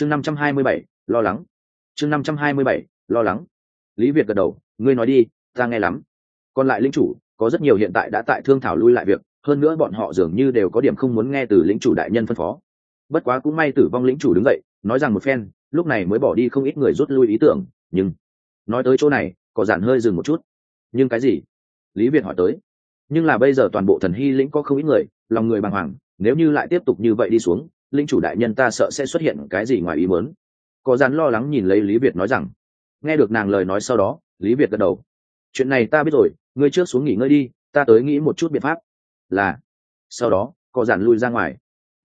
chương năm trăm hai mươi bảy, lo lắng. Chương năm trăm hai mươi bảy, lo lắng. Lý việt gật đầu, ngươi nói đi, ta nghe lắm. Còn lại lính chủ, có rất nhiều hiện tại đã tại thương thảo lui lại việc, hơn nữa bọn họ dường như đều có điểm không muốn nghe từ lính chủ đại nhân phân phó. Bất quá cũng may tử vong lính chủ đứng dậy, nói rằng một phen, lúc này mới bỏ đi không ít người rút lui ý tưởng, nhưng nói tới chỗ này, có giản hơi dừng một chút. Nhưng cái gì? Lý việt hỏi tới. Nhưng là bây giờ toàn bộ thần hy lĩnh có không ít người, lòng người bàng hoàng, nếu như lại tiếp tục như vậy đi xuống linh chủ đại nhân ta sợ sẽ xuất hiện cái gì ngoài ý muốn. Có dàn lo lắng nhìn lấy lý việt nói rằng, nghe được nàng lời nói sau đó, lý việt gật đầu. Chuyện này ta biết rồi, ngươi trước xuống nghỉ ngơi đi, ta tới nghĩ một chút biện pháp. Là. Sau đó, có dàn lui ra ngoài.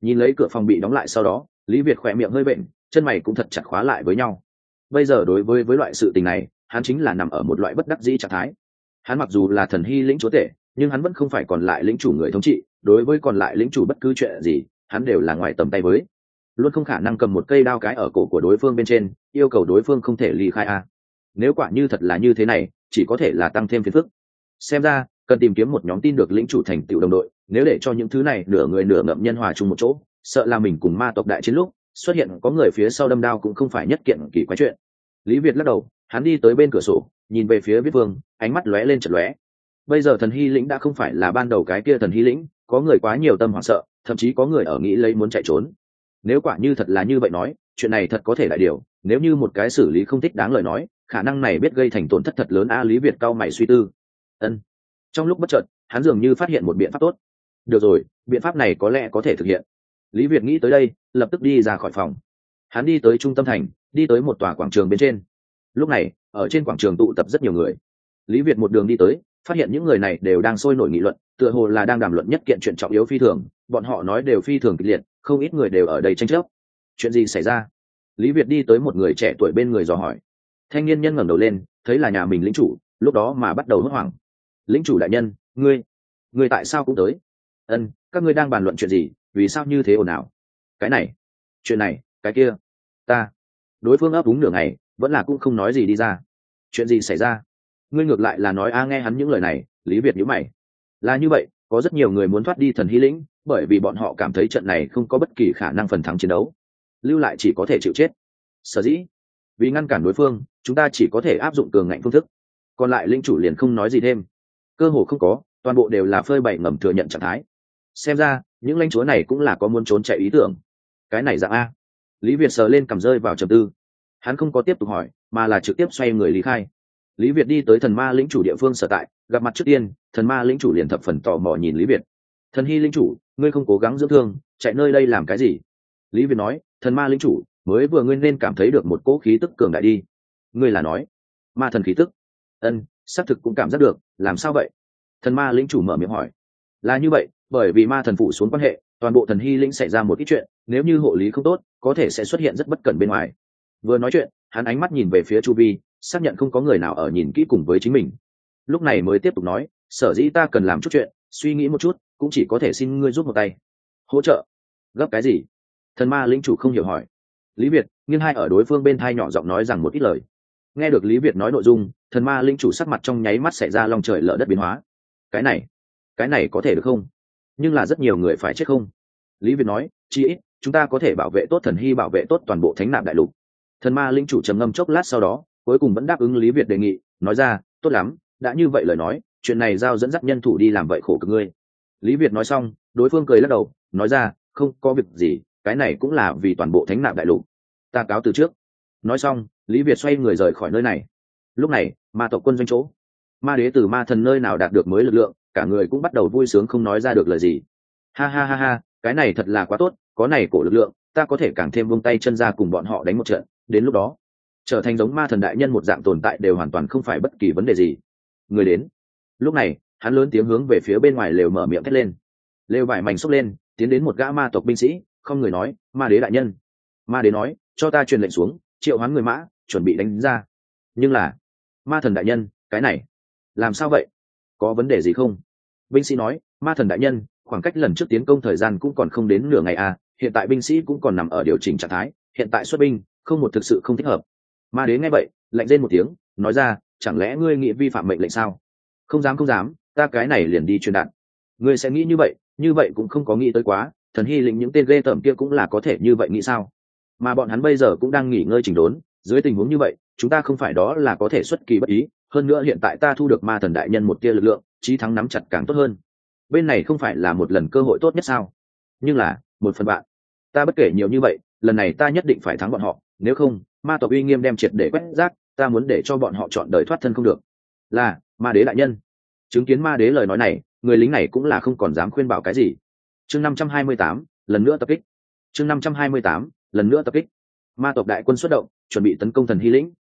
Nhìn lấy cửa phòng bị đóng lại sau đó, lý việt khỏe miệng hơi bệnh, chân mày cũng thật chặt khóa lại với nhau. Bây giờ đối với với loại sự tình này, hắn chính là nằm ở một loại bất đắc dĩ trạng thái. Hắn mặc dù là thần hy lĩnh chúa tể, nhưng hắn vẫn không phải còn lại lĩnh chủ người thống trị, đối với còn lại lĩnh chủ bất cứ chuyện gì hắn đều là ngoài tầm tay với. Luôn không khả năng cầm một cây đao cái ở cổ của đối phương bên trên, yêu cầu đối phương không thể ly khai a. Nếu quả như thật là như thế này, chỉ có thể là tăng thêm phiền phức. Xem ra, cần tìm kiếm một nhóm tin được lĩnh chủ thành tựu đồng đội, nếu để cho những thứ này nửa người nửa ngậm nhân hòa chung một chỗ, sợ là mình cùng ma tộc đại chiến lúc, xuất hiện có người phía sau đâm đao cũng không phải nhất kiện kỳ quái chuyện. Lý việt lắc đầu, hắn đi tới bên cửa sổ, nhìn về phía viết vương, ánh mắt lóe lên chật lóe. Bây giờ thần hy lĩnh đã không phải là ban đầu cái kia thần hy lĩnh có người quá nhiều tâm hoảng sợ, thậm chí có người ở nghĩ lấy muốn chạy trốn. Nếu quả như thật là như vậy nói, chuyện này thật có thể đại điều, nếu như một cái xử lý không thích đáng lời nói, khả năng này biết gây thành tổn thất thật lớn, a lý việt cao mày suy tư. Ân. Trong lúc bất chợt, hắn dường như phát hiện một biện pháp tốt. Được rồi, biện pháp này có lẽ có thể thực hiện. Lý việt nghĩ tới đây, lập tức đi ra khỏi phòng. Hắn đi tới trung tâm thành, đi tới một tòa quảng trường bên trên. Lúc này, ở trên quảng trường tụ tập rất nhiều người. Lý việt một đường đi tới phát hiện những người này đều đang sôi nổi nghị luận, tựa hồ là đang đàm luận nhất kiện chuyện trọng yếu phi thường, bọn họ nói đều phi thường kịch liệt, không ít người đều ở đây tranh chấp. Chuyện gì xảy ra? Lý việt đi tới một người trẻ tuổi bên người dò hỏi. Thanh niên nhân ngẩng đầu lên, thấy là nhà mình lính chủ, lúc đó mà bắt đầu hốt hoảng. Lính chủ đại nhân, ngươi ngươi tại sao cũng tới? Ân, các ngươi đang bàn luận chuyện gì, vì sao như thế ồn ào? Cái này, chuyện này, cái kia, ta. Đối phương ấp úng nửa ngày, vẫn là cũng không nói gì đi ra. Chuyện gì xảy ra? Ngươi ngược lại là nói a nghe hắn những lời này, lý việt nhữ mày. Là như vậy, có rất nhiều người muốn thoát đi thần hy lĩnh, bởi vì bọn họ cảm thấy trận này không có bất kỳ khả năng phần thắng chiến đấu. Lưu lại chỉ có thể chịu chết. Sở dĩ, vì ngăn cản đối phương, chúng ta chỉ có thể áp dụng cường ngạnh phương thức. Còn lại linh chủ liền không nói gì thêm. Cơ hồ không có, toàn bộ đều là phơi bày ngầm thừa nhận trạng thái. Xem ra, những lãnh chúa này cũng là có muốn trốn chạy ý tưởng. Cái này dạng a. Lý việt sờ lên cầm rơi vào trầm tư. Hắn không có tiếp tục hỏi, mà là trực tiếp xoay người lý khai lý việt đi tới thần ma lĩnh chủ địa phương sở tại, gặp mặt trước tiên, thần ma lĩnh chủ liền thập phần tò mò nhìn lý việt. Thần hy lĩnh chủ, ngươi không cố gắng dưỡng thương, chạy nơi đây làm cái gì? Lý việt nói, thần ma lĩnh chủ, mới vừa ngươi nên cảm thấy được một cỗ khí tức cường đại đi. Ngươi là nói, ma thần khí tức? Ân, xác thực cũng cảm giác được, làm sao vậy? Thần ma lĩnh chủ mở miệng hỏi. Là như vậy, bởi vì ma thần phủ xuống quan hệ, toàn bộ thần hy lĩnh xảy ra một ít chuyện, nếu như hộ lý không tốt, có thể sẽ xuất hiện rất bất cẩn bên ngoài. Vừa nói chuyện hắn ánh mắt nhìn về phía chu vi, xác nhận không có người nào ở nhìn kỹ cùng với chính mình. Lúc này mới tiếp tục nói, sở dĩ ta cần làm chút chuyện, suy nghĩ một chút, cũng chỉ có thể xin ngươi giúp một tay. Hỗ trợ? Gấp cái gì? Thần ma lĩnh chủ không hiểu hỏi. Lý việt, nghiêng hai ở đối phương bên thai nhỏ giọng nói rằng một ít lời. Nghe được lý việt nói nội dung, thần ma lĩnh chủ sắc mặt trong nháy mắt xảy ra lòng trời lở đất biến hóa. Cái này cái này có thể được không? Nhưng là rất nhiều người phải chết không? Lý việt nói chi ít, chúng ta có thể bảo vệ tốt thần hy, bảo vệ tốt toàn bộ thánh nạp đại lục thần ma linh chủ trầm ngâm chốc lát sau đó, cuối cùng vẫn đáp ứng lý việt đề nghị, nói ra, tốt lắm, đã như vậy lời nói, chuyện này giao dẫn dắt nhân thủ đi làm vậy khổ cực ngươi. Lý việt nói xong, đối phương cười lắc đầu, nói ra, không có việc gì, cái này cũng là vì toàn bộ thánh nạp đại lục. Ta cáo từ trước. Nói xong, lý việt xoay người rời khỏi nơi này. Lúc này, ma tộc quân doanh chỗ, ma đế từ ma thần nơi nào đạt được mới lực lượng, cả người cũng bắt đầu vui sướng không nói ra được lời gì. Ha ha ha ha, cái này thật là quá tốt, có này cổ lực lượng, ta có thể càng thêm vung tay chân ra cùng bọn họ đánh một trận đến lúc đó, trở thành giống ma thần đại nhân một dạng tồn tại đều hoàn toàn không phải bất kỳ vấn đề gì. Người đến. Lúc này, hắn lớn tiếng hướng về phía bên ngoài lều mở miệng thét lên. Lều vải mảnh xốc lên, tiến đến một gã ma tộc binh sĩ, không người nói, ma đế đại nhân. Ma đế nói, cho ta truyền lệnh xuống, triệu hoán người mã, chuẩn bị đánh ra. Nhưng là, ma thần đại nhân, cái này, làm sao vậy? Có vấn đề gì không? Binh sĩ nói, ma thần đại nhân, khoảng cách lần trước tiến công thời gian cũng còn không đến nửa ngày à hiện tại binh sĩ cũng còn nằm ở điều chỉnh trạng thái, hiện tại xuất binh không một thực sự không thích hợp. Ma đế nghe vậy, lạnh lên một tiếng, nói ra, chẳng lẽ ngươi nghĩ vi phạm mệnh lệnh sao? Không dám không dám, ta cái này liền đi truyền đạt ngươi sẽ nghĩ như vậy như vậy cũng không có nghĩ tới quá, thần hy lĩnh những tên ghê tởm kia cũng là có thể như vậy nghĩ sao? Mà bọn hắn bây giờ cũng đang nghỉ ngơi chỉnh đốn, dưới tình huống như vậy, chúng ta không phải đó là có thể xuất kỳ bất ý, hơn nữa hiện tại ta thu được ma thần đại nhân một tia lực lượng, trí thắng nắm chặt càng tốt hơn. Bên này không phải là một lần cơ hội tốt nhất sao? Nhưng là, một phần bạn, ta bất kể nhiều như vậy, lần này ta nhất định phải thắng bọn họ nếu không, ma tộc uy nghiêm đem triệt để quét rác, ta muốn để cho bọn họ chọn đời thoát thân không được. Là, ma đế đại nhân. Chứng kiến ma đế lời nói này, người lính này cũng là không còn dám khuyên bảo cái gì. Chương năm trăm hai mươi tám, lần nữa tập kích. Chương năm trăm hai mươi tám, lần nữa tập kích. Ma tộc đại quân xuất động, chuẩn bị tấn công thần hy lĩnh.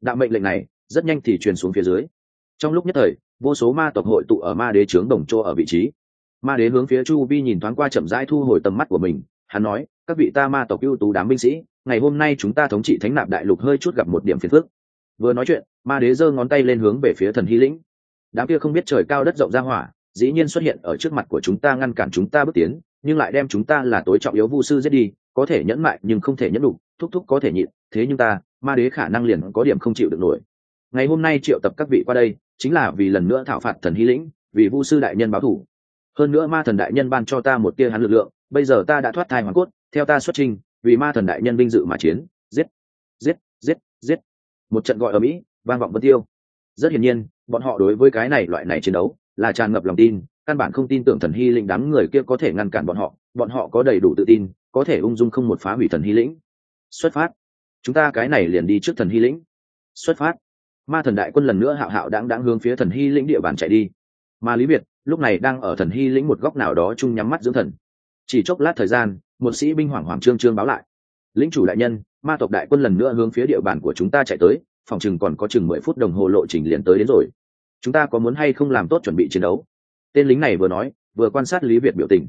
Đạo mệnh lệnh này, rất nhanh thì truyền xuống phía dưới. Trong lúc nhất thời, vô số ma tộc hội tụ ở ma đế trướng đồng chỗ ở vị trí. Ma đế hướng phía chu vi nhìn thoáng qua chậm rãi thu hồi tầm mắt của mình, hắn nói các vị ta ma tộc ưu tú đám binh sĩ, ngày hôm nay chúng ta thống trị thánh nạp đại lục hơi chút gặp một điểm phiền phức. Vừa nói chuyện, ma đế giơ ngón tay lên hướng về phía thần hy lĩnh. Đám kia không biết trời cao đất rộng ra hỏa, dĩ nhiên xuất hiện ở trước mặt của chúng ta ngăn cản chúng ta bước tiến, nhưng lại đem chúng ta là tối trọng yếu vu sư giết đi, có thể nhẫn mại nhưng không thể nhẫn đủ, thúc thúc có thể nhịn, thế nhưng ta, ma đế khả năng liền có điểm không chịu được nổi. Ngày hôm nay triệu tập các vị qua đây, chính là vì lần nữa thảo phạt thần hy lĩnh, vì vu sư đại nhân báo thủ. Hơn nữa ma thần đại nhân ban cho ta một tia hắn lực lượng, bây giờ ta đã thoát thai hoàn cốt theo ta xuất trình, vì ma thần đại nhân vinh dự mà chiến. Giết giết giết giết. Một trận gọi ở mỹ, vang vọng vân tiêu. Rất hiển nhiên, bọn họ đối với cái này loại này chiến đấu là tràn ngập lòng tin, căn bản không tin tưởng thần hy lĩnh đám người kia có thể ngăn cản bọn họ. Bọn họ có đầy đủ tự tin, có thể ung dung không một phá hủy thần hy lĩnh. Xuất phát. Chúng ta cái này liền đi trước thần hy lĩnh. Xuất phát. Ma thần đại quân lần nữa hạo hạo đáng đáng hướng phía thần hy lĩnh địa bàn chạy đi. Mà lý việt, lúc này đang ở thần hy lĩnh một góc nào đó chung nhắm mắt dưỡng thần chỉ chốc lát thời gian, một sĩ binh hoảng hoảng trương trương báo lại. Lĩnh chủ đại nhân, ma tộc đại quân lần nữa hướng phía địa bàn của chúng ta chạy tới, phòng chừng còn có chừng mười phút đồng hồ lộ trình liền tới đến rồi. Chúng ta có muốn hay không làm tốt chuẩn bị chiến đấu? Tên lính này vừa nói, vừa quan sát lý việt biểu tình.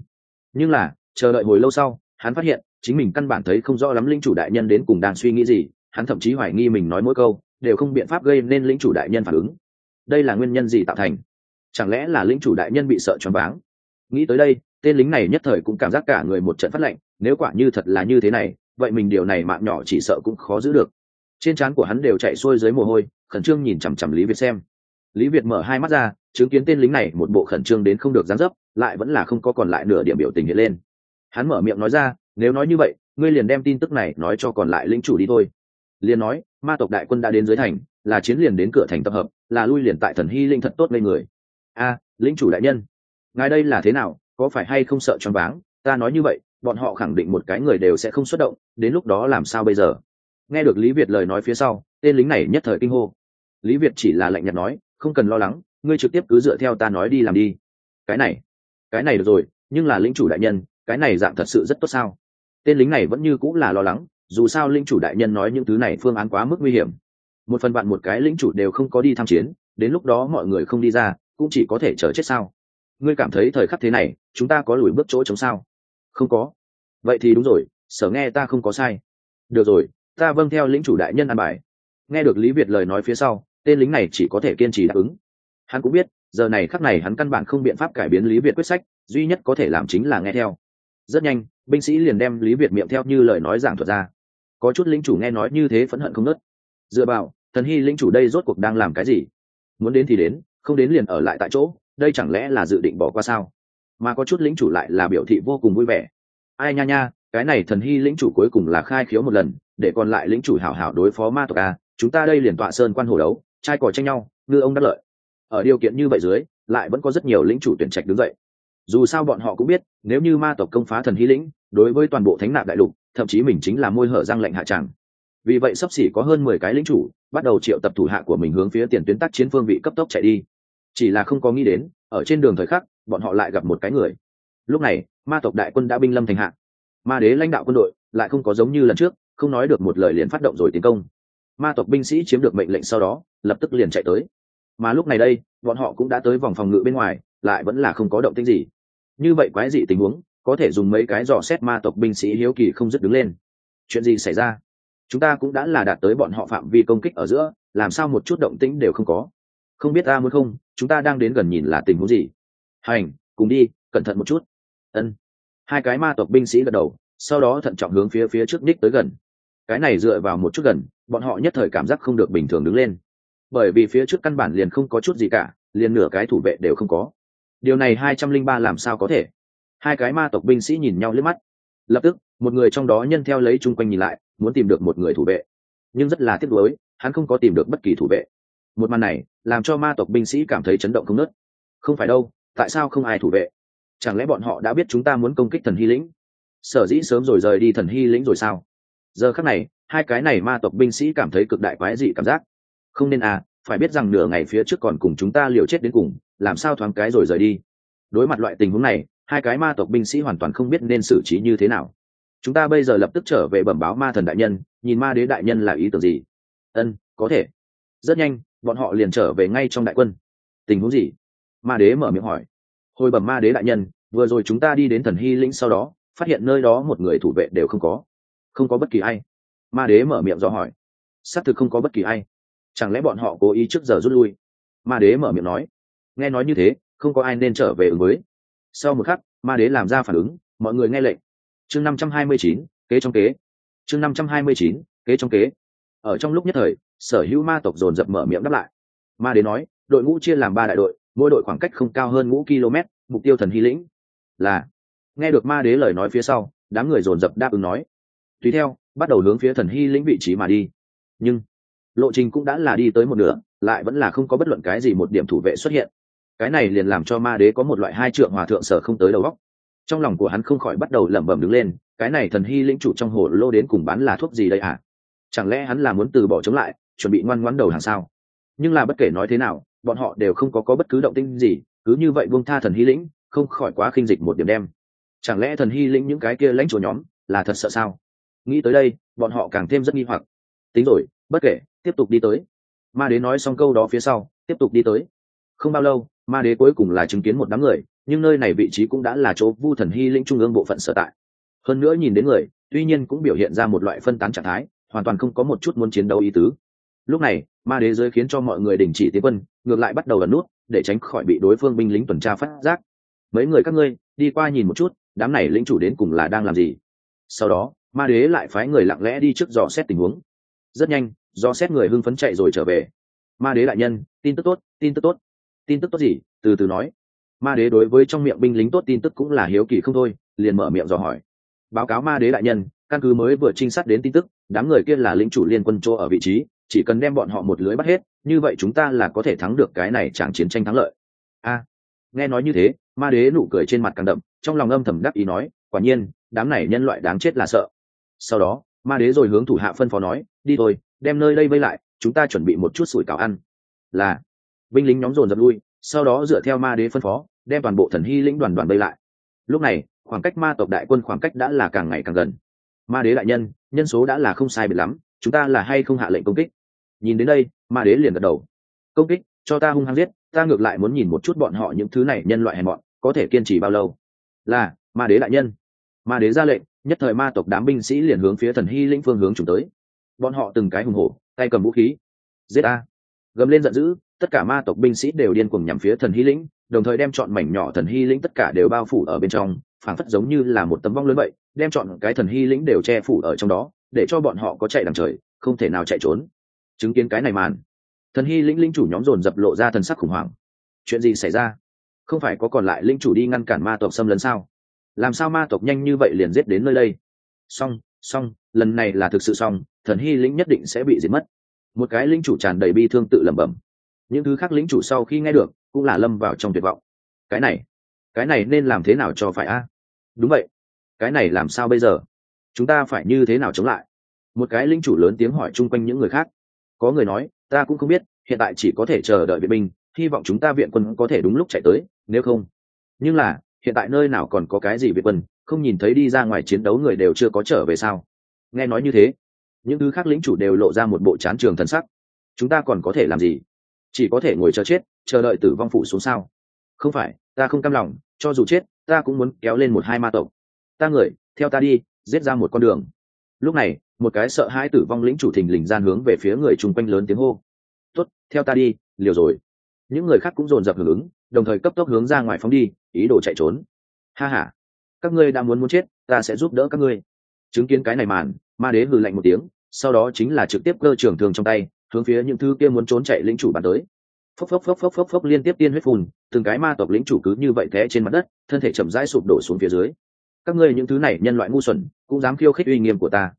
Nhưng là, chờ đợi hồi lâu sau, hắn phát hiện, chính mình căn bản thấy không rõ lắm linh chủ đại nhân đến cùng đang suy nghĩ gì, hắn thậm chí hoài nghi mình nói mỗi câu, đều không biện pháp gây nên lĩnh chủ đại nhân phản ứng. Đây là nguyên nhân gì tạo thành? Chẳng lẽ là lĩnh chủ đại nhân bị sợ choáng váng? Nghĩ tới đây tên lính này nhất thời cũng cảm giác cả người một trận phát lệnh nếu quả như thật là như thế này vậy mình điều này mạng nhỏ chỉ sợ cũng khó giữ được. Trên trán của hắn đều chạy xuôi dưới mồ hôi khẩn trương nhìn chằm chằm lý việt xem. Lý việt mở hai mắt ra chứng kiến tên lính này một bộ khẩn trương đến không được gián dấp lại vẫn là không có còn lại nửa điểm biểu tình hiện lên. Hắn mở miệng nói ra nếu nói như vậy ngươi liền đem tin tức này nói cho còn lại lính chủ đi thôi. Liền nói ma tộc đại quân đã đến dưới thành là chiến liền đến cửa thành tập hợp là lui liền tại thần hy linh thật tốt lên người. A à, lính chủ đại nhân ngài đây là thế nào? Có phải hay không sợ choáng váng? Ta nói như vậy, bọn họ khẳng định một cái người đều sẽ không xuất động, đến lúc đó làm sao bây giờ? Nghe được lý việt lời nói phía sau, tên lính này nhất thời kinh hô. Lý việt chỉ là lạnh nhạt nói, không cần lo lắng, ngươi trực tiếp cứ dựa theo ta nói đi làm đi. Cái này cái này được rồi, nhưng là lính chủ đại nhân, cái này dạng thật sự rất tốt sao? Tên lính này vẫn như cũng là lo lắng, dù sao lính chủ đại nhân nói những thứ này phương án quá mức nguy hiểm. Một phần bạn một cái lính chủ đều không có đi tham chiến, đến lúc đó mọi người không đi ra, cũng chỉ có thể chờ chết sao? Ngươi cảm thấy thời khắc thế này, chúng ta có lùi bước chỗ chống sao? Không có. Vậy thì đúng rồi, sở nghe ta không có sai. Được rồi, ta vâng theo lính chủ đại nhân an bài. Nghe được lý việt lời nói phía sau, tên lính này chỉ có thể kiên trì đáp ứng. Hắn cũng biết, giờ này khắc này hắn căn bản không biện pháp cải biến lý việt quyết sách, duy nhất có thể làm chính là nghe theo. Rất nhanh, binh sĩ liền đem lý việt miệng theo như lời nói giảng thuật ra. Có chút lính chủ nghe nói như thế phẫn hận không nớt dựa vào, thần hy lính chủ đây rốt cuộc đang làm cái gì? Muốn đến thì đến, không đến liền ở lại tại chỗ đây chẳng lẽ là dự định bỏ qua sao? Mà có chút lĩnh chủ lại là biểu thị vô cùng vui vẻ. Ai nha nha, cái này thần hy lĩnh chủ cuối cùng là khai khiếu một lần, để còn lại lĩnh chủ hảo hảo đối phó ma tộc a chúng ta đây liền tọa sơn quan hồ đấu, trai cò tranh nhau, ngư ông đắc lợi. Ở điều kiện như vậy dưới, lại vẫn có rất nhiều lĩnh chủ tuyển trạch đứng dậy. Dù sao bọn họ cũng biết, nếu như ma tộc công phá thần hy lĩnh, đối với toàn bộ thánh nạp đại lục, thậm chí mình chính là môi hở răng lệnh hạ tràng vì vậy sắp xỉ có hơn mười cái lĩnh chủ, bắt đầu triệu tập thủ hạ của mình hướng phía tiền tuyến tác chiến phương vị cấp tốc chạy đi chỉ là không có nghĩ đến, ở trên đường thời khắc, bọn họ lại gặp một cái người. Lúc này, ma tộc đại quân đã binh lâm thành hạ. Ma đế lãnh đạo quân đội lại không có giống như lần trước, không nói được một lời liền phát động rồi tiến công. Ma tộc binh sĩ chiếm được mệnh lệnh sau đó, lập tức liền chạy tới. Mà lúc này đây, bọn họ cũng đã tới vòng phòng ngự bên ngoài, lại vẫn là không có động tĩnh gì. Như vậy quái dị tình huống, có thể dùng mấy cái dò xét ma tộc binh sĩ hiếu kỳ không dứt đứng lên. Chuyện gì xảy ra? Chúng ta cũng đã là đạt tới bọn họ phạm vi công kích ở giữa, làm sao một chút động tĩnh đều không có? Không biết ta muốn không, chúng ta đang đến gần nhìn là tình huống gì. Hành, cùng đi, cẩn thận một chút. Ân. Hai cái ma tộc binh sĩ gật đầu, sau đó thận trọng hướng phía phía trước ních tới gần. Cái này dựa vào một chút gần, bọn họ nhất thời cảm giác không được bình thường đứng lên. Bởi vì phía trước căn bản liền không có chút gì cả, liền nửa cái thủ vệ đều không có. Điều này hai trăm linh ba làm sao có thể? Hai cái ma tộc binh sĩ nhìn nhau liếc mắt. Lập tức, một người trong đó nhân theo lấy chung quanh nhìn lại, muốn tìm được một người thủ vệ. Nhưng rất là tiếc nuối, hắn không có tìm được bất kỳ thủ vệ một màn này làm cho ma tộc binh sĩ cảm thấy chấn động không nớt. Không phải đâu, tại sao không ai thủ vệ? Chẳng lẽ bọn họ đã biết chúng ta muốn công kích thần hy lĩnh? Sở dĩ sớm rồi rời đi thần hy lĩnh rồi sao? Giờ khắc này, hai cái này ma tộc binh sĩ cảm thấy cực đại quái dị cảm giác. Không nên à phải biết rằng nửa ngày phía trước còn cùng chúng ta liều chết đến cùng, làm sao thoáng cái rồi rời đi? Đối mặt loại tình huống này, hai cái ma tộc binh sĩ hoàn toàn không biết nên xử trí như thế nào. Chúng ta bây giờ lập tức trở về bẩm báo ma thần đại nhân, nhìn ma đế đại nhân là ý tưởng gì? Ân, có thể rất nhanh, bọn họ liền trở về ngay trong đại quân. Tình huống gì? Ma đế mở miệng hỏi. Hồi bẩm ma đế đại nhân, vừa rồi chúng ta đi đến thần hy lĩnh sau đó, phát hiện nơi đó một người thủ vệ đều không có. Không có bất kỳ ai. Ma đế mở miệng do hỏi. Xác thực không có bất kỳ ai. Chẳng lẽ bọn họ cố ý trước giờ rút lui? Ma đế mở miệng nói. Nghe nói như thế, không có ai nên trở về ứng với. Sau một khắc, ma đế làm ra phản ứng, mọi người nghe lệnh. Chương năm trăm hai mươi chín, kế trong kế. Chương năm trăm hai mươi chín, kế trong kế. Ở trong lúc nhất thời sở hữu ma tộc dồn dập mở miệng đáp lại. Ma đế nói, đội ngũ chia làm ba đại đội, mỗi đội khoảng cách không cao hơn ngũ km, mục tiêu thần hy lĩnh. Là, nghe được ma đế lời nói phía sau, đám người dồn dập đáp ứng nói. Tùy theo, bắt đầu hướng phía thần hy lĩnh vị trí mà đi. Nhưng, lộ trình cũng đã là đi tới một nửa, lại vẫn là không có bất luận cái gì một điểm thủ vệ xuất hiện. Cái này liền làm cho ma đế có một loại hai trượng hòa thượng sở không tới đầu góc trong lòng của hắn không khỏi bắt đầu lẩm bẩm đứng lên, cái này thần hy lĩnh chủ trong hồ lô đến cùng bán là thuốc gì đây à chẳng lẽ hắn là muốn từ bỏ chống lại chuẩn bị ngoan ngoãn đầu hàng sao? Nhưng là bất kể nói thế nào, bọn họ đều không có có bất cứ động tinh gì, cứ như vậy buông tha thần hy lĩnh, không khỏi quá khinh dịch một điểm đem. Chẳng lẽ thần hy lĩnh những cái kia lãnh chủ nhóm là thật sợ sao? Nghĩ tới đây, bọn họ càng thêm rất nghi hoặc. Tính rồi, bất kể, tiếp tục đi tới. Ma đế nói xong câu đó phía sau, tiếp tục đi tới. Không bao lâu, ma đế cuối cùng là chứng kiến một đám người, nhưng nơi này vị trí cũng đã là chỗ vu thần hy lĩnh trung ương bộ phận sở tại. Hơn nữa nhìn đến người, tuy nhiên cũng biểu hiện ra một loại phân tán trạng thái, hoàn toàn không có một chút muốn chiến đấu ý tứ lúc này, ma đế giới khiến cho mọi người đình chỉ tiến quân, ngược lại bắt đầu ẩn nút, để tránh khỏi bị đối phương binh lính tuần tra phát giác. Mấy người các ngươi, đi qua nhìn một chút, đám này lĩnh chủ đến cùng là đang làm gì? Sau đó, ma đế lại phái người lặng lẽ đi trước dò xét tình huống. Rất nhanh do xét người hưng phấn chạy rồi trở về. Ma đế đại nhân, tin tức tốt, tin tức tốt. Tin tức tốt gì? Từ từ nói. Ma đế đối với trong miệng binh lính tốt tin tức cũng là hiếu kỳ không thôi, liền mở miệng dò hỏi. Báo cáo ma đế đại nhân, căn cứ mới vừa trinh sát đến tin tức, đám người kia là lính chủ liên quân chỗ ở vị trí chỉ cần đem bọn họ một lưới bắt hết, như vậy chúng ta là có thể thắng được cái này chẳng chiến tranh thắng lợi. A. Nghe nói như thế, ma đế nụ cười trên mặt càng đậm, trong lòng âm thầm đắc ý nói, quả nhiên, đám này nhân loại đáng chết là sợ. Sau đó, ma đế rồi hướng thủ hạ phân phó nói, đi thôi, đem nơi đây vây lại, chúng ta chuẩn bị một chút sủi cảo ăn. Là. Binh lính nhóm dồn dập lui, sau đó dựa theo ma đế phân phó, đem toàn bộ thần hy lĩnh đoàn đoàn vây lại. Lúc này, khoảng cách ma tộc đại quân khoảng cách đã là càng ngày càng gần. Ma đế đại nhân nhân số đã là không sai biệt lắm, chúng ta là hay không hạ lệnh công kích? Nhìn đến đây, ma đế liền gật đầu. Công kích, cho ta hung hăng giết, ta ngược lại muốn nhìn một chút bọn họ những thứ này nhân loại hèn bọn có thể kiên trì bao lâu? Là, ma đế đại nhân. Ma đế ra lệnh, nhất thời ma tộc đám binh sĩ liền hướng phía thần hy lĩnh phương hướng chúng tới. Bọn họ từng cái hùng hổ, tay cầm vũ khí. Giết a gầm lên giận dữ, tất cả ma tộc binh sĩ đều điên cuồng nhằm phía thần hy lĩnh, đồng thời đem chọn mảnh nhỏ thần hy lĩnh tất cả đều bao phủ ở bên trong, phảng phất giống như là một tấm vong lớn vậy, đem chọn cái thần hy lĩnh đều che phủ ở trong đó, để cho bọn họ có chạy đằng trời, không thể nào chạy trốn chứng kiến cái này màn. Thần hy lĩnh linh chủ nhóm dồn dập lộ ra thần sắc khủng hoảng. Chuyện gì xảy ra? Không phải có còn lại linh chủ đi ngăn cản ma tộc xâm lấn sao? Làm sao ma tộc nhanh như vậy liền giết đến nơi đây? Xong xong, lần này là thực sự xong, thần hy lĩnh nhất định sẽ bị diệt mất. Một cái linh chủ tràn đầy bi thương tự lẩm bẩm. Những thứ khác lính chủ sau khi nghe được, cũng là lâm vào trong tuyệt vọng. Cái này cái này nên làm thế nào cho phải a? Đúng vậy. Cái này làm sao bây giờ? Chúng ta phải như thế nào chống lại? Một cái lính chủ lớn tiếng hỏi chung quanh những người khác có người nói, ta cũng không biết, hiện tại chỉ có thể chờ đợi viện binh, hy vọng chúng ta viện quân có thể đúng lúc chạy tới, nếu không. Nhưng là, hiện tại nơi nào còn có cái gì viện quân, không nhìn thấy đi ra ngoài chiến đấu người đều chưa có trở về sao? Nghe nói như thế, những thứ khác lính chủ đều lộ ra một bộ chán trường thân sắc. Chúng ta còn có thể làm gì? Chỉ có thể ngồi chờ chết, chờ đợi tử vong phủ xuống sao? Không phải, ta không cam lòng, cho dù chết, ta cũng muốn kéo lên một hai ma tộc. Ta người, theo ta đi, giết ra một con đường. Lúc này một cái sợ hai tử vong lĩnh chủ thình lình gian hướng về phía người chung quanh lớn tiếng hô. Tuất theo ta đi, liều rồi. Những người khác cũng dồn dập hưởng ứng, đồng thời cấp tốc hướng ra ngoài phóng đi, ý đồ chạy trốn. Ha ha, các ngươi đã muốn muốn chết, ta sẽ giúp đỡ các ngươi. Chứng kiến cái này màn, ma đế hừ lạnh một tiếng, sau đó chính là trực tiếp cơ trưởng thường trong tay, hướng phía những thứ kia muốn trốn chạy lĩnh chủ bàn tới. Phốc phốc phốc phốc phốc phốc liên tiếp tiên huyết phun, từng cái ma tộc lĩnh chủ cứ như vậy té trên mặt đất, thân thể chậm rãi sụp đổ xuống phía dưới. Các ngươi những thứ này nhân loại ngu xuẩn, cũng dám khiêu khích uy nghiêm của ta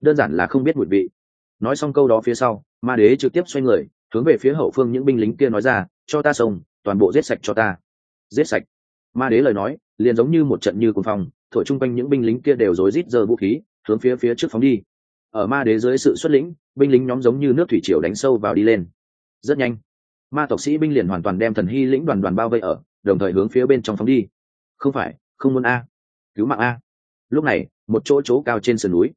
đơn giản là không biết mùi vị. Nói xong câu đó phía sau, ma đế trực tiếp xoay người, hướng về phía hậu phương những binh lính kia nói ra, cho ta sông, toàn bộ giết sạch cho ta. Giết sạch? Ma đế lời nói, liền giống như một trận như cuồng phong, thổi chung quanh những binh lính kia đều rối rít giơ vũ khí, hướng phía phía trước phóng đi. Ở ma đế dưới sự xuất lĩnh, binh lính nhóm giống như nước thủy triều đánh sâu vào đi lên. Rất nhanh, ma tộc sĩ binh liền hoàn toàn đem thần hy lĩnh đoàn đoàn bao vây ở, đồng thời hướng phía bên trong phóng đi. Không phải, không muốn a. Cứu mạng a. Lúc này, một chỗ chỗ cao trên sườn núi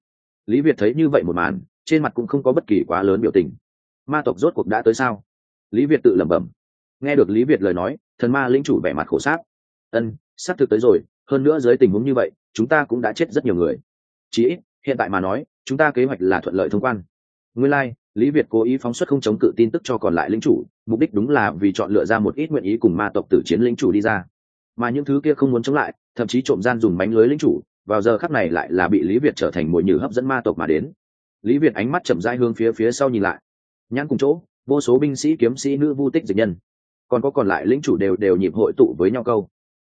lý việt thấy như vậy một màn trên mặt cũng không có bất kỳ quá lớn biểu tình. Ma tộc rốt cuộc đã tới sao? Lý việt tự lẩm bẩm. Nghe được lý việt lời nói thần ma Linh chủ vẻ mặt khổ sát ân sắp thực tới rồi hơn nữa dưới tình huống như vậy chúng ta cũng đã chết rất nhiều người. Chí ít hiện tại mà nói chúng ta kế hoạch là thuận lợi thông quan. Nguyên lai、like, lý việt cố ý phóng xuất không chống cự tin tức cho còn lại lính chủ mục đích đúng là vì chọn lựa ra một ít nguyện ý cùng ma tộc tử chiến lính chủ đi ra. Mà những thứ kia không muốn chống lại thậm chí trộm gian dùng bánh lưới lính chủ vào giờ khắc này lại là bị lý việt trở thành mồi nhử hấp dẫn ma tộc mà đến. Lý việt ánh mắt chậm rãi hướng phía phía sau nhìn lại. Nhãn cùng chỗ, vô số binh sĩ kiếm sĩ nữ vu tích dịch nhân. Còn có còn lại lĩnh chủ đều đều nhịp hội tụ với nhau câu.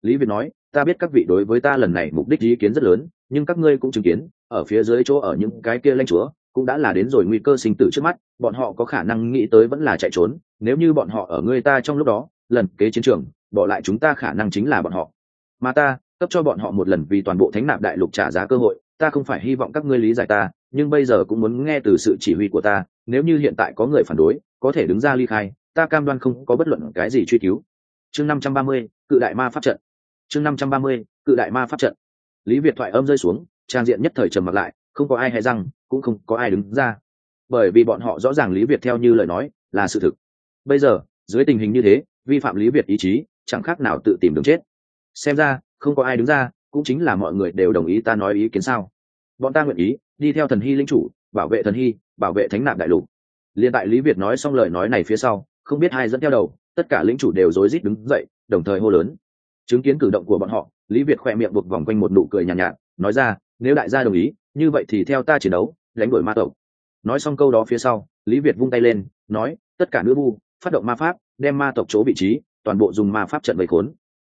Lý việt nói, ta biết các vị đối với ta lần này mục đích ý kiến rất lớn, nhưng các ngươi cũng chứng kiến, ở phía dưới chỗ ở những cái kia lãnh chúa, cũng đã là đến rồi nguy cơ sinh tử trước mắt, bọn họ có khả năng nghĩ tới vẫn là chạy trốn, nếu như bọn họ ở ngươi ta trong lúc đó, lần kế chiến trường, bỏ lại chúng ta khả năng chính là bọn họ. Mà ta cấp cho bọn họ một lần vì toàn bộ thánh nạp đại lục trả giá cơ hội. Ta không phải hy vọng các ngươi lý giải ta, nhưng bây giờ cũng muốn nghe từ sự chỉ huy của ta. Nếu như hiện tại có người phản đối, có thể đứng ra ly khai, ta cam đoan không có bất luận cái gì truy cứu. Chương năm trăm ba mươi, cự đại ma pháp trận. Chương năm trăm ba mươi, cự đại ma pháp trận. Lý việt thoại âm rơi xuống, trang diện nhất thời trầm mặt lại, không có ai hay răng, cũng không có ai đứng ra. Bởi vì bọn họ rõ ràng lý việt theo như lời nói, là sự thực. Bây giờ, dưới tình hình như thế, vi phạm lý việt ý chí, chẳng khác nào tự tìm đường chết. Xem ra không có ai đứng ra cũng chính là mọi người đều đồng ý ta nói ý kiến sao. Bọn ta nguyện ý đi theo thần hy linh chủ bảo vệ thần hy bảo vệ thánh nạn đại lục. Liên tại lý việt nói xong lời nói này phía sau không biết ai dẫn theo đầu tất cả lính chủ đều rối rít đứng dậy đồng thời hô lớn. Chứng kiến cử động của bọn họ lý việt khoe miệng buộc vòng quanh một nụ cười nhàn nhạt, nhạt nói ra nếu đại gia đồng ý như vậy thì theo ta chiến đấu đánh đuổi ma tộc. Nói xong câu đó phía sau lý việt vung tay lên nói tất cả nữ vu phát động ma pháp đem ma tộc chỗ vị trí toàn bộ dùng ma pháp trận vây khốn.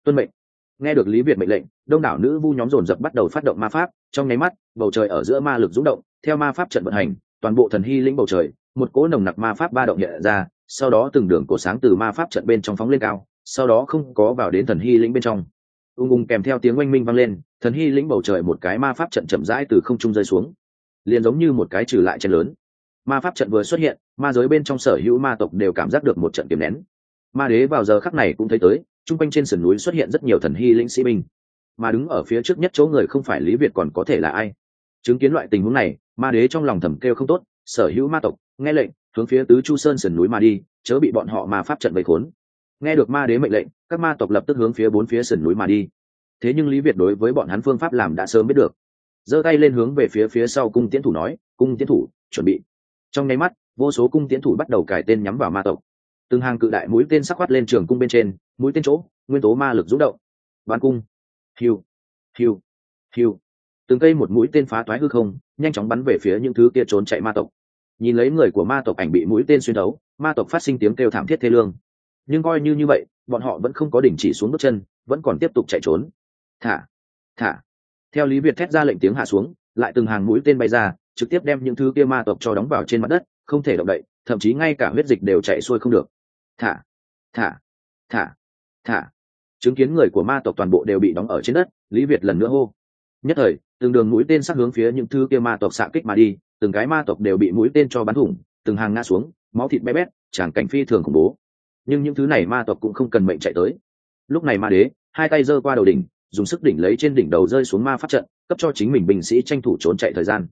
Tuân mệnh nghe được lý việt mệnh lệnh, đông đảo nữ vu nhóm dồn dập bắt đầu phát động ma pháp. Trong nháy mắt, bầu trời ở giữa ma lực rúng động, theo ma pháp trận vận hành, toàn bộ thần hy lĩnh bầu trời, một cỗ nồng nặc ma pháp ba động nhẹ ra, sau đó từng đường cổ sáng từ ma pháp trận bên trong phóng lên cao, sau đó không có vào đến thần hy lĩnh bên trong. Ung ung kèm theo tiếng oanh minh vang lên, thần hy lĩnh bầu trời một cái ma pháp trận chậm rãi từ không trung rơi xuống. Liền giống như một cái trừ lại chân lớn. Ma pháp trận vừa xuất hiện, ma giới bên trong sở hữu ma tộc đều cảm giác được một trận kiềm nén. Ma đế vào giờ khắc này cũng thấy tới chung quanh trên sườn núi xuất hiện rất nhiều thần hy lĩnh sĩ binh. Mà đứng ở phía trước nhất chỗ người không phải lý việt còn có thể là ai? Chứng kiến loại tình huống này, ma đế trong lòng thầm kêu không tốt, sở hữu ma tộc, nghe lệnh, hướng phía tứ chu sơn sườn núi mà đi, chớ bị bọn họ mà pháp trận vây khốn. Nghe được ma đế mệnh lệnh, các ma tộc lập tức hướng phía bốn phía sườn núi mà đi. Thế nhưng lý việt đối với bọn hắn phương pháp làm đã sớm biết được. Giơ tay lên hướng về phía phía sau cung tiến thủ nói, cung tiến thủ, chuẩn bị. Trong nháy mắt, vô số cung tiến thủ bắt đầu cải tên nhắm vào ma tộc. Từng hàng cự đại mũi tên sắc khoát lên trường cung bên trên mũi tên chỗ, nguyên tố ma lực rúng động. Bắn cung. Hiu. Hiu. Hiu. Từng cây một mũi tên phá toái hư không, nhanh chóng bắn về phía những thứ kia trốn chạy ma tộc. Nhìn lấy người của ma tộc ảnh bị mũi tên xuyên đấu ma tộc phát sinh tiếng kêu thảm thiết thê lương. Nhưng coi như như vậy, bọn họ vẫn không có đình chỉ xuống bước chân, vẫn còn tiếp tục chạy trốn. Thả. Thả. Theo lý việt thét ra lệnh tiếng hạ xuống, lại từng hàng mũi tên bay ra, trực tiếp đem những thứ kia ma tộc cho đóng vào trên mặt đất, không thể động đậy, thậm chí ngay cả huyết dịch đều chạy xuôi không được. Thả. Thả. Thả thả. Chứng kiến người của ma tộc toàn bộ đều bị đóng ở trên đất, lý việt lần nữa hô. Nhất thời, từng đường mũi tên sát hướng phía những thứ kia ma tộc xạ kích mà đi, từng cái ma tộc đều bị mũi tên cho bắn thủng, từng hàng ngã xuống, máu thịt bé bét tràn cảnh phi thường khủng bố. Nhưng những thứ này ma tộc cũng không cần mệnh chạy tới. Lúc này ma đế, hai tay giơ qua đầu đỉnh, dùng sức đỉnh lấy trên đỉnh đầu rơi xuống ma phát trận, cấp cho chính mình binh sĩ tranh thủ trốn chạy thời gian.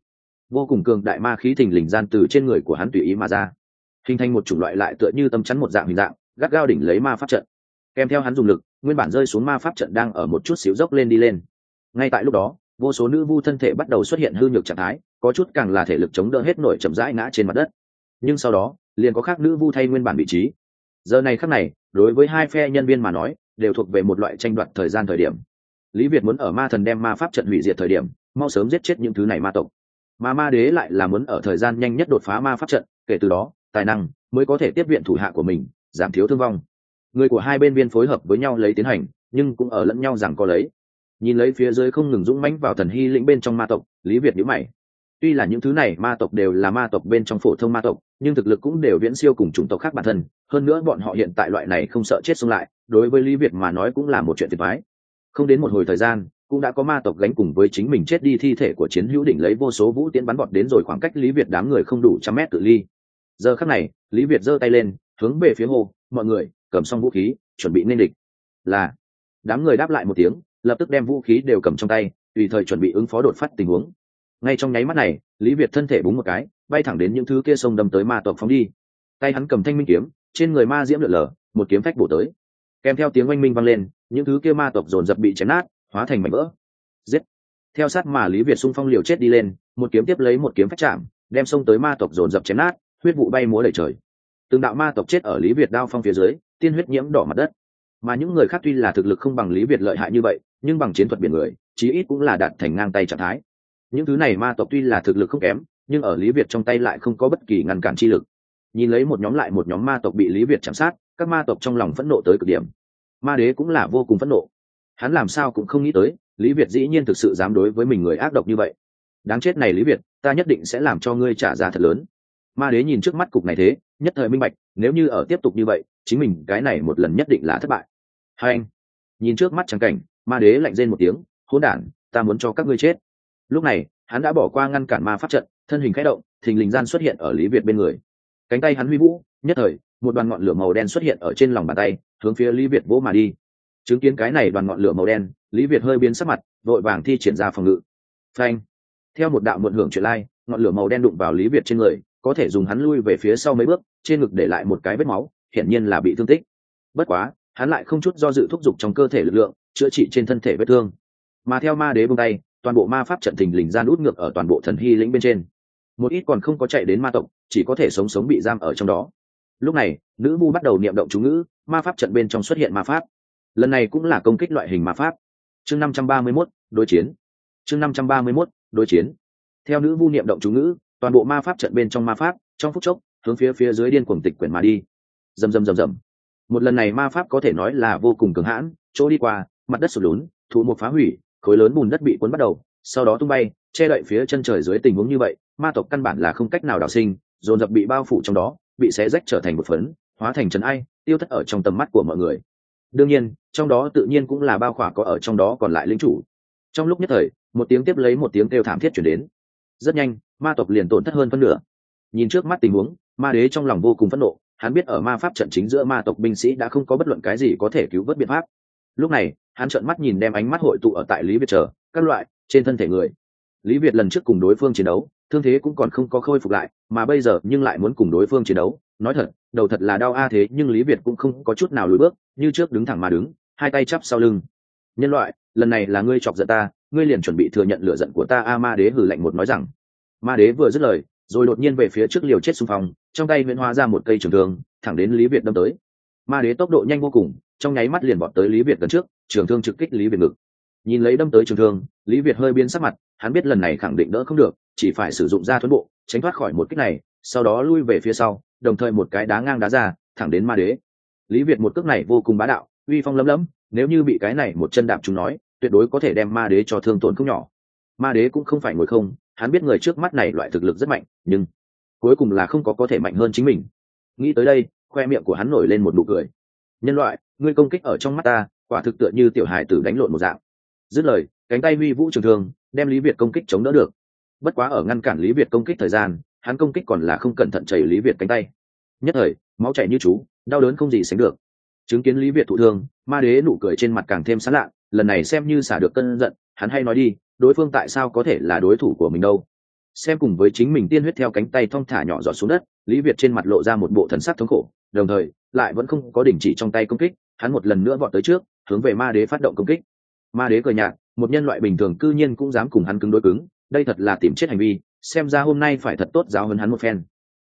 Vô cùng cường đại ma khí thình lình gian từ trên người của hắn tùy ý mà ra. Hình thành một chủng loại lại tựa như tâm chắn một dạng hình dạng, gắt gao đỉnh lấy ma phát trận kèm theo hắn dùng lực, nguyên bản rơi xuống ma pháp trận đang ở một chút xíu dốc lên đi lên. Ngay tại lúc đó, vô số nữ vu thân thể bắt đầu xuất hiện hư nhược trạng thái, có chút càng là thể lực chống đỡ hết nổi chậm rãi ngã trên mặt đất. Nhưng sau đó, liền có khác nữ vu thay nguyên bản vị trí. Giờ này khác này, đối với hai phe nhân viên mà nói, đều thuộc về một loại tranh đoạt thời gian thời điểm. Lý việt muốn ở ma thần đem ma pháp trận hủy diệt thời điểm, mau sớm giết chết những thứ này ma tộc. Mà ma đế lại là muốn ở thời gian nhanh nhất đột phá ma pháp trận, kể từ đó, tài năng mới có thể tiếp viện thủ hạ của mình, giảm thiếu thương vong người của hai bên viên phối hợp với nhau lấy tiến hành, nhưng cũng ở lẫn nhau rằng có lấy. Nhìn lấy phía dưới không ngừng dũng mãnh vào thần hy lĩnh bên trong ma tộc, lý việt nhữ mày. Tuy là những thứ này ma tộc đều là ma tộc bên trong phổ thông ma tộc, nhưng thực lực cũng đều viễn siêu cùng chủng tộc khác bản thân. Hơn nữa bọn họ hiện tại loại này không sợ chết xung lại, đối với lý việt mà nói cũng là một chuyện tuyệt vái không đến một hồi thời gian, cũng đã có ma tộc gánh cùng với chính mình chết đi thi thể của chiến hữu đỉnh lấy vô số vũ tiễn bắn bọt đến rồi khoảng cách lý việt đám người không đủ trăm mét tự ly. Giờ khắc này, lý việt giơ tay lên, hướng về phía hồ mọi người cầm xong vũ khí, chuẩn bị nên địch. Là, đám người đáp lại một tiếng, lập tức đem vũ khí đều cầm trong tay, tùy thời chuẩn bị ứng phó đột phát tình huống. Ngay trong nháy mắt này, lý việt thân thể búng một cái, bay thẳng đến những thứ kia sông đâm tới ma tộc phóng đi. Tay hắn cầm thanh minh kiếm, trên người ma diễm lượn lờ, một kiếm phách bổ tới. Kèm theo tiếng oanh minh vang lên, những thứ kia ma tộc dồn dập bị chém nát, hóa thành mảnh vỡ. Giết! Theo sát mà lý việt xung phong liều chết đi lên, một kiếm tiếp lấy một kiếm phách chạm, đem sông tới ma tộc dồn dập chém nát, huyết vụ bay múa đầy trời. Từng đạo ma tộc chết ở lý việt đao phong phía dưới tiên huyết nhiễm đỏ mặt đất. Mà những người khác tuy là thực lực không bằng lý việt lợi hại như vậy, nhưng bằng chiến thuật biển người, chí ít cũng là đạt thành ngang tay trạng thái. Những thứ này ma tộc tuy là thực lực không kém, nhưng ở lý việt trong tay lại không có bất kỳ ngăn cản chi lực. Nhìn lấy một nhóm lại một nhóm ma tộc bị lý việt chạm sát, các ma tộc trong lòng phẫn nộ tới cực điểm. Ma đế cũng là vô cùng phẫn nộ. Hắn làm sao cũng không nghĩ tới, lý việt dĩ nhiên thực sự dám đối với mình người ác độc như vậy. Đáng chết này lý việt, ta nhất định sẽ làm cho ngươi trả giá thật lớn. Ma đế nhìn trước mắt cục này thế, nhất thời minh bạch, nếu như ở tiếp tục như vậy chính mình cái này một lần nhất định là thất bại. Hai anh, nhìn trước mắt trắng cảnh, ma đế lạnh rên một tiếng, hỗn đản, ta muốn cho các ngươi chết. Lúc này, hắn đã bỏ qua ngăn cản ma pháp trận, thân hình khẽ động, thình lình gian xuất hiện ở lý việt bên người. Cánh tay hắn huy vũ, nhất thời, một đoàn ngọn lửa màu đen xuất hiện ở trên lòng bàn tay, hướng phía lý việt vỗ mà đi. Chứng kiến cái này đoàn ngọn lửa màu đen, lý việt hơi biến sắc mặt, vội vàng thi triển ra phòng ngự. Phanh! Theo một đạo muộn hưởng chuyện lai, ngọn lửa màu đen đụng vào lý việt trên người, có thể dùng hắn lui về phía sau mấy bước, trên ngực để lại một cái vết máu hiển nhiên là bị thương tích. Bất quá, hắn lại không chút do dự thúc giục trong cơ thể lực lượng, chữa trị trên thân thể vết thương. Mà theo ma đế bông tay, toàn bộ ma pháp trận thình lình gian út ngược ở toàn bộ thần hy lĩnh bên trên. Một ít còn không có chạy đến ma tộc, chỉ có thể sống sống bị giam ở trong đó. Lúc này, nữ vu bắt đầu niệm động chú ngữ, ma pháp trận bên trong xuất hiện ma pháp. Lần này cũng là công kích loại hình ma pháp. Chương năm trăm ba mươi mốt, đối chiến. Chương năm trăm ba mươi mốt, đối chiến. Theo nữ vu niệm động chú ngữ, toàn bộ ma pháp trận bên trong ma pháp, trong phút chốc, hướng phía phía dưới điên cuồng tịch quyển mà đi rầm rầm rầm rầm. Một lần này ma pháp có thể nói là vô cùng cường hãn, chỗ đi qua, mặt đất sụt lún, thụ một phá hủy, khối lớn bùn đất bị cuốn bắt đầu, sau đó tung bay, che đậy phía chân trời dưới tình huống như vậy, ma tộc căn bản là không cách nào đào sinh, dồn dập bị bao phủ trong đó, bị xé rách trở thành một phấn, hóa thành trần ai, tiêu thất ở trong tầm mắt của mọi người. Đương nhiên, trong đó tự nhiên cũng là bao khỏa có ở trong đó còn lại lính chủ. Trong lúc nhất thời, một tiếng tiếp lấy một tiếng kêu thảm thiết chuyển đến. Rất nhanh, ma tộc liền tổn thất hơn phân nửa. Nhìn trước mắt tình huống, ma đế trong lòng vô cùng phẫn nộ hắn biết ở ma pháp trận chính giữa ma tộc binh sĩ đã không có bất luận cái gì có thể cứu vớt biện pháp. Lúc này, hắn trợn mắt nhìn đem ánh mắt hội tụ ở tại lý việt chờ, các loại, trên thân thể người. Lý việt lần trước cùng đối phương chiến đấu, thương thế cũng còn không có khôi phục lại, mà bây giờ nhưng lại muốn cùng đối phương chiến đấu. Nói thật, đầu thật là đau a thế, nhưng lý việt cũng không có chút nào lùi bước, như trước đứng thẳng mà đứng, hai tay chắp sau lưng. Nhân loại, lần này là ngươi chọc giận ta, ngươi liền chuẩn bị thừa nhận lựa giận của ta. A ma đế hử lạnh một nói rằng. Ma đế vừa dứt lời rồi đột nhiên về phía trước liều chết xung phong, trong tay nguyễn hóa ra một cây trường thương, thẳng đến lý việt đâm tới. Ma đế tốc độ nhanh vô cùng, trong nháy mắt liền bọt tới lý việt gần trước, trường thương trực kích lý việt ngực. Nhìn lấy đâm tới trường thương, lý việt hơi biến sắc mặt, hắn biết lần này khẳng định đỡ không được, chỉ phải sử dụng ra thuẫn bộ, tránh thoát khỏi một kích này, sau đó lui về phía sau, đồng thời một cái đá ngang đá ra, thẳng đến ma đế. Lý việt một cước này vô cùng bá đạo, uy phong lấm lấm, nếu như bị cái này một chân đạp chúng nói, tuyệt đối có thể đem ma đế cho thương tổn không nhỏ. Ma đế cũng không phải ngồi không hắn biết người trước mắt này loại thực lực rất mạnh nhưng cuối cùng là không có có thể mạnh hơn chính mình. Nghĩ tới đây khoe miệng của hắn nổi lên một nụ cười. Nhân loại ngươi công kích ở trong mắt ta quả thực tựa như tiểu hài tử đánh lộn một dạng. Dứt lời cánh tay huy vũ trường thương, đem lý việt công kích chống đỡ được. Bất quá ở ngăn cản lý việt công kích thời gian hắn công kích còn là không cẩn thận chảy lý việt cánh tay. Nhất thời máu chảy như chú đau đớn không gì sánh được. Chứng kiến lý việt thụ thương ma đế nụ cười trên mặt càng thêm sán lạ lần này xem như xả được cơn giận hắn hay nói đi đối phương tại sao có thể là đối thủ của mình đâu? Xem cùng với chính mình tiên huyết theo cánh tay thong thả nhỏ giọt xuống đất, lý việt trên mặt lộ ra một bộ thần sắc thống khổ, đồng thời, lại vẫn không có đình chỉ trong tay công kích, hắn một lần nữa vọt tới trước, hướng về ma đế phát động công kích. Ma đế cười nhạt, một nhân loại bình thường cư nhiên cũng dám cùng hắn cứng đối cứng, đây thật là tìm chết hành vi, xem ra hôm nay phải thật tốt giáo hơn hắn một phen.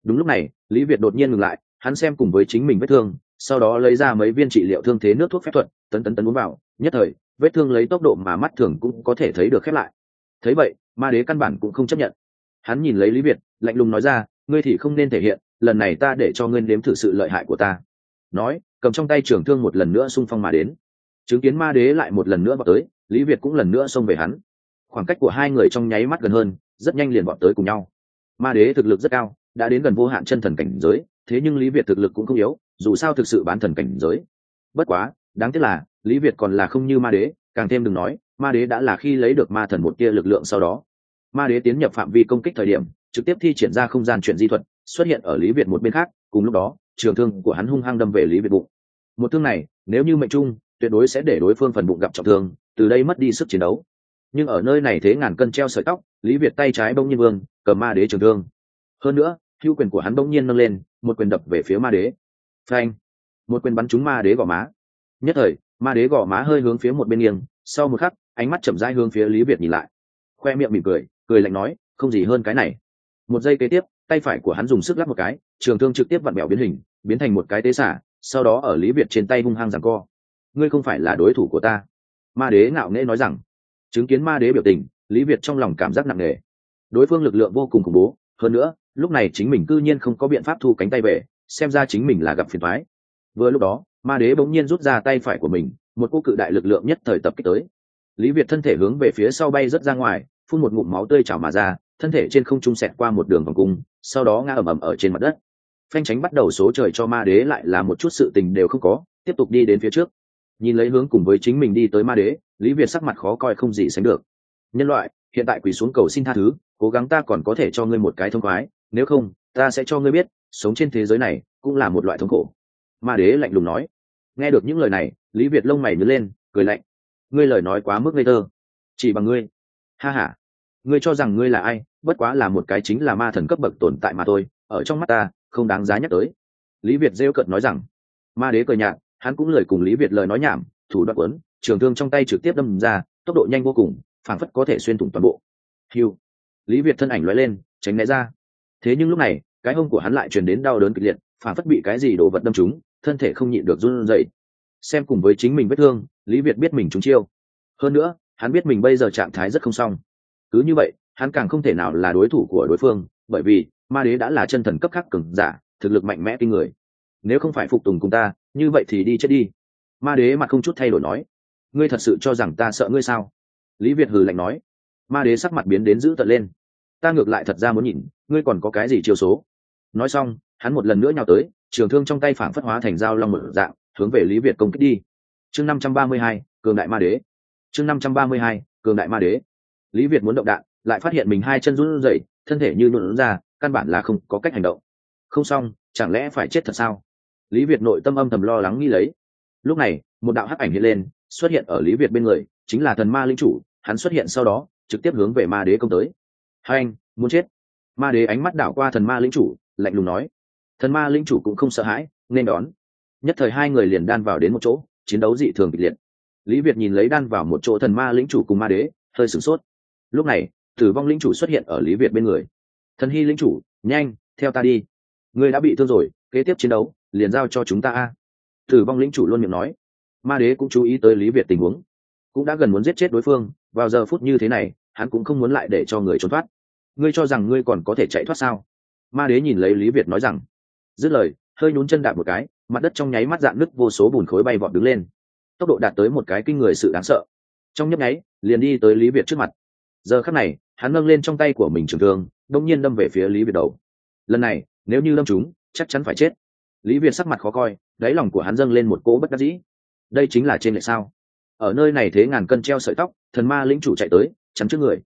Đúng lúc này, lý việt đột nhiên ngừng lại, hắn xem cùng với chính mình vết thương, sau đó lấy ra mấy viên trị liệu thương thế nước thuốc phép thuật, tấn tấn tấn uống vào, nhất thời vết thương lấy tốc độ mà mắt thường cũng có thể thấy được khép lại. Thấy vậy, ma đế căn bản cũng không chấp nhận. Hắn nhìn lấy lý việt, lạnh lùng nói ra, ngươi thì không nên thể hiện, lần này ta để cho ngươi nếm thử sự lợi hại của ta. Nói, cầm trong tay trường thương một lần nữa xung phong mà đến. Chứng kiến ma đế lại một lần nữa vào tới, lý việt cũng lần nữa xông về hắn. Khoảng cách của hai người trong nháy mắt gần hơn, rất nhanh liền bọn tới cùng nhau. Ma đế thực lực rất cao, đã đến gần vô hạn chân thần cảnh giới, thế nhưng lý việt thực lực cũng không yếu, dù sao thực sự bán thần cảnh giới. Bất quá đáng tiếc là, lý việt còn là không như ma đế, càng thêm đừng nói, ma đế đã là khi lấy được ma thần một tia lực lượng sau đó. Ma đế tiến nhập phạm vi công kích thời điểm, trực tiếp thi triển ra không gian chuyện di thuật, xuất hiện ở lý việt một bên khác, cùng lúc đó, trường thương của hắn hung hăng đâm về lý việt bụng. Một thương này, nếu như mệnh trung, tuyệt đối sẽ để đối phương phần bụng gặp trọng thương, từ đây mất đi sức chiến đấu. Nhưng ở nơi này thế ngàn cân treo sợi tóc, lý việt tay trái bông nhiên vương, cầm ma đế trường thương. Hơn nữa, hữu quyền của hắn bỗng nhiên nâng lên, một quyền đập về phía ma đế. Phanh! Một quyền bắn trúng ma đế gò má nhất thời, ma đế gò má hơi hướng phía một bên nghiêng, sau một khắc, ánh mắt chậm rãi hướng phía lý việt nhìn lại. Khoe miệng mỉm cười cười lạnh nói, không gì hơn cái này. Một giây kế tiếp, tay phải của hắn dùng sức lắp một cái, trường thương trực tiếp vặn bẹo biến hình, biến thành một cái tế xả, sau đó ở lý việt trên tay hung hăng rằng co. Ngươi không phải là đối thủ của ta. Ma đế ngạo nghễ nói rằng. Chứng kiến ma đế biểu tình, lý việt trong lòng cảm giác nặng nề. Đối phương lực lượng vô cùng khủng bố, hơn nữa, lúc này chính mình cư nhiên không có biện pháp thu cánh tay về, xem ra chính mình là gặp phiền thoái vừa lúc đó ma đế bỗng nhiên rút ra tay phải của mình, một cô cự đại lực lượng nhất thời tập kích tới. Lý việt thân thể hướng về phía sau bay rớt ra ngoài, phun một ngụm máu tươi trào mà ra, thân thể trên không trung xẹt qua một đường vòng cung, sau đó ngã ầm ầm ở trên mặt đất. Phanh tránh bắt đầu số trời cho ma đế lại là một chút sự tình đều không có, tiếp tục đi đến phía trước. Nhìn lấy hướng cùng với chính mình đi tới ma đế, lý việt sắc mặt khó coi không gì sánh được. Nhân loại, hiện tại quỳ xuống cầu xin tha thứ, cố gắng ta còn có thể cho ngươi một cái thông khoái, nếu không, ta sẽ cho ngươi biết, sống trên thế giới này cũng là một loại thống khổ. Ma đế lạnh lùng nói nghe được những lời này, lý việt lông mày nhớ lên, cười lạnh. Ngươi lời nói quá mức ngây thơ. Chỉ bằng ngươi. Ha h a ngươi cho rằng ngươi là ai, bất quá là một cái chính là ma thần cấp bậc tồn tại mà thôi, ở trong mắt ta, không đáng giá nhắc tới. Lý việt rêu cợt nói rằng. Ma đế cười nhạt, hắn cũng lời cùng lý việt lời nói nhảm, thủ đoạn quấn, trường thương trong tay trực tiếp đâm ra, tốc độ nhanh vô cùng, phảng phất có thể xuyên thủng toàn bộ. Hiu lý việt thân ảnh lóe lên, tránh né ra. Thế nhưng lúc này, cái hông của hắn lại truyền đến đau đớn kịch liệt, phảng phất bị cái gì đổ vật đâm trúng thân thể không nhịn được run rẩy, xem cùng với chính mình vết thương, lý việt biết mình trúng chiêu. Hơn nữa, hắn biết mình bây giờ trạng thái rất không xong. Cứ như vậy, hắn càng không thể nào là đối thủ của đối phương, bởi vì, ma đế đã là chân thần cấp khắc cường giả, thực lực mạnh mẽ kinh người. Nếu không phải phục tùng cùng ta, như vậy thì đi chết đi. Ma đế mặt không chút thay đổi nói. Ngươi thật sự cho rằng ta sợ ngươi sao? Lý việt hừ lạnh nói. Ma đế sắc mặt biến đến dữ tợn lên. Ta ngược lại thật ra muốn nhìn, ngươi còn có cái gì chiêu số? Nói xong, hắn một lần nữa nhào tới trường thương trong tay phảng phất hóa thành dao long mở dạng, hướng về lý việt công kích đi. Chương năm trăm ba mươi hai, cường đại ma đế. Chương năm trăm ba mươi hai, cường đại ma đế. Lý việt muốn động đạn, lại phát hiện mình hai chân run rẩy, thân thể như nhuộn ra, căn bản là không có cách hành động. Không xong, chẳng lẽ phải chết thật sao? Lý việt nội tâm âm thầm lo lắng nghĩ lấy. Lúc này, một đạo hắc ảnh hiện lên, xuất hiện ở lý việt bên người, chính là thần ma linh chủ, hắn xuất hiện sau đó, trực tiếp hướng về ma đế công tới. Hai anh muốn chết. Ma đế ánh mắt đảo qua thần ma linh chủ, lạnh lùng nói thần ma linh chủ cũng không sợ hãi, nên đón. Nhất thời hai người liền đan vào đến một chỗ, chiến đấu dị thường kịch liệt. Lý việt nhìn lấy đan vào một chỗ thần ma lĩnh chủ cùng ma đế, hơi sửng sốt. Lúc này, tử vong lĩnh chủ xuất hiện ở lý việt bên người. Thần hy lĩnh chủ, nhanh, theo ta đi. Ngươi đã bị thương rồi, kế tiếp chiến đấu, liền giao cho chúng ta a. Tử vong lĩnh chủ luôn miệng nói. Ma đế cũng chú ý tới lý việt tình huống. Cũng đã gần muốn giết chết đối phương, vào giờ phút như thế này, hắn cũng không muốn lại để cho người trốn thoát. Ngươi cho rằng ngươi còn có thể chạy thoát sao? Ma đế nhìn lấy lý việt nói rằng dứt lời, hơi nhún chân đạp một cái, mặt đất trong nháy mắt dạn nứt vô số bùn khối bay vọt đứng lên. Tốc độ đạt tới một cái kinh người sự đáng sợ. Trong nhấp nháy, liền đi tới lý việt trước mặt. Giờ khắc này, hắn nâng lên trong tay của mình trường thương đông nhiên đâm về phía lý việt đầu. Lần này, nếu như đâm chúng chắc chắn phải chết. Lý việt sắc mặt khó coi, đáy lòng của hắn dâng lên một cỗ bất đắc dĩ. Đây chính là trên lệ sao? Ở nơi này thế ngàn cân treo sợi tóc, thần ma lĩnh chủ chạy tới, chắn trước người.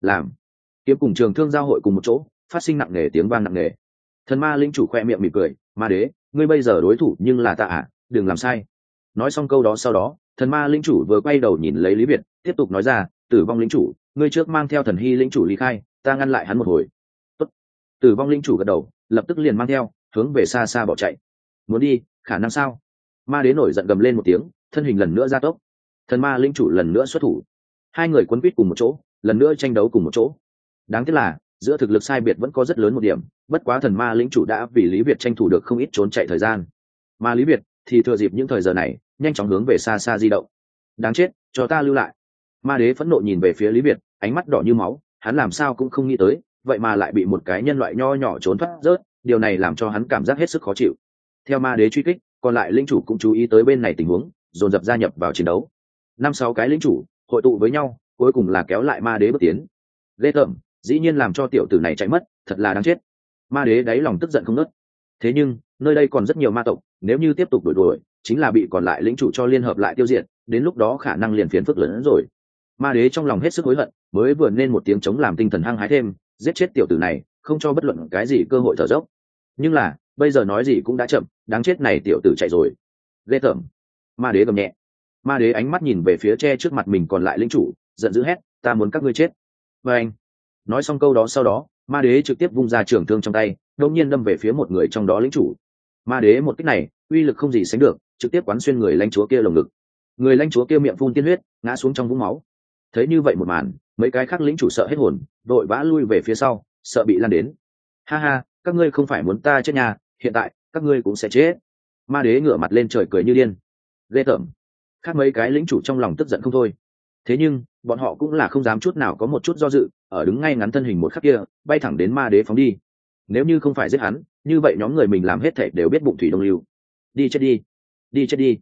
Làm. Kiếm cùng trường thương giao hội cùng một chỗ, phát sinh nặng nề tiếng vang nặng nề thần ma linh chủ khoe miệng mỉm cười, ma đế, ngươi bây giờ đối thủ nhưng là ta à? Đừng làm sai. Nói xong câu đó sau đó, thần ma linh chủ vừa quay đầu nhìn lấy lý việt, tiếp tục nói ra, tử vong linh chủ, ngươi trước mang theo thần hy linh chủ ly khai, ta ngăn lại hắn một hồi. Tốt. tử vong linh chủ gật đầu, lập tức liền mang theo, hướng về xa xa bỏ chạy. Muốn đi, khả năng sao? Ma đế nổi giận gầm lên một tiếng, thân hình lần nữa ra tốc. Thần ma linh chủ lần nữa xuất thủ. Hai người quấn quýt cùng một chỗ, lần nữa tranh đấu cùng một chỗ. Đáng tiếc là giữa thực lực sai biệt vẫn có rất lớn một điểm, bất quá thần ma lĩnh chủ đã vì lý việt tranh thủ được không ít trốn chạy thời gian. Mà lý việt thì thừa dịp những thời giờ này, nhanh chóng hướng về xa xa di động. Đáng chết, cho ta lưu lại. Ma đế phẫn nộ nhìn về phía lý việt, ánh mắt đỏ như máu, hắn làm sao cũng không nghĩ tới, vậy mà lại bị một cái nhân loại nho nhỏ trốn thoát rớt, điều này làm cho hắn cảm giác hết sức khó chịu. Theo ma đế truy kích, còn lại linh chủ cũng chú ý tới bên này tình huống, dồn dập gia nhập vào chiến đấu. Năm sáu cái linh chủ hội tụ với nhau, cuối cùng là kéo lại ma đế bước tiến. Ghê tởm dĩ nhiên làm cho tiểu tử này chạy mất, thật là đáng chết. Ma đế đáy lòng tức giận không nớt thế nhưng, nơi đây còn rất nhiều ma tộc, nếu như tiếp tục đuổi đuổi, chính là bị còn lại lĩnh chủ cho liên hợp lại tiêu diệt, đến lúc đó khả năng liền phiền phức lớn hơn rồi. Ma đế trong lòng hết sức hối hận, mới vừa nên một tiếng chống làm tinh thần hăng hái thêm, giết chết tiểu tử này, không cho bất luận cái gì cơ hội thở dốc. Nhưng là, bây giờ nói gì cũng đã chậm, đáng chết này tiểu tử chạy rồi. Ghê tởm. Ma đế gầm nhẹ. Ma đế ánh mắt nhìn về phía tre trước mặt mình còn lại lĩnh chủ, giận dữ hét, ta muốn các ngươi chết. Và anh nói xong câu đó sau đó, ma đế trực tiếp vung ra trường thương trong tay, đột nhiên đâm về phía một người trong đó lính chủ. Ma đế một cách này, uy lực không gì sánh được, trực tiếp quán xuyên người lãnh chúa kia lồng ngực. Người lãnh chúa kia miệng phun tiên huyết, ngã xuống trong vũng máu. Thấy như vậy một màn, mấy cái khác lính chủ sợ hết hồn, đội vã lui về phía sau, sợ bị lan đến. Ha ha, các ngươi không phải muốn ta chết nhà hiện tại, các ngươi cũng sẽ chết. Ma đế ngửa mặt lên trời cười như điên. Ghê tởm. Khác mấy cái lính chủ trong lòng tức giận không thôi. Thế nhưng, bọn họ cũng là không dám chút nào có một chút do dự ở đứng ngay ngắn thân hình một khắc kia, bay thẳng đến ma đế phóng đi. Nếu như không phải giết hắn, như vậy nhóm người mình làm hết thể đều biết bụng thủy đông lưu. Đi chết đi. Đi chết đi.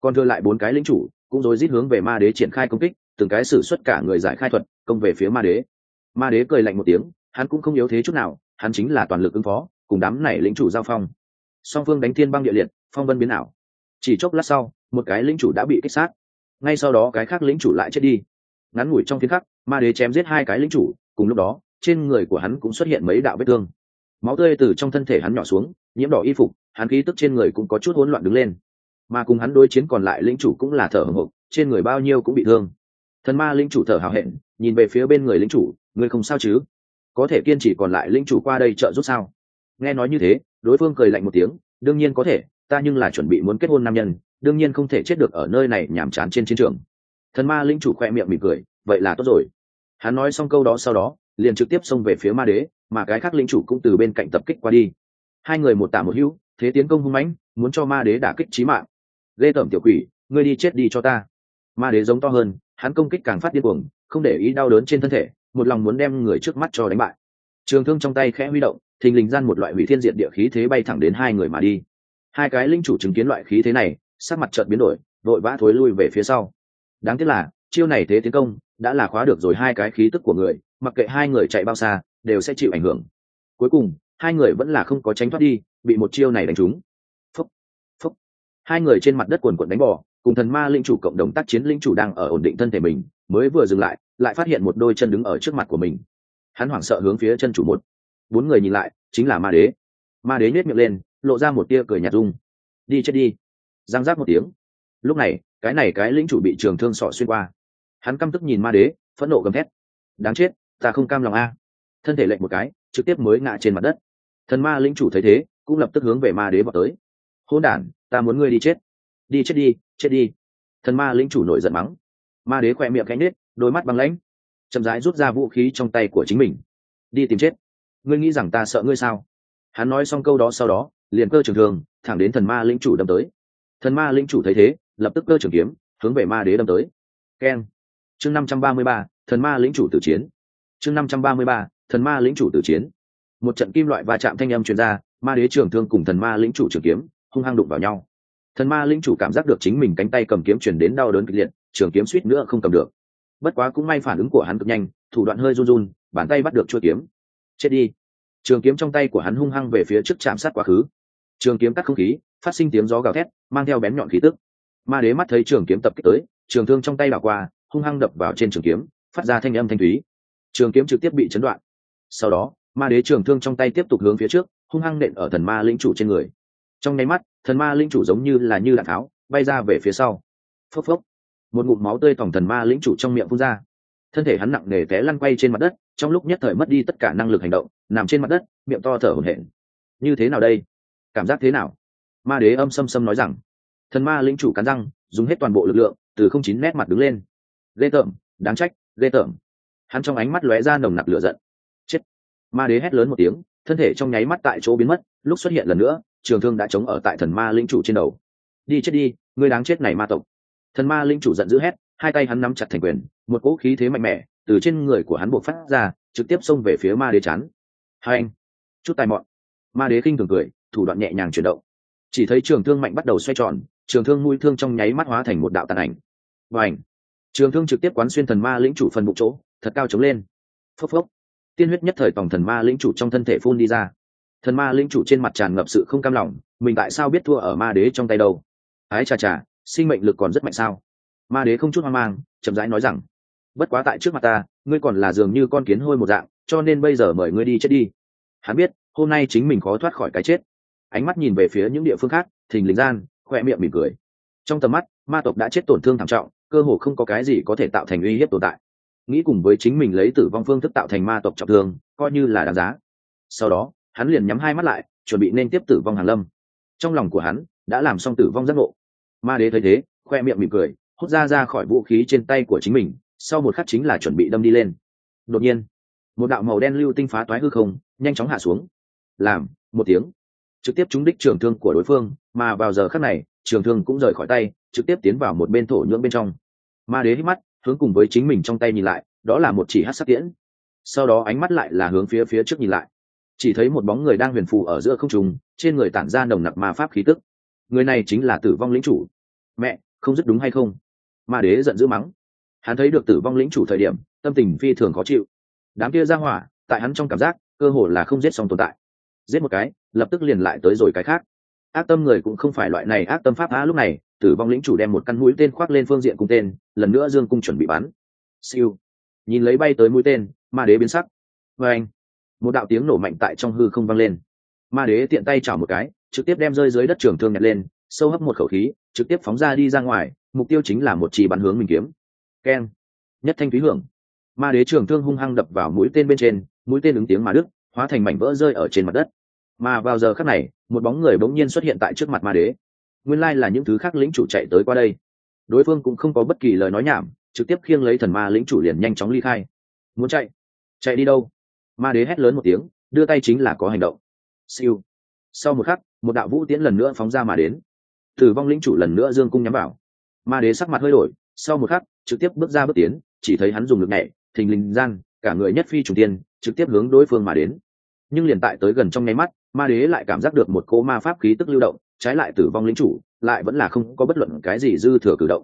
Còn thừa lại bốn cái lính chủ, cũng rồi rít hướng về ma đế triển khai công kích, từng cái xử suất cả người giải khai thuật, công về phía ma đế. Ma đế cười lạnh một tiếng, hắn cũng không yếu thế chút nào, hắn chính là toàn lực ứng phó, cùng đám này lính chủ giao phong. Song phương đánh thiên băng địa liệt, phong vân biến ảo. Chỉ chốc lát sau, một cái lính chủ đã bị kích sát. Ngay sau đó cái khác lính chủ lại chết đi. Ngắn ngủi trong thiên khắc ma đế chém giết hai cái lính chủ, cùng lúc đó, trên người của hắn cũng xuất hiện mấy đạo vết thương. Máu tươi từ trong thân thể hắn nhỏ xuống, nhiễm đỏ y phục, hắn khí tức trên người cũng có chút hỗn loạn đứng lên. Mà cùng hắn đối chiến còn lại lính chủ cũng là thở hồng hộc trên người bao nhiêu cũng bị thương. Thần ma lính chủ thở hào hẹn, nhìn về phía bên người lính chủ, ngươi không sao chứ? Có thể kiên trì còn lại lính chủ qua đây trợ giúp sao? Nghe nói như thế, đối phương cười lạnh một tiếng, đương nhiên có thể, ta nhưng là chuẩn bị muốn kết hôn nam nhân, đương nhiên không thể chết được ở nơi này nhàm chán trên chiến trường. Thần ma linh chủ khoe miệng mỉm cười, vậy là tốt rồi hắn nói xong câu đó sau đó, liền trực tiếp xông về phía ma đế, mà cái khác lính chủ cũng từ bên cạnh tập kích qua đi. Hai người một tả một hữu, thế tiến công hung mãnh, muốn cho ma đế đả kích trí mạng. Ghê tởm tiểu quỷ, ngươi đi chết đi cho ta. Ma đế giống to hơn, hắn công kích càng phát điên cuồng, không để ý đau đớn trên thân thể, một lòng muốn đem người trước mắt cho đánh bại. Trường thương trong tay khẽ huy động, thình lình gian một loại hủy thiên diện địa khí thế bay thẳng đến hai người mà đi. Hai cái linh chủ chứng kiến loại khí thế này, sắc mặt chợt biến đổi, vội vã thối lui về phía sau. Đáng tiếc là chiêu này thế tiến công, đã là khóa được rồi hai cái khí tức của người, mặc kệ hai người chạy bao xa, đều sẽ chịu ảnh hưởng. Cuối cùng, hai người vẫn là không có tránh thoát đi, bị một chiêu này đánh trúng. Phúc phúc hai người trên mặt đất quần quần đánh bỏ cùng thần ma linh chủ cộng đồng tác chiến linh chủ đang ở ổn định thân thể mình, mới vừa dừng lại lại phát hiện một đôi chân đứng ở trước mặt của mình. Hắn hoảng sợ hướng phía chân chủ một. Bốn người nhìn lại, chính là ma đế. Ma đế nhét miệng lên, lộ ra một tia cười nhạt dung. Đi chết đi. Giang giác một tiếng. Lúc này, cái này cái lĩnh chủ bị trường thương sọ xuyên qua hắn căm tức nhìn ma đế, phẫn nộ gầm thét. Đáng chết, ta không cam lòng a. Thân thể lệnh một cái, trực tiếp mới ngã trên mặt đất. Thần ma lĩnh chủ thấy thế, cũng lập tức hướng về ma đế vào tới. Hôn đản, ta muốn ngươi đi chết. Đi chết đi chết đi. Thần ma lĩnh chủ nổi giận mắng. Ma đế khoe miệng cánh nết đôi mắt băng lãnh. Chậm rãi rút ra vũ khí trong tay của chính mình. Đi tìm chết. Ngươi nghĩ rằng ta sợ ngươi sao? Hắn nói xong câu đó sau đó, liền cơ trường thường, thẳng đến thần ma lĩnh chủ đâm tới. Thần ma lĩnh chủ thấy thế, lập tức cơ trường kiếm, hướng về ma đế đâm tới. Keng chương năm trăm ba mươi ba, thần ma lĩnh chủ tử chiến. Chương năm trăm ba mươi ba, thần ma lĩnh chủ tử chiến. Một trận kim loại va chạm thanh âm truyền ra, ma đế trường thương cùng thần ma lĩnh chủ trường kiếm hung hăng đụng vào nhau. Thần ma lĩnh chủ cảm giác được chính mình cánh tay cầm kiếm chuyển đến đau đớn kịch liệt, trường kiếm suýt nữa không cầm được. Bất quá cũng may phản ứng của hắn cực nhanh, thủ đoạn hơi run run, bàn tay bắt được chuôi kiếm. Chết đi. Trường kiếm trong tay của hắn hung hăng về phía trước chạm sát quá khứ. Trường kiếm cắt không khí, phát sinh tiếng gió gào thét, mang theo bén nhọn khí tức. Ma đế mắt thấy trường kiếm tập kích tới, trường thương trong tay đảo qua hung hăng đập vào trên trường kiếm, phát ra thanh âm thanh thúy. Trường kiếm trực tiếp bị chấn đoạn. Sau đó, ma đế trường thương trong tay tiếp tục hướng phía trước, hung hăng nện ở thần ma linh chủ trên người. Trong nháy mắt, thần ma linh chủ giống như là như đạn tháo, bay ra về phía sau. Phốc phốc. Một ngụm máu tươi tòng thần ma lĩnh chủ trong miệng phun ra. Thân thể hắn nặng nề té lăn quay trên mặt đất, trong lúc nhất thời mất đi tất cả năng lực hành động, nằm trên mặt đất, miệng to thở hổn hển. Như thế nào đây? Cảm giác thế nào? Ma đế âm xâm xâm nói rằng. Thần ma lĩnh chủ cắn răng, dùng hết toàn bộ lực lượng, từ không chín mét mặt đứng lên ghê tởm, đáng trách, ghê tởm. Hắn trong ánh mắt lóe ra nồng nặc lửa giận. Chết. Ma đế hét lớn một tiếng, thân thể trong nháy mắt tại chỗ biến mất, lúc xuất hiện lần nữa, trường thương đã chống ở tại thần ma linh chủ trên đầu. Đi chết đi, ngươi đáng chết này ma tộc. Thần ma linh chủ giận dữ hét, hai tay hắn nắm chặt thành quyền, một cỗ khí thế mạnh mẽ, từ trên người của hắn buộc phát ra, trực tiếp xông về phía ma đế chán. Hai anh, chút tài mọn. Ma đế khinh thường cười, thủ đoạn nhẹ nhàng chuyển động. Chỉ thấy trường thương mạnh bắt đầu xoay tròn, trường thương mũi thương trong nháy mắt hóa thành một đạo tàn ảnh. Và ảnh trường thương trực tiếp quán xuyên thần ma lĩnh chủ phần bụng chỗ, thật cao chống lên. Phốc phốc. Tiên huyết nhất thời tổng thần ma lĩnh chủ trong thân thể phun đi ra. Thần ma lĩnh chủ trên mặt tràn ngập sự không cam lòng, mình tại sao biết thua ở ma đế trong tay đâu? Ái chà chà, sinh mệnh lực còn rất mạnh sao? Ma đế không chút hoang mang, chậm rãi nói rằng, bất quá tại trước mặt ta, ngươi còn là dường như con kiến hôi một dạng, cho nên bây giờ mời ngươi đi chết đi. Hắn biết, hôm nay chính mình khó thoát khỏi cái chết. Ánh mắt nhìn về phía những địa phương khác, thình lình gian, khoe miệng mỉm cười. Trong tầm mắt, ma tộc đã chết tổn thương thảm trọng cơ hồ không có cái gì có thể tạo thành uy hiếp tồn tại. Nghĩ cùng với chính mình lấy tử vong phương thức tạo thành ma tộc trọng thương, coi như là đáng giá. Sau đó, hắn liền nhắm hai mắt lại, chuẩn bị nên tiếp tử vong hàn lâm. Trong lòng của hắn, đã làm xong tử vong giác ngộ. Ma đế thấy thế, khoe miệng mỉm cười, hút ra ra khỏi vũ khí trên tay của chính mình, sau một khắc chính là chuẩn bị đâm đi lên. Đột nhiên, một đạo màu đen lưu tinh phá toái hư không, nhanh chóng hạ xuống. Làm, một tiếng, trực tiếp trúng đích trường thương của đối phương, mà vào giờ khắc này, trường thương cũng rời khỏi tay trực tiếp tiến vào một bên thổ nhưỡng bên trong. Ma đế hít mắt, hướng cùng với chính mình trong tay nhìn lại, đó là một chỉ hát sắc tiễn. Sau đó ánh mắt lại là hướng phía phía trước nhìn lại. Chỉ thấy một bóng người đang huyền phù ở giữa không trùng trên người tản ra nồng nặc ma pháp khí tức. Người này chính là tử vong lĩnh chủ. Mẹ, không dứt đúng hay không? Ma đế giận dữ mắng. Hắn thấy được tử vong lĩnh chủ thời điểm, tâm tình phi thường khó chịu. Đám kia ra hỏa, tại hắn trong cảm giác, cơ hồ là không giết xong tồn tại. Giết một cái, lập tức liền lại tới rồi cái khác. Ác tâm người cũng không phải loại này ác tâm pháp á lúc này tử vong lĩnh chủ đem một căn mũi tên khoác lên phương diện cung tên, lần nữa dương cung chuẩn bị bắn. Siêu. Nhìn lấy bay tới mũi tên, ma đế biến sắc. Vê anh, một đạo tiếng nổ mạnh tại trong hư không vang lên. Ma đế tiện tay chảo một cái, trực tiếp đem rơi dưới đất trường thương nhặt lên, sâu hấp một khẩu khí, trực tiếp phóng ra đi ra ngoài, mục tiêu chính là một chỉ bắn hướng mình kiếm. Keng. Nhất thanh thúy hưởng. Ma đế trường thương hung hăng đập vào mũi tên bên trên, mũi tên ứng tiếng mà đức hóa thành mảnh vỡ rơi ở trên mặt đất. Mà vào giờ khắc này, một bóng người bỗng nhiên xuất hiện tại trước mặt ma đế nguyên lai là những thứ khác lĩnh chủ chạy tới qua đây. Đối phương cũng không có bất kỳ lời nói nhảm, trực tiếp khiêng lấy thần ma lĩnh chủ liền nhanh chóng ly khai. Muốn chạy? Chạy đi đâu? Ma đế hét lớn một tiếng, đưa tay chính là có hành động. Siêu. Sau một khắc, một đạo vũ tiễn lần nữa phóng ra mà đến. Tử vong lĩnh chủ lần nữa dương cung nhắm vào. Ma đế sắc mặt hơi đổi, sau một khắc, trực tiếp bước ra bước tiến, chỉ thấy hắn dùng lực nhẹ, thình lình gian cả người nhất phi trùng tiên, trực tiếp hướng đối phương mà đến. Nhưng liền tại tới gần trong nháy mắt, ma đế lại cảm giác được một cỗ ma pháp khí tức lưu động trái lại tử vong lính chủ lại vẫn là không có bất luận cái gì dư thừa cử động.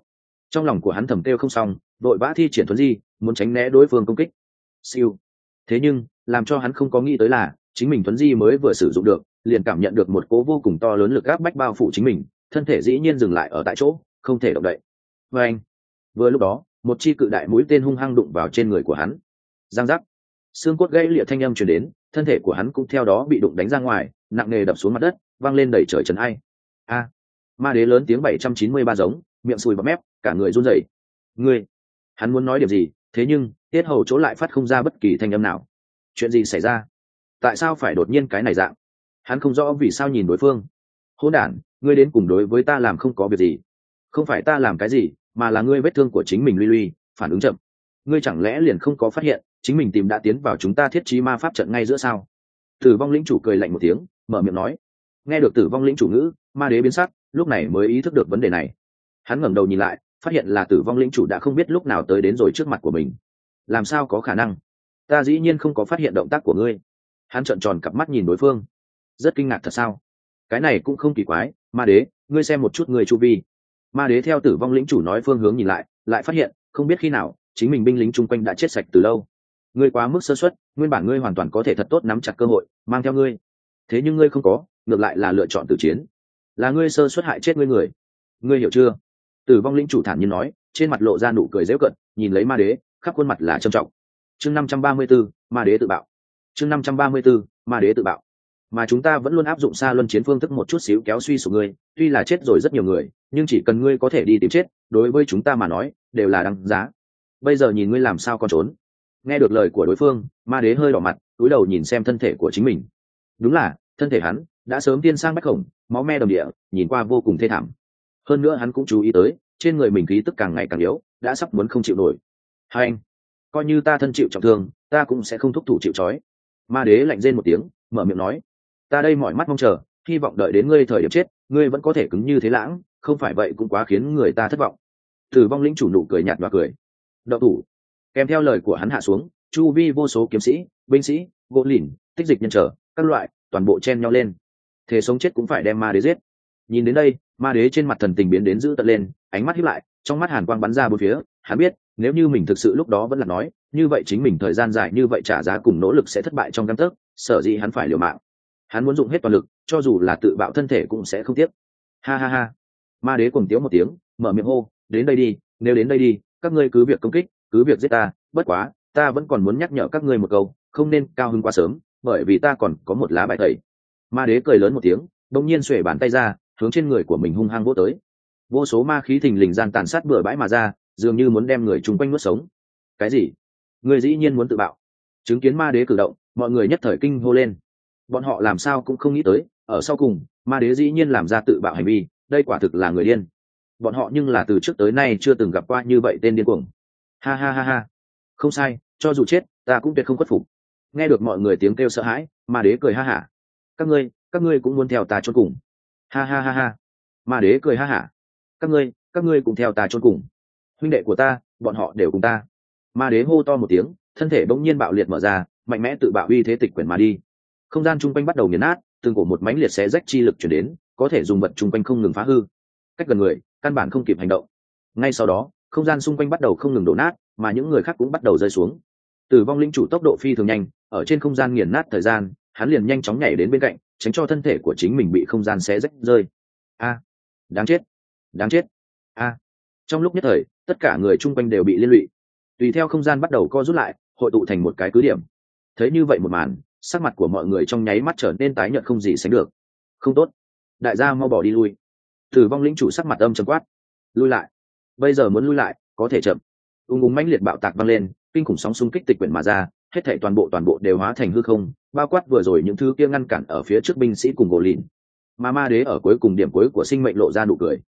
Trong lòng của hắn thầm kêu không xong, đội vã thi triển thuấn di, muốn tránh né đối phương công kích. Siêu. Thế nhưng, làm cho hắn không có nghĩ tới là, chính mình thuấn di mới vừa sử dụng được, liền cảm nhận được một cố vô cùng to lớn lực gáp bách bao phủ chính mình, thân thể dĩ nhiên dừng lại ở tại chỗ, không thể động đậy. Vâng. Anh vừa lúc đó, một chi cự đại mũi tên hung hăng đụng vào trên người của hắn. Giang giác xương cốt gãy lịa thanh âm chuyển đến, thân thể của hắn cũng theo đó bị đụng đánh ra ngoài, nặng nề đập xuống mặt đất văng lên đầy trời trần ai. A. Ma đế lớn tiếng bảy trăm chín mươi ba giống, miệng sùi bắp mép, cả người run rẩy. Ngươi, hắn muốn nói điểm gì, thế nhưng, tiết hầu chỗ lại phát không ra bất kỳ thanh âm nào. Chuyện gì xảy ra? Tại sao phải đột nhiên cái này dạng? Hắn không rõ vì sao nhìn đối phương. Hôn đản, ngươi đến cùng đối với ta làm không có việc gì. Không phải ta làm cái gì, mà là ngươi vết thương của chính mình luy luy phản ứng chậm. Ngươi chẳng lẽ liền không có phát hiện chính mình tìm đã tiến vào chúng ta thiết trí ma pháp trận ngay giữa sao? Tử vong lĩnh chủ cười lạnh một tiếng, mở miệng nói. Nghe được tử vong lĩnh chủ ngữ, ma đế biến sắc, lúc này mới ý thức được vấn đề này. Hắn ngẩng đầu nhìn lại, phát hiện là tử vong lĩnh chủ đã không biết lúc nào tới đến rồi trước mặt của mình. Làm sao có khả năng? Ta dĩ nhiên không có phát hiện động tác của ngươi. Hắn trợn tròn cặp mắt nhìn đối phương. Rất kinh ngạc thật sao? Cái này cũng không kỳ quái, ma đế, ngươi xem một chút người chu vi. Ma đế theo tử vong lĩnh chủ nói phương hướng nhìn lại lại phát hiện, không biết khi nào, chính mình binh lính chung quanh đã chết sạch từ lâu ngươi quá mức sơ xuất nguyên bản ngươi hoàn toàn có thể thật tốt nắm chặt cơ hội, mang theo ngươi. Thế nhưng ngươi không có, ngược lại là lựa chọn tử chiến. Là ngươi sơ xuất hại chết ngươi người. Ngươi hiểu chưa? Tử vong lĩnh chủ thản nhiên nói, trên mặt lộ ra nụ cười dễu cận, nhìn lấy ma đế, khắp khuôn mặt là trầm trọng. Chương năm trăm ba mươi b ố ma đế tự bạo. Chương năm trăm ba mươi b ố ma đế tự bạo. Mà chúng ta vẫn luôn áp dụng xa luân chiến phương thức một chút xíu kéo suy sụp ngươi, tuy là chết rồi rất nhiều người, nhưng chỉ cần ngươi có thể đi tìm chết, đối với chúng ta mà nói, đều là đáng giá. Bây giờ nhìn ngươi làm sao còn trốn nghe được lời của đối phương, ma đế hơi đỏ mặt cúi đầu nhìn xem thân thể của chính mình. Đúng là, thân thể hắn đã sớm tiên sang bách khổng, máu me đồng địa, nhìn qua vô cùng thê thảm. Hơn nữa hắn cũng chú ý tới, trên người mình khí tức càng ngày càng yếu, đã sắp muốn không chịu nổi. Hai anh, coi như ta thân chịu trọng thương, ta cũng sẽ không thúc thủ chịu c ma đế lạnh rên một tiếng, mở miệng nói, ta đây mọi mắt mong chờ, hy vọng đợi đến ngươi thời điểm chết, ngươi vẫn có thể cứng như thế lãng, không phải vậy cũng quá khiến người ta thất vọng. Tử vong lĩnh chủ nụ cười nhạt và cười. Đậu thủ kèm theo lời của hắn hạ xuống, chu vi vô số kiếm sĩ, binh sĩ, gỗ lìn, tích dịch nhân trở, các loại, toàn bộ chen nhau lên. Thế sống chết cũng phải đem ma đế giết. Nhìn đến đây, ma đế trên mặt thần tình biến đến giữ tận lên, ánh mắt hiếp lại, trong mắt hàn quang bắn ra bốn phía, hắn biết, nếu như mình thực sự lúc đó vẫn là nói, như vậy chính mình thời gian dài như vậy trả giá cùng nỗ lực sẽ thất bại trong căn tấc, sở dĩ hắn phải liều mạng. Hắn muốn dùng hết toàn lực, cho dù là tự bạo thân thể cũng sẽ không tiếc. Ha ha ha. Ma đế cùng tiếu một tiếng, mở miệng hô, đến đây đi, nếu đến đây đi, các ngươi cứ việc công kích cứ việc giết ta, bất quá, ta vẫn còn muốn nhắc nhở các ngươi một câu, không nên cao hứng quá sớm, bởi vì ta còn có một lá bài tẩy ma đế cười lớn một tiếng đông nhiên xuể bàn tay ra, hướng trên người của mình hung hăng vô tới. Vô số ma khí thình lình gian tàn sát bừa bãi mà ra, dường như muốn đem người chung quanh nuốt sống. Cái gì? Người dĩ nhiên muốn tự bạo. Chứng kiến ma đế cử động, mọi người nhất thời kinh hô lên. Bọn họ làm sao cũng không nghĩ tới, ở sau cùng, ma đế dĩ nhiên làm ra tự bạo hành vi, đây quả thực là người điên. Bọn họ nhưng là từ trước tới nay chưa từng gặp qua như vậy tên điên cuồng ha ha ha ha. Không sai, cho dù chết, ta cũng tuyệt không khuất phục. Nghe được mọi người tiếng kêu sợ hãi, ma đế cười ha hả. Các ngươi các ngươi cũng muốn theo ta chôn cùng. Ha ha ha ha. Ma đế cười ha hả. Các ngươi các ngươi cũng theo ta chôn cùng. Huynh đệ của ta, bọn họ đều cùng ta. Ma đế hô to một tiếng, thân thể bỗng nhiên bạo liệt mở ra, mạnh mẽ tự bạo uy thế tịch quyển mà đi. Không gian chung quanh bắt đầu nghiền nát, từng cổ một mánh liệt xé rách chi lực chuyển đến, có thể dùng vật chung quanh không ngừng phá hư. Cách gần người, căn bản không kịp hành động. Ngay sau đó không gian xung quanh bắt đầu không ngừng đổ nát, mà những người khác cũng bắt đầu rơi xuống. Tử vong linh chủ tốc độ phi thường nhanh, ở trên không gian nghiền nát thời gian, hắn liền nhanh chóng nhảy đến bên cạnh, tránh cho thân thể của chính mình bị không gian xé rách rơi. A, đáng chết đáng chết. A, trong lúc nhất thời, tất cả người chung quanh đều bị liên lụy. Tùy theo không gian bắt đầu co rút lại, hội tụ thành một cái cứ điểm. Thấy như vậy một màn, sắc mặt của mọi người trong nháy mắt trở nên tái nhợt không gì sánh được. Không tốt. Đại gia mau bỏ đi lui. Tử vong lĩnh chủ sắc mặt âm chấm quát. Lui lại bây giờ muốn lui lại, có thể chậm. Ung ung mãnh liệt bạo tạc văng lên, kinh khủng sóng xung kích tịch quyển mà ra, hết thảy toàn bộ toàn bộ đều hóa thành hư không, bao quát vừa rồi những thứ kia ngăn cản ở phía trước binh sĩ cùng gỗ lìn. Mà ma đế ở cuối cùng điểm cuối của sinh mệnh lộ ra nụ cười.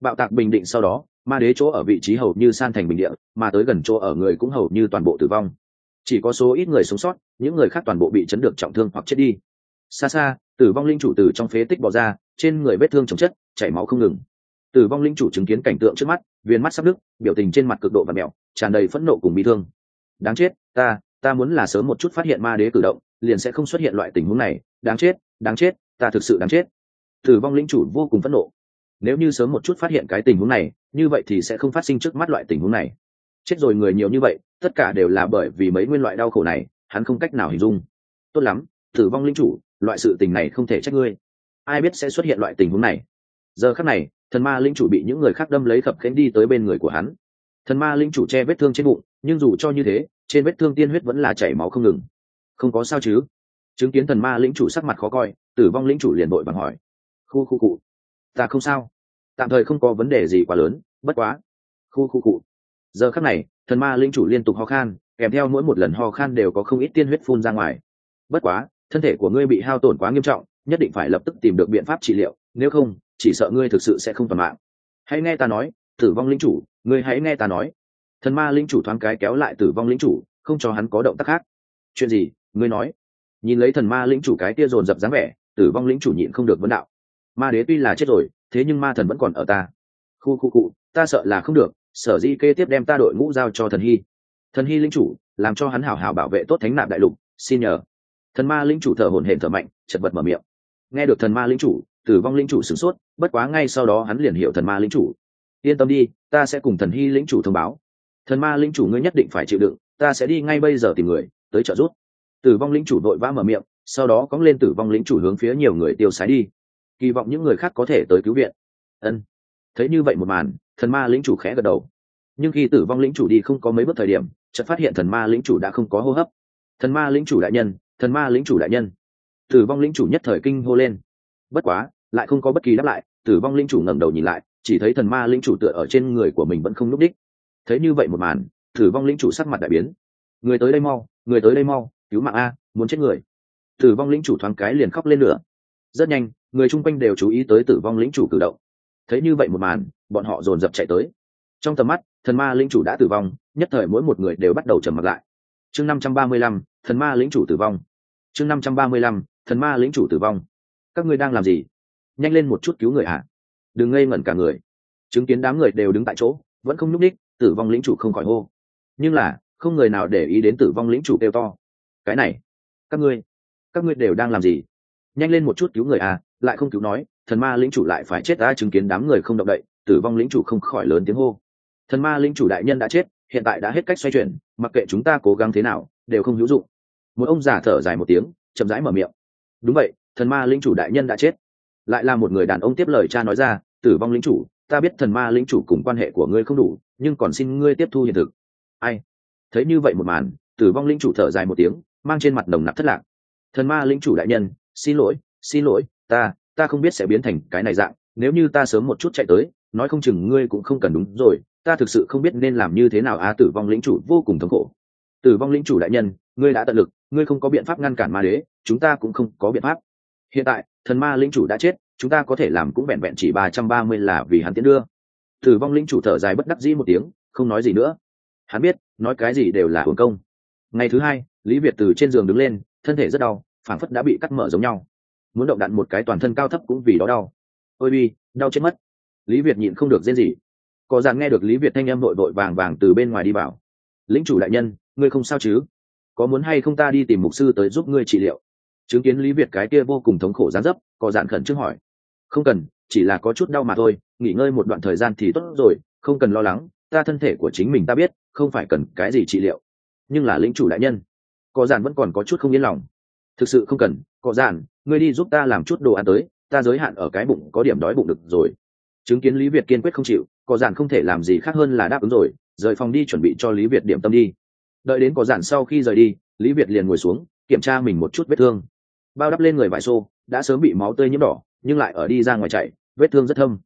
Bạo tạc bình định sau đó, ma đế chỗ ở vị trí hầu như san thành bình địa, mà tới gần chỗ ở người cũng hầu như toàn bộ tử vong. Chỉ có số ít người sống sót, những người khác toàn bộ bị chấn được trọng thương hoặc chết đi. Xa xa, tử vong linh chủ từ trong phế tích bỏ ra, trên người vết thương chồng chất, chảy máu không ngừng tử vong linh chủ chứng kiến cảnh tượng trước mắt, viên mắt sắp đứt biểu tình trên mặt cực độ và mẹo, tràn đầy phẫn nộ cùng bị thương. Đáng chết, ta ta muốn là sớm một chút phát hiện ma đế cử động, liền sẽ không xuất hiện loại tình huống này. Đáng chết đáng chết, ta thực sự đáng chết. Tử vong linh chủ vô cùng phẫn nộ. Nếu như sớm một chút phát hiện cái tình huống này, như vậy thì sẽ không phát sinh trước mắt loại tình huống này. Chết rồi người nhiều như vậy, tất cả đều là bởi vì mấy nguyên loại đau khổ này, hắn không cách nào hình dung. Tốt lắm tử vong linh chủ, loại sự tình này không thể trách ngươi. Ai biết sẽ xuất hiện loại tình huống này? Giờ khắc này, thần ma linh chủ bị những người khác đâm lấy khập khẽnh đi tới bên người của hắn. Thần ma linh chủ che vết thương trên bụng, nhưng dù cho như thế, trên vết thương tiên huyết vẫn là chảy máu không ngừng. Không có sao chứ? Chứng kiến thần ma lĩnh chủ sắc mặt khó coi, tử vong lĩnh chủ liền đội bằng hỏi. Khu khu cụ. Ta không sao. Tạm thời không có vấn đề gì quá lớn, bất quá. Khu khu cụ. Giờ khắc này, thần ma lĩnh chủ liên tục ho khan, kèm theo mỗi một lần ho khan đều có không ít tiên huyết phun ra ngoài. Bất quá, thân thể của ngươi bị hao tổn quá nghiêm trọng, nhất định phải lập tức tìm được biện pháp trị liệu, nếu không chỉ sợ ngươi thực sự sẽ không toàn mạng. Hãy nghe ta nói, tử vong linh chủ, ngươi hãy nghe ta nói. Thần ma linh chủ thoáng cái kéo lại tử vong linh chủ, không cho hắn có động tác khác. Chuyện gì, ngươi nói? Nhìn lấy thần ma lĩnh chủ cái tia dồn dập dáng vẻ, tử vong lĩnh chủ nhịn không được vấn đạo. Ma đế tuy là chết rồi, thế nhưng ma thần vẫn còn ở ta. Khu khu cụ ta sợ là không được, sở di kê tiếp đem ta đội ngũ giao cho thần hy. Thần hy linh chủ, làm cho hắn hảo hảo bảo vệ tốt thánh nạp đại lục, xin nhờ. Thần ma linh chủ thở hổn hển thở mạnh, chật vật mở miệng. Nghe được thần ma linh chủ tử vong linh chủ sửng sốt bất quá ngay sau đó hắn liền hiểu thần ma linh chủ yên tâm đi ta sẽ cùng thần hy linh chủ thông báo thần ma linh chủ ngươi nhất định phải chịu đựng ta sẽ đi ngay bây giờ tìm người tới trợ giúp tử vong linh chủ đội vã mở miệng sau đó cóng lên tử vong linh chủ hướng phía nhiều người tiêu sái đi kỳ vọng những người khác có thể tới cứu viện ân thấy như vậy một màn thần ma lĩnh chủ khẽ gật đầu nhưng khi tử vong lĩnh chủ đi không có mấy bước thời điểm chợt phát hiện thần ma lĩnh chủ đã không có hô hấp thần ma lĩnh chủ đại nhân thần ma lĩnh chủ đại nhân tử vong lĩnh chủ nhất thời kinh hô lên bất quá, lại không có bất kỳ đáp lại, tử vong Linh chủ ngẩng đầu nhìn lại, chỉ thấy thần ma Linh chủ tựa ở trên người của mình vẫn không n ú c đích. Thấy như vậy một màn, tử vong Linh chủ sắc mặt đại biến. Người tới đây mau, người tới đây mau, cứu mạng a, muốn chết người. Tử vong Linh chủ thoáng cái liền khóc lên lửa. rất nhanh, người chung quanh đều chú ý tới tử vong Linh chủ cử động. Thấy như vậy một màn, bọn họ dồn dập chạy tới. Trong tầm mắt, thần ma Linh chủ đã tử vong, nhất thời mỗi một người đều bắt đầu trầm mặt lại. Chương năm trăm ba mươi lăm, thần ma lĩnh chủ tử vong. Chương năm trăm ba mươi lăm, thần ma lĩnh chủ tử vong các ngươi đang làm gì? Nhanh lên một chút cứu người ạ à? đừng ngây ngẩn cả người. Chứng kiến đám người đều đứng tại chỗ, vẫn không nhúc ních tử vong lĩnh chủ không khỏi hô. Nhưng là, không người nào để ý đến tử vong lĩnh chủ kêu to. Cái này, các ngươi các ngươi đều đang làm gì? Nhanh lên một chút cứu người à lại không cứu nói, thần ma lĩnh chủ lại phải chết ta, chứng kiến đám người không động đậy, tử vong lĩnh chủ không khỏi lớn tiếng hô. Thần ma lĩnh chủ đại nhân đã chết, hiện tại đã hết cách xoay chuyển, mặc kệ chúng ta cố gắng thế nào, đều không hữu dụng. Một ông già thở dài một tiếng, chậm rãi mở miệng. Đúng vậy thần ma lĩnh chủ đại nhân đã chết. Lại là một người đàn ông tiếp lời cha nói ra, tử vong lĩnh chủ, ta biết thần ma lĩnh chủ cùng quan hệ của ngươi không đủ, nhưng còn xin ngươi tiếp thu hiện thực. Ai? Thấy như vậy một màn, tử vong lĩnh chủ thở dài một tiếng, mang trên mặt nồng nặc thất lạc. Thần ma lĩnh chủ đại nhân, xin lỗi xin lỗi, ta ta không biết sẽ biến thành cái này dạng, nếu như ta sớm một chút chạy tới, nói không chừng ngươi cũng không cần đúng rồi, ta thực sự không biết nên làm như thế nào, a, tử vong lĩnh chủ vô cùng thống khổ. Tử vong lĩnh chủ đại nhân, ngươi đã tận lực, ngươi không có biện pháp ngăn cản ma đế, chúng ta cũng không có biện pháp hiện tại, thần ma lĩnh chủ đã chết, chúng ta có thể làm cũng vẹn vẹn chỉ ba trăm ba mươi là vì hắn tiến đưa. Tử vong lĩnh chủ thở dài bất đắc dĩ một tiếng, không nói gì nữa. Hắn biết, nói cái gì đều là hưởng công. Ngày thứ hai, lý việt từ trên giường đứng lên, thân thể rất đau, phảng phất đã bị cắt mở giống nhau. Muốn động đạn một cái toàn thân cao thấp cũng vì đó đau. Ôi bi, đau chết mất. Lý việt nhịn không được rên gì có dàn nghe được lý việt thanh em vội vội vàng vàng từ bên ngoài đi vào. Lính chủ đại nhân, ngươi không sao chứ? Có muốn hay không ta đi tìm mục sư tới giúp ngươi trị liệu? Chứng kiến lý việt cái kia vô cùng thống khổ gián dấp, có dạn khẩn trước hỏi. Không cần, chỉ là có chút đau mà thôi, nghỉ ngơi một đoạn thời gian thì tốt rồi, không cần lo lắng, ta thân thể của chính mình ta biết, không phải cần cái gì trị liệu. Nhưng là lính chủ đại nhân, có dạn vẫn còn có chút không yên lòng. Thực sự không cần, có dạn, ngươi đi giúp ta làm chút đồ ăn tới, ta giới hạn ở cái bụng có điểm đói bụng được rồi. Chứng kiến lý việt kiên quyết không chịu, có dạn không thể làm gì khác hơn là đáp ứng rồi, rời phòng đi chuẩn bị cho lý việt điểm tâm đi. Đợi đến có dạn sau khi rời đi, lý việt liền ngồi xuống kiểm tra mình một chút vết thương. Bao đắp lên người vải xô, đã sớm bị máu tươi nhiễm đỏ, nhưng lại ở đi ra ngoài chạy, vết thương rất thâm.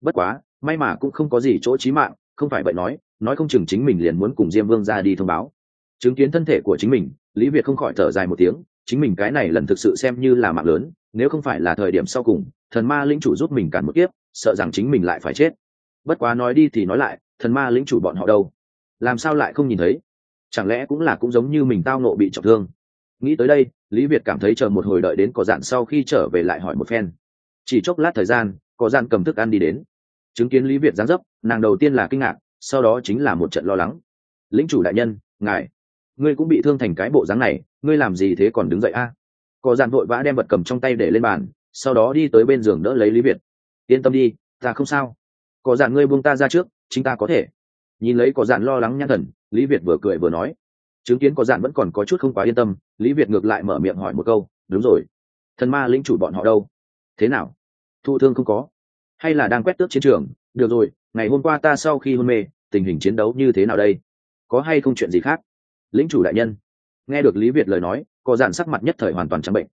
Bất quá, may mà cũng không có gì chỗ chí mạng, không phải vậy nói nói không chừng chính mình liền muốn cùng diêm vương ra đi thông báo. Chứng kiến thân thể của chính mình, lý việt không khỏi thở dài một tiếng, chính mình cái này lần thực sự xem như là mạng lớn, nếu không phải là thời điểm sau cùng, thần ma linh chủ giúp mình cản một kiếp, sợ rằng chính mình lại phải chết. Bất quá nói đi thì nói lại, thần ma lĩnh chủ bọn họ đâu? Làm sao lại không nhìn thấy? Chẳng lẽ cũng là cũng giống như mình tao nộ bị trọng thương? Nghĩ tới đây, lý việt cảm thấy chờ một hồi đợi đến có dạn sau khi trở về lại hỏi một phen. Chỉ chốc lát thời gian, có dạn cầm thức ăn đi đến. Chứng kiến lý việt giáng dấp, nàng đầu tiên là kinh ngạc, sau đó chính là một trận lo lắng. Lĩnh chủ đại nhân, ngài, ngươi cũng bị thương thành cái bộ dáng này, ngươi làm gì thế còn đứng dậy a? À? có dạn vội vã đem vật cầm trong tay để lên bàn, sau đó đi tới bên giường đỡ lấy lý việt. Yên tâm đi, ta không sao. Có dạn ngươi buông ta ra trước, chính ta có thể. Nhìn lấy có dạn lo lắng nhăn thần, lý việt vừa cười vừa nói chứng kiến có dạn vẫn còn có chút không quá yên tâm, lý việt ngược lại mở miệng hỏi một câu, đúng rồi, thần ma linh chủ bọn họ đâu? Thế nào? Thụ thương không có? Hay là đang quét tước chiến trường? Được rồi, ngày hôm qua ta sau khi hôn mê, tình hình chiến đấu như thế nào đây? Có hay không chuyện gì khác? Lính chủ đại nhân. Nghe được lý việt lời nói, có dạn sắc mặt nhất thời hoàn toàn trắng bệnh.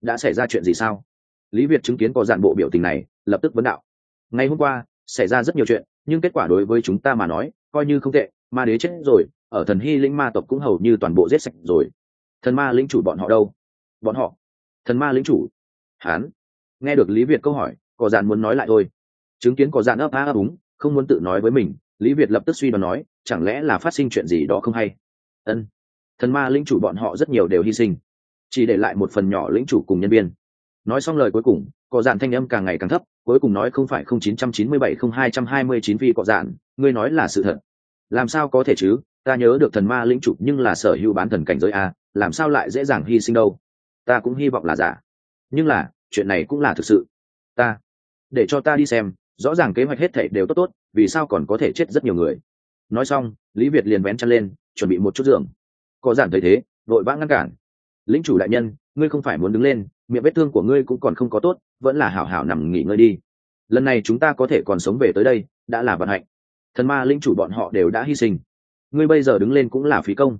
Đã xảy ra chuyện gì sao? Lý việt chứng kiến có dạn bộ biểu tình này, lập tức vấn đạo. Ngày hôm qua, xảy ra rất nhiều chuyện, nhưng kết quả đối với chúng ta mà nói, coi như không tệ, ma đế chết rồi ở thần hy lĩnh ma tộc cũng hầu như toàn bộ giết sạch rồi. Thần ma lĩnh chủ bọn họ đâu? Bọn họ? Thần ma lĩnh chủ? Hán. Nghe được lý việt câu hỏi, có dạn muốn nói lại thôi. Chứng kiến có dạn ấp á ấp úng, không muốn tự nói với mình, lý việt lập tức suy đoán nói, chẳng lẽ là phát sinh chuyện gì đó không hay? Ân. Thần ma lĩnh chủ bọn họ rất nhiều đều hy sinh. Chỉ để lại một phần nhỏ lĩnh chủ cùng nhân viên. Nói xong lời cuối cùng, có dạn thanh âm càng ngày càng thấp, cuối cùng nói không phải không chín trăm chín mươi bảy không hai trăm hai mươi chín vì có dạn, ngươi nói là sự thật. Làm sao có thể chứ? Ta nhớ được thần ma lĩnh chủ nhưng là sở hữu bán thần cảnh giới a, làm sao lại dễ dàng hy sinh đâu? Ta cũng hy vọng là giả. Nhưng là, chuyện này cũng là thực sự. Ta, để cho ta đi xem, rõ ràng kế hoạch hết thể đều tốt tốt, vì sao còn có thể chết rất nhiều người. Nói xong, lý việt liền vén chân lên, chuẩn bị một chút giường. Có giản thấy thế, đội vã ngăn cản. Lĩnh chủ đại nhân, ngươi không phải muốn đứng lên, miệng vết thương của ngươi cũng còn không có tốt, vẫn là hảo hảo nằm nghỉ ngơi đi. Lần này chúng ta có thể còn sống về tới đây, đã là vận hạnh. Thần ma linh chủ bọn họ đều đã hy sinh ngươi bây giờ đứng lên cũng là phí công.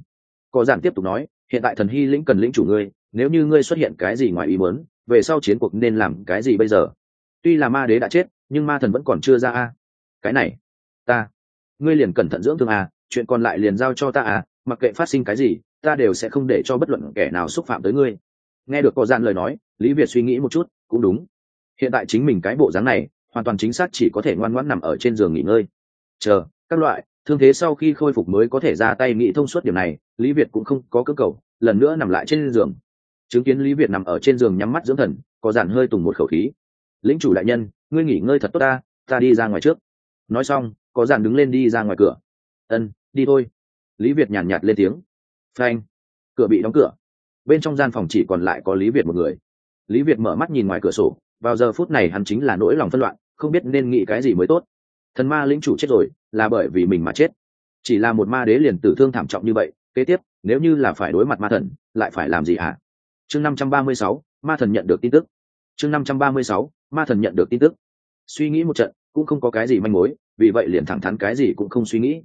Có giản tiếp tục nói, hiện tại thần hy lĩnh cần lĩnh chủ ngươi, nếu như ngươi xuất hiện cái gì ngoài ý muốn, về sau chiến cuộc nên làm cái gì bây giờ? Tuy là ma đế đã chết, nhưng ma thần vẫn còn chưa ra a. Cái này, ta, ngươi liền cẩn thận dưỡng thương a, chuyện còn lại liền giao cho ta à? mặc kệ phát sinh cái gì, ta đều sẽ không để cho bất luận kẻ nào xúc phạm tới ngươi. Nghe được có gian lời nói, lý việt suy nghĩ một chút, cũng đúng. Hiện tại chính mình cái bộ dáng này, hoàn toàn chính xác chỉ có thể ngoan ngoãn nằm ở trên giường nghỉ ngơi. Chờ, các loại thương thế sau khi khôi phục mới có thể ra tay nghĩ thông suốt điểm này lý việt cũng không có cơ cầu lần nữa nằm lại trên giường. Chứng kiến lý việt nằm ở trên giường nhắm mắt dưỡng thần có dàn hơi tùng một khẩu khí. Lính chủ đại nhân ngươi nghỉ ngơi thật tốt ta ta đi ra ngoài trước. Nói xong có dàn đứng lên đi ra ngoài cửa. Ân đi thôi. Lý việt nhàn nhạt, nhạt lên tiếng. Phanh. Cửa bị đóng cửa. Bên trong gian phòng chỉ còn lại có lý việt một người. Lý việt mở mắt nhìn ngoài cửa sổ vào giờ phút này hắn chính là nỗi lòng phân loạn không biết nên nghĩ cái gì mới tốt thần ma lĩnh chủ chết rồi, là bởi vì mình mà chết. Chỉ là một ma đế liền tử thương thảm trọng như vậy, kế tiếp, nếu như là phải đối mặt ma thần, lại phải làm gì hả? Chương năm trăm ba mươi sáu, ma thần nhận được tin tức. Chương năm trăm ba mươi sáu, ma thần nhận được tin tức. Suy nghĩ một trận, cũng không có cái gì manh mối, vì vậy liền thẳng thắn cái gì cũng không suy nghĩ.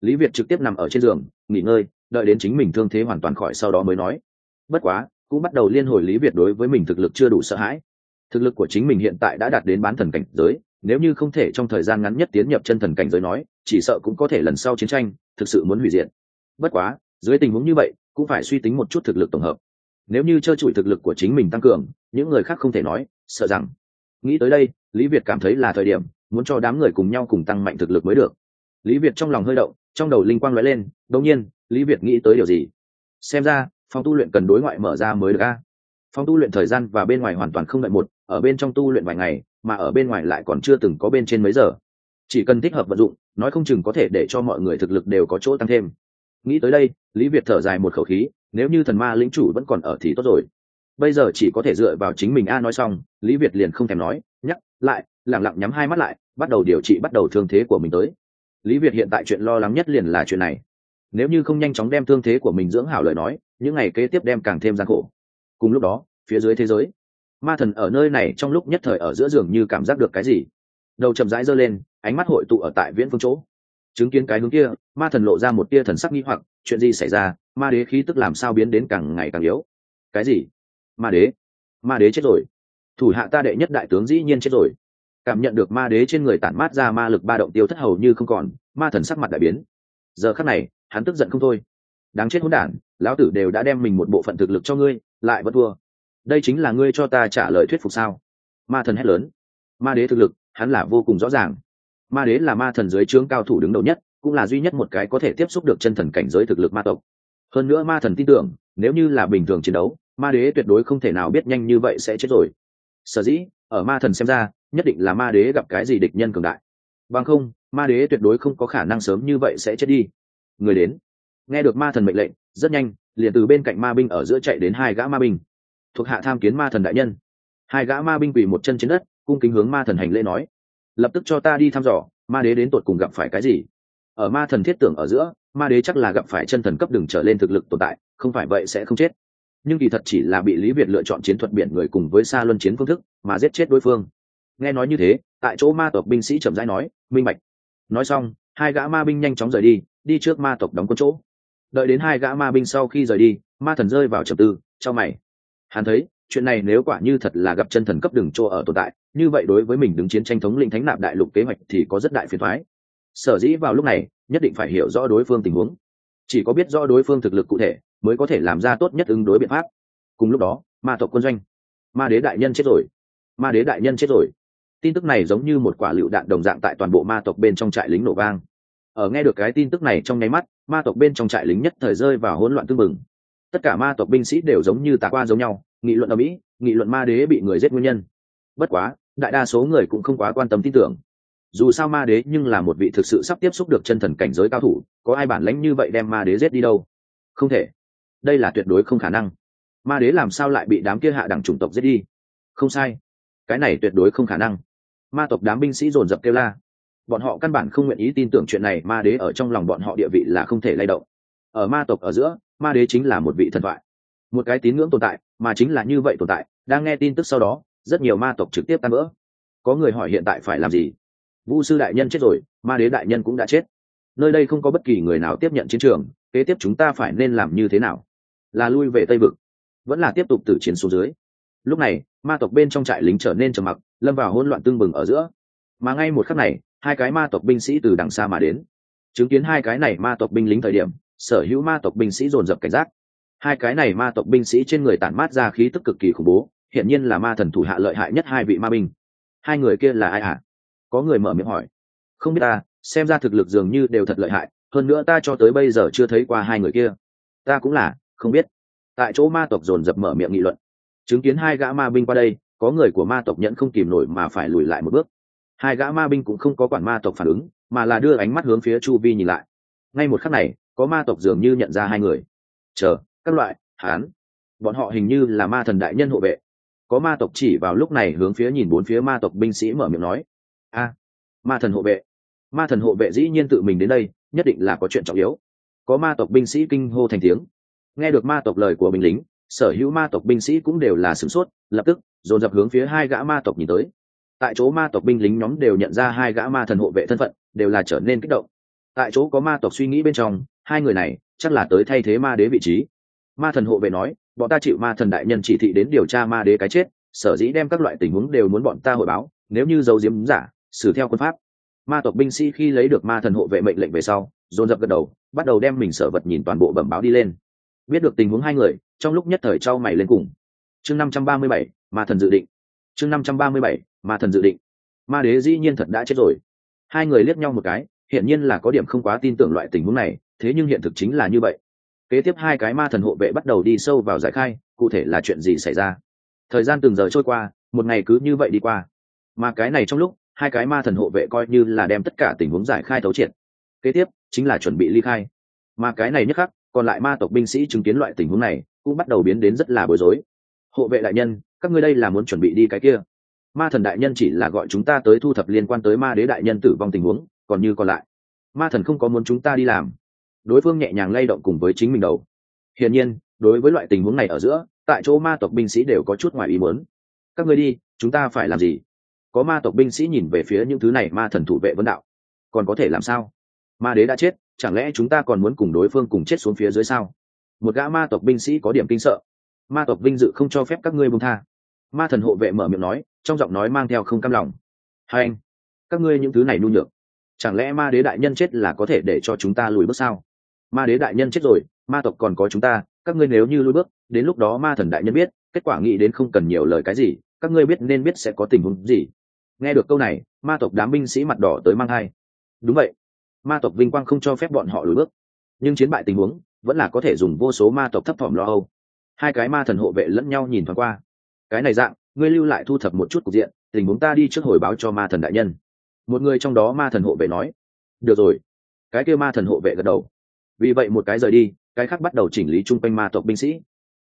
Lý việt trực tiếp nằm ở trên giường, nghỉ ngơi, đợi đến chính mình thương thế hoàn toàn khỏi sau đó mới nói. Bất quá, cũng bắt đầu liên hồi lý việt đối với mình thực lực chưa đủ sợ hãi. Thực lực của chính mình hiện tại đã đạt đến bán thần cảnh giới nếu như không thể trong thời gian ngắn nhất tiến nhập chân thần cảnh giới nói, chỉ sợ cũng có thể lần sau chiến tranh, thực sự muốn hủy diệt. Bất quá, dưới tình huống như vậy, cũng phải suy tính một chút thực lực tổng hợp. Nếu như trơ trụi thực lực của chính mình tăng cường, những người khác không thể nói, sợ rằng. Nghĩ tới đây, lý việt cảm thấy là thời điểm, muốn cho đám người cùng nhau cùng tăng mạnh thực lực mới được. Lý việt trong lòng hơi động, trong đầu linh quang lóe lên, đột nhiên, lý việt nghĩ tới điều gì? Xem ra, phòng tu luyện cần đối ngoại mở ra mới được a phong tu luyện thời gian và bên ngoài hoàn toàn không đợi một, ở bên trong tu luyện vài ngày, mà ở bên ngoài lại còn chưa từng có bên trên mấy giờ. Chỉ cần thích hợp vận dụng, nói không chừng có thể để cho mọi người thực lực đều có chỗ tăng thêm. Nghĩ tới đây, lý việt thở dài một khẩu khí, nếu như thần ma lĩnh chủ vẫn còn ở thì tốt rồi. Bây giờ chỉ có thể dựa vào chính mình a nói xong, lý việt liền không thèm nói, nhắc lại lẳng lặng nhắm hai mắt lại, bắt đầu điều trị bắt đầu thương thế của mình tới. Lý việt hiện tại chuyện lo lắng nhất liền là chuyện này. Nếu như không nhanh chóng đem thương thế của mình dưỡng hảo lời nói, những ngày kế tiếp đem càng thêm gian khổ cùng lúc đó, phía dưới thế giới. Ma thần ở nơi này trong lúc nhất thời ở giữa giường như cảm giác được cái gì. Đầu chậm rãi giơ lên, ánh mắt hội tụ ở tại viễn phương chỗ. Chứng kiến cái hướng kia, ma thần lộ ra một tia thần sắc nghi hoặc, chuyện gì xảy ra, ma đế khí tức làm sao biến đến càng ngày càng yếu? Cái gì? Ma đế? Ma đế chết rồi. Thủ hạ ta đệ nhất đại tướng dĩ nhiên chết rồi. Cảm nhận được ma đế trên người tản mát ra ma lực ba động tiêu thất hầu như không còn, ma thần sắc mặt đại biến. Giờ khắc này, hắn tức giận không thôi. Đáng chết hỗn đản lão tử đều đã đem mình một bộ phận thực lực cho ngươi, lại vẫn thua. Đây chính là ngươi cho ta trả lời thuyết phục sao? Ma thần hét lớn. Ma đế thực lực, hắn là vô cùng rõ ràng. Ma đế là ma thần dưới trướng cao thủ đứng đầu nhất, cũng là duy nhất một cái có thể tiếp xúc được chân thần cảnh giới thực lực ma tộc. Hơn nữa ma thần tin tưởng, nếu như là bình thường chiến đấu, ma đế tuyệt đối không thể nào biết nhanh như vậy sẽ chết rồi. Sở dĩ, ở ma thần xem ra, nhất định là ma đế gặp cái gì địch nhân cường đại. Bằng không, ma đế tuyệt đối không có khả năng sớm như vậy sẽ chết đi. Người đến nghe được ma thần mệnh lệnh, rất nhanh, liền từ bên cạnh ma binh ở giữa chạy đến hai gã ma binh. Thuộc hạ tham kiến ma thần đại nhân. Hai gã ma binh quỳ một chân trên đất, cung kính hướng ma thần hành lễ nói. Lập tức cho ta đi thăm dò, ma đế đến tột cùng gặp phải cái gì? Ở ma thần thiết tưởng ở giữa, ma đế chắc là gặp phải chân thần cấp đừng trở lên thực lực tồn tại, không phải vậy sẽ không chết. Nhưng kỳ thật chỉ là bị lý việt lựa chọn chiến thuật biển người cùng với xa luân chiến phương thức, mà giết chết đối phương. Nghe nói như thế, tại chỗ ma tộc binh sĩ chậm rãi nói, minh bạch. Nói xong, hai gã ma binh nhanh chóng rời đi đi trước ma tộc đóng quân chỗ đợi đến hai gã ma binh sau khi rời đi, ma thần rơi vào trầm tư cho mày. Hắn thấy, chuyện này nếu quả như thật là gặp chân thần cấp đường chỗ ở tồn tại, như vậy đối với mình đứng chiến tranh thống lĩnh thánh nạp đại lục kế hoạch thì có rất đại phiền thoái sở dĩ vào lúc này, nhất định phải hiểu rõ đối phương tình huống. Chỉ có biết rõ đối phương thực lực cụ thể, mới có thể làm ra tốt nhất ứng đối biện pháp. Cùng lúc đó, ma tộc quân doanh. Ma đế đại nhân chết rồi. Ma đế đại nhân chết rồi. Tin tức này giống như một quả lựu đạn đồng dạng tại toàn bộ ma tộc bên trong trại lính nổ vang ở nghe được cái tin tức này trong nháy mắt, ma tộc bên trong trại lính nhất thời rơi vào hỗn loạn tương mừng tất cả ma tộc binh sĩ đều giống như tà qua giống nhau, nghị luận ở mỹ, nghị luận ma đế bị người giết nguyên nhân. Bất quá, đại đa số người cũng không quá quan tâm tin tưởng. Dù sao ma đế nhưng là một vị thực sự sắp tiếp xúc được chân thần cảnh giới cao thủ, có ai bản lãnh như vậy đem ma đế giết đi đâu? Không thể. Đây là tuyệt đối không khả năng. Ma đế làm sao lại bị đám kia hạ đẳng chủng tộc giết đi? Không sai. Cái này tuyệt đối không khả năng. Ma tộc đám binh sĩ dồn dập kêu la bọn họ căn bản không nguyện ý tin tưởng chuyện này, ma đế ở trong lòng bọn họ địa vị là không thể lay động. Ở ma tộc ở giữa, ma đế chính là một vị thần thoại. Một cái tín ngưỡng tồn tại, mà chính là như vậy tồn tại, đang nghe tin tức sau đó, rất nhiều ma tộc trực tiếp tan vỡ. Có người hỏi hiện tại phải làm gì? Vu sư đại nhân chết rồi, ma đế đại nhân cũng đã chết. Nơi đây không có bất kỳ người nào tiếp nhận chiến trường, kế tiếp chúng ta phải nên làm như thế nào? Là lui về tây vực, vẫn là tiếp tục tử chiến xuống dưới. Lúc này, ma tộc bên trong trại lính trở nên trầm mặc, lâm vào hỗn loạn tương bừng ở giữa. Mà ngay một khắc này hai cái ma tộc binh sĩ từ đằng xa mà đến. Chứng kiến hai cái này ma tộc binh lính thời điểm, sở hữu ma tộc binh sĩ dồn dập cảnh giác. Hai cái này ma tộc binh sĩ trên người tản mát ra khí tức cực kỳ khủng bố hiện nhiên là ma thần thủ hạ lợi hại nhất hai vị ma binh. Hai người kia là ai ạ à? có người mở miệng hỏi. Không biết ta, xem ra thực lực dường như đều thật lợi hại, hơn nữa ta cho tới bây giờ chưa thấy qua hai người kia. Ta cũng là, không biết. Tại chỗ ma tộc dồn dập mở miệng nghị luận. Chứng kiến hai gã ma binh qua đây, có người của ma tộc nhẫn không kìm nổi mà phải lùi lại một bước hai gã ma binh cũng không có quản ma tộc phản ứng, mà là đưa ánh mắt hướng phía chu vi nhìn lại. Ngay một khắc này, có ma tộc dường như nhận ra hai người. Chờ, các loại, hán. Bọn họ hình như là ma thần đại nhân hộ vệ. Có ma tộc chỉ vào lúc này hướng phía nhìn bốn phía ma tộc binh sĩ mở miệng nói, a, ma thần hộ vệ. Ma thần hộ vệ dĩ nhiên tự mình đến đây, nhất định là có chuyện trọng yếu. Có ma tộc binh sĩ kinh hô thành tiếng. Nghe được ma tộc lời của binh lính, sở hữu ma tộc binh sĩ cũng đều là sửng sốt, lập tức, dồn dập hướng phía hai gã ma tộc nhìn tới tại chỗ ma tộc binh lính nhóm đều nhận ra hai gã ma thần hộ vệ thân phận, đều là trở nên kích động. Tại chỗ có ma tộc suy nghĩ bên trong, hai người này chắc là tới thay thế ma đế vị trí. Ma thần hộ vệ nói, bọn ta chịu ma thần đại nhân chỉ thị đến điều tra ma đế cái chết, sở dĩ đem các loại tình huống đều muốn bọn ta hội báo, nếu như dấu diếm giả, xử theo quân pháp. Ma tộc binh sĩ khi lấy được ma thần hộ vệ mệnh lệnh về sau, dồn dập gật đầu, bắt đầu đem mình sở vật nhìn toàn bộ bẩm báo đi lên. Biết được tình huống hai người, trong lúc nhất thời trao mày lên cùng. Chương năm trăm ba mươi bảy, ma thần dự định. Chương năm trăm ba mươi bảy ma thần dự định. Ma đế dĩ nhiên thật đã chết rồi. Hai người liếc nhau một cái hiện nhiên là có điểm không quá tin tưởng loại tình huống này, thế nhưng hiện thực chính là như vậy. Kế tiếp hai cái ma thần hộ vệ bắt đầu đi sâu vào giải khai, cụ thể là chuyện gì xảy ra. Thời gian từng giờ trôi qua, một ngày cứ như vậy đi qua. Mà cái này trong lúc, hai cái ma thần hộ vệ coi như là đem tất cả tình huống giải khai thấu triệt. Kế tiếp, chính là chuẩn bị ly khai. Mà cái này nhất khắc, còn lại ma tộc binh sĩ chứng kiến loại tình huống này, cũng bắt đầu biến đến rất là bối rối. Hộ vệ đại nhân, các ngươi đây là muốn chuẩn bị đi cái kia ma thần đại nhân chỉ là gọi chúng ta tới thu thập liên quan tới ma đế đại nhân tử vong tình huống, còn như còn lại. Ma thần không có muốn chúng ta đi làm. Đối phương nhẹ nhàng lay động cùng với chính mình đầu. Hiển nhiên, đối với loại tình huống này ở giữa, tại chỗ ma tộc binh sĩ đều có chút ngoài ý muốn. Các ngươi đi, chúng ta phải làm gì? Có ma tộc binh sĩ nhìn về phía những thứ này, ma thần thủ vệ vấn đạo. Còn có thể làm sao? Ma đế đã chết, chẳng lẽ chúng ta còn muốn cùng đối phương cùng chết xuống phía dưới sao? Một gã ma tộc binh sĩ có điểm kinh sợ. Ma tộc vinh dự không cho phép các ngươi buông tha ma thần hộ vệ mở miệng nói, trong giọng nói mang theo không cam lòng. Hai anh, các ngươi những thứ này nhu nhược, chẳng lẽ ma đế đại nhân chết là có thể để cho chúng ta lùi bước sao? Ma đế đại nhân chết rồi, ma tộc còn có chúng ta, các ngươi nếu như lùi bước, đến lúc đó ma thần đại nhân biết, kết quả nghĩ đến không cần nhiều lời cái gì, các ngươi biết nên biết sẽ có tình huống gì. Nghe được câu này, ma tộc đám binh sĩ mặt đỏ tới mang hai đúng vậy, ma tộc vinh quang không cho phép bọn họ lùi bước, nhưng chiến bại tình huống vẫn là có thể dùng vô số ma tộc thấp thỏm lo âu. Hai cái ma thần hộ vệ lẫn nhau nhìn thoáng qua cái này dạng, ngươi lưu lại thu thập một chút cục diện, tình huống ta đi trước hồi báo cho ma thần đại nhân. Một người trong đó ma thần hộ vệ nói, được rồi. Cái kia ma thần hộ vệ gật đầu. Vì vậy một cái rời đi, cái khác bắt đầu chỉnh lý chung quanh ma tộc binh sĩ.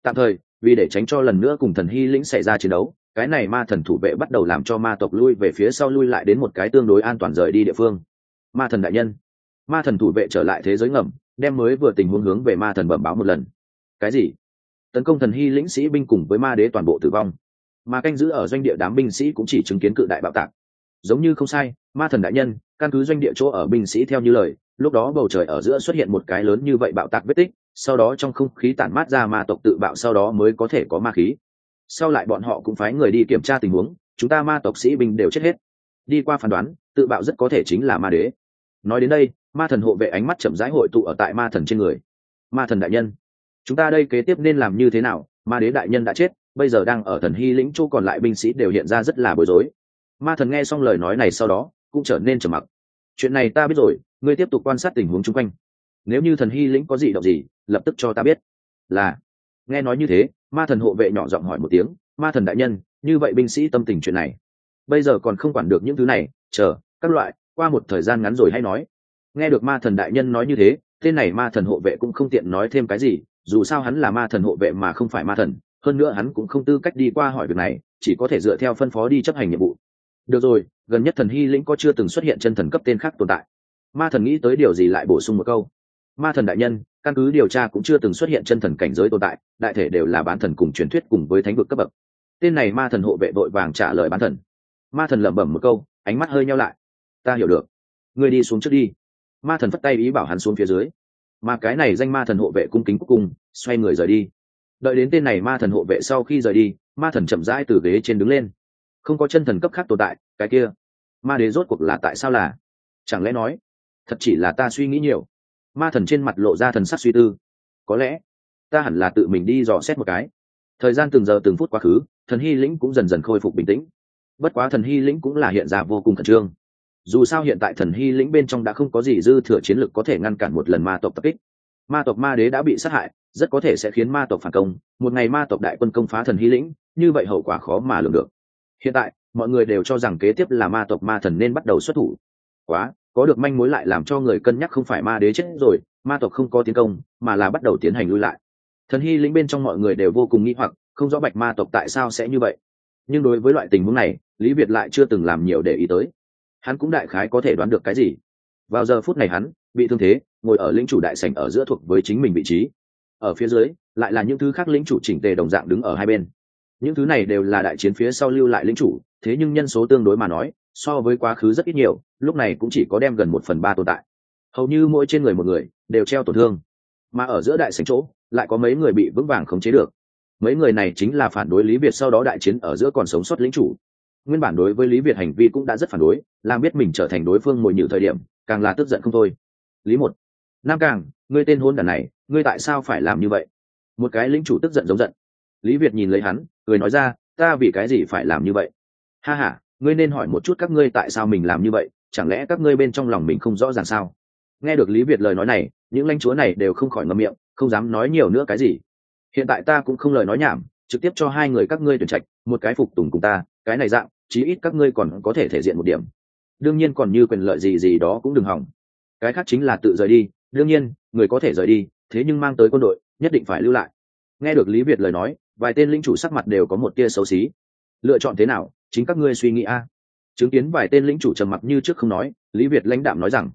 Tạm thời, vì để tránh cho lần nữa cùng thần hy lĩnh xảy ra chiến đấu, cái này ma thần thủ vệ bắt đầu làm cho ma tộc lui về phía sau lui lại đến một cái tương đối an toàn rời đi địa phương. Ma thần đại nhân. Ma thần thủ vệ trở lại thế giới ngầm, đem mới vừa tình huống hướng về ma thần bẩm báo một lần. Cái gì? Tấn công thần hy lĩnh sĩ binh cùng với ma đế toàn bộ tử vong. Mà canh giữ ở doanh địa đám binh sĩ cũng chỉ chứng kiến cự đại bạo tạc. Giống như không sai, ma thần đại nhân, căn cứ doanh địa chỗ ở binh sĩ theo như lời, lúc đó bầu trời ở giữa xuất hiện một cái lớn như vậy bạo tạc vết tích, sau đó trong không khí tản mát ra ma tộc tự bạo sau đó mới có thể có ma khí. Sau lại bọn họ cũng phái người đi kiểm tra tình huống, chúng ta ma tộc sĩ binh đều chết hết. Đi qua phán đoán, tự bạo rất có thể chính là ma đế. Nói đến đây, ma thần hộ vệ ánh mắt chậm rãi hội tụ ở tại ma thần trên người. Ma thần đại nhân chúng ta đây kế tiếp nên làm như thế nào? Ma đế đại nhân đã chết, bây giờ đang ở thần hy lĩnh chỗ còn lại binh sĩ đều hiện ra rất là bối rối. Ma thần nghe xong lời nói này sau đó, cũng trở nên trầm mặc. Chuyện này ta biết rồi, ngươi tiếp tục quan sát tình huống chung quanh. Nếu như thần hy lĩnh có gì động gì, lập tức cho ta biết. Là, nghe nói như thế, ma thần hộ vệ nhỏ giọng hỏi một tiếng, ma thần đại nhân, như vậy binh sĩ tâm tình chuyện này, bây giờ còn không quản được những thứ này, chờ, các loại, qua một thời gian ngắn rồi hay nói. Nghe được ma thần đại nhân nói như thế, tên này ma thần hộ vệ cũng không tiện nói thêm cái gì dù sao hắn là ma thần hộ vệ mà không phải ma thần, hơn nữa hắn cũng không tư cách đi qua hỏi việc này, chỉ có thể dựa theo phân phó đi chấp hành nhiệm vụ. Được rồi, gần nhất thần hy lĩnh có chưa từng xuất hiện chân thần cấp tên khác tồn tại. Ma thần nghĩ tới điều gì lại bổ sung một câu. Ma thần đại nhân, căn cứ điều tra cũng chưa từng xuất hiện chân thần cảnh giới tồn tại, đại thể đều là bán thần cùng truyền thuyết cùng với thánh vực cấp bậc. Tên này ma thần hộ vệ vội vàng trả lời bán thần. Ma thần lẩm bẩm một câu, ánh mắt hơi nhau lại. Ta hiểu được. Ngươi đi xuống trước đi. Ma thần phất tay ý bảo hắn xuống phía dưới mà cái này danh ma thần hộ vệ cung kính cuối cùng, xoay người rời đi. Đợi đến tên này ma thần hộ vệ sau khi rời đi, ma thần chậm rãi từ ghế trên đứng lên. Không có chân thần cấp khác tồn tại, cái kia. Ma đế rốt cuộc là tại sao là? Chẳng lẽ nói, thật chỉ là ta suy nghĩ nhiều? Ma thần trên mặt lộ ra thần sắc suy tư. Có lẽ, ta hẳn là tự mình đi dò xét một cái. Thời gian từng giờ từng phút quá khứ, thần hy lĩnh cũng dần dần khôi phục bình tĩnh. Bất quá thần hy lĩnh cũng là hiện ra vô cùng khẩn trương dù sao hiện tại thần hy lĩnh bên trong đã không có gì dư thừa chiến lược có thể ngăn cản một lần ma tộc tập kích. Ma tộc ma đế đã bị sát hại, rất có thể sẽ khiến ma tộc phản công, một ngày ma tộc đại quân công phá thần hy lĩnh, như vậy hậu quả khó mà lường được. Hiện tại, mọi người đều cho rằng kế tiếp là ma tộc ma thần nên bắt đầu xuất thủ. Quá, có được manh mối lại làm cho người cân nhắc không phải ma đế chết rồi, ma tộc không có tiến công, mà là bắt đầu tiến hành lui lại. Thần hy lĩnh bên trong mọi người đều vô cùng nghĩ hoặc, không rõ bạch ma tộc tại sao sẽ như vậy. Nhưng đối với loại tình huống này, lý việt lại chưa từng làm nhiều để ý tới hắn cũng đại khái có thể đoán được cái gì. Vào giờ phút này hắn bị thương thế, ngồi ở lĩnh chủ đại sảnh ở giữa thuộc với chính mình vị trí. Ở phía dưới, lại là những thứ khác lĩnh chủ chỉnh tề đồng dạng đứng ở hai bên. Những thứ này đều là đại chiến phía sau lưu lại lĩnh chủ, thế nhưng nhân số tương đối mà nói, so với quá khứ rất ít nhiều, lúc này cũng chỉ có đem gần một phần ba tồn tại. Hầu như mỗi trên người một người đều treo tổn thương. Mà ở giữa đại sảnh chỗ, lại có mấy người bị vững vàng khống chế được. Mấy người này chính là phản đối lý việt sau đó đại chiến ở giữa còn sống sót lĩnh chủ nguyên bản đối với lý việt hành vi cũng đã rất phản đối, làm biết mình trở thành đối phương mồi nhự thời điểm, càng là tức giận không thôi. Lý một, nam càng, ngươi tên hôn đàn này, ngươi tại sao phải làm như vậy? Một cái lính chủ tức giận giống giận. Lý việt nhìn lấy hắn, cười nói ra, ta vì cái gì phải làm như vậy? Ha h a ngươi nên hỏi một chút các ngươi tại sao mình làm như vậy, chẳng lẽ các ngươi bên trong lòng mình không rõ ràng sao? Nghe được lý việt lời nói này, những lãnh chúa này đều không khỏi ngâm miệng, không dám nói nhiều nữa cái gì. Hiện tại ta cũng không lời nói nhảm, trực tiếp cho hai người các ngươi tuyển trạch, một cái phục tùng cùng ta, cái này dạng chí ít các ngươi còn có thể thể diện một điểm. Đương nhiên còn như quyền lợi gì gì đó cũng đừng hỏng. Cái khác chính là tự rời đi. Đương nhiên, người có thể rời đi, thế nhưng mang tới quân đội, nhất định phải lưu lại. Nghe được lý việt lời nói, vài tên lính chủ sắc mặt đều có một tia xấu xí. Lựa chọn thế nào, chính các ngươi suy nghĩ a. Chứng kiến vài tên lĩnh chủ trầm mặc như trước không nói, lý việt lãnh đạm nói rằng,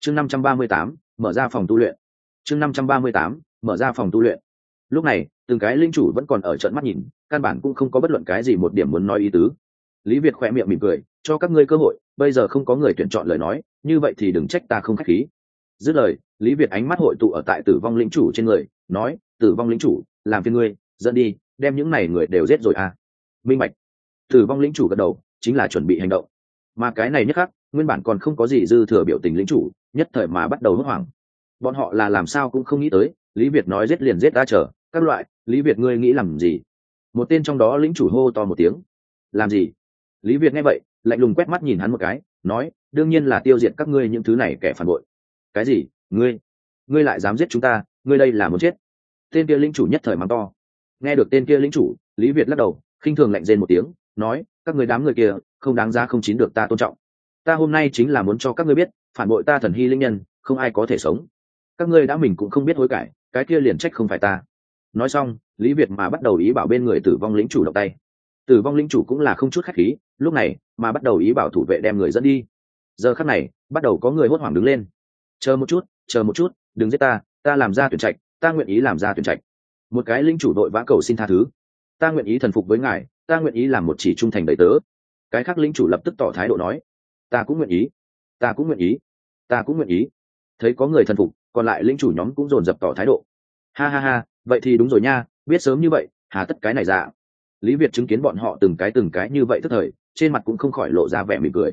chương năm trăm ba mươi tám, mở ra phòng tu luyện. Chương năm trăm ba mươi tám, mở ra phòng tu luyện. Lúc này, từng cái linh chủ vẫn còn ở trận mắt nhìn, căn bản cũng không có bất luận cái gì một điểm muốn nói ý tứ lý việt khỏe miệng mỉm cười, cho các ngươi cơ hội, bây giờ không có người tuyển chọn lời nói, như vậy thì đừng trách ta không k h á c h khí. Dứt lời, lý việt ánh mắt hội tụ ở tại tử vong lĩnh chủ trên người, nói, tử vong lĩnh chủ, làm phiên ngươi, dẫn đi, đem những này người đều giết rồi à. Minh bạch. Tử vong lĩnh chủ gật đầu, chính là chuẩn bị hành động. Mà cái này nhất khắc, nguyên bản còn không có gì dư thừa biểu tình lĩnh chủ, nhất thời mà bắt đầu hốt hoảng. Bọn họ là làm sao cũng không nghĩ tới, lý việt nói giết liền giết ta chờ, các loại, lý việt ngươi nghĩ làm gì? Một tên trong đó lĩnh chủ hô to một tiếng. Làm gì? Lý việt nghe vậy, lạnh lùng quét mắt nhìn hắn một cái, nói, đương nhiên là tiêu diệt các ngươi những thứ này kẻ phản bội. Cái gì? Ngươi? Ngươi lại dám giết chúng ta? Ngươi đây là muốn chết? Tên kia lính chủ nhất thời mắng to. Nghe được tên kia lính chủ, lý việt lắc đầu, khinh thường lạnh rên một tiếng, nói, các người đám người kia, không đáng giá không chín được ta tôn trọng. Ta hôm nay chính là muốn cho các ngươi biết, phản bội ta thần hy linh nhân, không ai có thể sống. Các ngươi đã mình cũng không biết hối cải, cái kia liền trách không phải ta. Nói xong, lý việt mà bắt đầu ý bảo bên người tử vong lính chủ động tay. Tử vong lính chủ cũng là không chút khách khí lúc này, mà bắt đầu ý bảo thủ vệ đem người dẫn đi. Giờ khắc này, bắt đầu có người hốt hoảng đứng lên. Chờ một chút, chờ một chút, đừng giết ta ta làm ra tuyển trạch, ta nguyện ý làm ra tuyển trạch. Một cái linh chủ đội vã cầu xin tha thứ. Ta nguyện ý thần phục với ngài, ta nguyện ý làm một chỉ trung thành đầy tớ. Cái khác linh chủ lập tức tỏ thái độ nói. Ta cũng nguyện ý, ta cũng nguyện ý, ta cũng nguyện ý. Thấy có người thần phục, còn lại linh chủ nhóm cũng dồn dập tỏ thái độ. Ha ha ha, vậy thì đúng rồi nha, biết sớm như vậy, hà tất cái này dạ lý việt chứng kiến bọn họ từng cái từng cái như vậy tức thời, trên mặt cũng không khỏi lộ ra vẻ mỉm cười.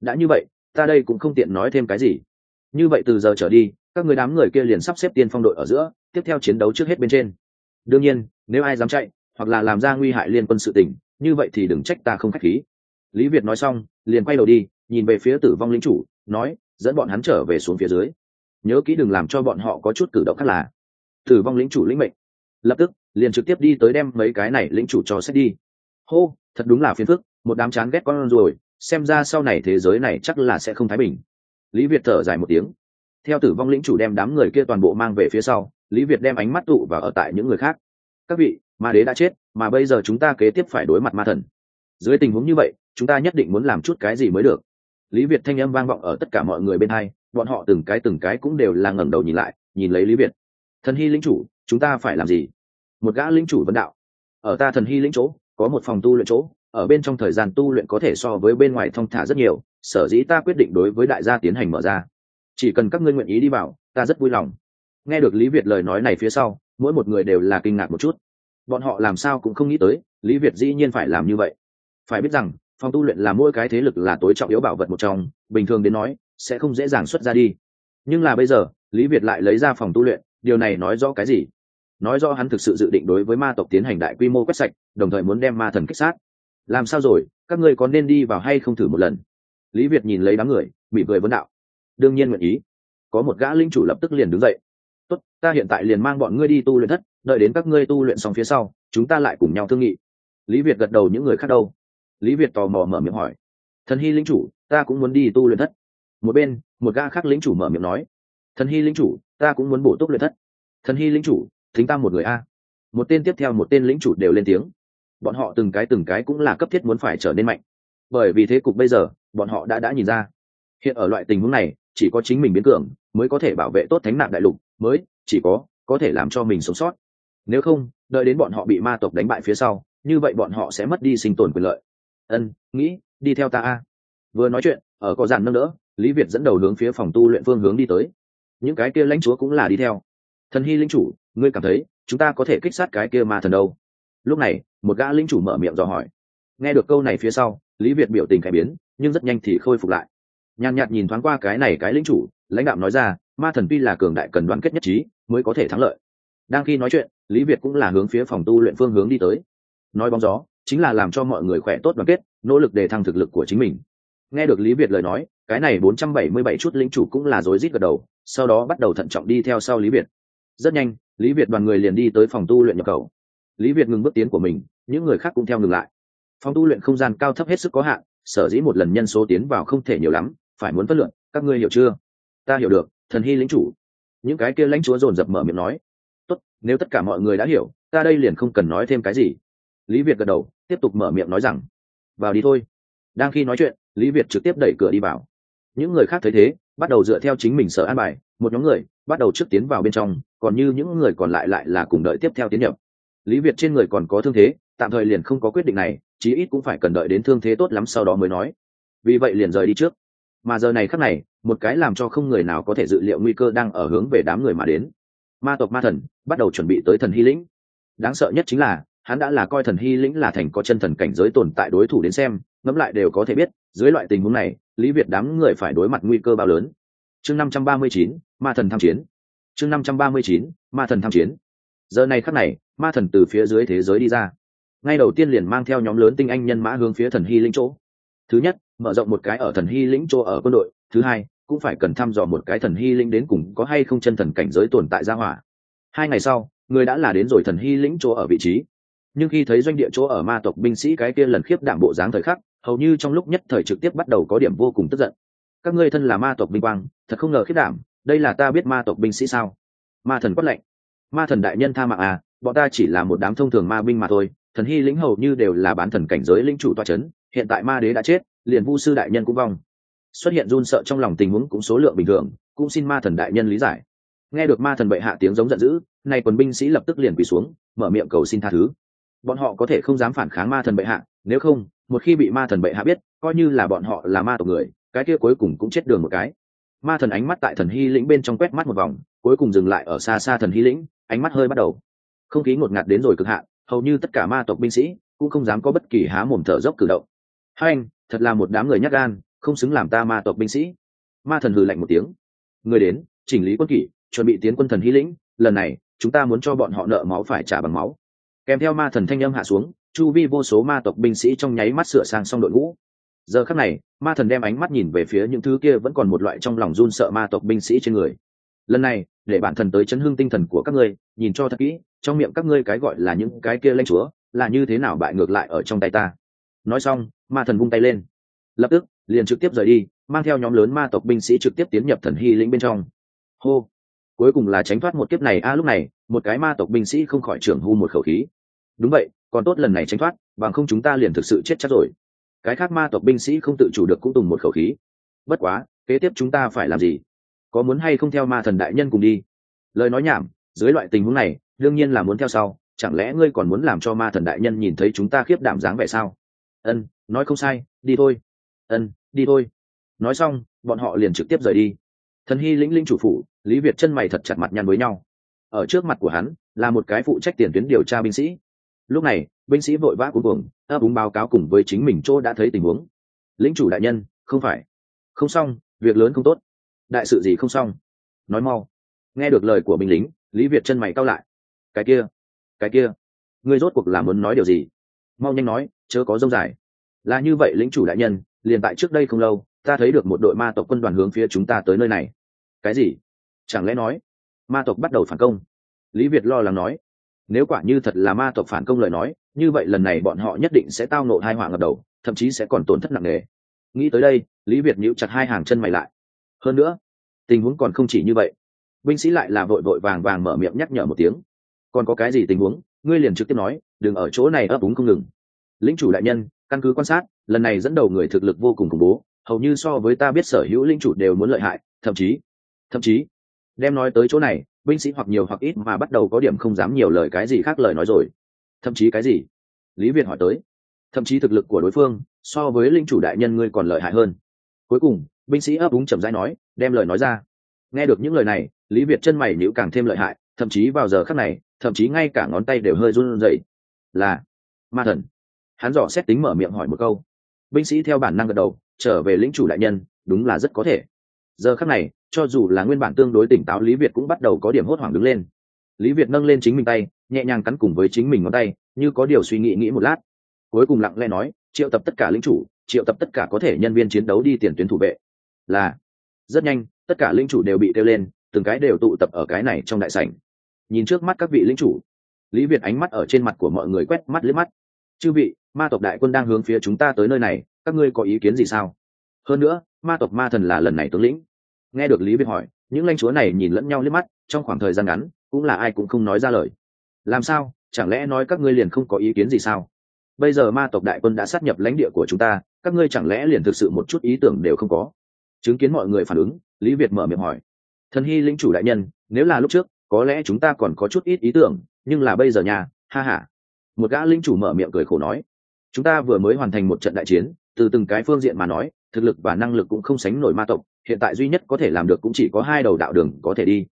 Đã như vậy, ta đây cũng không tiện nói thêm cái gì. Như vậy từ giờ trở đi, các người đám người kia liền sắp xếp tiên phong đội ở giữa, tiếp theo chiến đấu trước hết bên trên. Đương nhiên, nếu ai dám chạy, hoặc là làm ra nguy hại liên quân sự tình, như vậy thì đừng trách ta không k h á c h khí. Lý việt nói xong, liền quay đầu đi, nhìn về phía tử vong lính chủ, nói, dẫn bọn hắn trở về xuống phía dưới. Nhớ kỹ đừng làm cho bọn họ có chút cử động khác là. Tử vong lính chủ lĩnh mệnh. Lập tức liền trực tiếp đi tới đem mấy cái này lĩnh chủ cho xét đi. Hô, thật đúng là phiền phức, một đám chán ghét con rồi, xem ra sau này thế giới này chắc là sẽ không thái bình. Lý việt thở dài một tiếng. Theo tử vong lĩnh chủ đem đám người kia toàn bộ mang về phía sau, lý việt đem ánh mắt tụ và ở tại những người khác. Các vị, ma đế đã chết, mà bây giờ chúng ta kế tiếp phải đối mặt ma thần. Dưới tình huống như vậy, chúng ta nhất định muốn làm chút cái gì mới được. Lý việt thanh âm vang vọng ở tất cả mọi người bên hai, bọn họ từng cái từng cái cũng đều là ngẩng đầu nhìn lại, nhìn lấy lý việt. Thần hy lĩnh chủ, chúng ta phải làm gì? Một gã lĩnh chủ vấn đạo. Ở ta thần hy lĩnh chỗ, có một phòng tu luyện chỗ, ở bên trong thời gian tu luyện có thể so với bên ngoài thong thả rất nhiều, sở dĩ ta quyết định đối với đại gia tiến hành mở ra. Chỉ cần các ngươi nguyện ý đi vào, ta rất vui lòng. Nghe được lý việt lời nói này phía sau, mỗi một người đều là kinh ngạc một chút. Bọn họ làm sao cũng không nghĩ tới, lý việt dĩ nhiên phải làm như vậy. Phải biết rằng, phòng tu luyện là mỗi cái thế lực là tối trọng yếu bảo vật một trong, bình thường đến nói, sẽ không dễ dàng xuất ra đi. Nhưng là bây giờ, lý việt lại lấy ra phòng tu luyện, điều này nói rõ cái gì? Nói rõ hắn thực sự dự định đối với ma tộc tiến hành đại quy mô quét sạch, đồng thời muốn đem ma thần kích sát. Làm sao rồi? Các ngươi có nên đi vào hay không thử một lần? Lý việt nhìn lấy đám người bị cười vấn đạo. Đương nhiên nguyện ý. Có một gã linh chủ lập tức liền đứng dậy. Tốt, ta hiện tại liền mang bọn ngươi đi tu luyện thất, đợi đến các ngươi tu luyện xong phía sau, chúng ta lại cùng nhau thương nghị. Lý việt gật đầu những người khác đâu. Lý việt tò mò mở miệng hỏi. Thần hy linh chủ, ta cũng muốn đi tu luyện thất. Một bên, một gã khác lính chủ mở miệng nói. Thần hy lính chủ, ta cũng muốn bổ túc luyện thất. Thần hy lính chủ thính ta một người a. Một tên tiếp theo một tên lính chủ đều lên tiếng. Bọn họ từng cái từng cái cũng là cấp thiết muốn phải trở nên mạnh. Bởi vì thế cục bây giờ, bọn họ đã đã nhìn ra. Hiện ở loại tình huống này, chỉ có chính mình biến cường mới có thể bảo vệ tốt thánh nạn đại lục, mới chỉ có có thể làm cho mình sống sót. Nếu không, đợi đến bọn họ bị ma tộc đánh bại phía sau, như vậy bọn họ sẽ mất đi sinh tồn quyền lợi. Ân, nghĩ, đi theo ta a. Vừa nói chuyện, ở có dàn nâng đỡ, lý việt dẫn đầu hướng phía phòng tu luyện phương hướng đi tới. Những cái kia lãnh chúa cũng là đi theo. Thần hy linh chủ ngươi cảm thấy chúng ta có thể kích sát cái kia ma thần đâu? Lúc này, một gã linh chủ mở miệng dò hỏi. Nghe được câu này phía sau, lý việt biểu tình cải biến, nhưng rất nhanh thì khôi phục lại. Nhàn nhạt nhìn thoáng qua cái này cái linh chủ, lãnh đạo nói ra, ma thần tuy là cường đại cần đoàn kết nhất trí, mới có thể thắng lợi. Đang khi nói chuyện, lý việt cũng là hướng phía phòng tu luyện phương hướng đi tới. Nói bóng gió, chính là làm cho mọi người khỏe tốt đoàn kết, nỗ lực để thăng thực lực của chính mình. Nghe được lý việt lời nói, cái này bốn trăm bảy mươi bảy chút linh chủ cũng là rối rít gật đầu, sau đó bắt đầu thận trọng đi theo sau lý việt. Rất nhanh lý việt đoàn người liền đi tới phòng tu luyện nhập khẩu. Lý việt ngừng bước tiến của mình những người khác cũng theo ngừng lại. Phòng tu luyện không gian cao thấp hết sức có hạn sở dĩ một lần nhân số tiến vào không thể nhiều lắm phải muốn phân lượn, các ngươi hiểu chưa? Ta hiểu được thần hy lính chủ. Những cái kia lãnh chúa dồn dập mở miệng nói. Tốt nếu tất cả mọi người đã hiểu ta đây liền không cần nói thêm cái gì. Lý việt gật đầu tiếp tục mở miệng nói rằng vào đi thôi. Đang khi nói chuyện lý việt trực tiếp đẩy cửa đi vào. Những người khác thấy thế bắt đầu dựa theo chính mình sở an bài một nhóm người bắt đầu trước tiến vào bên trong, còn như những người còn lại lại là cùng đợi tiếp theo tiến nhập. Lý việt trên người còn có thương thế, tạm thời liền không có quyết định này, chí ít cũng phải cần đợi đến thương thế tốt lắm sau đó mới nói. Vì vậy liền rời đi trước. Mà giờ này khắc này, một cái làm cho không người nào có thể dự liệu nguy cơ đang ở hướng về đám người mà đến. Ma tộc ma thần bắt đầu chuẩn bị tới thần hy lĩnh. Đáng sợ nhất chính là, hắn đã là coi thần hy lĩnh là thành có chân thần cảnh giới tồn tại đối thủ đến xem, ngẫm lại đều có thể biết, dưới loại tình huống này, lý việt đám người phải đối mặt nguy cơ bao lớn chương năm trăm ba mươi chín, ma thần tham chiến. Chương năm trăm ba mươi chín, ma thần tham chiến. Giờ này khắc này, ma thần từ phía dưới thế giới đi ra. Ngay đầu tiên liền mang theo nhóm lớn tinh anh nhân mã hướng phía thần hy lĩnh chỗ. Thứ nhất, mở rộng một cái ở thần hy lĩnh chỗ ở quân đội. Thứ hai, cũng phải cần thăm dò một cái thần hy lĩnh đến cùng có hay không chân thần cảnh giới tồn tại ra hỏa. Hai ngày sau, người đã là đến rồi thần hy lĩnh chỗ ở vị trí. Nhưng khi thấy doanh địa chỗ ở ma tộc binh sĩ cái kia lần khiếp đảm bộ dáng thời khắc, hầu như trong lúc nhất thời trực tiếp bắt đầu có điểm vô cùng tức giận các ngươi thân là ma tộc binh quang, thật không ngờ khiết đảm, đây là ta biết ma tộc binh sĩ sao? Ma thần quất lệnh ma thần đại nhân tha mạng à bọn ta chỉ là một đám thông thường ma binh mà thôi, thần hy lĩnh hầu như đều là bán thần cảnh giới linh chủ toa c h ấ n hiện tại ma đế đã chết, liền vu sư đại nhân cũng vong. Xuất hiện run sợ trong lòng tình huống cũng số lượng bình thường, cũng xin ma thần đại nhân lý giải. Nghe được ma thần bệ hạ tiếng giống giận dữ, nay quần binh sĩ lập tức liền quỳ xuống, mở miệng cầu xin tha thứ. Bọn họ có thể không dám phản kháng ma thần bệ hạ, nếu không, một khi bị ma thần bệ hạ biết, coi như là bọn họ là ma tộc người cái kia cuối cùng cũng chết đường một cái. Ma thần ánh mắt tại thần hy lĩnh bên trong quét mắt một vòng, cuối cùng dừng lại ở xa xa thần hy lĩnh, ánh mắt hơi bắt đầu. Không khí ngột ngạt đến rồi cực hạn, hầu như tất cả ma tộc binh sĩ cũng không dám có bất kỳ há mồm thở dốc cử động. Hai anh, thật là một đám người nhát gan, không xứng làm ta ma tộc binh sĩ. Ma thần hừ lạnh một tiếng. Người đến, chỉnh lý quân kỷ, chuẩn bị tiến quân thần hy lĩnh, lần này, chúng ta muốn cho bọn họ nợ máu phải trả bằng máu. Kèm theo ma thần thanh âm hạ xuống, chu vi vô số ma tộc binh sĩ trong nháy mắt sửa sang xong đội ngũ giờ khắc này, ma thần đem ánh mắt nhìn về phía những thứ kia vẫn còn một loại trong lòng run sợ ma tộc binh sĩ trên người. Lần này, để bản thần tới chấn hương tinh thần của các ngươi, nhìn cho thật kỹ, trong miệng các ngươi cái gọi là những cái kia lanh chúa, là như thế nào bại ngược lại ở trong tay ta. Nói xong, ma thần vung tay lên. Lập tức, liền trực tiếp rời đi, mang theo nhóm lớn ma tộc binh sĩ trực tiếp tiến nhập thần hy lĩnh bên trong. Hô! Cuối cùng là tránh thoát một kiếp này. A, lúc này, một cái ma tộc binh sĩ không khỏi trưởng hu một khẩu khí. Đúng vậy, còn tốt lần này tránh thoát, bằng không chúng ta liền thực sự chết chắc rồi cái khác ma tộc binh sĩ không tự chủ được cũng tùng một khẩu khí. Bất quá, kế tiếp chúng ta phải làm gì? Có muốn hay không theo ma thần đại nhân cùng đi? Lời nói nhảm, dưới loại tình huống này, đương nhiên là muốn theo sau. Chẳng lẽ ngươi còn muốn làm cho ma thần đại nhân nhìn thấy chúng ta khiếp đảm dáng vẻ sao? Ân, nói không sai, đi thôi. Ân, đi thôi. Nói xong, bọn họ liền trực tiếp rời đi. Thần hy lĩnh linh chủ phủ, lý việt chân mày thật chặt mặt nhăn với nhau. Ở trước mặt của hắn, là một cái phụ trách tiền tuyến điều tra binh sĩ lúc này, binh sĩ vội vã cuối cùng ấp úng báo cáo cùng với chính mình chỗ đã thấy tình huống. Lĩnh chủ đại nhân, không phải. Không xong, việc lớn không tốt. Đại sự gì không xong? Nói mau. Nghe được lời của binh lính, lý việt chân mày cao lại. Cái kia cái kia, ngươi rốt cuộc là muốn nói điều gì? Mau nhanh nói, chớ có dông dài. Là như vậy, lĩnh chủ đại nhân, liền tại trước đây không lâu, ta thấy được một đội ma tộc quân đoàn hướng phía chúng ta tới nơi này. Cái gì? Chẳng lẽ nói, ma tộc bắt đầu phản công? Lý việt lo lắng nói nếu quả như thật là ma tộc phản công lời nói, như vậy lần này bọn họ nhất định sẽ tao nộ hai họa ngập đầu, thậm chí sẽ còn tổn thất nặng nề. Nghĩ tới đây, lý việt nhíu chặt hai hàng chân mày lại. Hơn nữa, tình huống còn không chỉ như vậy. Binh sĩ lại là vội vội vàng vàng mở miệng nhắc nhở một tiếng. Còn có cái gì tình huống? Ngươi liền trực tiếp nói, đừng ở chỗ này ấp úng không ngừng. Lính chủ đại nhân, căn cứ quan sát, lần này dẫn đầu người thực lực vô cùng khủng bố, hầu như so với ta biết sở hữu lính chủ đều muốn lợi hại, thậm chí thậm chí, đem nói tới chỗ này binh sĩ hoặc nhiều hoặc ít mà bắt đầu có điểm không dám nhiều lời cái gì khác lời nói rồi. Thậm chí cái gì? Lý việt hỏi tới. Thậm chí thực lực của đối phương, so với linh chủ đại nhân ngươi còn lợi hại hơn. Cuối cùng, binh sĩ ấp úng chậm rãi nói, đem lời nói ra. Nghe được những lời này, lý việt chân mày nhữ càng thêm lợi hại, thậm chí vào giờ khắc này, thậm chí ngay cả ngón tay đều hơi run rẩy. Là, ma thần. Hắn dò xét tính mở miệng hỏi một câu. Binh sĩ theo bản năng gật đầu, trở về lĩnh chủ đại nhân, đúng là rất có thể. Giờ khắc này cho dù là nguyên bản tương đối tỉnh táo, lý việt cũng bắt đầu có điểm hốt hoảng đứng lên. Lý việt nâng lên chính mình tay, nhẹ nhàng cắn cùng với chính mình ngón tay, như có điều suy nghĩ nghĩ một lát. Cuối cùng lặng lẽ nói, triệu tập tất cả lính chủ, triệu tập tất cả có thể nhân viên chiến đấu đi tiền tuyến thủ vệ. Là, rất nhanh, tất cả lính chủ đều bị kêu lên, từng cái đều tụ tập ở cái này trong đại sảnh. Nhìn trước mắt các vị lính chủ, lý việt ánh mắt ở trên mặt của mọi người quét mắt liếc mắt. Chư vị, ma tộc đại quân đang hướng phía chúng ta tới nơi này, các ngươi có ý kiến gì sao? Hơn nữa, ma tộc ma thần là lần này tướng lĩnh nghe được lý việt hỏi, những lãnh chúa này nhìn lẫn nhau liếc mắt, trong khoảng thời gian ngắn, cũng là ai cũng không nói ra lời. Làm sao? Chẳng lẽ nói các ngươi liền không có ý kiến gì sao? Bây giờ ma tộc đại quân đã sát nhập lãnh địa của chúng ta, các ngươi chẳng lẽ liền thực sự một chút ý tưởng đều không có? Chứng kiến mọi người phản ứng, lý việt mở miệng hỏi. Thần hy lĩnh chủ đại nhân, nếu là lúc trước, có lẽ chúng ta còn có chút ít ý tưởng, nhưng là bây giờ nhà ha h a một gã linh chủ mở miệng cười khổ nói. Chúng ta vừa mới hoàn thành một trận đại chiến, từ từng cái phương diện mà nói thực lực và năng lực cũng không sánh nổi ma tộc, hiện tại duy nhất có thể làm được cũng chỉ có hai đầu đạo đường có thể đi.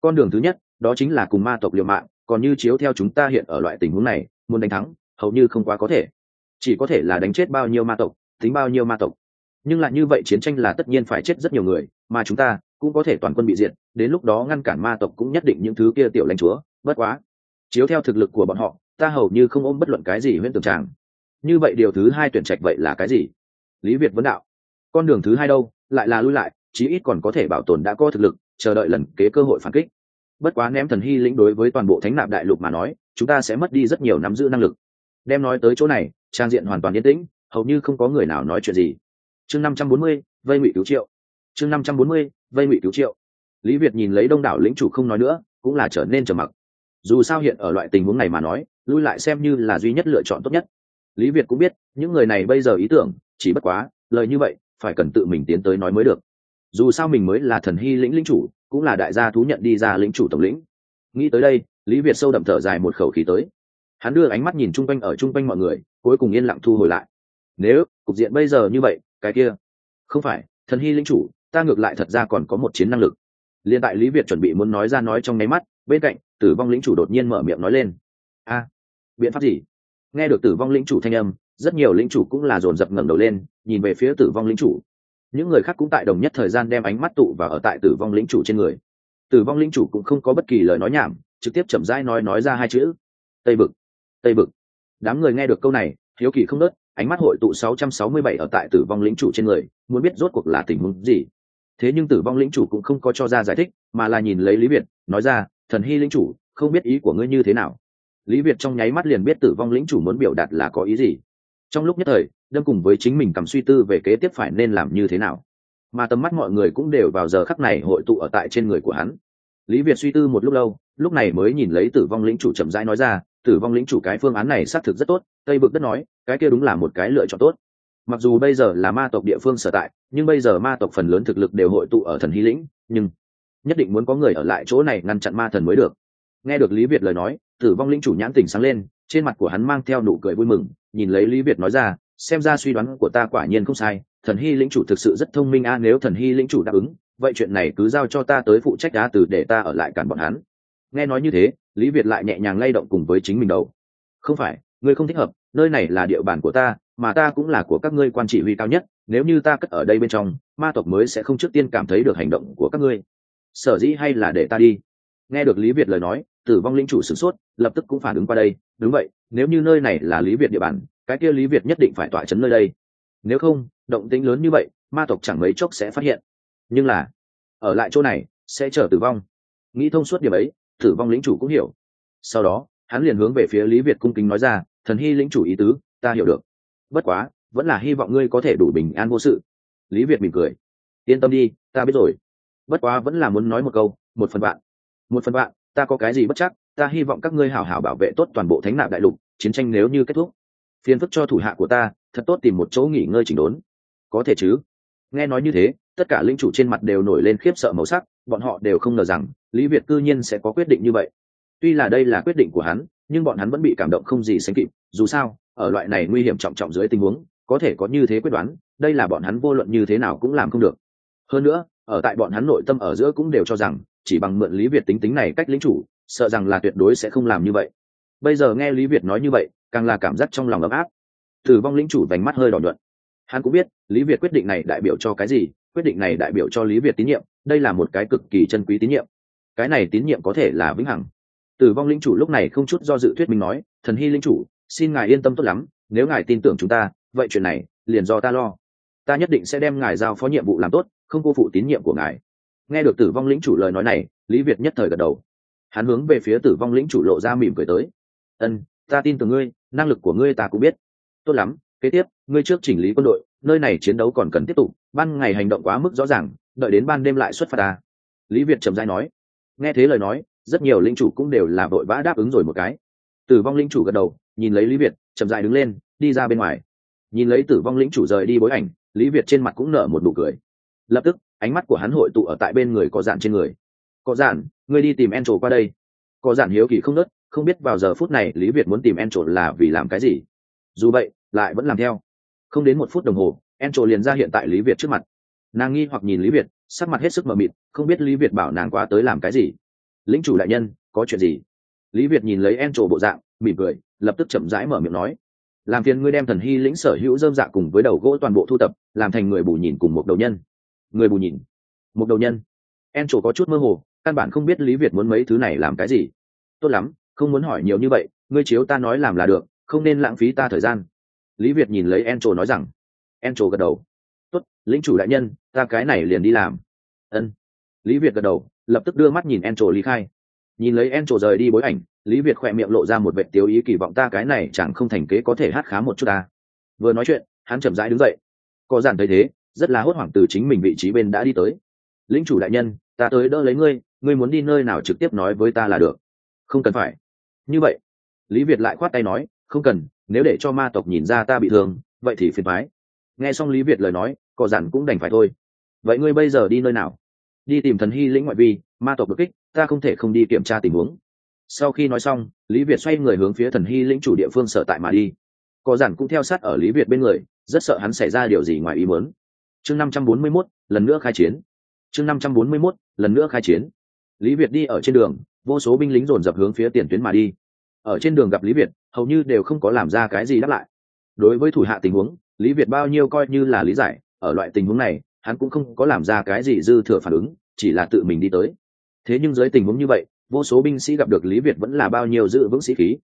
Con đường thứ nhất, đó chính là cùng ma tộc liều mạng, còn như chiếu theo chúng ta hiện ở loại tình huống này, muốn đánh thắng, hầu như không quá có thể. Chỉ có thể là đánh chết bao nhiêu ma tộc, tính bao nhiêu ma tộc. Nhưng lại như vậy chiến tranh là tất nhiên phải chết rất nhiều người, mà chúng ta cũng có thể toàn quân bị diệt, đến lúc đó ngăn cản ma tộc cũng nhất định những thứ kia tiểu lãnh chúa, bất quá. Chiếu theo thực lực của bọn họ, ta hầu như không ôm bất luận cái gì huyễn tưởng tràng. Như vậy điều thứ hai tuyển trạch vậy là cái gì? Lý việt vấn đạo con đường thứ hai đâu, lại là lui lại, chí ít còn có thể bảo tồn đã có thực lực, chờ đợi lần kế cơ hội phản kích. Bất quá ném thần hy lĩnh đối với toàn bộ thánh nạp đại lục mà nói, chúng ta sẽ mất đi rất nhiều nắm giữ năng lực. Đem nói tới chỗ này, trang diện hoàn toàn yên tĩnh, hầu như không có người nào nói chuyện gì. Chương năm trăm bốn mươi, vây ngụy cứu triệu. Chương năm trăm bốn mươi, vây ngụy cứu triệu. Lý việt nhìn lấy đông đảo lĩnh chủ không nói nữa, cũng là trở nên trầm mặc. Dù sao hiện ở loại tình huống này mà nói, lui lại xem như là duy nhất lựa chọn tốt nhất. Lý việt cũng biết, những người này bây giờ ý tưởng, chỉ bất quá, lời như vậy phải cần tự mình tiến tới nói mới được. Dù sao mình mới là thần hy lĩnh lĩnh chủ, cũng là đại gia thú nhận đi ra lĩnh chủ tổng lĩnh. Nghĩ tới đây, lý việt sâu đậm thở dài một khẩu khí tới. Hắn đưa ánh mắt nhìn chung quanh ở chung quanh mọi người, cuối cùng yên lặng thu hồi lại. Nếu, cục diện bây giờ như vậy, cái kia, không phải, thần hy lĩnh chủ, ta ngược lại thật ra còn có một chiến năng lực. Liên tại lý việt chuẩn bị muốn nói ra nói trong nháy mắt, bên cạnh, tử vong lĩnh chủ đột nhiên mở miệng nói lên. A, biện pháp gì? Nghe được tử vong lĩnh chủ thanh âm rất nhiều lĩnh chủ cũng là dồn dập ngẩng đầu lên, nhìn về phía tử vong lĩnh chủ. Những người khác cũng tại đồng nhất thời gian đem ánh mắt tụ và ở tại tử vong lĩnh chủ trên người. Tử vong lĩnh chủ cũng không có bất kỳ lời nói nhảm, trực tiếp chậm rãi nói nói ra hai chữ. Tây bực tây bực. Đám người nghe được câu này, hiếu kỳ không nớt, ánh mắt hội tụ 667 ở tại tử vong lĩnh chủ trên người, muốn biết rốt cuộc là tình huống gì. Thế nhưng tử vong lĩnh chủ cũng không có cho ra giải thích, mà là nhìn lấy lý việt, nói ra, thần hy lĩnh chủ, không biết ý của ngươi như thế nào? Lý việt trong nháy mắt liền biết tử vong lĩnh chủ muốn biểu đạt là có ý gì trong lúc nhất thời, đâm cùng với chính mình cầm suy tư về kế tiếp phải nên làm như thế nào. Mà tầm mắt mọi người cũng đều vào giờ khắc này hội tụ ở tại trên người của hắn. Lý việt suy tư một lúc lâu, lúc này mới nhìn lấy tử vong lĩnh chủ chậm rãi nói ra, tử vong lĩnh chủ, cái phương án này xác thực rất tốt, tây bực đất nói, cái kia đúng là một cái lựa chọn tốt. Mặc dù bây giờ là ma tộc địa phương sở tại, nhưng bây giờ ma tộc phần lớn thực lực đều hội tụ ở thần hy lĩnh, nhưng nhất định muốn có người ở lại chỗ này ngăn chặn ma thần mới được. Nghe được lý việt lời nói, tử vong lĩnh chủ nhãn tỉnh sáng lên, trên mặt của hắn mang theo nụ cười vui mừng nhìn lấy lý việt nói ra, xem ra suy đoán của ta quả nhiên không sai, thần hy lĩnh chủ thực sự rất thông minh a, nếu thần hy lĩnh chủ đáp ứng, vậy chuyện này cứ giao cho ta tới phụ trách đá từ để ta ở lại cản bọn hắn. Nghe nói như thế, lý việt lại nhẹ nhàng lay động cùng với chính mình đầu. Không phải, ngươi không thích hợp, nơi này là địa bàn của ta, mà ta cũng là của các ngươi quan chỉ huy cao nhất, nếu như ta cất ở đây bên trong, ma tộc mới sẽ không trước tiên cảm thấy được hành động của các ngươi. Sở dĩ hay là để ta đi? Nghe được lý việt lời nói, tử vong linh chủ sửng sốt, lập tức cũng phản ứng qua đây, đúng vậy nếu như nơi này là lý việt địa bàn, cái kia lý việt nhất định phải tỏa chấn nơi đây. Nếu không, động tĩnh lớn như vậy, ma tộc chẳng mấy chốc sẽ phát hiện. Nhưng là, ở lại chỗ này, sẽ chờ tử vong. Nghĩ thông suốt điểm ấy, tử vong lĩnh chủ cũng hiểu. Sau đó, hắn liền hướng về phía lý việt cung kính nói ra, thần hy lĩnh chủ ý tứ, ta hiểu được. Bất quá, vẫn là hy vọng ngươi có thể đủ bình an vô sự. Lý việt mỉm cười. Yên tâm đi, ta biết rồi. Bất quá vẫn là muốn nói một câu, một phần bạn một phần bạn ta có cái gì bất chắc? Ta hy vọng các ngươi hảo hảo bảo vệ tốt toàn bộ thánh nạp đại lục, chiến tranh nếu như kết thúc, phiền phức cho thủ hạ của ta, thật tốt tìm một chỗ nghỉ ngơi chỉnh đốn. Có thể chứ? Nghe nói như thế, tất cả linh chủ trên mặt đều nổi lên khiếp sợ màu sắc, bọn họ đều không ngờ rằng, lý việt cư nhiên sẽ có quyết định như vậy. Tuy là đây là quyết định của hắn, nhưng bọn hắn vẫn bị cảm động không gì sánh kịp, dù sao, ở loại này nguy hiểm trọng trọng dưới tình huống, có thể có như thế quyết đoán, đây là bọn hắn vô luận như thế nào cũng làm không được. Hơn nữa, ở tại bọn hắn nội tâm ở giữa cũng đều cho rằng, chỉ bằng mượn lý việt tính tính này cách lính chủ sợ rằng là tuyệt đối sẽ không làm như vậy. Bây giờ nghe lý việt nói như vậy, càng là cảm giác trong lòng ấm áp. Tử vong Lĩnh chủ vành mắt hơi đỏ nhuận. Hắn cũng biết, lý việt quyết định này đại biểu cho cái gì, quyết định này đại biểu cho lý việt tín nhiệm, đây là một cái cực kỳ chân quý tín nhiệm. Cái này tín nhiệm có thể là vĩnh hằng. Tử vong Lĩnh chủ lúc này không chút do dự thuyết minh nói, thần hy Lĩnh chủ, xin ngài yên tâm tốt lắm, nếu ngài tin tưởng chúng ta, vậy chuyện này liền do ta lo. Ta nhất định sẽ đem ngài giao phó nhiệm vụ làm tốt, không cô phụ tín nhiệm của ngài. Nghe được tử vong lĩnh chủ lời nói này, lý việt nhất thời gật đầu hắn hướng về phía tử vong lĩnh chủ lộ ra mỉm cười tới. Ân, ta tin tưởng ngươi, năng lực của ngươi ta cũng biết. Tốt lắm, kế tiếp, ngươi trước chỉnh lý quân đội, nơi này chiến đấu còn cần tiếp tục, ban ngày hành động quá mức rõ ràng, đợi đến ban đêm lại xuất phát ta. Lý việt trầm dai nói. Nghe thế lời nói, rất nhiều linh chủ cũng đều là vội vã đáp ứng rồi một cái. Tử vong linh chủ gật đầu, nhìn lấy lý việt, chậm dại đứng lên, đi ra bên ngoài. Nhìn lấy tử vong lĩnh chủ rời đi bối ảnh, lý việt trên mặt cũng nở một nụ cười. Lập tức, ánh mắt của hắn hội tụ ở tại bên người có dạn trên người có giản, ngươi đi tìm en trổ qua đây. Có giản hiếu kỳ không nớt không biết vào giờ phút này lý việt muốn tìm en trổ là vì làm cái gì. Dù vậy lại vẫn làm theo. Không đến một phút đồng hồ en trổ liền ra hiện tại lý việt trước mặt. Nàng nghi hoặc nhìn lý việt sắc mặt hết sức mờ mịt không biết lý việt bảo nàng qua tới làm cái gì. Lính chủ đại nhân có chuyện gì? Lý việt nhìn lấy en trổ bộ dạng mỉm cười lập tức chậm rãi mở miệng nói. Làm phiền ngươi đem thần hy lĩnh sở hữu dơm dạ cùng với đầu gỗ toàn bộ thu tập làm thành người bù nhìn cùng một đầu nhân. Người bù nhìn. Một đầu nhân. En trổ có chút mơ hồ căn bản không biết lý việt muốn mấy thứ này làm cái gì. Tốt lắm, không muốn hỏi nhiều như vậy, ngươi chiếu ta nói làm là được, không nên lãng phí ta thời gian. Lý việt nhìn lấy en trồ nói rằng. En trồ gật đầu. Tốt, lĩnh chủ đại nhân, ta cái này liền đi làm. Ân. Lý việt gật đầu, lập tức đưa mắt nhìn en trổ ly khai. Nhìn lấy en trồ rời đi bối ảnh, lý việt khỏe miệng lộ ra một vệ tiêu ý kỳ vọng ta cái này chẳng không thành kế có thể hát khá một chút ta. Vừa nói chuyện, hắn chậm rãi đứng dậy. Có giản thấy thế, rất là hốt hoảng từ chính mình vị trí bên đã đi tới. Lính chủ đại nhân ta tới đỡ lấy ngươi ngươi muốn đi nơi nào trực tiếp nói với ta là được. Không cần phải. Như vậy, lý việt lại khoát tay nói, không cần, nếu để cho ma tộc nhìn ra ta bị thương, vậy thì phiền thoái nghe xong lý việt lời nói Cỏ giản cũng đành phải thôi. Vậy ngươi bây giờ đi nơi nào? Đi tìm thần hy lĩnh ngoại vi, ma tộc đột kích, ta không thể không đi kiểm tra tình huống. Sau khi nói xong, lý việt xoay người hướng phía thần hy lĩnh chủ địa phương sở tại mà đi. Cỏ giản cũng theo sát ở lý việt bên người, rất sợ hắn xảy ra điều gì ngoài ý muốn. Chương năm trăm bốn mươi mốt, lần nữa khai chiến chương năm trăm bốn mươi mốt, lần nữa khai chiến. Lý việt đi ở trên đường, vô số binh lính dồn dập hướng phía tiền tuyến mà đi. Ở trên đường gặp lý việt, hầu như đều không có làm ra cái gì đáp lại. Đối với thủ hạ tình huống, lý việt bao nhiêu coi như là lý giải, ở loại tình huống này, hắn cũng không có làm ra cái gì dư thừa phản ứng, chỉ là tự mình đi tới. Thế nhưng dưới tình huống như vậy, vô số binh sĩ gặp được lý việt vẫn là bao nhiêu giữ vững sĩ khí.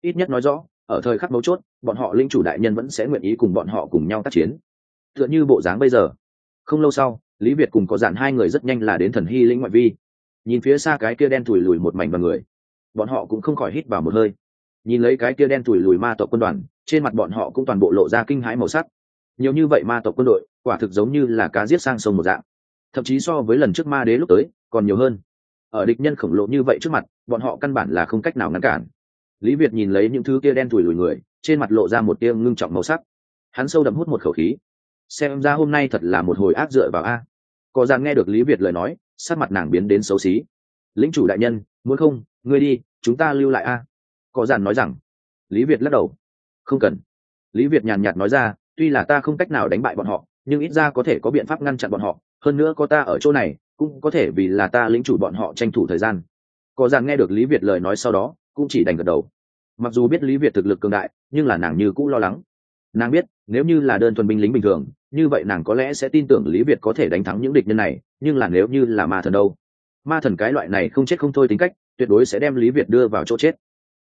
Ít nhất nói rõ, ở thời khắc mấu chốt, bọn họ linh chủ đại nhân vẫn sẽ nguyện ý cùng bọn họ cùng nhau tác chiến. Tựa như bộ dáng bây giờ. Không lâu sau lý việt cùng có dạn hai người rất nhanh là đến thần hy lĩnh ngoại vi. Nhìn phía xa cái kia đen thùi lùi một mảnh vào người. Bọn họ cũng không khỏi hít vào một hơi. Nhìn lấy cái kia đen thùi lùi ma tộc quân đoàn, trên mặt bọn họ cũng toàn bộ lộ ra kinh hãi màu sắc. Nhiều như vậy ma tộc quân đội, quả thực giống như là cá giết sang sông một dạng. Thậm chí so với lần trước ma đế lúc tới, còn nhiều hơn. Ở địch nhân khổng lồ như vậy trước mặt, bọn họ căn bản là không cách nào ngăn cản. Lý việt nhìn lấy những thứ kia đen thùi lùi người, trên mặt lộ ra một tia ngưng trọng màu sắc. Hắn sâu đậm hút một khẩu khí. Xem ra hôm nay thật là một hồi ác dựa vào a có dàn nghe được lý việt lời nói, sắc mặt nàng biến đến xấu xí. Lính chủ đại nhân, muốn không, ngươi đi, chúng ta lưu lại a. Có dàn nói rằng. Lý việt lắc đầu. Không cần. Lý việt nhàn nhạt nói ra, tuy là ta không cách nào đánh bại bọn họ, nhưng ít ra có thể có biện pháp ngăn chặn bọn họ. Hơn nữa có ta ở chỗ này, cũng có thể vì là ta lĩnh chủ bọn họ tranh thủ thời gian. Có dàn nghe được lý việt lời nói sau đó, cũng chỉ đành gật đầu. Mặc dù biết lý việt thực lực cường đại, nhưng là nàng như cũ lo lắng nàng biết, nếu như là đơn thuần binh lính bình thường, như vậy nàng có lẽ sẽ tin tưởng lý việt có thể đánh thắng những địch nhân này, nhưng là nếu như là ma thần đâu? Ma thần cái loại này không chết không thôi tính cách, tuyệt đối sẽ đem lý việt đưa vào chỗ chết.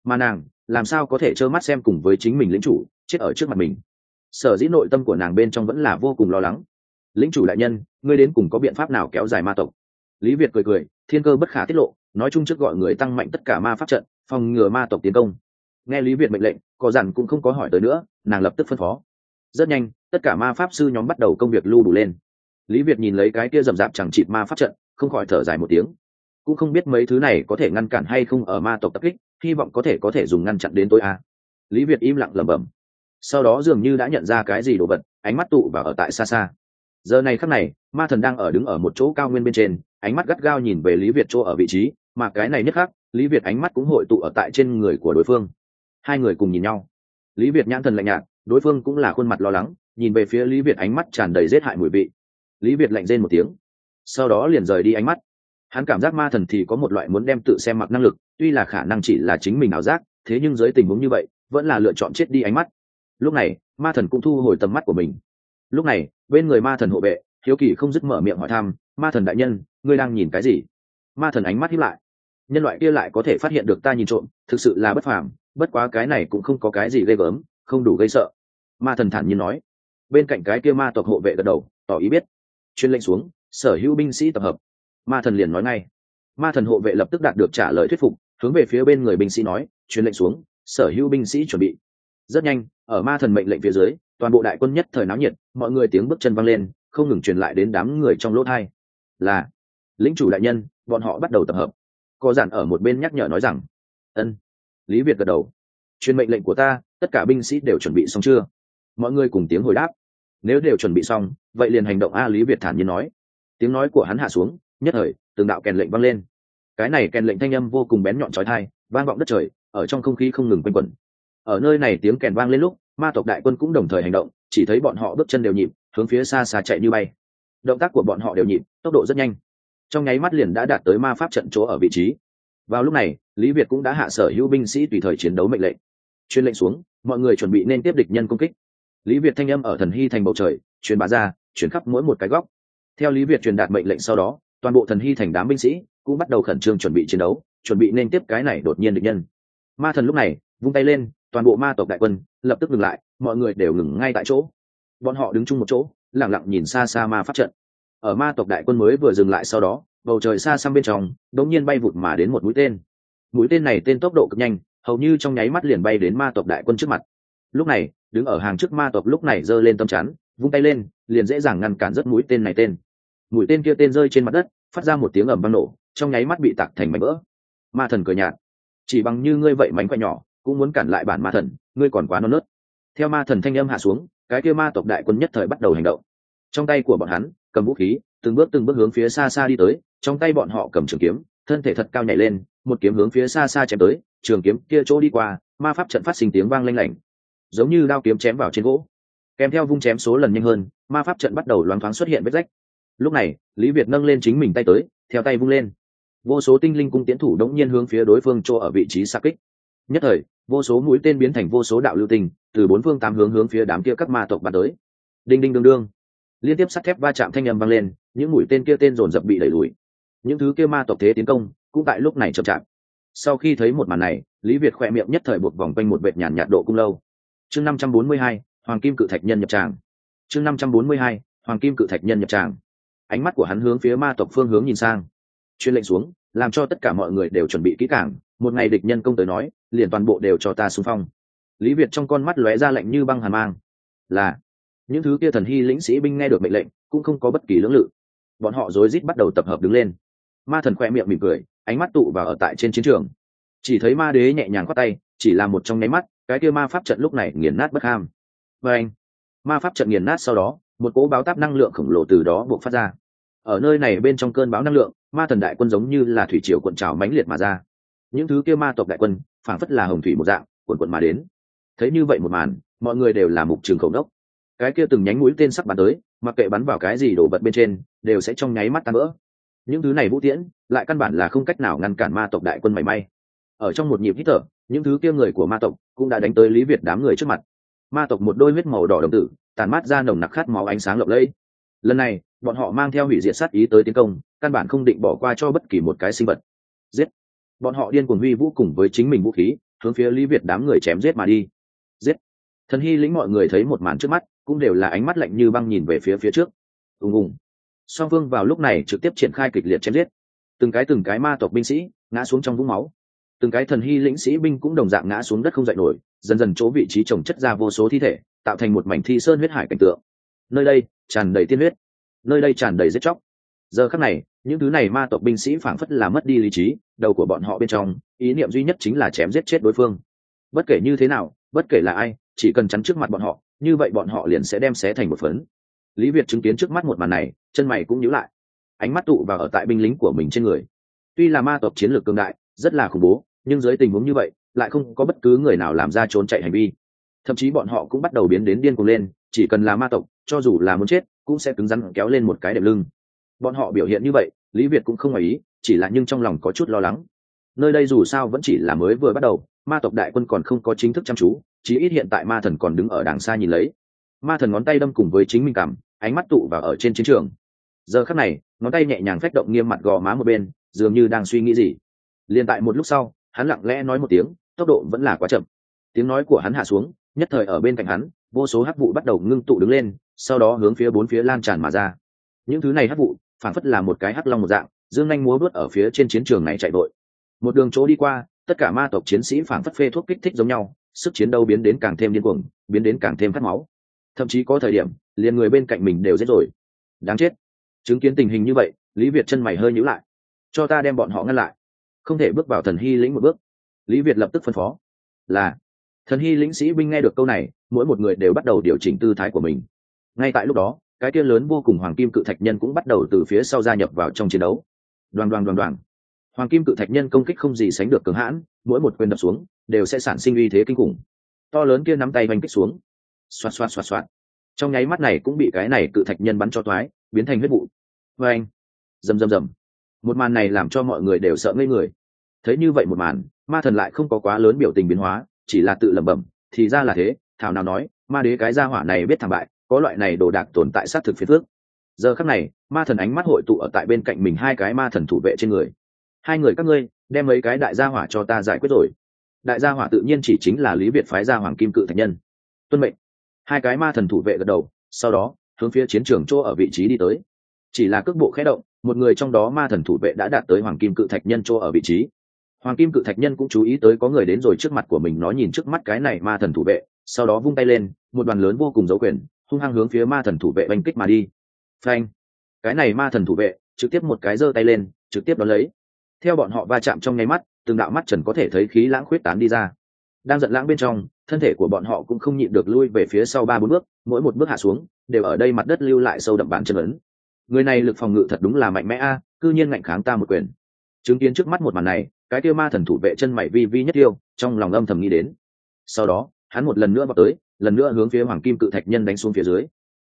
Mà nàng, làm sao có thể trơ mắt xem cùng với chính mình lĩnh chủ, chết ở trước mặt mình? Sở dĩ nội tâm của nàng bên trong vẫn là vô cùng lo lắng. Lĩnh chủ đại nhân, ngươi đến cùng có biện pháp nào kéo dài ma tộc? Lý việt cười cười, thiên cơ bất khả tiết lộ, nói chung trước gọi người tăng mạnh tất cả ma pháp trận, phòng ngừa ma tộc tiến công. Nghe lý việt mệnh lệnh có dặn cũng không có hỏi tới nữa, nàng lập tức phân phó. Rất nhanh, tất cả ma pháp sư nhóm bắt đầu công việc lưu đủ lên. Lý việt nhìn lấy cái kia rậm rạp chẳng chịt ma pháp trận, không khỏi thở dài một tiếng. Cũng không biết mấy thứ này có thể ngăn cản hay không ở ma tộc tập kích, hy vọng có thể có thể dùng ngăn chặn đến tối a à. lý việt im lặng lẩm bẩm. Sau đó dường như đã nhận ra cái gì đồ vật, ánh mắt tụ và ở tại xa xa. Giờ này khắc này, ma thần đang ở đứng ở một chỗ cao nguyên bên trên, ánh mắt gắt gao nhìn về lý việt chỗ ở vị trí, mà cái này nhất khác lý việt ánh mắt cũng hội tụ ở tại trên người của đối phương hai người cùng nhìn nhau. Lý việt nhãn thần lạnh nhạt, đối phương cũng là khuôn mặt lo lắng, nhìn về phía lý việt ánh mắt tràn đầy rết hại mùi vị. Lý việt lạnh rên một tiếng. Sau đó liền rời đi ánh mắt. Hắn cảm giác ma thần thì có một loại muốn đem tự xem mặc năng lực, tuy là khả năng chỉ là chính mình ảo giác, thế nhưng dưới tình huống như vậy, vẫn là lựa chọn chết đi ánh mắt. Lúc này, ma thần cũng thu hồi tầm mắt của mình. Lúc này, bên người ma thần hộ vệ, hiếu kỳ không dứt mở miệng hỏi thăm, ma thần đại nhân, ngươi đang nhìn cái gì? Ma thần ánh mắt hiếp lại. Nhân loại kia lại có thể phát hiện được ta nhìn trộm, thực sự là bất phàm bất quá cái này cũng không có cái gì ghê gớm, không đủ gây sợ. Ma thần thản nhiên nói. Bên cạnh cái kia ma tộc hộ vệ gật đầu, tỏ ý biết. Chuyên lệnh xuống, sở hữu binh sĩ tập hợp. Ma thần liền nói ngay. Ma thần hộ vệ lập tức đạt được trả lời thuyết phục, hướng về phía bên người binh sĩ nói, chuyên lệnh xuống, sở hữu binh sĩ chuẩn bị. Rất nhanh, ở ma thần mệnh lệnh phía dưới, toàn bộ đại quân nhất thời náo nhiệt, mọi người tiếng bước chân văng lên, không ngừng truyền lại đến đám người trong lỗ thai. Là lính chủ đại nhân, bọn họ bắt đầu tập hợp. Có giản ở một bên nhắc nhở nói rằng, ân lý việt gật đầu. Truyền mệnh lệnh của ta, tất cả binh sĩ đều chuẩn bị xong chưa? Mọi người cùng tiếng hồi đáp. Nếu đều chuẩn bị xong, vậy liền hành động a lý việt thản nhiên nói. Tiếng nói của hắn hạ xuống, nhất thời, từng đạo kèn lệnh vang lên. Cái này kèn lệnh thanh âm vô cùng bén nhọn trói thai vang vọng đất trời, ở trong không khí không ngừng quanh quẩn. Ở nơi này tiếng kèn vang lên lúc, ma tộc đại quân cũng đồng thời hành động, chỉ thấy bọn họ bước chân đều nhịp, hướng phía xa xa chạy như bay. Động tác của bọn họ đều nhịp, tốc độ rất nhanh. Trong nháy mắt liền đã đạt tới ma pháp trận chỗ ở vị trí vào lúc này, lý việt cũng đã hạ sở hữu binh sĩ tùy thời chiến đấu mệnh lệnh. Chuyên lệnh xuống, mọi người chuẩn bị nên tiếp địch nhân công kích. Lý việt thanh âm ở thần hy thành bầu trời, truyền bá ra chuyển khắp mỗi một cái góc. Theo lý việt truyền đạt mệnh lệnh sau đó, toàn bộ thần hy thành đám binh sĩ cũng bắt đầu khẩn trương chuẩn bị chiến đấu, chuẩn bị nên tiếp cái này đột nhiên địch nhân. Ma thần lúc này, vung tay lên, toàn bộ ma tộc đại quân lập tức ngừng lại, mọi người đều ngừng ngay tại chỗ. Bọn họ đứng chung một chỗ lẳng lặng nhìn xa xa ma pháp trận. Ở ma tộc đại quân mới vừa dừng lại sau đó bầu trời xa xăm bên trong đống nhiên bay vụt mà đến một mũi tên. Mũi tên này tên tốc độ cực nhanh, hầu như trong nháy mắt liền bay đến ma tộc đại quân trước mặt. Lúc này, đứng ở hàng trước ma tộc lúc này giơ lên tâm chắn, vung tay lên, liền dễ dàng ngăn cản rất mũi tên này tên. Mũi tên kia tên rơi trên mặt đất, phát ra một tiếng ầm vang nổ, trong nháy mắt bị tạc thành mảnh vỡ. Ma thần cười nhạt. Chỉ bằng như ngươi vậy mảnh vỡ nhỏ, cũng muốn cản lại bản ma thần, ngươi còn quá non nớt. Theo ma thần thanh âm hạ xuống, cái kia ma tộc đại quân nhất thời bắt đầu hành động. Trong tay của bọn hắn, cầm vũ khí, từng bước từng bước hướng phía xa xa đi tới trong tay bọn họ cầm trường kiếm, thân thể thật cao nhảy lên, một kiếm hướng phía xa xa chém tới, trường kiếm kia chỗ đi qua, ma pháp trận phát sinh tiếng vang lanh lảnh, giống như đao kiếm chém vào trên gỗ. Kèm theo vung chém số lần nhanh hơn, ma pháp trận bắt đầu loáng thoáng xuất hiện vết rách. Lúc này, lý việt nâng lên chính mình tay tới, theo tay vung lên. Vô số tinh linh cung tiến thủ đống nhiên hướng phía đối phương chỗ ở vị trí xa kích. Nhất thời, vô số mũi tên biến thành vô số đạo lưu tình từ bốn phương tám hướng hướng phía đám kia các ma tộc bắn tới. Đinh đinh đương đương. Liên tiếp sắt thép va chạm thanh â m vang lên, những mũi tên kia tên dồn dập bị đẩy lùi những thứ kia ma tộc thế tiến công cũng tại lúc này chậm chạp. Sau khi thấy một màn này, lý việt khỏe miệng nhất thời buộc vòng quanh một vệt nhàn nhạt độ cung lâu. Chương năm trăm bốn mươi hai, hoàng kim cự thạch nhân nhập tràng. Chương năm trăm bốn mươi hai, hoàng kim cự thạch nhân nhập tràng. Ánh mắt của hắn hướng phía ma tộc phương hướng nhìn sang. Chuyên lệnh xuống, làm cho tất cả mọi người đều chuẩn bị kỹ cảng một ngày địch nhân công tới nói, liền toàn bộ đều cho ta xung phong. Lý việt trong con mắt lóe ra lạnh như băng hàn mang. Là, những thứ kia thần hy lĩnh sĩ binh nghe được mệnh lệnh, cũng không có bất kỳ lưỡng lự. Bọn họ rối rít bắt đầu tập hợp đứng lên ma thần khoe miệng mỉm cười, ánh mắt tụ vào ở tại trên chiến trường. Chỉ thấy ma đế nhẹ nhàng khoác tay, chỉ là một trong nháy mắt, cái kia ma pháp trận lúc này nghiền nát bất ham. Và anh, ma pháp trận nghiền nát sau đó, một cỗ báo táp năng lượng khổng lồ từ đó buộc phát ra. Ở nơi này bên trong cơn báo năng lượng, ma thần đại quân giống như là thủy triều cuộn trào mãnh liệt mà ra. Những thứ kia ma tộc đại quân, phảng phất là hồng thủy một dạng, cuộn cuộn mà đến. Thấy như vậy một màn, mọi người đều là mục trường khẩu đốc. Cái kia từng nhánh mũi tên sắc bắn tới, mặc kệ bắn vào cái gì đổ vật bên trên, đều sẽ trong nháy mắt tan vỡ những thứ này vũ tiễn, lại căn bản là không cách nào ngăn cản ma tộc đại quân mảy may. Ở trong một nhịp hít thở, những thứ kia người của ma tộc cũng đã đánh tới lý việt đám người trước mặt. Ma tộc một đôi huyết màu đỏ đồng tử, tàn mát ra nồng nặc khát máu ánh sáng lộng lẫy. Lần này, bọn họ mang theo hủy diệt sát ý tới tiến công, căn bản không định bỏ qua cho bất kỳ một cái sinh vật. Giết! Bọn họ điên cuồng huy vũ cùng với chính mình vũ khí, hướng phía lý việt đám người chém giết mà đi. Giết! Thần hy lĩnh mọi người thấy một màn trước mắt, cũng đều là ánh mắt lạnh như băng nhìn về phía phía trước. Ùng ùng song phương vào lúc này trực tiếp triển khai kịch liệt chém giết. Từng cái từng cái ma tộc binh sĩ ngã xuống trong vũng máu. Từng cái thần hy lĩnh sĩ binh cũng đồng dạng ngã xuống đất không dậy nổi, dần dần chỗ vị trí trồng chất ra vô số thi thể, tạo thành một mảnh thi sơn huyết hải cảnh tượng. Nơi đây tràn đầy tiên huyết. Nơi đây tràn đầy giết chóc. Giờ khắc này, những thứ này ma tộc binh sĩ phảng phất là mất đi lý trí, đầu của bọn họ bên trong, ý niệm duy nhất chính là chém giết chết đối phương. Bất kể như thế nào, bất kể là ai, chỉ cần chắn trước mặt bọn họ, như vậy bọn họ liền sẽ đem xé thành một phấn lý việt chứng kiến trước mắt một màn này, chân mày cũng nhíu lại. Ánh mắt tụ vào ở tại binh lính của mình trên người. Tuy là ma tộc chiến lược cường đại, rất là khủng bố, nhưng dưới tình huống như vậy, lại không có bất cứ người nào làm ra trốn chạy hành vi. Thậm chí bọn họ cũng bắt đầu biến đến điên cuồng lên, chỉ cần là ma tộc, cho dù là muốn chết, cũng sẽ cứng rắn kéo lên một cái đệm lưng. Bọn họ biểu hiện như vậy, lý việt cũng không ngoài ý, chỉ là nhưng trong lòng có chút lo lắng. Nơi đây dù sao vẫn chỉ là mới vừa bắt đầu, ma tộc đại quân còn không có chính thức chăm chú, chí ít hiện tại ma thần còn đứng ở đàng xa nhìn lấy ma thần ngón tay đâm cùng với chính mình cảm, ánh mắt tụ vào ở trên chiến trường. Giờ khắc này, ngón tay nhẹ nhàng phách động nghiêm mặt gò má một bên, dường như đang suy nghĩ gì. Liền tại một lúc sau, hắn lặng lẽ nói một tiếng, tốc độ vẫn là quá chậm. Tiếng nói của hắn hạ xuống, nhất thời ở bên cạnh hắn, vô số hắc vụ bắt đầu ngưng tụ đứng lên, sau đó hướng phía bốn phía lan tràn mà ra. Những thứ này hắc vụ phản phất là một cái hắc long một dạng, dương anh múa đuốt ở phía trên chiến trường này chạy vội. Một đường chỗ đi qua, tất cả ma tộc chiến sĩ phản phất phê thuốc kích thích giống nhau, sức chiến đấu biến đến càng thêm điên cuồng, biến đến càng thêm khát máu thậm chí có thời điểm, liền người bên cạnh mình đều giết rồi. Đáng chết. Chứng kiến tình hình như vậy, lý việt chân mày hơi nhíu lại. Cho ta đem bọn họ ngăn lại. Không thể bước vào thần hy lĩnh một bước. Lý việt lập tức phân phó. Là. Thần hy lĩnh sĩ binh nghe được câu này, mỗi một người đều bắt đầu điều chỉnh tư thái của mình. Ngay tại lúc đó, cái kia lớn vô cùng hoàng kim cự thạch nhân cũng bắt đầu từ phía sau gia nhập vào trong chiến đấu. Đoàn đoàn đoàn đoàn hoàng kim cự thạch nhân công kích không gì sánh được cường hãn, mỗi một quyền đập xuống, đều sẽ sản sinh uy thế kinh khủng. To lớn kia nắm tay oanh kích xuống xoạt xoạt xoạt xoạt. Trong nháy mắt này cũng bị cái này cự thạch nhân bắn cho toái, biến thành huyết vụ. Vê anh. Rầm rầm rầm. Một màn này làm cho mọi người đều sợ ngây người. Thấy như vậy một màn, ma thần lại không có quá lớn biểu tình biến hóa, chỉ là tự lẩm bẩm, thì ra là thế, thảo nào nói, ma đế cái gia hỏa này biết thảm bại, có loại này đồ đạc tồn tại sát thực phía phước giờ khắc này, ma thần ánh mắt hội tụ ở tại bên cạnh mình hai cái ma thần thủ vệ trên người. Hai người các ngươi, đem mấy cái đại gia hỏa cho ta giải quyết rồi. Đại gia hỏa tự nhiên chỉ chính là lý việt phái gia hoàng kim cự thạch nhân. Tuân mệnh hai cái ma thần thủ vệ gật đầu, sau đó, hướng phía chiến trường chỗ ở vị trí đi tới. Chỉ là cước bộ khẽ động, một người trong đó ma thần thủ vệ đã đạt tới hoàng kim cự thạch nhân chỗ ở vị trí. Hoàng kim cự thạch nhân cũng chú ý tới có người đến rồi trước mặt của mình, nó nhìn trước mắt cái này ma thần thủ vệ, sau đó vung tay lên, một đoàn lớn vô cùng dấu quyền, hung hăng hướng phía ma thần thủ vệ oanh kích mà đi. Phanh! Cái này ma thần thủ vệ, trực tiếp một cái giơ tay lên, trực tiếp đón lấy. Theo bọn họ va chạm trong nháy mắt, từng đạo mắt trần có thể thấy khí lãng khuyết tán đi ra. Đang giận lãng bên trong thân thể của bọn họ cũng không nhịn được lui về phía sau ba bốn bước mỗi một bước hạ xuống đều ở đây mặt đất lưu lại sâu đậm bản chân ấn. Người này lực phòng ngự thật đúng là mạnh mẽ a à, cư nhiên ngạnh kháng ta một quyền. Chứng kiến trước mắt một màn này cái tiêu ma thần thủ vệ chân mày vi vi nhất tiêu trong lòng âm thầm nghĩ đến. Sau đó hắn một lần nữa vào tới lần nữa hướng phía hoàng kim cự thạch nhân đánh xuống phía dưới.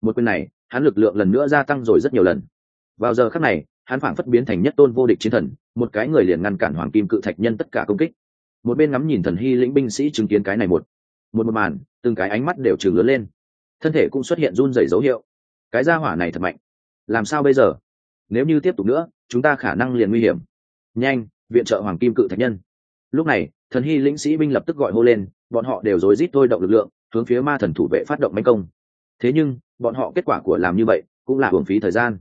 Một quyền này hắn lực lượng lần nữa gia tăng rồi rất nhiều lần. Vào giờ khắc này hắn phảng phất biến thành nhất tôn vô địch chiến thần một cái người liền ngăn cản hoàng kim cự thạch nhân tất cả công kích. Một bên ngắm nhìn thần hy lĩnh binh sĩ chứng kiến cái này một một một màn, từng cái ánh mắt đều trừng lớn lên. Thân thể cũng xuất hiện run rẩy dấu hiệu. Cái gia hỏa này thật mạnh. Làm sao bây giờ? Nếu như tiếp tục nữa, chúng ta khả năng liền nguy hiểm. Nhanh, viện trợ hoàng kim cự thạch nhân. Lúc này, thần hy lĩnh sĩ binh lập tức gọi hô lên, bọn họ đều rối rít thôi động lực lượng, hướng phía ma thần thủ vệ phát động manh công. Thế nhưng, bọn họ kết quả của làm như vậy cũng là hưởng phí thời gian.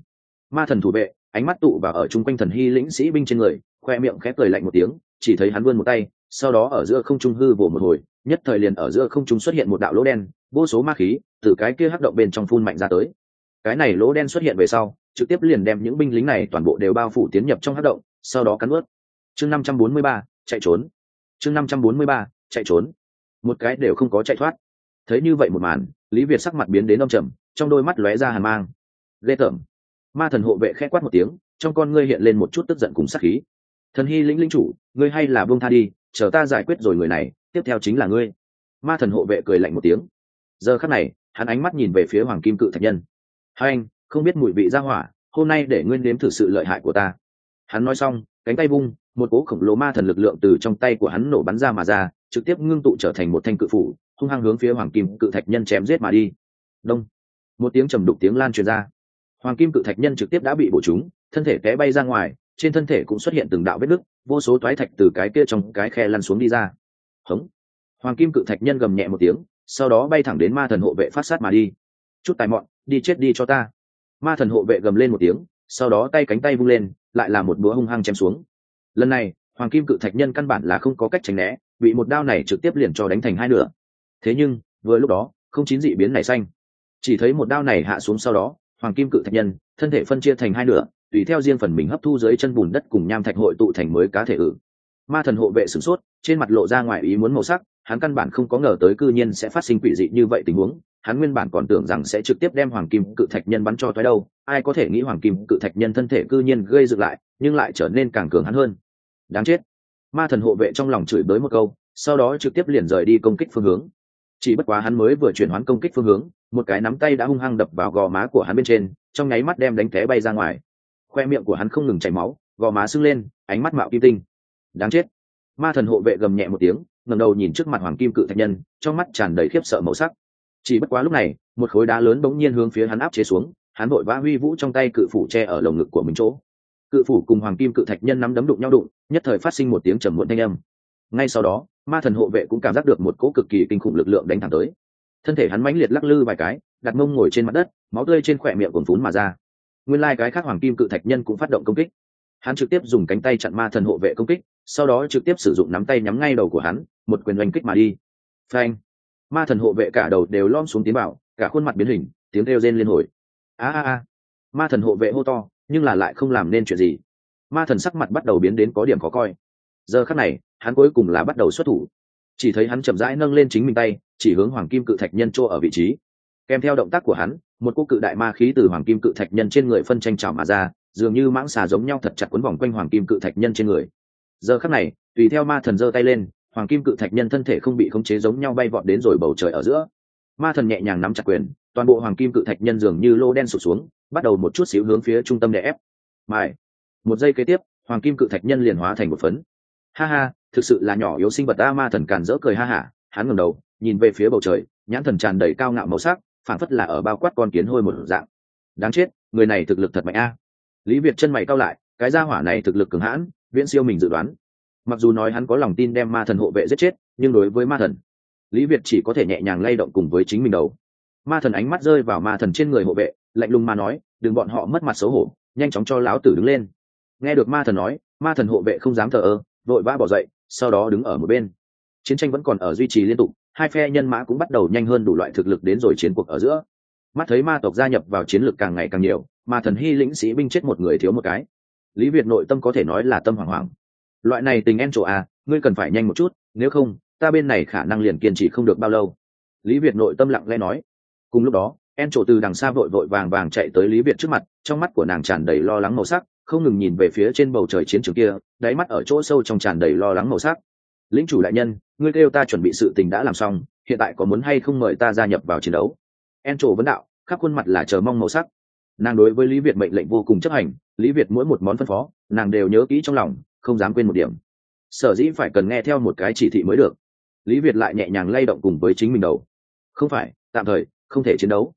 Ma thần thủ vệ, ánh mắt tụ vào ở chung quanh thần hy lĩnh sĩ binh trên người, khoe miệng khép cười lạnh một tiếng, chỉ thấy hắn vươn một tay, sau đó ở giữa không trung hư vồ một hồi nhất thời liền ở giữa không trung xuất hiện một đạo lỗ đen, vô số ma khí từ cái kia hắc động bên trong phun mạnh ra tới. Cái này lỗ đen xuất hiện về sau, trực tiếp liền đem những binh lính này toàn bộ đều bao phủ tiến nhập trong hắc động, sau đó cắn ướt chương năm trăm bốn mươi ba, chạy trốn. Chương năm trăm bốn mươi ba, chạy trốn. Một cái đều không có chạy thoát. Thấy như vậy một màn, lý việt sắc mặt biến đến đông trầm, trong đôi mắt lóe ra hàn mang. Ghê tởm. Ma thần hộ vệ khẽ quát một tiếng, trong con ngươi hiện lên một chút tức giận cùng sắc khí. Thần hy lĩnh lĩnh chủ, ngươi hay là buông tha đi, chờ ta giải quyết rồi người này tiếp theo chính là ngươi. Ma thần hộ vệ cười lạnh một tiếng. Giờ khắc này, hắn ánh mắt nhìn về phía hoàng kim cự thạch nhân. Hai anh, không biết mùi vị ra hỏa, hôm nay để nguyên nếm thử sự lợi hại của ta. Hắn nói xong, cánh tay vung, một cố khổng lồ ma thần lực lượng từ trong tay của hắn nổ bắn ra mà ra, trực tiếp ngưng tụ trở thành một thanh cự phủ, hung hăng hướng phía hoàng kim cự thạch nhân chém giết mà đi. Đông. Một tiếng trầm đục tiếng lan truyền ra. Hoàng kim cự thạch nhân trực tiếp đã bị bổ trúng thân thể té bay ra ngoài, trên thân thể cũng xuất hiện từng đạo vết nứt, vô số toái thạch từ cái kia trong cái khe lăn xuống đi ra hống. Hoàng kim cự thạch nhân gầm nhẹ một tiếng, sau đó bay thẳng đến ma thần hộ vệ phát sát mà đi. Chút tài mọn, đi chết đi cho ta. Ma thần hộ vệ gầm lên một tiếng, sau đó tay cánh tay vung lên, lại là một búa hung hăng chém xuống. Lần này, hoàng kim cự thạch nhân căn bản là không có cách tránh né, bị một đao này trực tiếp liền cho đánh thành hai nửa. Thế nhưng, vừa lúc đó, không chín dị biến này xanh. Chỉ thấy một đao này hạ xuống sau đó, hoàng kim cự thạch nhân, thân thể phân chia thành hai nửa, tùy theo riêng phần mình hấp thu dưới chân bùn đất cùng nham thạch hội tụ thành mới cá thể ử ma thần hộ vệ sửng sốt, trên mặt lộ ra ngoài ý muốn màu sắc, hắn căn bản không có ngờ tới cư nhiên sẽ phát sinh quỷ dị như vậy tình huống, hắn nguyên bản còn tưởng rằng sẽ trực tiếp đem hoàng kim cự thạch nhân bắn cho thoái đâu, ai có thể nghĩ hoàng kim cự thạch nhân thân thể cư nhiên gây dựng lại, nhưng lại trở nên càng cường hắn hơn. Đáng chết. Ma thần hộ vệ trong lòng chửi bới một câu, sau đó trực tiếp liền rời đi công kích phương hướng. Chỉ bất quá hắn mới vừa chuyển hoán công kích phương hướng, một cái nắm tay đã hung hăng đập vào gò má của hắn bên trên, trong nháy mắt đem đánh té bay ra ngoài. Khoe miệng của hắn không ngừng chảy máu, gò má sưng lên, ánh mắt mạo kim tinh đáng chết. Ma thần hộ vệ gầm nhẹ một tiếng ngầm đầu nhìn trước mặt hoàng kim cự thạch nhân, trong mắt tràn đầy khiếp sợ màu sắc. Chỉ bất quá lúc này, một khối đá lớn bỗng nhiên hướng phía hắn áp chế xuống, hắn vội vã huy vũ trong tay cự phủ che ở lồng ngực của mình chỗ. Cự phủ cùng hoàng kim cự thạch nhân nắm đấm đụng nhau đụng, nhất thời phát sinh một tiếng trầm muộn thanh âm. Ngay sau đó, ma thần hộ vệ cũng cảm giác được một cỗ cực kỳ kinh khủng lực lượng đánh thẳng tới. Thân thể hắn mãnh liệt lắc lư vài cái, đặt mông ngồi trên mặt đất, máu tươi trên khỏe miệng cuồn phún mà ra. Nguyên lai、like、cái khác hoàng kim cự thạch nhân cũng phát động công kích. Hắn trực tiếp dùng cánh tay chặn ma thần hộ vệ công kích sau đó trực tiếp sử dụng nắm tay nhắm ngay đầu của hắn, một quyền oanh kích mà đi. Phanh. Ma thần hộ vệ cả đầu đều lom xuống tiến bảo cả khuôn mặt biến hình, tiếng kêu rên liên hồi. A a a. Ma thần hộ vệ hô to, nhưng là lại không làm nên chuyện gì. Ma thần sắc mặt bắt đầu biến đến có điểm khó coi. Giờ khắc này, hắn cuối cùng là bắt đầu xuất thủ. Chỉ thấy hắn chậm rãi nâng lên chính mình tay, chỉ hướng hoàng kim cự thạch nhân chỗ ở vị trí. Kèm theo động tác của hắn, một cô cự đại ma khí từ hoàng kim cự thạch nhân trên người phân tranh trào mà ra, dường như mãng xà giống nhau thật chặt quấn vòng quanh hoàng kim cự thạch nhân trên người giờ khắc này, tùy theo ma thần giơ tay lên, hoàng kim cự thạch nhân thân thể không bị khống chế giống nhau bay vọt đến rồi bầu trời ở giữa. Ma thần nhẹ nhàng nắm chặt quyền, toàn bộ hoàng kim cự thạch nhân dường như lô đen sụt xuống, bắt đầu một chút xíu hướng phía trung tâm đè ép. Mài! Một giây kế tiếp, hoàng kim cự thạch nhân liền hóa thành một phấn. Ha ha, thực sự là nhỏ yếu sinh vật ta, ma thần càn rỡ cười ha hả, hắn ngầm đầu, nhìn về phía bầu trời, nhãn thần tràn đầy cao ngạo màu sắc, phảng phất là ở bao quát con kiến hôi một dạng. Đáng chết, người này thực lực thật mạnh a. Lý việt chân mày cao lại, cái gia hỏa này thực lực cường hãn viễn siêu mình dự đoán. Mặc dù nói hắn có lòng tin đem ma thần hộ vệ giết chết, nhưng đối với ma thần, lý việt chỉ có thể nhẹ nhàng lay động cùng với chính mình đầu. Ma thần ánh mắt rơi vào ma thần trên người hộ vệ, lạnh lùng mà nói, đừng bọn họ mất mặt xấu hổ, nhanh chóng cho lão tử đứng lên. Nghe được ma thần nói, ma thần hộ vệ không dám thờ ơ, vội vã bỏ dậy, sau đó đứng ở một bên. Chiến tranh vẫn còn ở duy trì liên tục, hai phe nhân mã cũng bắt đầu nhanh hơn đủ loại thực lực đến rồi chiến cuộc ở giữa. Mắt thấy ma tộc gia nhập vào chiến lược càng ngày càng nhiều mà thần hy lĩnh sĩ binh chết một người thiếu một cái lý việt nội tâm có thể nói là tâm hoảng hoảng. Loại này tình en chỗ à ngươi cần phải nhanh một chút, nếu không, ta bên này khả năng liền kiên trì không được bao lâu. Lý việt nội tâm lặng lẽ nói. Cùng lúc đó, en trổ từ đằng xa vội vội vàng vàng chạy tới lý việt trước mặt, trong mắt của nàng tràn đầy lo lắng màu sắc, không ngừng nhìn về phía trên bầu trời chiến trường kia, đáy mắt ở chỗ sâu trong tràn đầy lo lắng màu sắc. Lính chủ đại nhân, ngươi kêu ta chuẩn bị sự tình đã làm xong, hiện tại có muốn hay không mời ta gia nhập vào chiến đấu? En trổ vấn đạo, khắp khuôn mặt là chờ mong màu sắc nàng đối với lý việt mệnh lệnh vô cùng chấp hành, lý việt mỗi một món phân phó, nàng đều nhớ kỹ trong lòng, không dám quên một điểm. Sở dĩ phải cần nghe theo một cái chỉ thị mới được. Lý việt lại nhẹ nhàng lay động cùng với chính mình đầu. Không phải, tạm thời, không thể chiến đấu.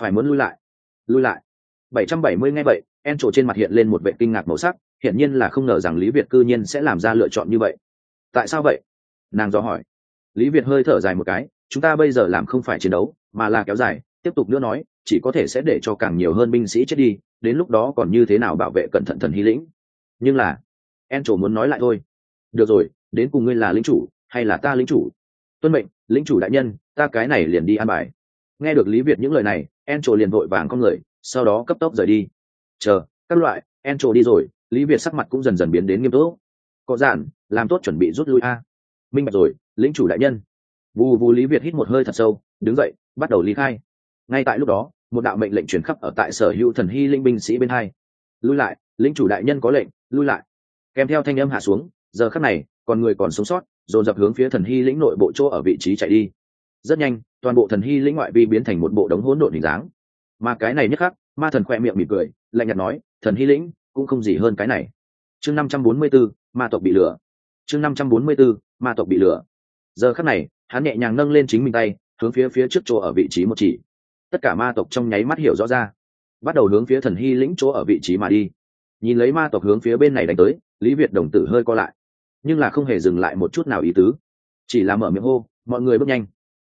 Phải muốn lui lại. Lui lại. 770 nghe vậy, en trổ trên mặt hiện lên một vệ kinh ngạc màu sắc, hiển nhiên là không ngờ rằng lý việt cư nhiên sẽ làm ra lựa chọn như vậy. Tại sao vậy? Nàng do hỏi. Lý việt hơi thở dài một cái, chúng ta bây giờ làm không phải chiến đấu, mà là kéo dài, tiếp tục nữa nói chỉ có thể sẽ để cho càng nhiều hơn binh sĩ chết đi, đến lúc đó còn như thế nào bảo vệ cẩn thận thần hy lĩnh. Nhưng là, en trổ muốn nói lại thôi. Được rồi, đến cùng ngươi là lính chủ, hay là ta lính chủ? Tuân mệnh lính chủ đại nhân, ta cái này liền đi an bài. Nghe được lý việt những lời này, en trổ liền vội vàng con người, sau đó cấp tốc rời đi. Chờ, các loại, en trổ đi rồi, lý việt sắc mặt cũng dần dần biến đến nghiêm túc. Có giản làm tốt chuẩn bị rút lui a. Minh bạch rồi, lĩnh chủ đại nhân. Vù vù lý việt hít một hơi thật sâu, đứng dậy, bắt đầu ly khai. Ngay tại lúc đó một đạo mệnh lệnh truyền khắp ở tại sở hữu thần hy linh binh sĩ bên hai. Lui lại linh chủ đại nhân có lệnh lui lại. Kèm theo thanh âm hạ xuống giờ khắc này còn người còn sống sót dồn dập hướng phía thần hy lĩnh nội bộ chỗ ở vị trí chạy đi. Rất nhanh toàn bộ thần hy lĩnh ngoại vi biến thành một bộ đống hỗn độn hình dáng. Mà cái này nhất khắc ma thần khoe miệng mỉm cười lạnh nhạt nói thần hy lĩnh cũng không gì hơn cái này. Chương năm trăm bốn mươi 544, ma tộc bị lửa chương năm trăm bốn mươi 544, ma tộc bị lửa giờ khắc này hắn nhẹ nhàng nâng lên chính mình tay hướng phía phía trước chỗ ở vị trí một chỉ tất cả ma tộc trong nháy mắt hiểu rõ ra. Bắt đầu hướng phía thần hy lĩnh chỗ ở vị trí mà đi. Nhìn lấy ma tộc hướng phía bên này đánh tới, lý việt đồng tử hơi co lại. Nhưng là không hề dừng lại một chút nào ý tứ. Chỉ là mở miệng hô, mọi người bước nhanh.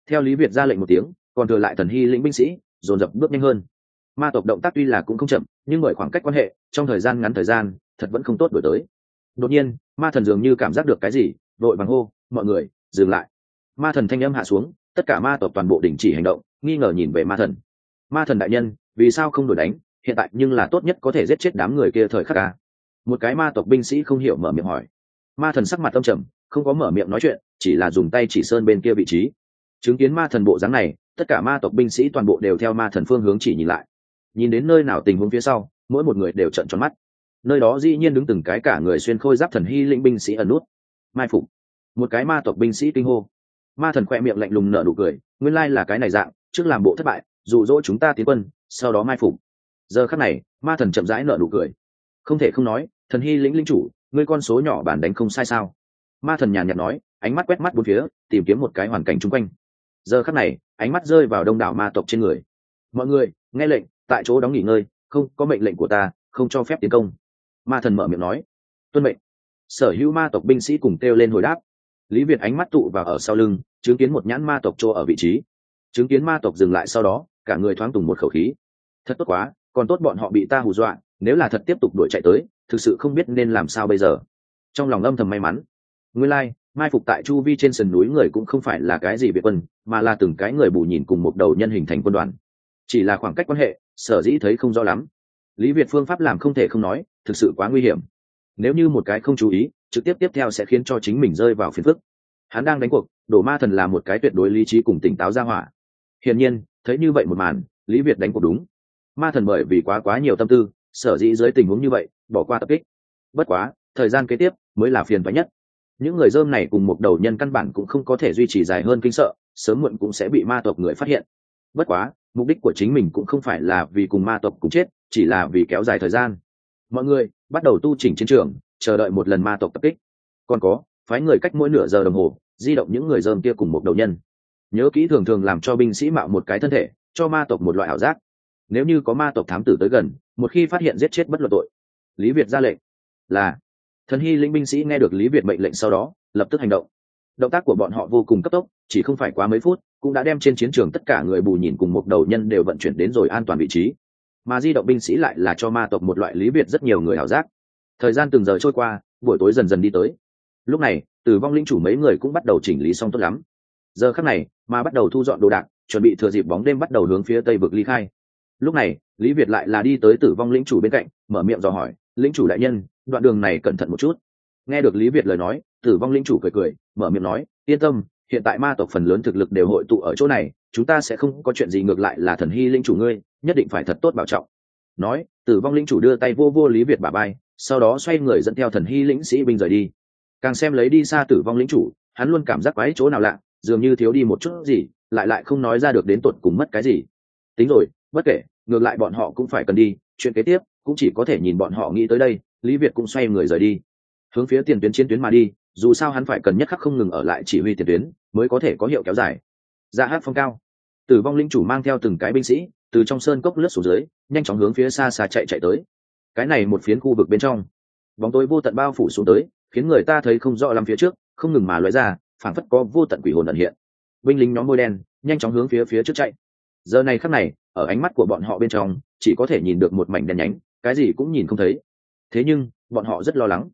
Theo lý việt ra lệnh một tiếng, còn thừa lại thần hy lĩnh binh sĩ, dồn dập bước nhanh hơn. Ma tộc động tác tuy là cũng không chậm, nhưng bởi khoảng cách quan hệ, trong thời gian ngắn thời gian, thật vẫn không tốt đổi tới. Đột nhiên, ma thần dường như cảm giác được cái gì, vội bằng hô, mọi người, dừng lại. Ma thần thanh âm hạ xuống, tất cả ma tộc toàn bộ đình chỉ hành động nghi ngờ nhìn về ma thần. Ma thần đại nhân, vì sao không đổi đánh? Hiện tại nhưng là tốt nhất có thể giết chết đám người kia thời khắc ca một cái ma tộc binh sĩ không hiểu mở miệng hỏi. Ma thần sắc mặt tâm trầm, không có mở miệng nói chuyện, chỉ là dùng tay chỉ sơn bên kia vị trí. Chứng kiến ma thần bộ dáng này, tất cả ma tộc binh sĩ toàn bộ đều theo ma thần phương hướng chỉ nhìn lại. Nhìn đến nơi nào tình huống phía sau, mỗi một người đều trận tròn mắt. Nơi đó dĩ nhiên đứng từng cái cả người xuyên khôi giáp thần hy lĩnh binh sĩ ẩn nút. Mai phục. Một cái ma tộc binh sĩ kinh hô. Ma thần khoe miệng lạnh lùng nở nụ cười, nguyên lai là cái này dạng trước làm bộ thất bại, dụ dỗ chúng ta tiến quân, sau đó mai phục. Giờ khắc này, ma thần chậm rãi nở nụ cười. Không thể không nói, thần hy lĩnh linh chủ, ngươi con số nhỏ bản đánh không sai sao? Ma thần nhàn nhạt nói, ánh mắt quét mắt bốn phía, tìm kiếm một cái hoàn cảnh chung quanh. Giờ khắc này, ánh mắt rơi vào đông đảo ma tộc trên người. Mọi người, nghe lệnh, tại chỗ đóng nghỉ ngơi, không có mệnh lệnh của ta, không cho phép tiến công. Ma thần mở miệng nói, tuân mệnh. Sở hữu ma tộc binh sĩ cùng kêu lên hồi đáp. Lý việt ánh mắt tụ vào ở sau lưng, chứng kiến một nhãn ma tộc chỗ ở vị trí chứng kiến ma tộc dừng lại sau đó cả người thoáng tùng một khẩu khí. Thật tốt quá còn tốt bọn họ bị ta hù dọa nếu là thật tiếp tục đuổi chạy tới thực sự không biết nên làm sao bây giờ. Trong lòng âm thầm may mắn. Nguyên lai、like, mai phục tại chu vi trên sườn núi người cũng không phải là cái gì biệt quân mà là từng cái người bù nhìn cùng một đầu nhân hình thành quân đoàn. Chỉ là khoảng cách quan hệ sở dĩ thấy không rõ lắm. Lý việt phương pháp làm không thể không nói thực sự quá nguy hiểm. Nếu như một cái không chú ý trực tiếp tiếp theo sẽ khiến cho chính mình rơi vào phiền phức. Hắn đang đánh cuộc đổ ma thần là một cái tuyệt đối lý trí cùng tỉnh táo ra hỏa hiển nhiên, thấy như vậy một màn, lý việt đánh cuộc đúng. Ma thần bởi vì quá quá nhiều tâm tư, sở dĩ dưới tình huống như vậy, bỏ qua tập kích. Bất quá, thời gian kế tiếp mới là phiền toái nhất. Những người dơm này cùng một đầu nhân căn bản cũng không có thể duy trì dài hơn kinh sợ, sớm muộn cũng sẽ bị ma tộc người phát hiện. Bất quá, mục đích của chính mình cũng không phải là vì cùng ma tộc cùng chết, chỉ là vì kéo dài thời gian. Mọi người bắt đầu tu chỉnh chiến trường, chờ đợi một lần ma tộc tập kích. Còn có, phái người cách mỗi nửa giờ đồng hồ, di động những người dơm kia cùng một đầu nhân nhớ kỹ thường thường làm cho binh sĩ mạo một cái thân thể, cho ma tộc một loại ảo giác. Nếu như có ma tộc thám tử tới gần, một khi phát hiện giết chết bất luận tội, lý việt ra lệnh là, thần hy linh binh sĩ nghe được lý việt mệnh lệnh sau đó, lập tức hành động. Động tác của bọn họ vô cùng cấp tốc, chỉ không phải quá mấy phút, cũng đã đem trên chiến trường tất cả người bù nhìn cùng một đầu nhân đều vận chuyển đến rồi an toàn vị trí. Mà di động binh sĩ lại là cho ma tộc một loại lý việt rất nhiều người ảo giác. Thời gian từng giờ trôi qua, buổi tối dần dần đi tới. Lúc này, tử vong linh chủ mấy người cũng bắt đầu chỉnh lý xong tốt lắm. Giờ khắc này mà bắt đầu thu dọn đồ đạc, chuẩn bị thừa dịp bóng đêm bắt đầu hướng phía tây vực ly khai. Lúc này, lý việt lại là đi tới tử vong lĩnh chủ bên cạnh, mở miệng dò hỏi, lĩnh chủ đại nhân, đoạn đường này cẩn thận một chút. Nghe được lý việt lời nói, tử vong lĩnh chủ cười cười, mở miệng nói, yên tâm, hiện tại ma tộc phần lớn thực lực đều hội tụ ở chỗ này, chúng ta sẽ không có chuyện gì ngược lại là thần hy linh chủ ngươi, nhất định phải thật tốt bảo trọng. Nói, tử vong linh chủ đưa tay vô vô lý việt bà bay sau đó xoay người dẫn theo thần hy lĩnh sĩ binh rời đi. Càng xem lấy đi xa tử vong lĩnh chủ, hắn luôn cảm giác quái chỗ nào lạ dường như thiếu đi một chút gì, lại lại không nói ra được đến tột cùng mất cái gì. Tính rồi, bất kể, ngược lại bọn họ cũng phải cần đi, chuyện kế tiếp cũng chỉ có thể nhìn bọn họ nghĩ tới đây, lý việt cũng xoay người rời đi. Hướng phía tiền tuyến chiến tuyến mà đi, dù sao hắn phải cần nhất khắc không ngừng ở lại chỉ huy tiền tuyến, mới có thể có hiệu kéo dài. Ra hát phong cao. Tử vong linh chủ mang theo từng cái binh sĩ, từ trong sơn cốc lướt xuống dưới, nhanh chóng hướng phía xa xa chạy chạy tới. Cái này một phiến khu vực bên trong, bóng tối vô tận bao phủ xuống tới, khiến người ta thấy không rõ lắm phía trước, không ngừng mà loại ra phản phất có vô tận quỷ hồn ẩn hiện. Binh lính nhóm môi đen, nhanh chóng hướng phía phía trước chạy. Giờ này khắc này, ở ánh mắt của bọn họ bên trong, chỉ có thể nhìn được một mảnh đen nhánh, cái gì cũng nhìn không thấy. Thế nhưng, bọn họ rất lo lắng.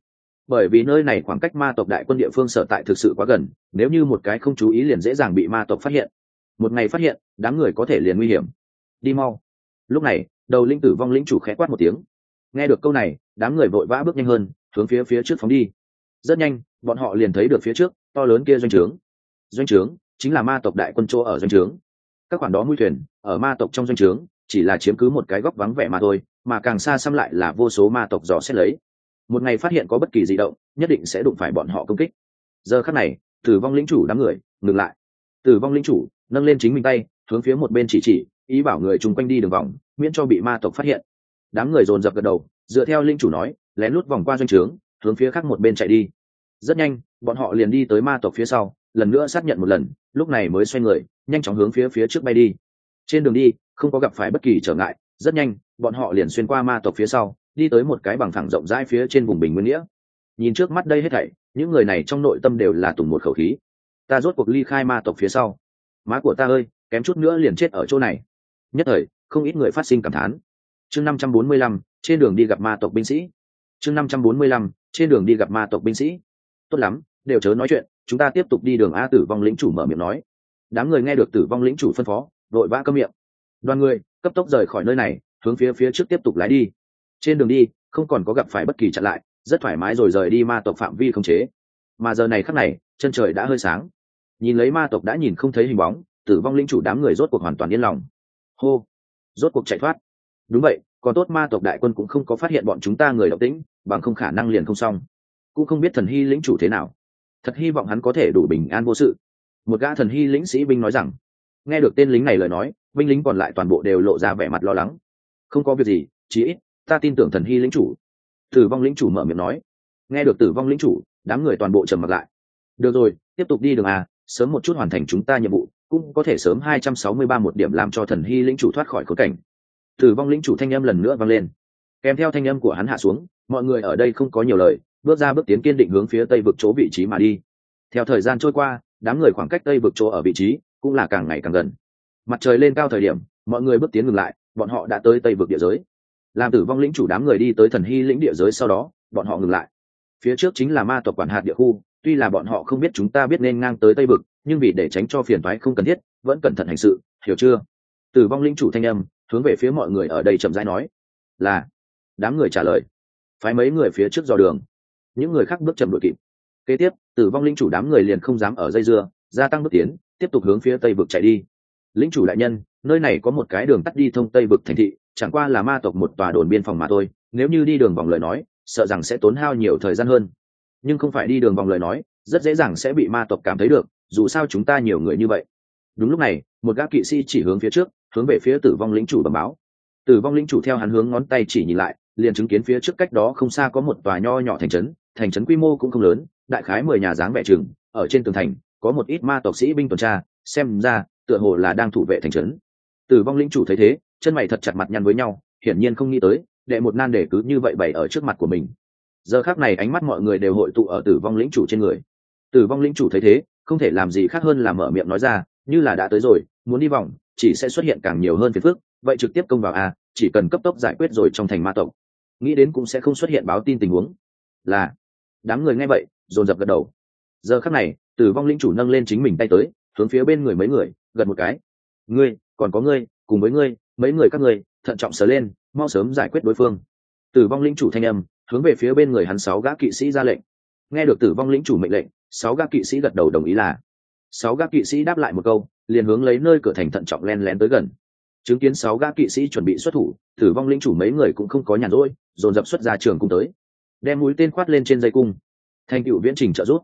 Bởi vì nơi này khoảng cách ma tộc đại quân địa phương sở tại thực sự quá gần, nếu như một cái không chú ý liền dễ dàng bị ma tộc phát hiện. Một ngày phát hiện, đám người có thể liền nguy hiểm. Đi mau. Lúc này, đầu linh tử vong lĩnh chủ khẽ quát một tiếng. Nghe được câu này, đám người vội vã bước nhanh hơn, hướng phía phía trước phóng đi. Rất nhanh, bọn họ liền thấy được phía trước to lớn kia doanh trướng. Doanh trướng chính là ma tộc đại quân chỗ ở doanh trướng. Các khoản đó mũi thuyền ở ma tộc trong doanh trướng chỉ là chiếm cứ một cái góc vắng vẻ mà thôi, mà càng xa xăm lại là vô số ma tộc dò xét lấy. Một ngày phát hiện có bất kỳ di động, nhất định sẽ đụng phải bọn họ công kích. Giờ khắc này, tử vong lĩnh chủ đám người ngừng lại. Tử vong lĩnh chủ nâng lên chính mình tay, hướng phía một bên chỉ chỉ, ý bảo người chung quanh đi đường vòng, miễn cho bị ma tộc phát hiện. Đám người dồn dập gật đầu, dựa theo linh chủ nói, lén lút vòng qua doanh trướng, hướng phía khác một bên chạy đi rất nhanh, bọn họ liền đi tới ma tộc phía sau, lần nữa xác nhận một lần, lúc này mới xoay người, nhanh chóng hướng phía phía trước bay đi. Trên đường đi, không có gặp phải bất kỳ trở ngại, rất nhanh, bọn họ liền xuyên qua ma tộc phía sau, đi tới một cái bằng thẳng rộng rãi phía trên vùng bình nguyên nghĩa. Nhìn trước mắt đây hết thảy, những người này trong nội tâm đều là tùng một khẩu khí. Ta rốt cuộc ly khai ma tộc phía sau. Má của ta ơi, kém chút nữa liền chết ở chỗ này. Nhất thời, không ít người phát sinh cảm thán. Chương năm trăm bốn mươi lăm, trên đường đi gặp ma tộc binh sĩ. Chương năm trăm bốn mươi lăm, trên đường đi gặp ma tộc binh sĩ tốt lắm, đều chớ nói chuyện, chúng ta tiếp tục đi đường a tử vong lĩnh chủ mở miệng nói. Đám người nghe được tử vong lĩnh chủ phân phó đội vã cơm miệng. Đoàn người, cấp tốc rời khỏi nơi này, hướng phía phía trước tiếp tục lái đi. Trên đường đi, không còn có gặp phải bất kỳ chặn lại, rất thoải mái rồi rời đi ma tộc phạm vi không chế. Mà giờ này khắc này, chân trời đã hơi sáng. Nhìn lấy ma tộc đã nhìn không thấy hình bóng, tử vong linh chủ đám người rốt cuộc hoàn toàn yên lòng. Hô! Rốt cuộc chạy thoát. Đúng vậy, còn tốt ma tộc đại quân cũng không có phát hiện bọn chúng ta người động tĩnh, bằng không khả năng liền không xong cũng không biết thần hy lĩnh chủ thế nào. Thật hy vọng hắn có thể đủ bình an vô sự. Một gã thần hy lĩnh sĩ binh nói rằng, nghe được tên lính này lời nói, binh lính còn lại toàn bộ đều lộ ra vẻ mặt lo lắng. Không có việc gì, chí ít, ta tin tưởng thần hy lĩnh chủ. Tử vong lĩnh chủ mở miệng nói. Nghe được tử vong lĩnh chủ, đám người toàn bộ trầm mặt lại. Được rồi, tiếp tục đi đường à sớm một chút hoàn thành chúng ta nhiệm vụ, cũng có thể sớm hai trăm sáu mươi ba một điểm làm cho thần hy lĩnh chủ thoát khỏi khớp cảnh. Tử vong lĩnh chủ thanh âm lần nữa vang lên. Kèm theo thanh âm của hắn hạ xuống, mọi người ở đây không có nhiều lời bước ra bước tiến kiên định hướng phía tây vực chỗ vị trí mà đi. Theo thời gian trôi qua, đám người khoảng cách tây vực chỗ ở vị trí cũng là càng ngày càng gần. Mặt trời lên cao thời điểm, mọi người bước tiến ngừng lại, bọn họ đã tới tây vực địa giới. Làm tử vong lĩnh chủ đám người đi tới thần hy lĩnh địa giới sau đó, bọn họ ngừng lại. Phía trước chính là ma tộc quản hạt địa khu, tuy là bọn họ không biết chúng ta biết nên ngang tới tây vực, nhưng vì để tránh cho phiền toái không cần thiết, vẫn cẩn thận hành sự, hiểu chưa? Tử vong lĩnh chủ thanh âm, hướng về phía mọi người ở đây chậm rãi nói, là, đám người trả lời, phái mấy người phía trước dò đường những người khác bước chậm đội kịp. Kế tiếp, tử vong linh chủ đám người liền không dám ở dây dưa, gia tăng bước tiến, tiếp tục hướng phía tây vực chạy đi. Lính chủ đại nhân, nơi này có một cái đường tắt đi thông tây vực thành thị, chẳng qua là ma tộc một tòa đồn biên phòng mà thôi, nếu như đi đường vòng lời nói, sợ rằng sẽ tốn hao nhiều thời gian hơn. Nhưng không phải đi đường vòng lời nói, rất dễ dàng sẽ bị ma tộc cảm thấy được, dù sao chúng ta nhiều người như vậy. Đúng lúc này, một gã kỵ sĩ chỉ hướng phía trước, hướng về phía tử vong lính chủ bẩm báo. Tử vong lính chủ theo hắn hướng ngón tay chỉ nhìn lại, liền chứng kiến phía trước cách đó không xa có một tòa nho nhỏ thành trấn thành trấn quy mô cũng không lớn, đại khái mười nhà dáng vẻ chừng ở trên tường thành, có một ít ma tộc sĩ binh tuần tra, xem ra, tựa hồ là đang thủ vệ thành trấn. Tử vong lĩnh chủ thấy thế, chân mày thật chặt mặt nhăn với nhau, hiển nhiên không nghĩ tới, đệ một nan để cứ như vậy bày ở trước mặt của mình. Giờ khác này ánh mắt mọi người đều hội tụ ở tử vong lĩnh chủ trên người. Tử vong lĩnh chủ thấy thế, không thể làm gì khác hơn là mở miệng nói ra, như là đã tới rồi, muốn đi vòng, chỉ sẽ xuất hiện càng nhiều hơn phiền phức, vậy trực tiếp công vào a, chỉ cần cấp tốc giải quyết rồi trong thành ma tộc. Nghĩ đến cũng sẽ không xuất hiện báo tin tình huống. Là đám người nghe vậy, dồn dập gật đầu. Giờ khắc này tử vong linh chủ nâng lên chính mình tay tới, hướng phía bên người mấy người, gật một cái. Ngươi, còn có ngươi, cùng với ngươi, mấy người các ngươi, thận trọng sờ lên, mau sớm giải quyết đối phương. Tử vong linh chủ thanh âm, hướng về phía bên người hắn sáu gã kỵ sĩ ra lệnh. Nghe được tử vong lĩnh chủ mệnh lệnh, sáu gã kỵ sĩ gật đầu đồng ý là. Sáu gã kỵ sĩ đáp lại một câu, liền hướng lấy nơi cửa thành thận trọng len lén tới gần. Chứng kiến sáu gã kỵ sĩ chuẩn bị xuất thủ tử vong lĩnh chủ mấy người cũng không có nhàn rỗi, dồn dập xuất ra trường cung tới đem mũi tên khoát lên trên dây cung. Thành cựu viễn trình trợ giúp.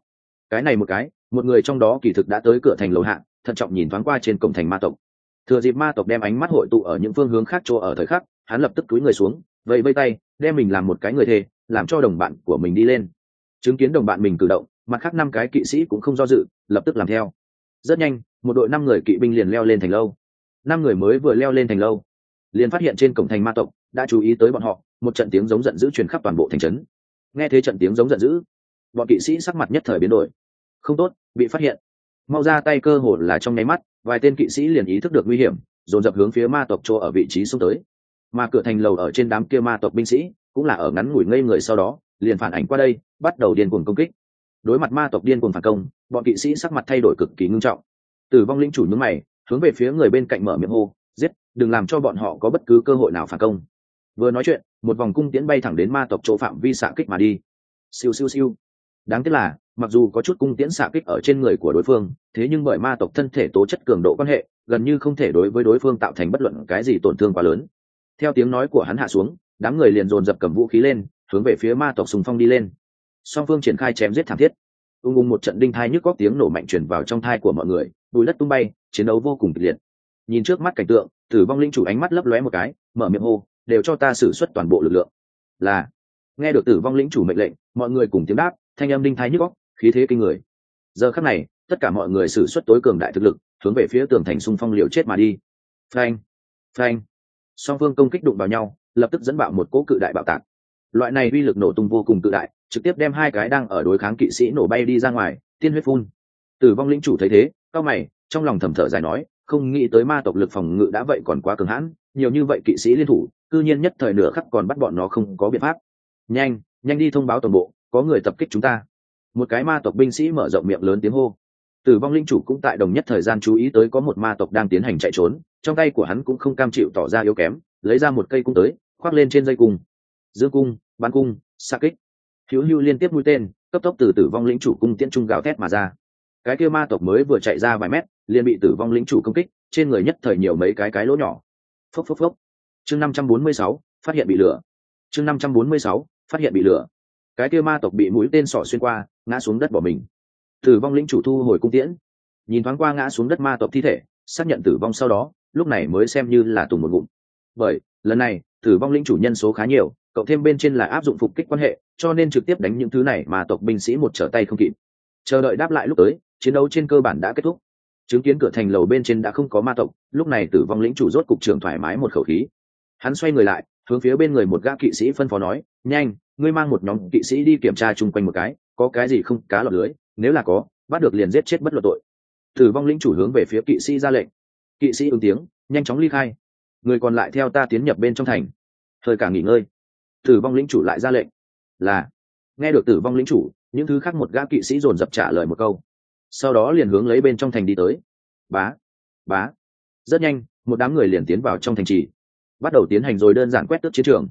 Cái này một cái, một người trong đó kỳ thực đã tới cửa thành lầu hạng thận trọng nhìn thoáng qua trên cổng thành ma tộc. Thừa dịp ma tộc đem ánh mắt hội tụ ở những phương hướng khác chỗ ở thời khắc, hắn lập tức túi người xuống, vẫy vây tay, đem mình làm một cái người thề, làm cho đồng bạn của mình đi lên. Chứng kiến đồng bạn mình cử động, mặt khác năm cái kỵ sĩ cũng không do dự, lập tức làm theo. Rất nhanh, một đội năm người kỵ binh liền leo lên thành lâu. Năm người mới vừa leo lên thành lâu, liền phát hiện trên cổng thành ma tộc, đã chú ý tới bọn họ, một trận tiếng giống giận dữ truyền khắp toàn bộ thành trấn nghe thấy trận tiếng giống giận dữ, bọn kỵ sĩ sắc mặt nhất thời biến đổi. Không tốt, bị phát hiện. Mau ra tay cơ hồ là trong nháy mắt, vài tên kỵ sĩ liền ý thức được nguy hiểm, dồn dập hướng phía ma tộc chỗ ở vị trí xông tới. Mà cửa thành lầu ở trên đám kia ma tộc binh sĩ cũng là ở ngắn ngủi ngây người sau đó, liền phản ảnh qua đây, bắt đầu điên cuồng công kích. Đối mặt ma tộc điên cuồng phản công, bọn kỵ sĩ sắc mặt thay đổi cực kỳ ngưng trọng. Tử vong linh chủ nhướng mày, hướng về phía người bên cạnh mở miệng hô, giết, đừng làm cho bọn họ có bất cứ cơ hội nào phản công vừa nói chuyện, một vòng cung tiễn bay thẳng đến ma tộc chỗ phạm vi xạ kích mà đi. Siêu siêu siêu. Đáng tiếc là, mặc dù có chút cung tiễn xạ kích ở trên người của đối phương, thế nhưng bởi ma tộc thân thể tố chất cường độ quan hệ, gần như không thể đối với đối phương tạo thành bất luận cái gì tổn thương quá lớn. Theo tiếng nói của hắn hạ xuống, đám người liền dồn dập cầm vũ khí lên, hướng về phía ma tộc sùng phong đi lên. Song phương triển khai chém giết thảm thiết. Ung ung một trận đinh thai nhức góc tiếng nổ mạnh chuyển vào trong thai của mọi người, bùi đất tung bay, chiến đấu vô cùng kịch liệt. Nhìn trước mắt cảnh tượng, tử vong linh chủ ánh mắt lấp lóe một cái, mở miệng hô đều cho ta xử suất toàn bộ lực lượng. Là, nghe được tử vong lĩnh chủ mệnh lệnh, mọi người cùng tiếng đáp, thanh âm đinh thái nhức góc khí thế kinh người. Giờ khắc này, tất cả mọi người xử suất tối cường đại thực lực, hướng về phía tường thành xung phong liều chết mà đi. Phanh phanh. Song phương công kích đụng vào nhau, lập tức dẫn bạo một cỗ cự đại bạo tạc. Loại này uy lực nổ tung vô cùng cự đại, trực tiếp đem hai cái đang ở đối kháng kỵ sĩ nổ bay đi ra ngoài, tiên huyết phun. Tử vong lĩnh chủ thấy thế, cao mày, trong lòng thầm thở dài nói, không nghĩ tới ma tộc lực phòng ngự đã vậy còn quá cường hãn, nhiều như vậy kỵ sĩ liên thủ cư nhiên nhất thời nửa khắc còn bắt bọn nó không có biện pháp. Nhanh nhanh đi thông báo toàn bộ, có người tập kích chúng ta. Một cái ma tộc binh sĩ mở rộng miệng lớn tiếng hô. Tử vong linh chủ cũng tại đồng nhất thời gian chú ý tới có một ma tộc đang tiến hành chạy trốn, trong tay của hắn cũng không cam chịu tỏ ra yếu kém, lấy ra một cây cung tới, khoác lên trên dây cung. Dương cung bắn cung xa kích. Hữu hữu liên tiếp mũi tên, cấp tốc từ tử vong lĩnh chủ cung tiễn trung gào thét mà ra. Cái kia ma tộc mới vừa chạy ra vài mét, liền bị tử vong lĩnh chủ công kích, trên người nhất thời nhiều mấy cái cái lỗ nhỏ. Phốc phốc phốc chương năm trăm bốn mươi sáu, phát hiện bị lửa chương năm trăm bốn mươi sáu, phát hiện bị lửa cái kia ma tộc bị mũi tên sỏ xuyên qua, ngã xuống đất bỏ mình. Tử vong lĩnh chủ thu hồi cung tiễn. Nhìn thoáng qua ngã xuống đất ma tộc thi thể, xác nhận tử vong sau đó, lúc này mới xem như là tùng một ngụm. Bởi, lần này, tử vong lĩnh chủ nhân số khá nhiều cậu thêm bên trên là áp dụng phục kích quan hệ, cho nên trực tiếp đánh những thứ này mà tộc binh sĩ một trở tay không kịp. Chờ đợi đáp lại lúc tới, chiến đấu trên cơ bản đã kết thúc. Chứng kiến cửa thành lầu bên trên đã không có ma tộc, lúc này tử vong lĩnh chủ rốt cục trưởng thoải mái một khẩu khí hắn xoay người lại, hướng phía bên người một gã kỵ sĩ phân phó nói, nhanh, ngươi mang một nhóm kỵ sĩ đi kiểm tra chung quanh một cái, có cái gì không, cá lọt lưới, nếu là có, bắt được liền giết chết bất luận tội. Tử vong lĩnh chủ hướng về phía kỵ sĩ ra lệnh. Kỵ sĩ ứng tiếng, nhanh chóng ly khai. Người còn lại theo ta tiến nhập bên trong thành. Thời cả nghỉ ngơi. Tử vong lĩnh chủ lại ra lệnh. Là. Nghe được tử vong lĩnh chủ, những thứ khác một gã kỵ sĩ dồn dập trả lời một câu. Sau đó liền hướng lấy bên trong thành đi tới. Bá bá. Rất nhanh, một đám người liền tiến vào trong thành trì bắt đầu tiến hành rồi đơn giản quét tước chiến trường.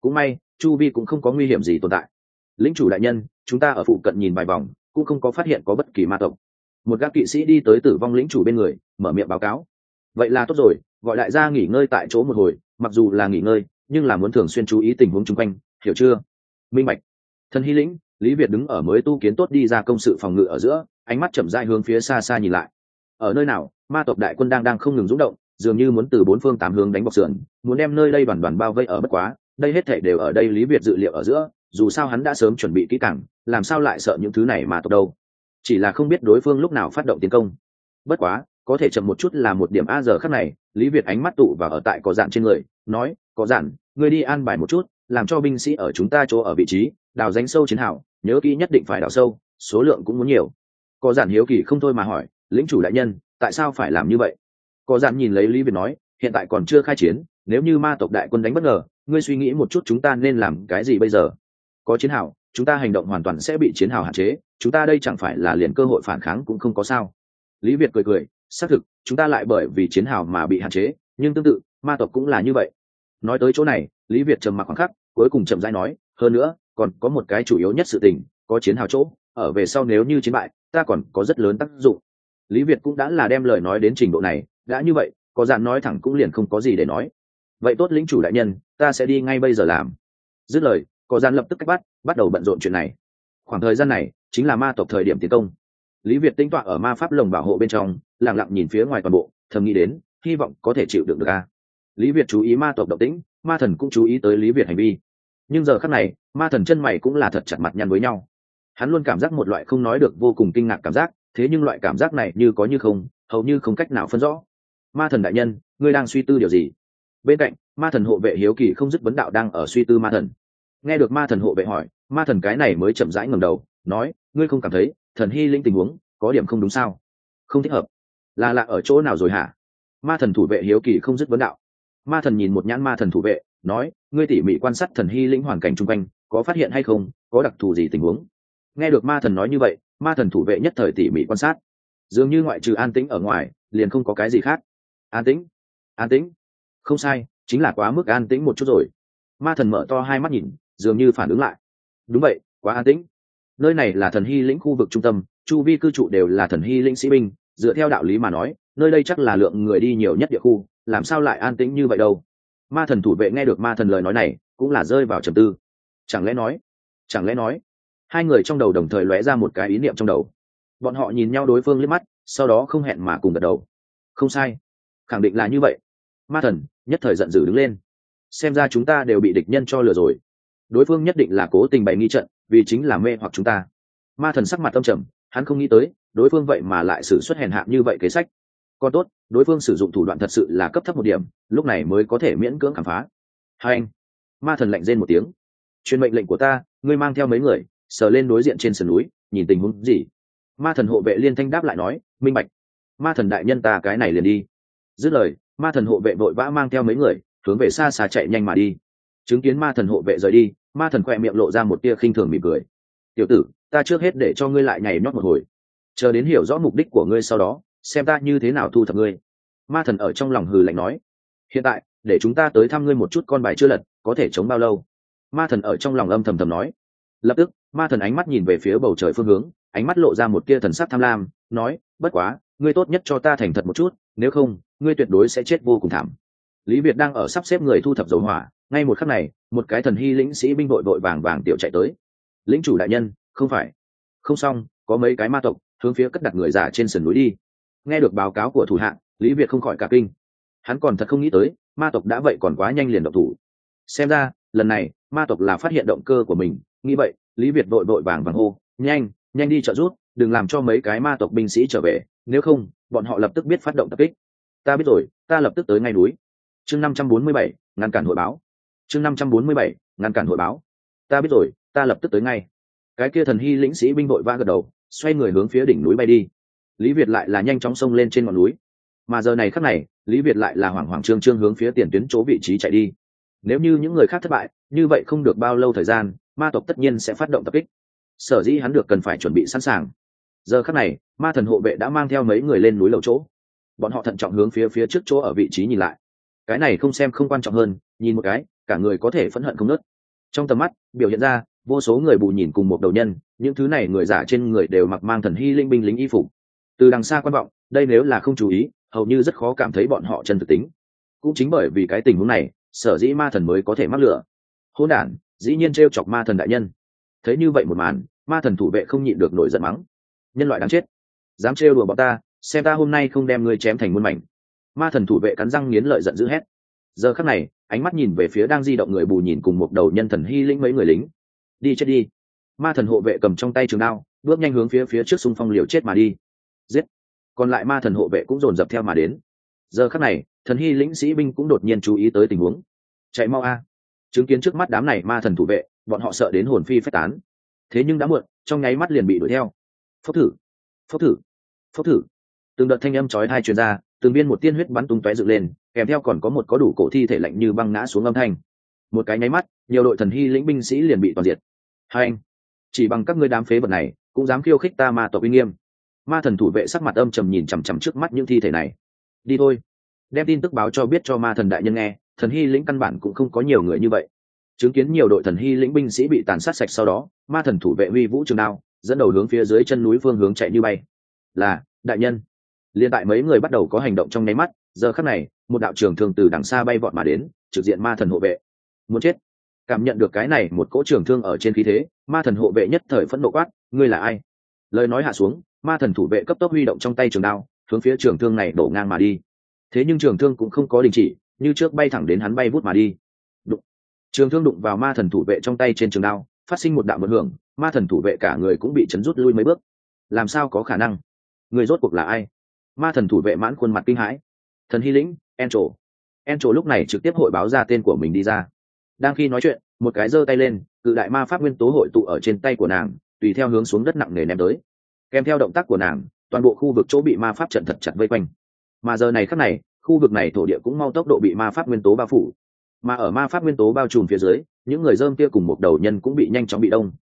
Cũng may chu vi cũng không có nguy hiểm gì tồn tại. Lính chủ đại nhân chúng ta ở phụ cận nhìn vài vòng cũng không có phát hiện có bất kỳ ma tộc. Một gác kỵ sĩ đi tới tử vong lĩnh chủ bên người mở miệng báo cáo. Vậy là tốt rồi gọi đại gia nghỉ ngơi tại chỗ một hồi mặc dù là nghỉ ngơi nhưng là muốn thường xuyên chú ý tình huống chung quanh hiểu chưa? Minh mạch, thân hy lĩnh lý việt đứng ở mới tu kiến tốt đi ra công sự phòng ngự ở giữa ánh mắt chậm dai hướng phía xa xa nhìn lại. Ở nơi nào ma tộc đại quân đang đang không ngừng rúng động dường như muốn từ bốn phương tám hướng đánh bọc sườn muốn đem nơi đây đoàn đoàn bao vây ở bất quá đây hết thể đều ở đây lý việt dự liệu ở giữa dù sao hắn đã sớm chuẩn bị kỹ càng làm sao lại sợ những thứ này mà tộc đâu. Chỉ là không biết đối phương lúc nào phát động tiến công. Bất quá có thể chậm một chút là một điểm a giờ khác này lý việt ánh mắt tụ và ở tại có dạn trên người nói có dạn ngươi đi an bài một chút làm cho binh sĩ ở chúng ta chỗ ở vị trí đào danh sâu chiến hào, nhớ kỹ nhất định phải đào sâu số lượng cũng muốn nhiều. Có dạn hiếu kỳ không thôi mà hỏi lĩnh chủ đại nhân tại sao phải làm như vậy? Có dạn nhìn lấy lý việt nói, hiện tại còn chưa khai chiến, nếu như ma tộc đại quân đánh bất ngờ, ngươi suy nghĩ một chút chúng ta nên làm cái gì bây giờ? Có chiến hào, chúng ta hành động hoàn toàn sẽ bị chiến hào hạn chế, chúng ta đây chẳng phải là liền cơ hội phản kháng cũng không có sao? Lý việt cười cười, xác thực, chúng ta lại bởi vì chiến hào mà bị hạn chế, nhưng tương tự, ma tộc cũng là như vậy. Nói tới chỗ này, lý việt trầm mặc khoảng khắc, cuối cùng chậm rãi nói, hơn nữa, còn có một cái chủ yếu nhất sự tình, có chiến hào chỗ, ở về sau nếu như chiến bại, ta còn có rất lớn tác dụng. Lý việt cũng đã là đem lời nói đến trình độ này đã như vậy, có dạn nói thẳng cũng liền không có gì để nói. Vậy tốt lĩnh chủ đại nhân, ta sẽ đi ngay bây giờ làm. Dứt lời, có dạn lập tức cách bắt bắt đầu bận rộn chuyện này. Khoảng thời gian này, chính là ma tộc thời điểm tiến công. Lý việt tinh tọa ở ma pháp lồng bảo hộ bên trong lẳng lặng nhìn phía ngoài toàn bộ, thầm nghĩ đến, hy vọng có thể chịu đựng được a. Lý việt chú ý ma tộc động tĩnh, ma thần cũng chú ý tới lý việt hành vi. Nhưng giờ khắc này, ma thần chân mày cũng là thật chặt mặt nhăn với nhau. Hắn luôn cảm giác một loại không nói được vô cùng kinh ngạc cảm giác, thế nhưng loại cảm giác này như có như không, hầu như không cách nào phân rõ ma thần đại nhân, ngươi đang suy tư điều gì? Bên cạnh, ma thần hộ vệ hiếu kỳ không dứt vấn đạo đang ở suy tư ma thần. Nghe được ma thần hộ vệ hỏi, ma thần cái này mới chậm rãi ngầm đầu, nói, ngươi không cảm thấy, thần hy linh tình huống, có điểm không đúng sao? Không thích hợp. Là lạ ở chỗ nào rồi hả? Ma thần thủ vệ hiếu kỳ không dứt vấn đạo. Ma thần nhìn một nhãn ma thần thủ vệ, nói, ngươi tỉ mỉ quan sát thần hy lĩnh hoàn cảnh chung quanh, có phát hiện hay không, có đặc thù gì tình huống? Nghe được ma thần nói như vậy, ma thần thủ vệ nhất thời tỉ mỉ quan sát. Dường như ngoại trừ an tĩnh ở ngoài, liền không có cái gì khác an tĩnh. An tĩnh. Không sai, chính là quá mức an tĩnh một chút rồi. Ma thần mở to hai mắt nhìn, dường như phản ứng lại. Đúng vậy, quá an tĩnh. Nơi này là thần hy lĩnh khu vực trung tâm, chu vi cư trụ đều là thần hy lĩnh sĩ binh. Dựa theo đạo lý mà nói, nơi đây chắc là lượng người đi nhiều nhất địa khu, làm sao lại an tĩnh như vậy đâu? Ma thần thủ vệ nghe được ma thần lời nói này, cũng là rơi vào trầm tư. Chẳng lẽ nói, chẳng lẽ nói, hai người trong đầu đồng thời lóe ra một cái ý niệm trong đầu. Bọn họ nhìn nhau đối phương liếc mắt, sau đó không hẹn mà cùng gật đầu. Không sai khẳng định là như vậy. Ma thần, nhất thời giận dữ đứng lên. Xem ra chúng ta đều bị địch nhân cho lừa rồi. Đối phương nhất định là cố tình bày nghi trận, vì chính là mê hoặc chúng ta. Ma thần sắc mặt tâm trầm, hắn không nghĩ tới, đối phương vậy mà lại xử suất hèn hạ như vậy kế sách. Còn tốt, đối phương sử dụng thủ đoạn thật sự là cấp thấp một điểm, lúc này mới có thể miễn cưỡng khám phá. Hai anh, ma thần lạnh rên một tiếng. Truyền mệnh lệnh của ta, ngươi mang theo mấy người, sờ lên đối diện trên sườn núi, nhìn tình huống gì? Ma thần hộ vệ liên thanh đáp lại nói, minh bạch, ma thần đại nhân ta cái này liền đi dứt lời, ma thần hộ vệ vội vã mang theo mấy người, hướng về xa xa chạy nhanh mà đi. Chứng kiến ma thần hộ vệ rời đi, ma thần khoe miệng lộ ra một tia khinh thường mỉm cười. Tiểu tử, ta trước hết để cho ngươi lại nhảy nhót một hồi. Chờ đến hiểu rõ mục đích của ngươi sau đó, xem ta như thế nào thu thập ngươi. Ma thần ở trong lòng hừ lạnh nói. Hiện tại, để chúng ta tới thăm ngươi một chút con bài chưa lật, có thể chống bao lâu? Ma thần ở trong lòng âm thầm thầm nói. Lập tức, ma thần ánh mắt nhìn về phía bầu trời phương hướng, ánh mắt lộ ra một tia thần sắc tham lam, nói bất quá, ngươi tốt nhất cho ta thành thật một chút, nếu không, ngươi tuyệt đối sẽ chết vô cùng thảm. Lý việt đang ở sắp xếp người thu thập dầu hỏa, ngay một khắc này, một cái thần hy lĩnh sĩ binh đội đội vàng vàng tiểu chạy tới. Lĩnh chủ đại nhân, không phải. Không xong, có mấy cái ma tộc, hướng phía cất đặt người giả trên sườn núi đi. Nghe được báo cáo của thủ hạng lý việt không khỏi cả kinh. Hắn còn thật không nghĩ tới, ma tộc đã vậy còn quá nhanh liền động thủ. Xem ra, lần này, ma tộc là phát hiện động cơ của mình, nghĩ vậy, lý việt đội đội vàng vàng hô, nhanh nhanh đi trợ rút đừng làm cho mấy cái ma tộc binh sĩ trở về, nếu không, bọn họ lập tức biết phát động tập kích. Ta biết rồi, ta lập tức tới ngay núi. Chương năm trăm bốn mươi bảy, ngăn cản hội báo. Chương năm trăm bốn mươi bảy, ngăn cản hội báo. Ta biết rồi, ta lập tức tới ngay. Cái kia thần hy lĩnh sĩ binh đội va gật đầu, xoay người hướng phía đỉnh núi bay đi. Lý việt lại là nhanh chóng xông lên trên ngọn núi. Mà giờ này khắc này, lý việt lại là hoảng hoảng trương trương hướng phía tiền tuyến chỗ vị trí chạy đi. Nếu như những người khác thất bại, như vậy không được bao lâu thời gian, ma tộc tất nhiên sẽ phát động tập kích. Sở dĩ hắn được cần phải chuẩn bị sẵn sàng giờ khắc này, ma thần hộ vệ đã mang theo mấy người lên núi lầu chỗ. Bọn họ thận trọng hướng phía phía trước chỗ ở vị trí nhìn lại. Cái này không xem không quan trọng hơn, nhìn một cái, cả người có thể phẫn hận không nớt. Trong tầm mắt, biểu hiện ra, vô số người bù nhìn cùng một đầu nhân, những thứ này người giả trên người đều mặc mang thần hy linh binh lính y phục. Từ đằng xa quan vọng, đây nếu là không chú ý, hầu như rất khó cảm thấy bọn họ chân thực tính. Cũng chính bởi vì cái tình huống này, sở dĩ ma thần mới có thể mắc lửa. Hôn đản, dĩ nhiên t r e o chọc ma thần đại nhân. Thấy như vậy một màn, ma thần thủ vệ không nhịn được nổi giận mắng nhân loại đáng chết. Dám trêu đùa bọn ta, xem ta hôm nay không đem ngươi chém thành muôn mảnh. Ma thần thủ vệ cắn răng nghiến lợi giận dữ hét. Giờ khắc này, ánh mắt nhìn về phía đang di động người bù nhìn cùng một đầu nhân thần hy lĩnh mấy người lính. Đi chết đi. Ma thần hộ vệ cầm trong tay trường đao, bước nhanh hướng phía phía trước xung phong liều chết mà đi. Giết. Còn lại ma thần hộ vệ cũng dồn dập theo mà đến. Giờ khắc này, thần hy lĩnh sĩ binh cũng đột nhiên chú ý tới tình huống. Chạy mau a. Chứng kiến trước mắt đám này ma thần thủ vệ, bọn họ sợ đến hồn phi phách tán. Thế nhưng đã muộn, trong nháy mắt liền bị đuổi theo phốc thử. Phốc thử. Phốc thử. Từng đợt thanh âm chói hai truyền ra, từng viên một tiên huyết bắn tung tóe dựng lên, kèm theo còn có một có đủ cổ thi thể lạnh như băng ngã xuống âm thanh. Một cái nháy mắt, nhiều đội thần hy lĩnh binh sĩ liền bị toàn diệt. Hai anh, chỉ bằng các ngươi đám phế vật này, cũng dám khiêu khích ta ma tộc uy nghiêm. Ma thần thủ vệ sắc mặt âm trầm nhìn chằm chằm trước mắt những thi thể này. Đi thôi. Đem tin tức báo cho biết cho ma thần đại nhân nghe, thần hy lĩnh căn bản cũng không có nhiều người như vậy. Chứng kiến nhiều đội thần hy lĩnh binh sĩ bị tàn sát sạch sau đó, ma thần thủ vệ uy vũ trường đao dẫn đầu hướng phía dưới chân núi phương hướng chạy như bay. Là, đại nhân. Liên tại mấy người bắt đầu có hành động trong nháy mắt, giờ khắc này, một đạo trường thương từ đằng xa bay vọt mà đến, trực diện ma thần hộ vệ. Muốn chết. Cảm nhận được cái này một cỗ trường thương ở trên khí thế, ma thần hộ vệ nhất thời phẫn nộ quát, ngươi là ai? Lời nói hạ xuống, ma thần thủ vệ cấp tốc huy động trong tay trường đao, hướng phía trường thương này đổ ngang mà đi. Thế nhưng trường thương cũng không có đình chỉ, như trước bay thẳng đến hắn bay vút mà đi. Đụng. trường thương đụng vào ma thần thủ vệ trong tay trên trường đao, phát sinh một đạo mật hưởng ma thần thủ vệ cả người cũng bị chấn rút lui mấy bước. Làm sao có khả năng? Người rốt cuộc là ai? Ma thần thủ vệ mãn khuôn mặt kinh hãi. Thần hy lĩnh en trổ en trổ lúc này trực tiếp hội báo ra tên của mình đi ra. Đang khi nói chuyện, một cái giơ tay lên, cự đại ma pháp nguyên tố hội tụ ở trên tay của nàng, tùy theo hướng xuống đất nặng nề ném tới. Kèm theo động tác của nàng, toàn bộ khu vực chỗ bị ma pháp trận thật chặt vây quanh. Mà giờ này khắc này, khu vực này thổ địa cũng mau tốc độ bị ma pháp nguyên tố bao phủ. Mà ở ma pháp nguyên tố bao trùm phía dưới, những người dơm kia cùng một đầu nhân cũng bị nhanh chóng bị đông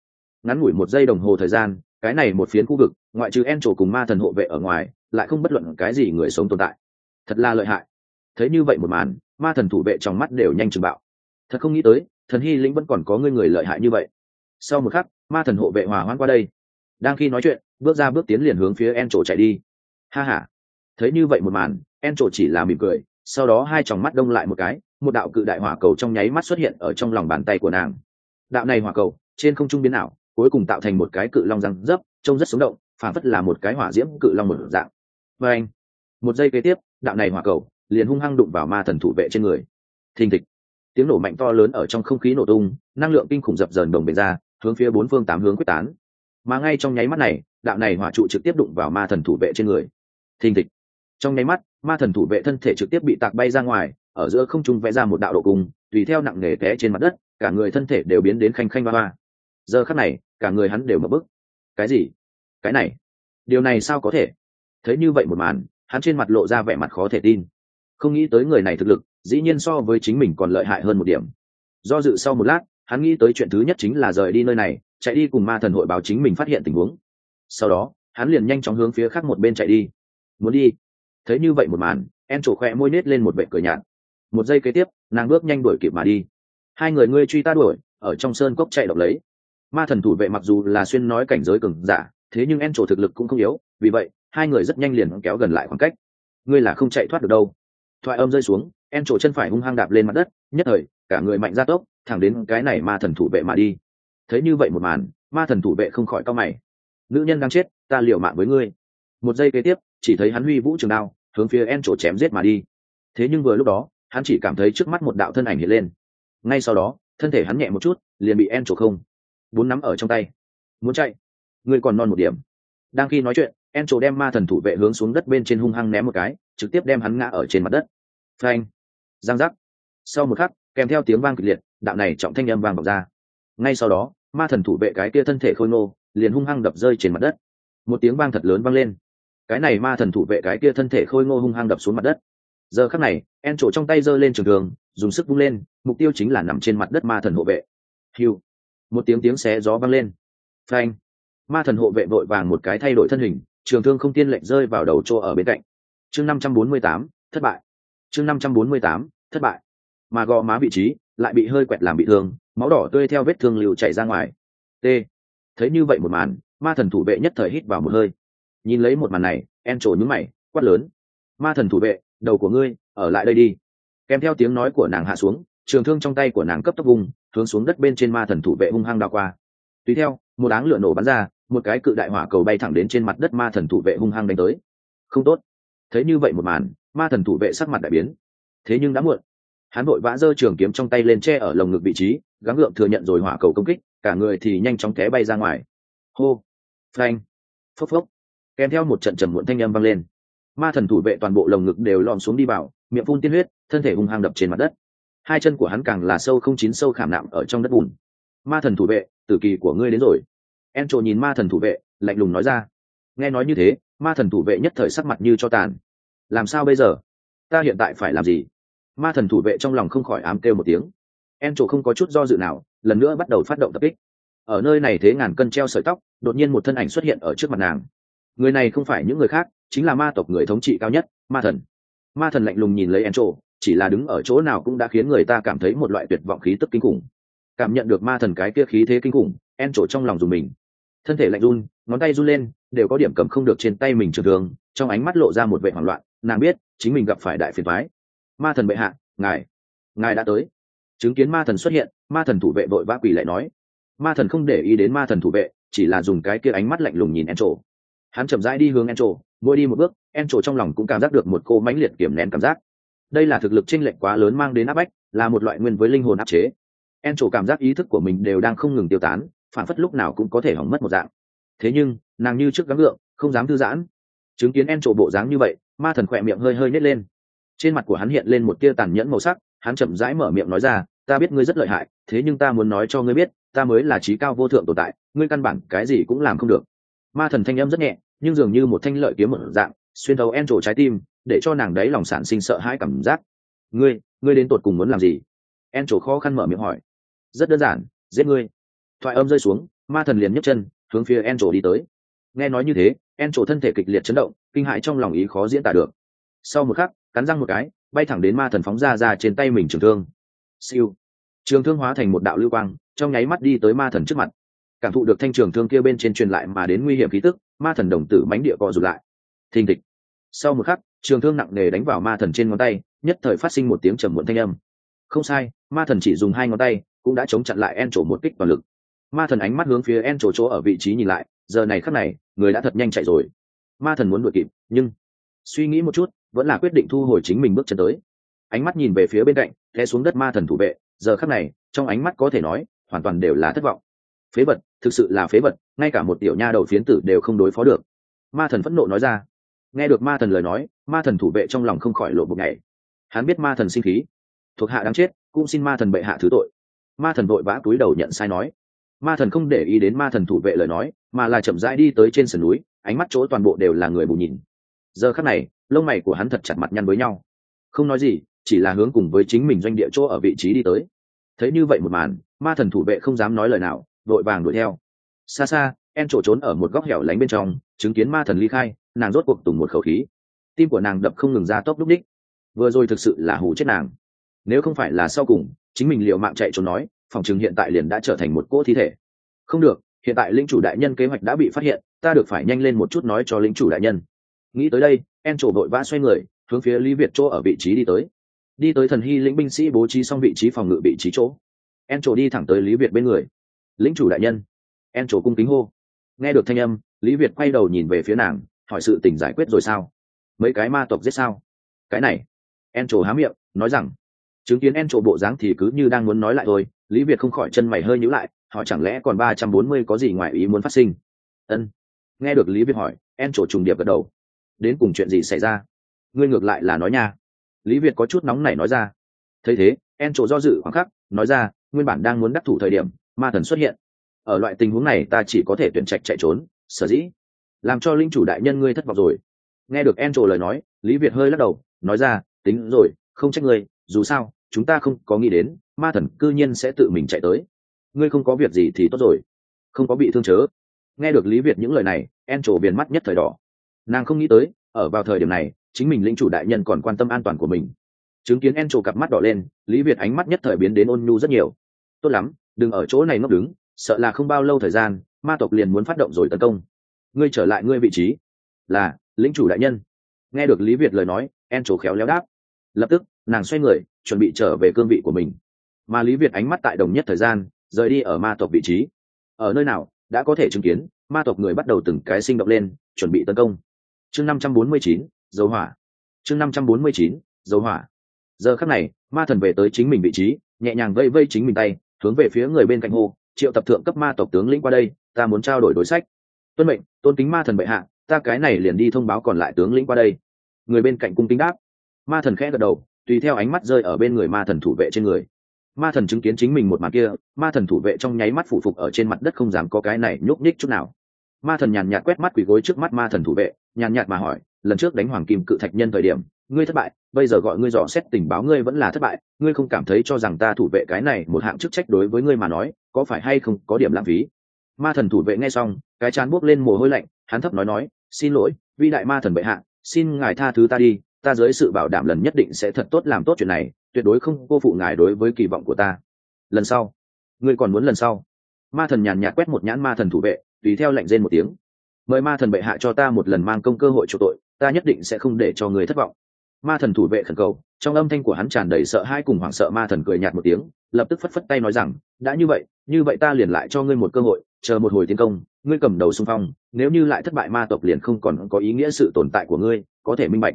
ngắn ngủi một giây đồng hồ thời gian, cái này một phiến khu vực, ngoại trừ en trổ cùng ma thần hộ vệ ở ngoài, lại không bất luận cái gì người sống tồn tại. Thật là lợi hại. Thấy như vậy một màn, ma thần thủ vệ trong mắt đều nhanh chừng bạo. Thật không nghĩ tới, thần hy lĩnh vẫn còn có người người lợi hại như vậy. Sau một khắc, ma thần hộ vệ hòa hoãn qua đây. Đang khi nói chuyện, bước ra bước tiến liền hướng phía en trổ chạy đi. Ha ha. Thấy như vậy một màn en trổ chỉ là mỉm cười, sau đó hai tròng mắt đông lại một cái, một đạo cự đại hỏa cầu trong nháy mắt xuất hiện ở trong lòng bàn tay của nàng. Đạo này hỏa cầu, trên không trung biến ảo cuối cùng tạo thành một cái cự long răng dấp, trông rất sống động phản phất là một cái hỏa diễm cự long một dạng. Và anh, một giây kế tiếp, đạo này hỏa cầu liền hung hăng đụng vào ma thần thủ vệ trên người. Thình thịch. Tiếng nổ mạnh to lớn ở trong không khí nổ tung, năng lượng kinh khủng dập dờn đồng bề ra, hướng phía bốn phương tám hướng quyết tán. Mà ngay trong nháy mắt này, đạo này hỏa trụ trực tiếp đụng vào ma thần thủ vệ trên người. Thình thịch. Trong nháy mắt, ma thần thủ vệ thân thể trực tiếp bị tạc bay ra ngoài, ở giữa không trung vẽ ra một đạo độ cung, tùy theo nặng nề té trên mặt đất, cả người thân thể đều biến đến khanh khanh ba ba giờ khắc này, cả người hắn đều mở bức. Cái gì? Cái này? Điều này sao có thể? Thấy như vậy một màn, hắn trên mặt lộ ra vẻ mặt khó thể tin. Không nghĩ tới người này thực lực, dĩ nhiên so với chính mình còn lợi hại hơn một điểm. Do dự sau một lát, hắn nghĩ tới chuyện thứ nhất chính là rời đi nơi này, chạy đi cùng ma thần hội báo chính mình phát hiện tình huống. Sau đó, hắn liền nhanh chóng hướng phía khác một bên chạy đi. Muốn đi? Thấy như vậy một màn em trổ khoe môi nết lên một vệ cười nhạt. Một giây kế tiếp, nàng bước nhanh đuổi kịp mà đi. Hai người ngươi truy ta đuổi, ở trong sơn cốc chạy độc lấy ma thần thủ vệ mặc dù là xuyên nói cảnh giới cường giả, thế nhưng en trổ thực lực cũng không yếu, vì vậy, hai người rất nhanh liền kéo gần lại khoảng cách. Ngươi là không chạy thoát được đâu. Thoại âm rơi xuống, en trổ chân phải hung hăng đạp lên mặt đất, nhất thời, cả người mạnh ra tốc, thẳng đến cái này ma thần thủ vệ mà đi. Thấy như vậy một màn, ma thần thủ vệ không khỏi cao mày. Nữ nhân đang chết, ta liều mạng với ngươi. Một giây kế tiếp, chỉ thấy hắn huy vũ trường đao, hướng phía en trổ chém giết mà đi. Thế nhưng vừa lúc đó, hắn chỉ cảm thấy trước mắt một đạo thân ảnh hiện lên. Ngay sau đó, thân thể hắn nhẹ một chút, liền bị en trổ không bốn nắm ở trong tay. Muốn chạy? Ngươi còn non một điểm. Đang khi nói chuyện en trổ đem ma thần thủ vệ hướng xuống đất bên trên hung hăng ném một cái, trực tiếp đem hắn ngã ở trên mặt đất. Phanh! Giang giác! Sau một khắc, kèm theo tiếng vang kịch liệt, đạo này trọng thanh âm vang vọng ra. Ngay sau đó, ma thần thủ vệ cái kia thân thể khôi ngô, liền hung hăng đập rơi trên mặt đất. Một tiếng vang thật lớn vang lên. Cái này ma thần thủ vệ cái kia thân thể khôi ngô hung hăng đập xuống mặt đất. Giờ khắc này en trổ trong tay giơ lên trường thường, dùng sức vung lên, mục tiêu chính là nằm trên mặt đất ma thần hộ vệ. Hiu một tiếng tiếng xé gió vang lên. Phanh. Ma thần hộ vệ vội vàng một cái thay đổi thân hình, trường thương không tiên lệnh rơi vào đầu chỗ ở bên cạnh. Chương năm trăm bốn mươi tám, thất bại. Chương năm trăm bốn mươi tám, thất bại. Mà gò má vị trí lại bị hơi quẹt làm bị thương, máu đỏ tươi theo vết thương liều chảy ra ngoài. T. Thấy như vậy một màn, ma thần thủ vệ nhất thời hít vào một hơi. Nhìn lấy một màn này, en trổ nhúng mày, quát lớn. Ma thần thủ vệ, đầu của ngươi, ở lại đây đi. Kèm theo tiếng nói của nàng hạ xuống trường thương trong tay của nàng cấp tốc vùng hướng xuống đất bên trên ma thần thủ vệ hung hăng đào qua. Tùy theo, một áng lửa nổ bắn ra, một cái cự đại hỏa cầu bay thẳng đến trên mặt đất ma thần thủ vệ hung hăng đánh tới. Không tốt. Thấy như vậy một màn, ma thần thủ vệ sắc mặt đại biến. Thế nhưng đã muộn. Hắn vội vã giơ trường kiếm trong tay lên che ở lồng ngực vị trí, gắng gượng thừa nhận rồi hỏa cầu công kích, cả người thì nhanh chóng té bay ra ngoài. Hô. Phanh. Phốc phốc. Kèm theo một trận trầm muộn thanh âm vang lên. Ma thần thủ vệ toàn bộ lồng ngực đều lòm xuống đi vào, miệng phun tiên huyết, thân thể hung hăng đập trên mặt đất hai chân của hắn càng là sâu không chín sâu khảm nạm ở trong đất bùn. Ma thần thủ vệ, tử kỳ của ngươi đến rồi. En trộ nhìn ma thần thủ vệ, lạnh lùng nói ra. Nghe nói như thế, ma thần thủ vệ nhất thời sắc mặt như cho tàn. Làm sao bây giờ? Ta hiện tại phải làm gì? Ma thần thủ vệ trong lòng không khỏi ám kêu một tiếng. En trộ không có chút do dự nào, lần nữa bắt đầu phát động tập kích. Ở nơi này thế ngàn cân treo sợi tóc, đột nhiên một thân ảnh xuất hiện ở trước mặt nàng. Người này không phải những người khác, chính là ma tộc người thống trị cao nhất, ma thần. Ma thần lạnh lùng nhìn lấy en trộ chỉ là đứng ở chỗ nào cũng đã khiến người ta cảm thấy một loại tuyệt vọng khí tức kinh khủng. Cảm nhận được ma thần cái kia khí thế kinh khủng, en trổ trong lòng dùng mình. Thân thể lạnh run, ngón tay run lên, đều có điểm cầm không được trên tay mình trường thường trong ánh mắt lộ ra một vệ hoảng loạn, nàng biết, chính mình gặp phải đại phiền thoái ma thần bệ hạ, ngài ngài đã tới. Chứng kiến ma thần xuất hiện, ma thần thủ vệ vội vã quỳ lại nói. Ma thần không để ý đến ma thần thủ vệ, chỉ là dùng cái kia ánh mắt lạnh lùng nhìn en trổ. Hắn chậm rãi đi hướng en trổ, mỗi đi một bước, en trổ trong lòng cũng cảm giác được một cô mãnh liệt kiểm nén cảm giác đây là thực lực chênh lệch quá lớn mang đến áp bách, là một loại nguyên với linh hồn áp chế. En trổ cảm giác ý thức của mình đều đang không ngừng tiêu tán, phản phất lúc nào cũng có thể hỏng mất một dạng. Thế nhưng, nàng như trước gắng gượng, không dám thư giãn. Chứng kiến en trổ bộ dáng như vậy, ma thần khỏe miệng hơi hơi nhét lên. Trên mặt của hắn hiện lên một tia tàn nhẫn màu sắc, hắn chậm rãi mở miệng nói ra, ta biết ngươi rất lợi hại, thế nhưng ta muốn nói cho ngươi biết, ta mới là trí cao vô thượng tồn tại, ngươi căn bản cái gì cũng làm không được. Ma thần thanh âm rất nhẹ, nhưng dường như một thanh lợi kiếm một dạng xuyên thấu en trổ trái tim, để cho nàng đấy lòng sản sinh sợ hãi cảm giác. Ngươi ngươi đến tột cùng muốn làm gì? En trổ khó khăn mở miệng hỏi. Rất đơn giản, giết ngươi. Thoại âm rơi xuống, ma thần liền nhấc chân, hướng phía en trổ đi tới. Nghe nói như thế, en trổ thân thể kịch liệt chấn động, kinh hại trong lòng ý khó diễn tả được. Sau một khắc, cắn răng một cái, bay thẳng đến ma thần phóng ra ra trên tay mình trường thương. Siêu. Trường thương hóa thành một đạo lưu quang, trong nháy mắt đi tới ma thần trước mặt. Cảm thụ được thanh trường thương kia bên trên truyền lại mà đến nguy hiểm khí tức, ma thần đồng tử mánh địa co rụt lại thình thịch. Sau một khắc, trường thương nặng nề đánh vào ma thần trên ngón tay, nhất thời phát sinh một tiếng trầm muộn thanh âm. Không sai, ma thần chỉ dùng hai ngón tay, cũng đã chống chặn lại en trổ một kích toàn lực. Ma thần ánh mắt hướng phía en trổ chỗ ở vị trí nhìn lại, giờ này khắc này, người đã thật nhanh chạy rồi. Ma thần muốn đuổi kịp, nhưng suy nghĩ một chút, vẫn là quyết định thu hồi chính mình bước chân tới. Ánh mắt nhìn về phía bên cạnh, té xuống đất ma thần thủ vệ, giờ khắc này, trong ánh mắt có thể nói, hoàn toàn đều là thất vọng. Phế vật, thực sự là phế vật, ngay cả một tiểu nha đầu phiến tử đều không đối phó được. Ma thần phẫn nộ nói ra nghe được ma thần lời nói, ma thần thủ vệ trong lòng không khỏi lộ một ngày hắn biết ma thần sinh khí. Thuộc hạ đáng chết, cũng xin ma thần bệ hạ thứ tội. Ma thần vội vã cúi đầu nhận sai nói. Ma thần không để ý đến ma thần thủ vệ lời nói, mà là chậm rãi đi tới trên sườn núi, ánh mắt chỗ toàn bộ đều là người bù nhìn. Giờ khắc này, lông mày của hắn thật chặt mặt nhăn với nhau. Không nói gì, chỉ là hướng cùng với chính mình doanh địa chỗ ở vị trí đi tới. Thấy như vậy một màn, ma thần thủ vệ không dám nói lời nào, vội vàng đuổi theo. Xa xa, en trổ trốn ở một góc hẻo lánh bên trong, chứng kiến ma thần ly khai nàng rốt cuộc tùng một khẩu khí. Tim của nàng đập không ngừng ra tốc lúc đích. Vừa rồi thực sự là hù chết nàng. Nếu không phải là sau cùng, chính mình liệu mạng chạy trốn nói, phòng chừng hiện tại liền đã trở thành một cỗ thi thể. Không được, hiện tại linh chủ đại nhân kế hoạch đã bị phát hiện, ta được phải nhanh lên một chút nói cho linh chủ đại nhân. Nghĩ tới đây, en trổ vội vã xoay người, hướng phía lý việt chỗ ở vị trí đi tới. Đi tới thần hy lĩnh binh sĩ bố trí xong vị trí phòng ngự vị trí chỗ. En trổ đi thẳng tới lý việt bên người. Lính chủ đại nhân. En trổ cung kính hô. Nghe được thanh âm, lý việt quay đầu nhìn về phía nàng hỏi sự tình giải quyết rồi sao? Mấy cái ma tộc giết sao? Cái này en trổ há miệng, nói rằng, chứng kiến en trổ bộ dáng thì cứ như đang muốn nói lại thôi, lý việt không khỏi chân mày hơi nhữ lại họ chẳng lẽ còn ba trăm bốn mươi có gì ngoài ý muốn phát sinh? Ân. Nghe được lý việt hỏi en trổ trùng điệp gật đầu. Đến cùng chuyện gì xảy ra? Ngươi ngược lại là nói nha. Lý việt có chút nóng nảy nói ra. Thấy thế en trổ do dự khoảng khắc, nói ra, nguyên bản đang muốn đắc thủ thời điểm, ma thần xuất hiện. Ở loại tình huống này ta chỉ có thể tuyển trạch chạy trốn, sở dĩ làm cho linh chủ đại nhân ngươi thất vọng rồi. Nghe được en trổ lời nói, lý việt hơi lắc đầu, nói ra, tính rồi, không trách ngươi, dù sao, chúng ta không có nghĩ đến, ma thần cư nhiên sẽ tự mình chạy tới. Ngươi không có việc gì thì tốt rồi, không có bị thương chớ. Nghe được lý việt những lời này en trổ viền mắt nhất thời đỏ. Nàng không nghĩ tới, ở vào thời điểm này, chính mình linh chủ đại nhân còn quan tâm an toàn của mình. Chứng kiến en trổ cặp mắt đỏ lên, lý việt ánh mắt nhất thời biến đến ôn nhu rất nhiều. Tốt lắm, đừng ở chỗ này ngốc đứng, sợ là không bao lâu thời gian, ma tộc liền muốn phát động rồi tấn công ngươi trở lại ngươi vị trí là lính chủ đại nhân. Nghe được lý việt lời nói, en trổ khéo léo đáp. Lập tức, nàng xoay người, chuẩn bị trở về cương vị của mình. Mà lý việt ánh mắt tại đồng nhất thời gian, rời đi ở ma tộc vị trí. Ở nơi nào đã có thể chứng kiến, ma tộc người bắt đầu từng cái sinh động lên, chuẩn bị tấn công. Chương năm trăm bốn mươi chín, dấu hỏa. Chương năm trăm bốn mươi chín, dấu hỏa. Giờ khắc này, ma thần về tới chính mình vị trí, nhẹ nhàng vây vây chính mình tay, hướng về phía người bên cạnh hô, triệu tập thượng cấp ma tộc tướng lĩnh qua đây, ta muốn trao đổi đối sách tuân mệnh, tôn kính ma thần bệ hạ, ta cái này liền đi thông báo còn lại tướng lĩnh qua đây. Người bên cạnh cung kính đáp. Ma thần khẽ gật đầu, tùy theo ánh mắt rơi ở bên người ma thần thủ vệ trên người. Ma thần chứng kiến chính mình một mặt kia, ma thần thủ vệ trong nháy mắt phủ phục ở trên mặt đất không dám có cái này nhúc nhích chút nào. Ma thần nhàn nhạt quét mắt quỳ gối trước mắt ma thần thủ vệ, nhàn nhạt mà hỏi, lần trước đánh hoàng kim cự thạch nhân thời điểm, ngươi thất bại, bây giờ gọi ngươi dò xét tình báo ngươi vẫn là thất bại, ngươi không cảm thấy cho rằng ta thủ vệ cái này một hạng chức trách đối với ngươi mà nói, có phải hay không có điểm lãng phí? Ma thần thủ vệ nghe xong, cái chán buốc lên mồ hôi lạnh, hắn thấp nói nói, xin lỗi vi đại ma thần bệ hạ, xin ngài tha thứ ta đi, ta dưới sự bảo đảm lần nhất định sẽ thật tốt làm tốt chuyện này, tuyệt đối không cô phụ ngài đối với kỳ vọng của ta. Lần sau? Ngươi còn muốn lần sau? Ma thần nhàn nhạt quét một nhãn ma thần thủ vệ, tùy theo lệnh rên một tiếng. Mời ma thần bệ hạ cho ta một lần mang công cơ hội cho tội, ta nhất định sẽ không để cho người thất vọng. Ma thần thủ vệ khẩn cầu, trong âm thanh của hắn tràn đầy sợ hãi cùng hoảng sợ ma thần cười nhạt một tiếng, lập tức phất phất tay nói rằng, đã như vậy như vậy ta liền lại cho ngươi một cơ hội chờ một hồi tiến công, ngươi cầm đầu xung phong, nếu như lại thất bại ma tộc liền không còn có ý nghĩa sự tồn tại của ngươi, có thể minh bạch.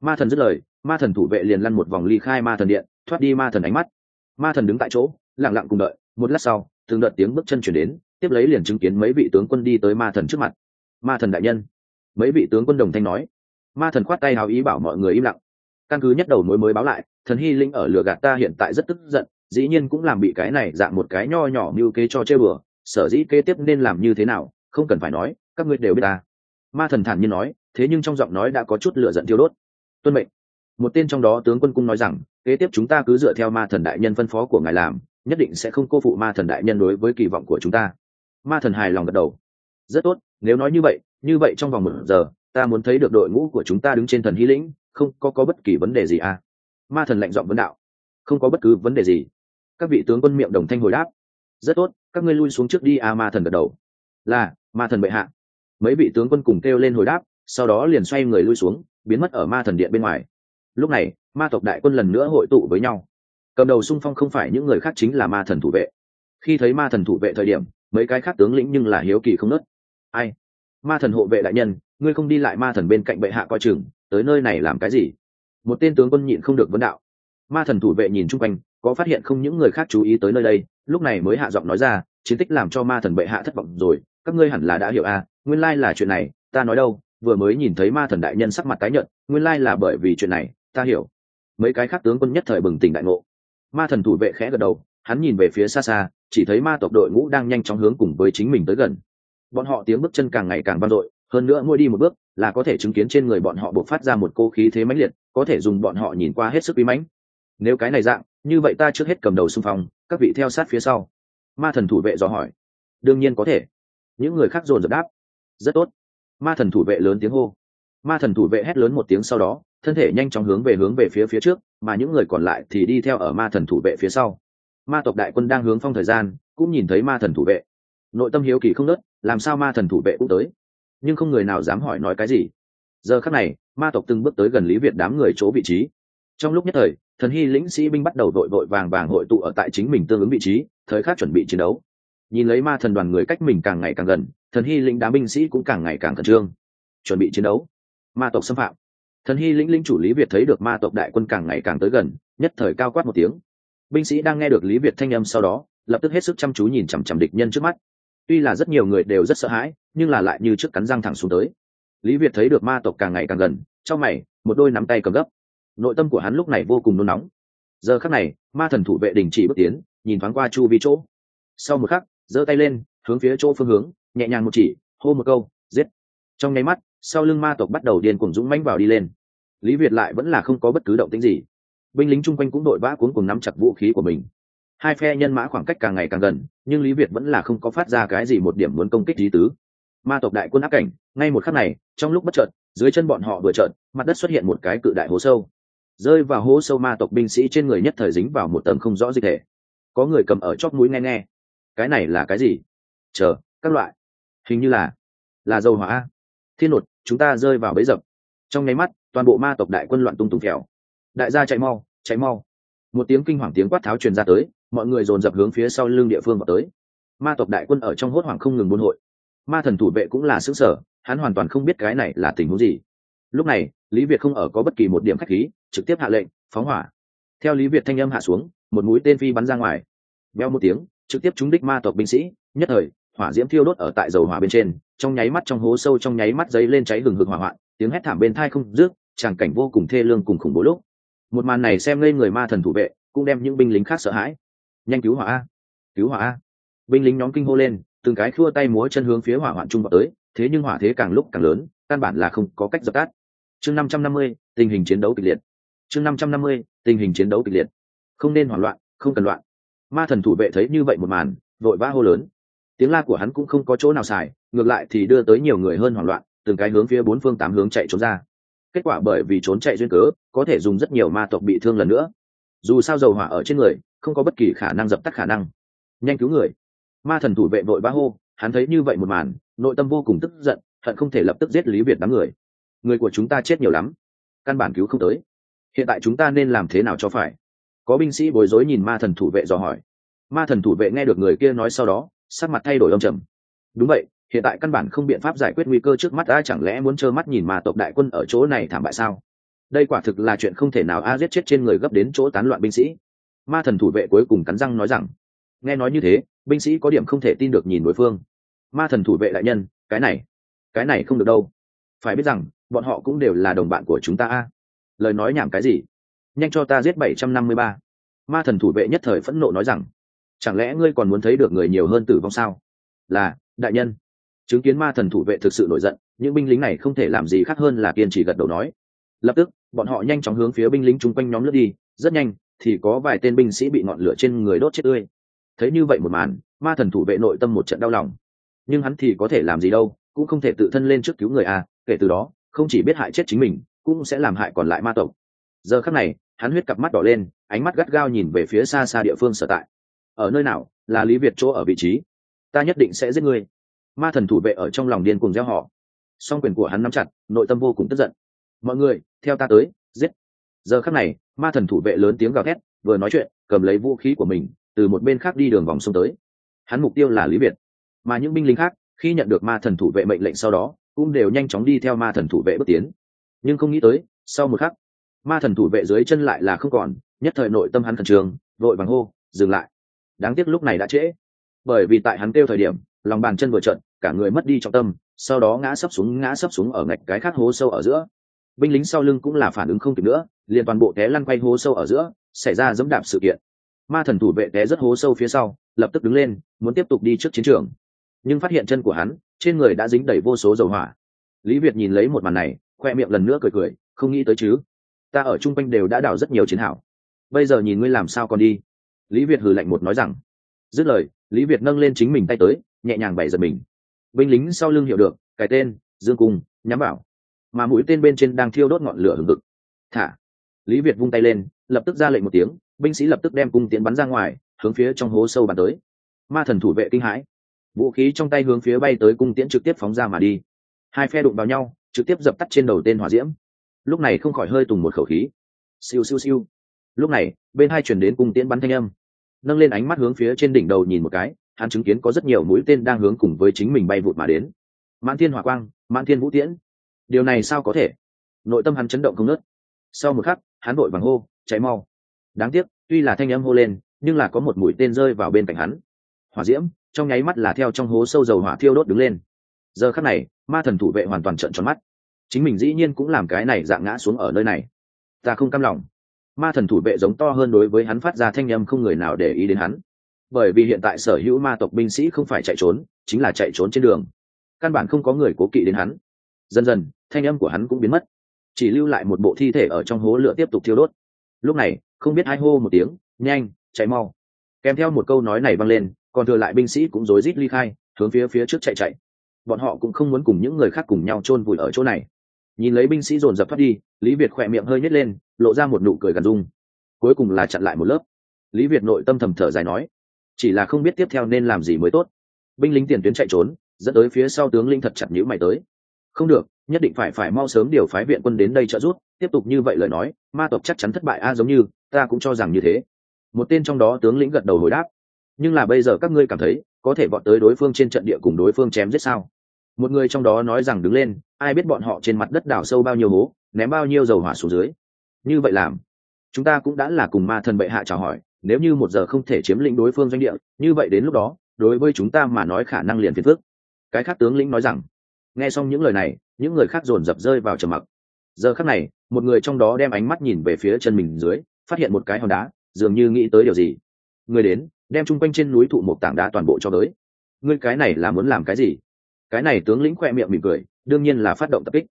Ma thần dứt lời, ma thần thủ vệ liền lăn một vòng ly khai ma thần điện, thoát đi ma thần ánh mắt. Ma thần đứng tại chỗ, lặng lặng cùng đợi, một lát sau, từng đợt tiếng bước chân chuyển đến, tiếp lấy liền chứng kiến mấy vị tướng quân đi tới ma thần trước mặt. Ma thần đại nhân, mấy vị tướng quân đồng thanh nói. Ma thần khoát tay hào ý bảo mọi người im lặng. Căn cứ nhất đầu mối mới báo lại, thần hy linh ở lửa gạt ta hiện tại rất tức giận, dĩ nhiên cũng làm bị cái này dạng một cái nho nhỏ như kế cho chơi bừa sở dĩ kế tiếp nên làm như thế nào, không cần phải nói, các ngươi đều biết ta. Ma thần thản nhiên nói, thế nhưng trong giọng nói đã có chút lửa giận tiêu đốt. Tuân mệnh. Một tên trong đó tướng quân cung nói rằng, kế tiếp chúng ta cứ dựa theo ma thần đại nhân phân phó của ngài làm, nhất định sẽ không cô phụ ma thần đại nhân đối với kỳ vọng của chúng ta. Ma thần hài lòng gật đầu. Rất tốt, nếu nói như vậy như vậy trong vòng một giờ, ta muốn thấy được đội ngũ của chúng ta đứng trên thần hy lĩnh, không có có bất kỳ vấn đề gì à? Ma thần lạnh dọn vấn đạo. Không có bất cứ vấn đề gì. Các vị tướng quân miệng đồng thanh hồi đáp rất tốt, các ngươi lui xuống trước đi. À ma thần gật đầu. Là, ma thần bệ hạ. Mấy vị tướng quân cùng kêu lên hồi đáp, sau đó liền xoay người lui xuống, biến mất ở ma thần điện bên ngoài. Lúc này, ma tộc đại quân lần nữa hội tụ với nhau. Cầm đầu xung phong không phải những người khác chính là ma thần thủ vệ. Khi thấy ma thần thủ vệ thời điểm, mấy cái khác tướng lĩnh nhưng là hiếu kỳ không nớt. Ai? Ma thần hộ vệ đại nhân, ngươi không đi lại ma thần bên cạnh bệ hạ coi chừng, tới nơi này làm cái gì? Một tên tướng quân nhịn không được vấn đạo. Ma thần thủ vệ nhìn chung quanh, có phát hiện không những người khác chú ý tới nơi đây lúc này mới hạ giọng nói ra, chiến tích làm cho ma thần bệ hạ thất vọng rồi, các ngươi hẳn là đã hiểu à nguyên lai là chuyện này, ta nói đâu, vừa mới nhìn thấy ma thần đại nhân sắc mặt tái nhợt, nguyên lai là bởi vì chuyện này, ta hiểu. Mấy cái khác tướng quân nhất thời bừng tỉnh đại ngộ. Ma thần thủ vệ khẽ gật đầu, hắn nhìn về phía xa xa, chỉ thấy ma tộc đội ngũ đang nhanh chóng hướng cùng với chính mình tới gần. Bọn họ tiếng bước chân càng ngày càng vang dội, hơn nữa mỗi đi một bước, là có thể chứng kiến trên người bọn họ bộc phát ra một cô khí thế mãnh liệt, có thể dùng bọn họ nhìn qua hết sức bí mãnh. Nếu cái này dạng như vậy ta trước hết cầm đầu xung phong, các vị theo sát phía sau. Ma thần thủ vệ dò hỏi. Đương nhiên có thể. Những người khác dồn dập đáp. Rất tốt. Ma thần thủ vệ lớn tiếng hô. Ma thần thủ vệ hét lớn một tiếng sau đó, thân thể nhanh chóng hướng về hướng về phía phía trước, mà những người còn lại thì đi theo ở ma thần thủ vệ phía sau. Ma tộc đại quân đang hướng phong thời gian, cũng nhìn thấy ma thần thủ vệ. Nội tâm hiếu kỳ không nớt, làm sao ma thần thủ vệ cũng tới? Nhưng không người nào dám hỏi nói cái gì. Giờ khắc này, ma tộc từng bước tới gần lý việt đám người chỗ vị trí. Trong lúc nhất thời thần hy lĩnh sĩ binh bắt đầu đội vội vàng vàng hội tụ ở tại chính mình tương ứng vị trí, thời khắc chuẩn bị chiến đấu. Nhìn lấy ma thần đoàn người cách mình càng ngày càng gần, thần hy lĩnh đám binh sĩ cũng càng ngày càng khẩn trương. Chuẩn bị chiến đấu. Ma tộc xâm phạm. Thần hy lĩnh lĩnh chủ lý việt thấy được ma tộc đại quân càng ngày càng tới gần, nhất thời cao quát một tiếng. Binh sĩ đang nghe được lý việt thanh âm sau đó, lập tức hết sức chăm chú nhìn chằm chằm địch nhân trước mắt. Tuy là rất nhiều người đều rất sợ hãi, nhưng là lại như trước cắn răng thẳng xuống tới. Lý việt thấy được ma tộc càng ngày càng gần, trong mày, một đôi nắm tay cầm gấp nội tâm của hắn lúc này vô cùng nôn nóng. Giờ khắc này, ma thần thủ vệ đình chỉ bước tiến, nhìn thoáng qua chu vi chỗ. Sau một khắc, giơ tay lên, hướng phía chỗ phương hướng, nhẹ nhàng một chỉ, hô một câu, giết. Trong nháy mắt, sau lưng ma tộc bắt đầu điên cuồng dũng mãnh vào đi lên. Lý việt lại vẫn là không có bất cứ động tĩnh gì. Binh lính chung quanh cũng đội vã cuốn cùng nắm chặt vũ khí của mình. Hai phe nhân mã khoảng cách càng ngày càng gần, nhưng lý việt vẫn là không có phát ra cái gì một điểm muốn công kích lý tứ. Ma tộc đại quân áp cảnh, ngay một khắc này, trong lúc bất chợt, dưới chân bọn họ vừa trợt mặt đất xuất hiện một cái cự đại hố sâu rơi vào hố sâu ma tộc binh sĩ trên người nhất thời dính vào một tầng không rõ dịch thể. Có người cầm ở chóp mũi nghe nghe. Cái này là cái gì? Chờ, các loại. Hình như là là dầu hỏa thiên nột, chúng ta rơi vào bẫy dập. Trong nháy mắt, toàn bộ ma tộc đại quân loạn tung tùng kẹo. Đại gia chạy mau chạy mau. Một tiếng kinh hoàng tiếng quát tháo truyền ra tới, mọi người dồn dập hướng phía sau lưng địa phương vào tới. Ma tộc đại quân ở trong hốt hoảng không ngừng buôn hội. Ma thần thủ vệ cũng là xứ sở hắn hoàn toàn không biết cái này là tình huống gì. Lúc này, lý việt không ở có bất kỳ một điểm khách khí trực tiếp hạ lệnh, phóng hỏa. Theo lý việt thanh âm hạ xuống, một mũi tên phi bắn ra ngoài. Beo một tiếng, trực tiếp trúng đích ma tộc binh sĩ, nhất thời, hỏa diễm thiêu đốt ở tại dầu hỏa bên trên, trong nháy mắt trong hố sâu, trong nháy mắt giấy lên cháy hừng hực hỏa hoạn, tiếng hét thảm bên thai không rước tràng cảnh vô cùng thê lương cùng khủng bố lúc. Một màn này xem ngây người ma thần thủ vệ, cũng đem những binh lính khác sợ hãi. Nhanh cứu hỏa a, cứu hỏa a. Binh lính nhóm kinh hô lên, từng cái khua tay múa chân hướng phía hỏa hoạn trung vào tới, thế nhưng hỏa thế càng lúc càng lớn, căn bản là không có cách dập tắt. Chương năm trăm năm mươi, tình hình chiến đấu kịch liệt chương năm trăm năm mươi, tình hình chiến đấu kịch liệt. Không nên hoảng loạn, không cần loạn. Ma thần thủ vệ thấy như vậy một màn, vội vã hô lớn. Tiếng la của hắn cũng không có chỗ nào xài, ngược lại thì đưa tới nhiều người hơn hoảng loạn, từng cái hướng phía bốn phương tám hướng chạy trốn ra. Kết quả bởi vì trốn chạy duyên cớ, có thể dùng rất nhiều ma tộc bị thương lần nữa. Dù sao dầu hỏa ở trên người, không có bất kỳ khả năng dập tắt khả năng. Nhanh cứu người. Ma thần thủ vệ vội bá hô, hắn thấy như vậy một màn, nội tâm vô cùng tức giận, hận không thể lập tức giết lý việt đám người. Người của chúng ta chết nhiều lắm, căn bản cứu không tới hiện tại chúng ta nên làm thế nào cho phải? Có binh sĩ bối rối nhìn ma thần thủ vệ dò hỏi. Ma thần thủ vệ nghe được người kia nói sau đó, sắc mặt thay đổi âm trầm. Đúng vậy, hiện tại căn bản không biện pháp giải quyết nguy cơ trước mắt a chẳng lẽ muốn trơ mắt nhìn ma tộc đại quân ở chỗ này thảm bại sao? Đây quả thực là chuyện không thể nào a giết chết trên người gấp đến chỗ tán loạn binh sĩ. Ma thần thủ vệ cuối cùng cắn răng nói rằng, nghe nói như thế, binh sĩ có điểm không thể tin được nhìn đối phương. Ma thần thủ vệ đại nhân, cái này cái này không được đâu. Phải biết rằng, bọn họ cũng đều là đồng bạn của chúng ta a lời nói nhảm cái gì? Nhanh cho ta giết bảy trăm năm mươi ba. Ma thần thủ vệ nhất thời phẫn nộ nói rằng, chẳng lẽ ngươi còn muốn thấy được người nhiều hơn tử vong sao? Là, đại nhân. Chứng kiến ma thần thủ vệ thực sự nổi giận, những binh lính này không thể làm gì khác hơn là kiên trì gật đầu nói. Lập tức, bọn họ nhanh chóng hướng phía binh lính chung quanh nhóm lướt đi, rất nhanh thì có vài tên binh sĩ bị ngọn lửa trên người đốt chết tươi. Thấy như vậy một màn, ma thần thủ vệ nội tâm một trận đau lòng. Nhưng hắn thì có thể làm gì đâu, cũng không thể tự thân lên trước cứu người à kể từ đó, không chỉ biết hại chết chính mình cũng sẽ làm hại còn lại ma tộc. Giờ khắc này, hắn huyết cặp mắt đỏ lên, ánh mắt gắt gao nhìn về phía xa xa địa phương sở tại. Ở nơi nào? Là lý việt chỗ ở vị trí. Ta nhất định sẽ giết ngươi. Ma thần thủ vệ ở trong lòng điên cùng gieo họ. Song quyền của hắn nắm chặt, nội tâm vô cùng tức giận. Mọi người, theo ta tới, giết. Giờ khắc này, ma thần thủ vệ lớn tiếng gào thét, vừa nói chuyện, cầm lấy vũ khí của mình, từ một bên khác đi đường vòng sông tới. Hắn mục tiêu là lý việt. Mà những binh lính khác, khi nhận được ma thần thủ vệ mệnh lệnh sau đó, cũng đều nhanh chóng đi theo ma thần thủ vệ bước tiến nhưng không nghĩ tới, sau một khắc, ma thần thủ vệ dưới chân lại là không còn, nhất thời nội tâm hắn thần trường vội vàng hô, dừng lại. Đáng tiếc lúc này đã trễ. Bởi vì tại hắn kêu thời điểm, lòng bàn chân vừa trận cả người mất đi trọng tâm, sau đó ngã sấp xuống, ngã sấp xuống ở ngạch cái khác hố sâu ở giữa. Binh lính sau lưng cũng là phản ứng không kịp nữa, liền toàn bộ té lăn quay hố sâu ở giữa, xảy ra dẫm đạp sự kiện. Ma thần thủ vệ té rất hố sâu phía sau, lập tức đứng lên, muốn tiếp tục đi trước chiến trường. Nhưng phát hiện chân của hắn, trên người đã dính đầy vô số dầu hỏa. Lý việt nhìn lấy một màn này khoe miệng lần nữa cười cười, không nghĩ tới chứ. Ta ở chung quanh đều đã đào rất nhiều chiến hảo bây giờ nhìn ngươi làm sao còn đi? Lý việt hừ lạnh một nói rằng. Dứt lời, lý việt nâng lên chính mình tay tới, nhẹ nhàng bày giật mình. Binh lính sau lưng hiểu được, cái tên, dương cung, nhắm bảo mà mũi tên bên trên đang thiêu đốt ngọn lửa hừng hực. Thả. Lý việt vung tay lên, lập tức ra lệnh một tiếng, binh sĩ lập tức đem cung tiến bắn ra ngoài, hướng phía trong hố sâu bắn tới. Ma thần thủ vệ kinh hãi. Vũ khí trong tay hướng phía bay tới cung tiễn trực tiếp phóng ra mà đi. Hai phe đụng vào nhau trực tiếp dập tắt trên đầu tên hỏa diễm. Lúc này không khỏi hơi tùng một khẩu khí. Siêu siêu siêu. Lúc này, bên hai chuyển đến cung tiễn bắn thanh âm. Nâng lên ánh mắt hướng phía trên đỉnh đầu nhìn một cái, hắn chứng kiến có rất nhiều mũi tên đang hướng cùng với chính mình bay vụt mà đến. Mãn thiên hỏa quang, mãn thiên vũ tiễn. Điều này sao có thể? Nội tâm hắn chấn động không nớt sau một khắc, hắn vội vàng hô cháy mau. Đáng tiếc, tuy là thanh âm hô lên, nhưng là có một mũi tên rơi vào bên cạnh hắn. Hỏa diễm, trong nháy mắt là theo trong hố sâu dầu hỏa thiêu đốt đứng lên. Giờ khắc này ma thần thủ vệ hoàn toàn trợn tròn mắt. Chính mình dĩ nhiên cũng làm cái này dạng ngã xuống ở nơi này. Ta không cam lòng. Ma thần thủ vệ giống to hơn đối với hắn phát ra thanh â m không người nào để ý đến hắn. Bởi vì hiện tại sở hữu ma tộc binh sĩ không phải chạy trốn, chính là chạy trốn trên đường. Căn bản không có người cố kỵ đến hắn. Dần dần, thanh âm của hắn cũng biến mất. Chỉ lưu lại một bộ thi thể ở trong hố lửa tiếp tục thiêu đốt. Lúc này, không biết ai hô một tiếng, nhanh, chạy mau. Kèm theo một câu nói này vang lên, còn thừa lại binh sĩ cũng rối rít ly khai, hướng phía phía trước chạy chạy bọn họ cũng không muốn cùng những người khác cùng nhau chôn vùi ở chỗ này. Nhìn lấy binh sĩ dồn dập thoát đi, lý việt khỏe miệng hơi nhét lên, lộ ra một nụ cười gần dung cuối cùng là chặn lại một lớp. Lý việt nội tâm thầm thở dài nói, chỉ là không biết tiếp theo nên làm gì mới tốt. Binh lính tiền tuyến chạy trốn, dẫn tới phía sau tướng linh thật chặt nhữ mày tới. Không được, nhất định phải phải mau sớm điều phái viện quân đến đây trợ giúp, tiếp tục như vậy lời nói, ma tộc chắc chắn thất bại a, giống như, ta cũng cho rằng như thế. Một tên trong đó tướng lĩnh gật đầu hồi đáp. Nhưng là bây giờ các ngươi cảm thấy, có thể bọn tới đối phương trên trận địa cùng đối phương chém giết sao? Một người trong đó nói rằng đứng lên, ai biết bọn họ trên mặt đất đào sâu bao nhiêu hố, ném bao nhiêu dầu hỏa xuống dưới. Như vậy làm. Chúng ta cũng đã là cùng ma thần bệ hạ chào hỏi, nếu như một giờ không thể chiếm lĩnh đối phương doanh địa, như vậy đến lúc đó, đối với chúng ta mà nói khả năng liền phiền phước cái khác tướng lĩnh nói rằng, nghe xong những lời này, những người khác dồn dập rơi vào trầm mặc. Giờ khác này, một người trong đó đem ánh mắt nhìn về phía chân mình dưới, phát hiện một cái hòn đá, dường như nghĩ tới điều gì. Người đến, đem chung quanh trên núi thụ một tảng đá toàn bộ cho tới. Ngươi cái này là muốn làm cái gì? Cái này tướng lĩnh khoe miệng mỉm cười, đương nhiên là phát động tập kích.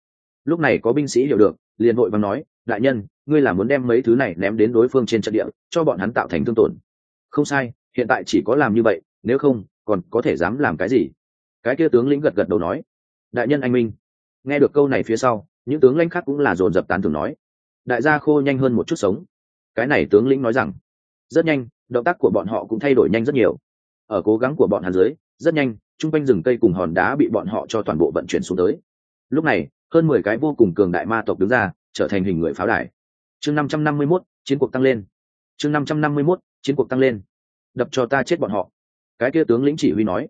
Lúc này có binh sĩ hiểu được, liền vội vàng nói, đại nhân, ngươi là muốn đem mấy thứ này ném đến đối phương trên trận địa, cho bọn hắn tạo thành thương tổn. Không sai, hiện tại chỉ có làm như vậy, nếu không, còn có thể dám làm cái gì? Cái kia tướng lĩnh gật gật đầu nói, đại nhân anh minh. Nghe được câu này phía sau, những tướng lãnh khác cũng là dồn dập tán thường nói, đại gia khô nhanh hơn một chút sống. Cái này tướng lĩnh nói rằng, rất nhanh, động tác của bọn họ cũng thay đổi nhanh rất nhiều. Ở cố gắng của bọn hắn dưới, rất nhanh chung quanh rừng cây cùng hòn đá bị bọn họ cho toàn bộ vận chuyển xuống tới. Lúc này, hơn mười cái vô cùng cường đại ma tộc đứng ra, trở thành hình người pháo đài. Chương năm trăm năm mươi mốt, chiến cuộc tăng lên. Chương năm trăm năm mươi mốt, chiến cuộc tăng lên. Đập cho ta chết bọn họ. Cái kia tướng lĩnh chỉ huy nói.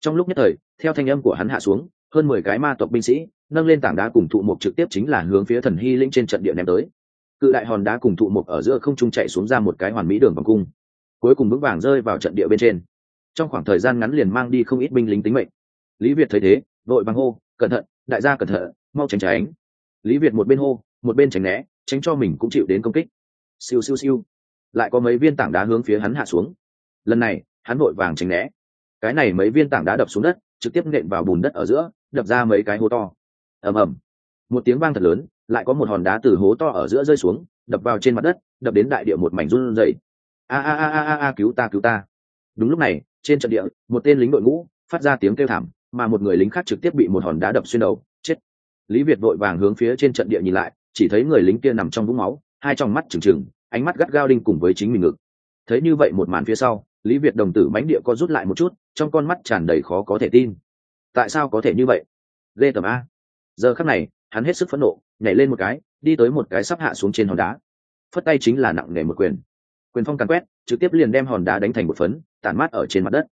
Trong lúc nhất thời, theo thanh âm của hắn hạ xuống, hơn mười cái ma tộc binh sĩ nâng lên tảng đá cùng thụ mục trực tiếp chính là hướng phía thần hy linh trên trận địa ném tới. Cự đại hòn đá cùng thụ mục ở giữa không trung chạy xuống ra một cái hoàn mỹ đường vòng cung. Cuối cùng vững vàng rơi vào trận địa bên trên trong khoảng thời gian ngắn liền mang đi không ít binh lính tính mệnh. Lý việt thấy thế, vội vàng hô, cẩn thận, đại gia cẩn thận, mau tránh tránh. Lý việt một bên hô, một bên tránh né, tránh cho mình cũng chịu đến công kích. Siêu siêu siêu. Lại có mấy viên tảng đá hướng phía hắn hạ xuống. Lần này, hắn vội vàng tránh né. Cái này mấy viên tảng đá đập xuống đất, trực tiếp nện vào bùn đất ở giữa, đập ra mấy cái hố to. Ầm ầm. Một tiếng vang thật lớn, lại có một hòn đá từ hố to ở giữa rơi xuống, đập vào trên mặt đất, đập đến đại địa một mảnh run rẩy. A a a a a cứu ta cứu ta. Đúng lúc này trên trận địa, một tên lính đội ngũ phát ra tiếng kêu thảm, mà một người lính khác trực tiếp bị một hòn đá đập xuyên đầu. Chết. Lý việt vội vàng hướng phía trên trận địa nhìn lại, chỉ thấy người lính kia nằm trong vũng máu, hai trong mắt trừng trừng, ánh mắt gắt gao đinh cùng với chính mình ngực. Thấy như vậy một màn phía sau, lý việt đồng tử mánh địa có rút lại một chút, trong con mắt tràn đầy khó có thể tin. Tại sao có thể như vậy? Lê tầm a. Giờ khắc này, hắn hết sức phẫn nộ, nhảy lên một cái, đi tới một cái sắp hạ xuống trên hòn đá. Phất tay chính là nặng nề một quyền quyền phong càn quét, trực tiếp liền đem hòn đá đánh thành một phấn, tản mát ở trên mặt đất.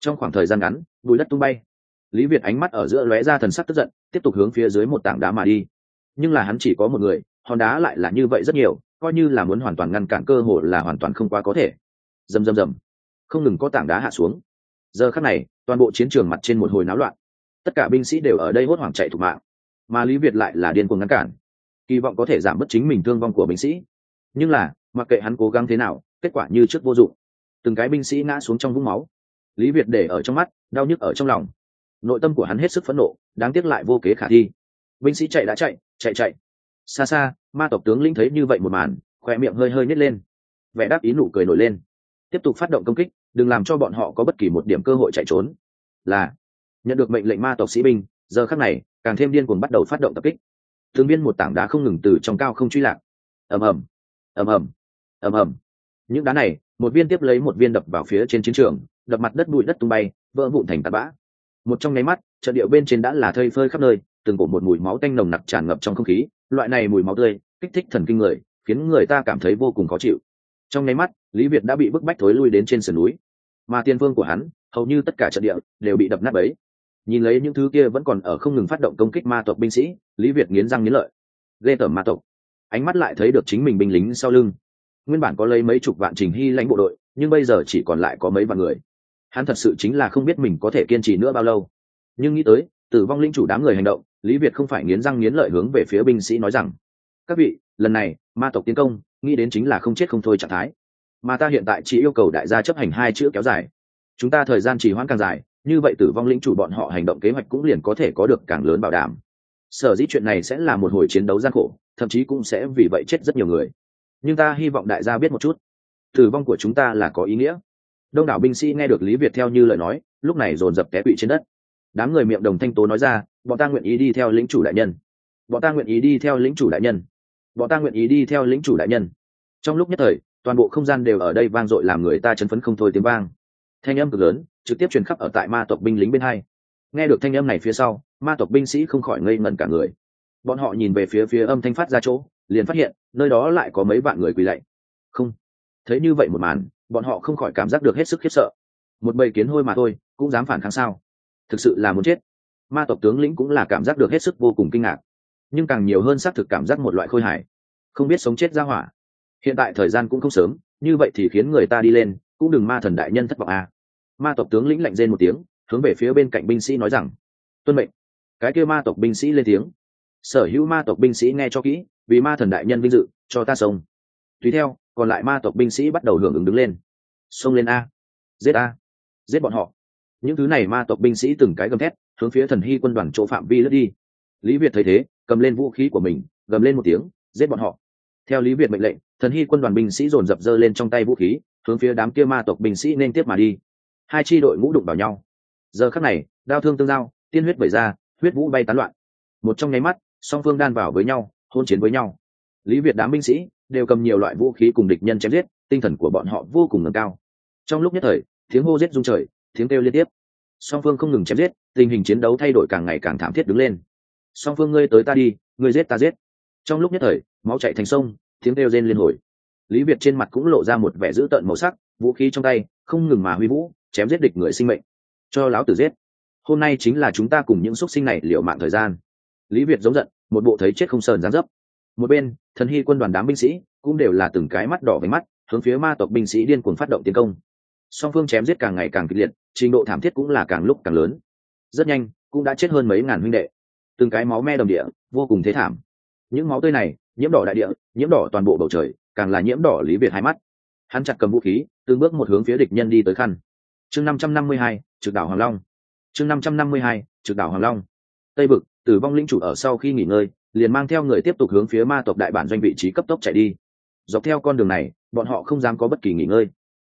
Trong khoảng thời gian ngắn, bùi đất tung bay. Lý việt ánh mắt ở giữa lóe ra thần sắc tức giận, tiếp tục hướng phía dưới một tảng đá mà đi. Nhưng là hắn chỉ có một người, hòn đá lại là như vậy rất nhiều, coi như là muốn hoàn toàn ngăn cản cơ hội là hoàn toàn không quá có thể. Rầm rầm rầm. Không ngừng có tảng đá hạ xuống. Giờ khắc này, toàn bộ chiến trường mặt trên một hồi náo loạn. Tất cả binh sĩ đều ở đây hốt hoảng chạy thủ mạng. Mà lý việt lại là điên cuồng ngăn cản. Kỳ vọng có thể giảm bớt chính mình thương vong của binh sĩ. Nhưng là, mặc kệ hắn cố gắng thế nào kết quả như trước vô dụng. Từng cái binh sĩ ngã xuống trong vũng máu. Lý việt để ở trong mắt, đau nhức ở trong lòng. Nội tâm của hắn hết sức phẫn nộ, đáng tiếc lại vô kế khả thi. Binh sĩ chạy đã chạy chạy chạy. Xa xa, ma tộc tướng lĩnh thấy như vậy một màn, khỏe miệng hơi hơi nhét lên. Vẻ đáp ý nụ cười nổi lên. Tiếp tục phát động công kích, đừng làm cho bọn họ có bất kỳ một điểm cơ hội chạy trốn. Là, nhận được mệnh lệnh ma tộc sĩ binh, giờ khắc này, càng thêm điên cuồng bắt đầu phát động tập kích. Thường viên một tảng đá không ngừng từ trong cao không truy lạc. Ầm ầm ầm ầm ầm ầm những đá này, một viên tiếp lấy một viên đập vào phía trên chiến trường, đập mặt đất bụi đất tung bay, vỡ vụn thành tạt bã. Một trong nháy mắt, trận địa bên trên đã là thây phơi khắp nơi, từng cổ một mùi máu tanh nồng nặc tràn ngập trong không khí. Loại này mùi máu tươi, kích thích thần kinh người, khiến người ta cảm thấy vô cùng khó chịu. Trong nháy mắt, lý việt đã bị bức bách thối lui đến trên sườn núi. Mà tiên vương của hắn, hầu như tất cả trận địa, đều bị đập nát ấy nhìn lấy những thứ kia vẫn còn ở không ngừng phát động công kích ma tộc binh sĩ, lý việt nghiến răng nghiến lợi. Ghê tởm ma tộc. Ánh mắt lại thấy được chính mình binh lính sau lưng nguyên bản có lấy mấy chục vạn trình hy lãnh bộ đội, nhưng bây giờ chỉ còn lại có mấy vạn người. Hắn thật sự chính là không biết mình có thể kiên trì nữa bao lâu. Nhưng nghĩ tới, tử vong linh chủ đám người hành động, lý việt không phải nghiến răng nghiến lợi hướng về phía binh sĩ nói rằng, các vị, lần này, ma tộc tiến công, nghĩ đến chính là không chết không thôi trạng thái. Mà ta hiện tại chỉ yêu cầu đại gia chấp hành hai chữ kéo dài. Chúng ta thời gian trì hoãn càng dài, như vậy tử vong lĩnh chủ bọn họ hành động kế hoạch cũng liền có thể có được càng lớn bảo đảm. Sở dĩ chuyện này sẽ là một hồi chiến đấu gian khổ, thậm chí cũng sẽ vì vậy chết rất nhiều người nhưng ta hy vọng đại gia biết một chút. Tử vong của chúng ta là có ý nghĩa. Đông đảo binh sĩ nghe được lý việt theo như lời nói, lúc này dồn dập té quỵ trên đất. Đám người miệng đồng thanh tố nói ra, bọn ta nguyện ý đi theo lĩnh chủ đại nhân. Bọn ta nguyện ý đi theo lĩnh chủ đại nhân. Bọn ta nguyện ý đi theo lĩnh chủ đại nhân. Trong lúc nhất thời, toàn bộ không gian đều ở đây vang dội làm người ta chấn phấn không thôi tiếng vang. Thanh âm cực lớn, trực tiếp truyền khắp ở tại ma tộc binh lính bên hai. Nghe được thanh âm này phía sau, ma tộc binh sĩ không khỏi ngây ngẩn cả người. Bọn họ nhìn về phía phía âm thanh phát ra chỗ liền phát hiện, nơi đó lại có mấy vạn người quỳ lạy. Không. Thấy như vậy một màn, bọn họ không khỏi cảm giác được hết sức khiếp sợ. Một bầy kiến hôi mà thôi, cũng dám phản kháng sao? Thực sự là muốn chết. Ma tộc tướng lĩnh cũng là cảm giác được hết sức vô cùng kinh ngạc. Nhưng càng nhiều hơn xác thực cảm giác một loại khôi hài. Không biết sống chết ra hỏa. Hiện tại thời gian cũng không sớm, như vậy thì khiến người ta đi lên, cũng đừng ma thần đại nhân thất vọng à. ma tộc tướng lĩnh lạnh rên một tiếng, hướng về phía bên cạnh binh sĩ nói rằng, tuân mệnh. Cái kêu ma tộc binh sĩ lên tiếng. Sở hữu ma tộc binh sĩ nghe cho kỹ vì ma thần đại nhân vinh dự, cho ta sông. Tùy theo, còn lại ma tộc binh sĩ bắt đầu hưởng ứng đứng lên. Xông lên a. Giết a. Giết bọn họ. Những thứ này ma tộc binh sĩ từng cái gầm thét, hướng phía thần hy quân đoàn chỗ phạm vi lướt đi. Lý việt thấy thế, cầm lên vũ khí của mình, gầm lên một tiếng, giết bọn họ. Theo lý việt mệnh lệnh, thần hy quân đoàn binh sĩ dồn dập dơ lên trong tay vũ khí, hướng phía đám kia ma tộc binh sĩ nên tiếp mà đi. Hai tri đội ngũ đụng vào nhau. Giờ khắc này, đao thương tương giao, tiên huyết vẩy ra, huyết vũ bay tán loạn. Một trong nháy mắt, song phương đan vào với nhau hôn chiến với nhau. Lý việt đám binh sĩ đều cầm nhiều loại vũ khí cùng địch nhân chém giết, tinh thần của bọn họ vô cùng ngẩng cao. Trong lúc nhất thời, tiếng hô giết rung trời, tiếng kêu liên tiếp. Song phương không ngừng chém giết, tình hình chiến đấu thay đổi càng ngày càng thảm thiết đứng lên. Song phương ngươi tới ta đi, ngươi giết ta giết. Trong lúc nhất thời, máu chạy thành sông, tiếng kêu rên liên hồi. Lý việt trên mặt cũng lộ ra một vẻ dữ tợn màu sắc, vũ khí trong tay, không ngừng mà huy vũ, chém giết địch người sinh mệnh. Cho láo tử giết. Hôm nay chính là chúng ta cùng những x sinh này liệu mạng thời gian. Lý việt giống giận một bộ thấy chết không sờn dán dấp. Một bên, thần hy quân đoàn đám binh sĩ cũng đều là từng cái mắt đỏ với mắt, hướng phía ma tộc binh sĩ điên cuồng phát động tiến công. Song phương chém giết càng ngày càng kịch liệt, trình độ thảm thiết cũng là càng lúc càng lớn. Rất nhanh, cũng đã chết hơn mấy ngàn huynh đệ. Từng cái máu me đồng địa, vô cùng thế thảm. Những máu tươi này, nhiễm đỏ đại địa, nhiễm đỏ toàn bộ bầu trời, càng là nhiễm đỏ lý việt hai mắt. Hắn chặt cầm vũ khí, từng bước một hướng phía địch nhân đi tới khăn. Chương năm trăm năm mươi hai, trực đảo hoàng long. Chương năm trăm năm mươi hai, trực đảo hoàng long. Tây vực tử vong linh chủ ở sau khi nghỉ ngơi, liền mang theo người tiếp tục hướng phía ma tộc đại bản doanh vị trí cấp tốc chạy đi. Dọc theo con đường này, bọn họ không dám có bất kỳ nghỉ ngơi.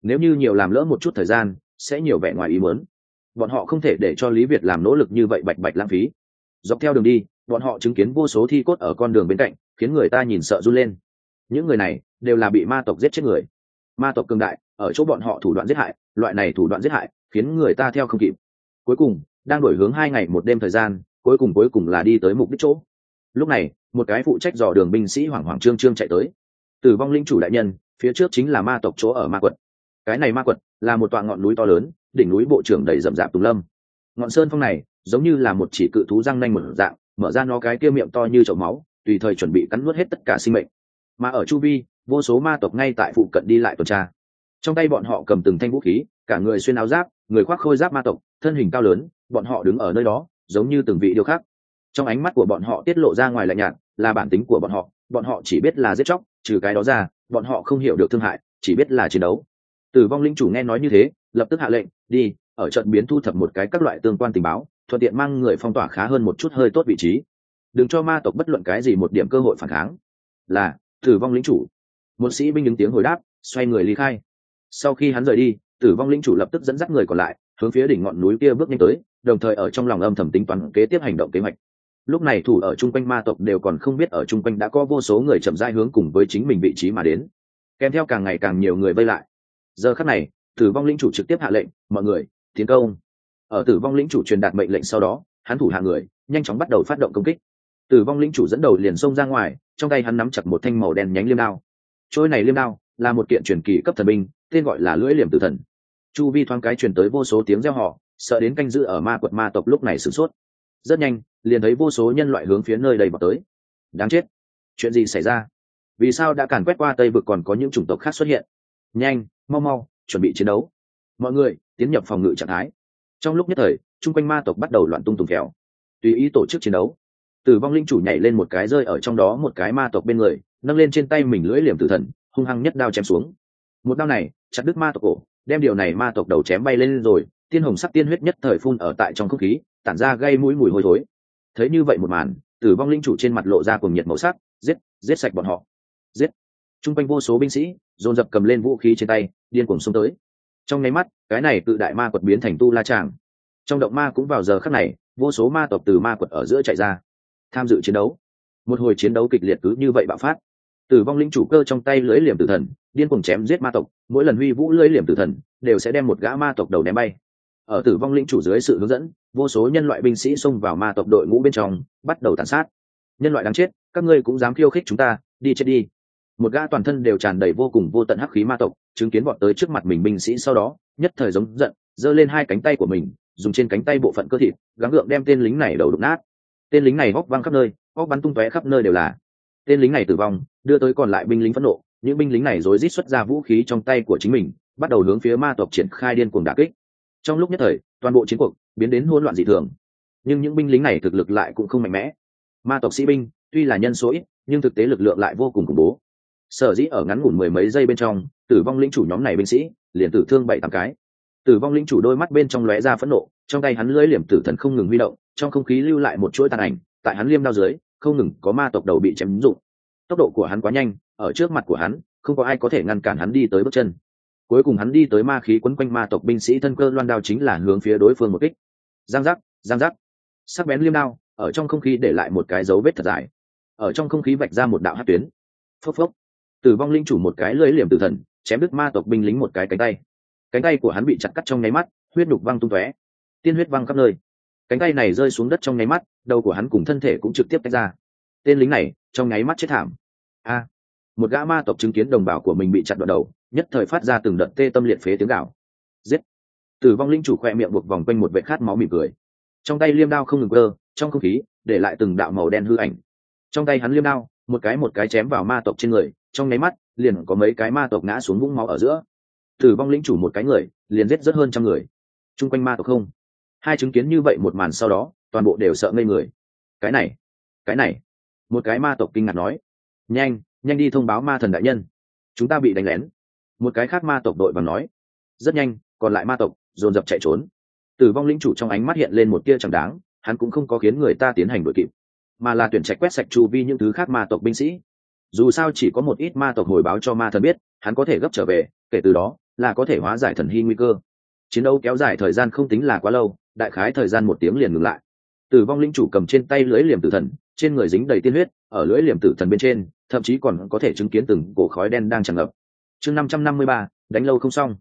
Nếu như nhiều làm lỡ một chút thời gian, sẽ nhiều vẻ ngoài ý muốn. Bọn họ không thể để cho lý việt làm nỗ lực như vậy bạch bạch lãng phí. Dọc theo đường đi, bọn họ chứng kiến vô số thi cốt ở con đường bên cạnh, khiến người ta nhìn sợ run lên. Những người này đều là bị ma tộc giết chết người. Ma tộc cường đại, ở chỗ bọn họ thủ đoạn giết hại, loại này thủ đoạn giết hại, khiến người ta theo không kịp. Cuối cùng, đang đổi hướng hai ngày một đêm thời gian cuối cùng cuối cùng là đi tới mục đích chỗ. Lúc này, một cái phụ trách dò đường binh sĩ hoảng hoảng trương trương chạy tới. Tử vong linh chủ đại nhân, phía trước chính là ma tộc chỗ ở ma quật. Cái này ma quật là một tọa ngọn núi to lớn, đỉnh núi bộ trưởng đầy rậm rạp tùng lâm. Ngọn sơn phong này giống như là một chỉ cự thú răng nanh mở dạng, mở ra nó cái kia miệng to như chậu máu, tùy thời chuẩn bị cắn nuốt hết tất cả sinh mệnh. Mà ở chu vi, vô số ma tộc ngay tại phụ cận đi lại tuần tra. Trong tay bọn họ cầm từng thanh vũ khí, cả người xuyên áo giáp, người khoác khôi giáp ma tộc, thân hình cao lớn, bọn họ đứng ở nơi đó giống như từng vị điều khác trong ánh mắt của bọn họ tiết lộ ra ngoài lạnh nhạt, là bản tính của bọn họ bọn họ chỉ biết là giết chóc, trừ cái đó ra, bọn họ không hiểu được thương hại, chỉ biết là chiến đấu. Tử vong linh chủ nghe nói như thế, lập tức hạ lệnh, đi, ở trận biến thu thập một cái các loại tương quan tình báo, thuận tiện mang người phong tỏa khá hơn một chút hơi tốt vị trí. Đừng cho ma tộc bất luận cái gì một điểm cơ hội phản kháng. Là, tử vong linh chủ. Một sĩ binh đứng tiếng hồi đáp, xoay người ly khai. Sau khi hắn rời đi, tử vong linh chủ lập tức dẫn dắt người còn lại hướng phía đỉnh ngọn núi kia bước nhanh tới, đồng thời ở trong lòng âm thầm tính toán kế tiếp hành động kế hoạch. Lúc này thủ ở chung quanh ma tộc đều còn không biết ở chung quanh đã có vô số người chậm rãi hướng cùng với chính mình vị trí mà đến. Kèm theo càng ngày càng nhiều người vây lại. Giờ khắc này, tử vong linh chủ trực tiếp hạ lệnh, mọi người, tiến công. Ở tử vong lĩnh chủ truyền đạt mệnh lệnh sau đó, hắn thủ hạ người nhanh chóng bắt đầu phát động công kích. Tử vong lĩnh chủ dẫn đầu liền xông ra ngoài, trong tay hắn nắm chặt một thanh màu đen nhánh liêm đao. Trôi này liêm đao là một kiện truyền kỳ cấp thần binh, tên gọi là lưỡi liềm tử thần chu vi thoáng cái truyền tới vô số tiếng reo họ sợ đến canh giữ ở ma quật ma tộc lúc này sửng sốt. Rất nhanh, liền thấy vô số nhân loại hướng phía nơi đầy vào tới. Đáng chết! Chuyện gì xảy ra? Vì sao đã càn quét qua tây vực còn có những chủng tộc khác xuất hiện? Nhanh, mau mau, chuẩn bị chiến đấu. Mọi người, tiến nhập phòng ngự trạng thái. Trong lúc nhất thời, chung quanh ma tộc bắt đầu loạn tung tùng kẹo. Tùy ý tổ chức chiến đấu, tử vong linh chủ nhảy lên một cái rơi ở trong đó một cái ma tộc bên người, nâng lên trên tay mình lưỡi liềm tử thần, hung hăng nhất đao chém xuống. Một đao này, chặt đứt ma tộc cổ đem điều này ma tộc đầu chém bay lên rồi, tiên hồng sắc tiên huyết nhất thời phun ở tại trong không khí, tản ra gây mũi mùi hôi thối. Thấy như vậy một màn, tử vong linh chủ trên mặt lộ ra cùng nhiệt màu sắc, giết giết sạch bọn họ. Giết. T r u n g quanh vô số binh sĩ, dồn dập cầm lên vũ khí trên tay, điên cuồng xông tới. Trong nháy mắt, cái này cự đại ma quật biến thành tu la tràng. Trong động ma cũng vào giờ khắc này, vô số ma tộc từ ma quật ở giữa chạy ra. Tham dự chiến đấu. Một hồi chiến đấu kịch liệt cứ như vậy bạo phát tử vong linh chủ cơ trong tay lưỡi liềm tử thần, điên cuồng chém giết ma tộc, mỗi lần huy vũ lưỡi liềm tử thần, đều sẽ đem một gã ma tộc đầu ném bay. Ở tử vong linh chủ dưới sự hướng dẫn, vô số nhân loại binh sĩ xông vào ma tộc đội ngũ bên trong, bắt đầu tàn sát. Nhân loại đáng chết, các ngươi cũng dám khiêu khích chúng ta, đi chết đi. Một gã toàn thân đều tràn đầy vô cùng vô tận hắc khí ma tộc, chứng kiến bọn tới trước mặt mình binh sĩ sau đó, nhất thời giống giận, giơ lên hai cánh tay của mình, dùng trên cánh tay bộ phận cơ thịt, gắng gượng đem tên lính này đầu đục nát. Tên lính này hóc văng khắp nơi hóc bắn tung tóe khắp nơi đều là. Tên lính này tử vong đưa tới còn lại binh lính phẫn nộ, những binh lính này rối rít xuất ra vũ khí trong tay của chính mình, bắt đầu hướng phía ma tộc triển khai điên cuồng đả kích. Trong lúc nhất thời, toàn bộ chiến cuộc biến đến hỗn loạn dị thường. Nhưng những binh lính này thực lực lại cũng không mạnh mẽ. Ma tộc sĩ binh, tuy là nhân số ít, nhưng thực tế lực lượng lại vô cùng khủng bố. Sở dĩ ở ngắn ngủn mười mấy giây bên trong, tử vong lĩnh chủ nhóm này binh sĩ liền tử thương bảy tám cái. Tử vong lĩnh chủ đôi mắt bên trong lóe ra phẫn nộ, trong tay hắn lưỡi liềm tử thần không ngừng huy động, trong không khí lưu lại một chuỗi tàn ảnh, tại hắn liêm đao dưới, không ngừng có ma tộc đầu bị chém dụng tốc độ của hắn quá nhanh, ở trước mặt của hắn, không có ai có thể ngăn cản hắn đi tới bước chân. Cuối cùng hắn đi tới ma khí quấn quanh ma tộc binh sĩ thân cơ loan đao chính là hướng phía đối phương một kích. Giang giác giang giác. Sắc bén liêm đao, ở trong không khí để lại một cái dấu vết thật dài. Ở trong không khí vạch ra một đạo hát tuyến. Phốc phốc. Tử vong linh chủ một cái lưỡi liềm tử thần, chém đứt ma tộc binh lính một cái cánh tay. Cánh tay của hắn bị chặt cắt trong nháy mắt, huyết đục văng tung tóe. Tiên huyết văng khắp nơi. Cánh tay này rơi xuống đất trong nháy mắt, đầu của hắn cùng thân thể cũng trực tiếp tách ra. Tên lính này trong nháy mắt chết thảm. A, một gã ma tộc chứng kiến đồng bào của mình bị chặt đoạn đầu, nhất thời phát ra từng đợt tê tâm liệt phế tiếng gạo giết! Tử vong linh chủ khoe miệng buộc vòng quanh một vệ khát máu mỉm cười. Trong tay liêm đao không ngừng cơ trong không khí, để lại từng đạo màu đen hư ảnh. Trong tay hắn liêm đao, một cái một cái chém vào ma tộc trên người, trong nháy mắt, liền có mấy cái ma tộc ngã xuống vũng máu ở giữa. Tử vong linh chủ một cái người, liền giết rất hơn trăm người. Chung quanh ma tộc không. Hai chứng kiến như vậy một màn sau đó, toàn bộ đều sợ ngây người. Cái này cái này một cái ma tộc kinh ngạc nói, nhanh nhanh đi thông báo ma thần đại nhân. Chúng ta bị đánh lén. Một cái khác ma tộc đội và nói, rất nhanh, còn lại ma tộc, dồn dập chạy trốn. Tử vong lĩnh chủ trong ánh mắt hiện lên một tia chẳng đáng, hắn cũng không có khiến người ta tiến hành đội kịp, mà là tuyển trạch quét sạch chu vi những thứ khác ma tộc binh sĩ. Dù sao chỉ có một ít ma tộc hồi báo cho ma thần biết, hắn có thể gấp trở về, kể từ đó là có thể hóa giải thần hy nguy cơ. Chiến đấu kéo dài thời gian không tính là quá lâu, đại khái thời gian một tiếng liền ngừng lại. Tử vong linh chủ cầm trên tay lưỡi liềm tử thần trên người dính đầy tiên huyết, ở lưỡi liềm tử thần bên trên, thậm chí còn có thể chứng kiến từng cổ khói đen đang tràn ngập. Chương năm trăm năm mươi ba, đánh lâu không xong.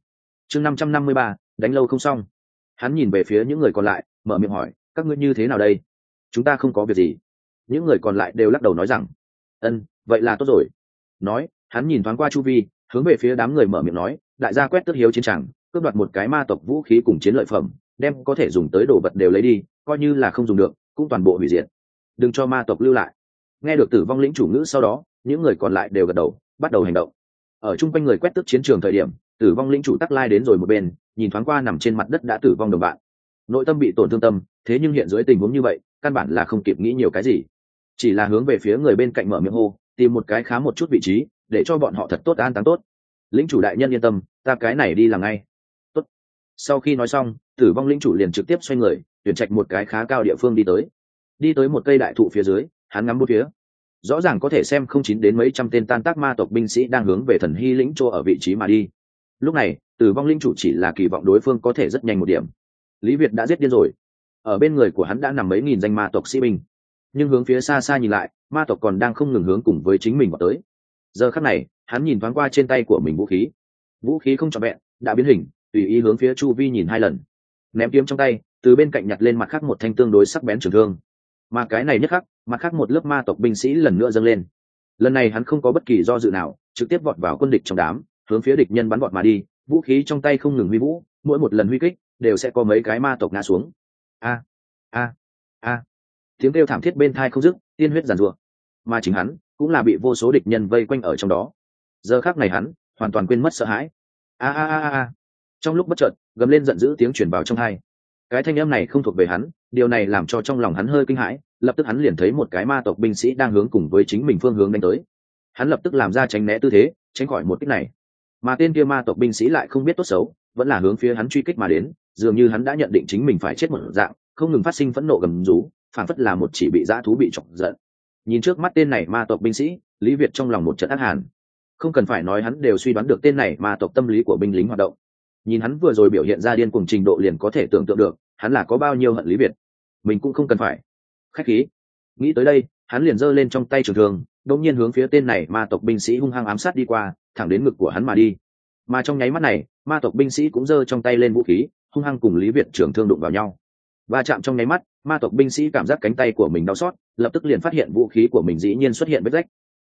Chương năm trăm năm mươi ba, đánh lâu không xong. Hắn nhìn về phía những người còn lại, mở miệng hỏi, các ngươi như thế nào đây? Chúng ta không có việc gì. Những người còn lại đều lắc đầu nói rằng, ân, vậy là tốt rồi. Nói, hắn nhìn thoáng qua chu vi, hướng về phía đám người mở miệng nói, đại gia quét tước hiếu chiến tràng, cướp đoạt một cái ma tộc vũ khí cùng chiến lợi phẩm, đem có thể dùng tới đồ vật đều lấy đi, coi như là không dùng được, cũng toàn bộ hủy diệt đừng cho ma tộc lưu lại. Nghe được tử vong lĩnh chủ ngữ sau đó, những người còn lại đều gật đầu, bắt đầu hành động. Ở chung quanh người quét tước chiến trường thời điểm, tử vong lĩnh chủ tắc lai đến rồi một bên, nhìn thoáng qua nằm trên mặt đất đã tử vong đồng bạn. Nội tâm bị tổn thương tâm, thế nhưng hiện dưới tình huống như vậy, căn bản là không kịp nghĩ nhiều cái gì. Chỉ là hướng về phía người bên cạnh mở miệng hô, tìm một cái khá một chút vị trí, để cho bọn họ thật tốt an táng tốt. Lĩnh chủ đại nhân yên tâm, ta cái này đi làm ngay. Tốt. Sau khi nói xong, tử vong lĩnh chủ liền trực tiếp xoay người, tuyển trạch một cái khá cao địa phương đi tới đi tới một cây đại thụ phía dưới, hắn ngắm bốn phía. Rõ ràng có thể xem không chín đến mấy trăm tên tan tác ma tộc binh sĩ đang hướng về thần hy lĩnh chỗ ở vị trí mà đi. Lúc này tử vong linh chủ chỉ là kỳ vọng đối phương có thể rất nhanh một điểm. Lý việt đã giết điên rồi. Ở bên người của hắn đã nằm mấy nghìn danh ma tộc sĩ binh. Nhưng hướng phía xa xa nhìn lại, ma tộc còn đang không ngừng hướng cùng với chính mình vào tới. Giờ khắc này, hắn nhìn thoáng qua trên tay của mình vũ khí. Vũ khí không trọn vẹn, đã biến hình, tùy ý hướng phía chu vi nhìn hai lần. Ném kiếm trong tay, từ bên cạnh nhặt lên mặt khác một thanh tương đối sắc bén trường thương mà cái này nhất khắc, mặt khác một lớp ma tộc binh sĩ lần nữa dâng lên. Lần này hắn không có bất kỳ do dự nào, trực tiếp vọt vào quân địch trong đám, hướng phía địch nhân bắn vọt mà đi, vũ khí trong tay không ngừng huy vũ, mỗi một lần huy kích, đều sẽ có mấy cái ma tộc ngã xuống. A a a. Tiếng kêu thảm thiết bên thai không dứt, tiên huyết giàn rùa mà chính hắn, cũng là bị vô số địch nhân vây quanh ở trong đó. Giờ khác này hắn, hoàn toàn quên mất sợ hãi. A a a a trong lúc bất chợt, gầm lên giận dữ tiếng chuyển vào trong hai. Cái thanh âm này không thuộc về hắn điều này làm cho trong lòng hắn hơi kinh hãi, lập tức hắn liền thấy một cái ma tộc binh sĩ đang hướng cùng với chính mình phương hướng đánh tới. Hắn lập tức làm ra tránh né tư thế, tránh khỏi một kích này. Mà tên kia ma tộc binh sĩ lại không biết tốt xấu, vẫn là hướng phía hắn truy kích mà đến, dường như hắn đã nhận định chính mình phải chết một dạng, không ngừng phát sinh phẫn nộ gầm rú, phản phất là một chỉ bị dã thú bị chọc giận. Nhìn trước mắt tên này ma tộc binh sĩ, lý việt trong lòng một trận ác hàn. Không cần phải nói hắn đều suy đoán được tên này ma tộc tâm lý của binh lính hoạt động. Nhìn hắn vừa rồi biểu hiện ra điên cùng trình độ liền có thể tưởng tượng được hắn là có bao nhiêu hận lý việt? Mình cũng không cần phải. Khách khí. Nghĩ tới đây, hắn liền giơ lên trong tay trường thường đột nhiên hướng phía tên này ma tộc binh sĩ hung hăng ám sát đi qua, thẳng đến ngực của hắn mà đi. Mà trong nháy mắt này, ma tộc binh sĩ cũng giơ trong tay lên vũ khí, hung hăng cùng lý việt trưởng thương đụng vào nhau. Và chạm trong nháy mắt, ma tộc binh sĩ cảm giác cánh tay của mình đau xót, lập tức liền phát hiện vũ khí của mình dĩ nhiên xuất hiện vết rách.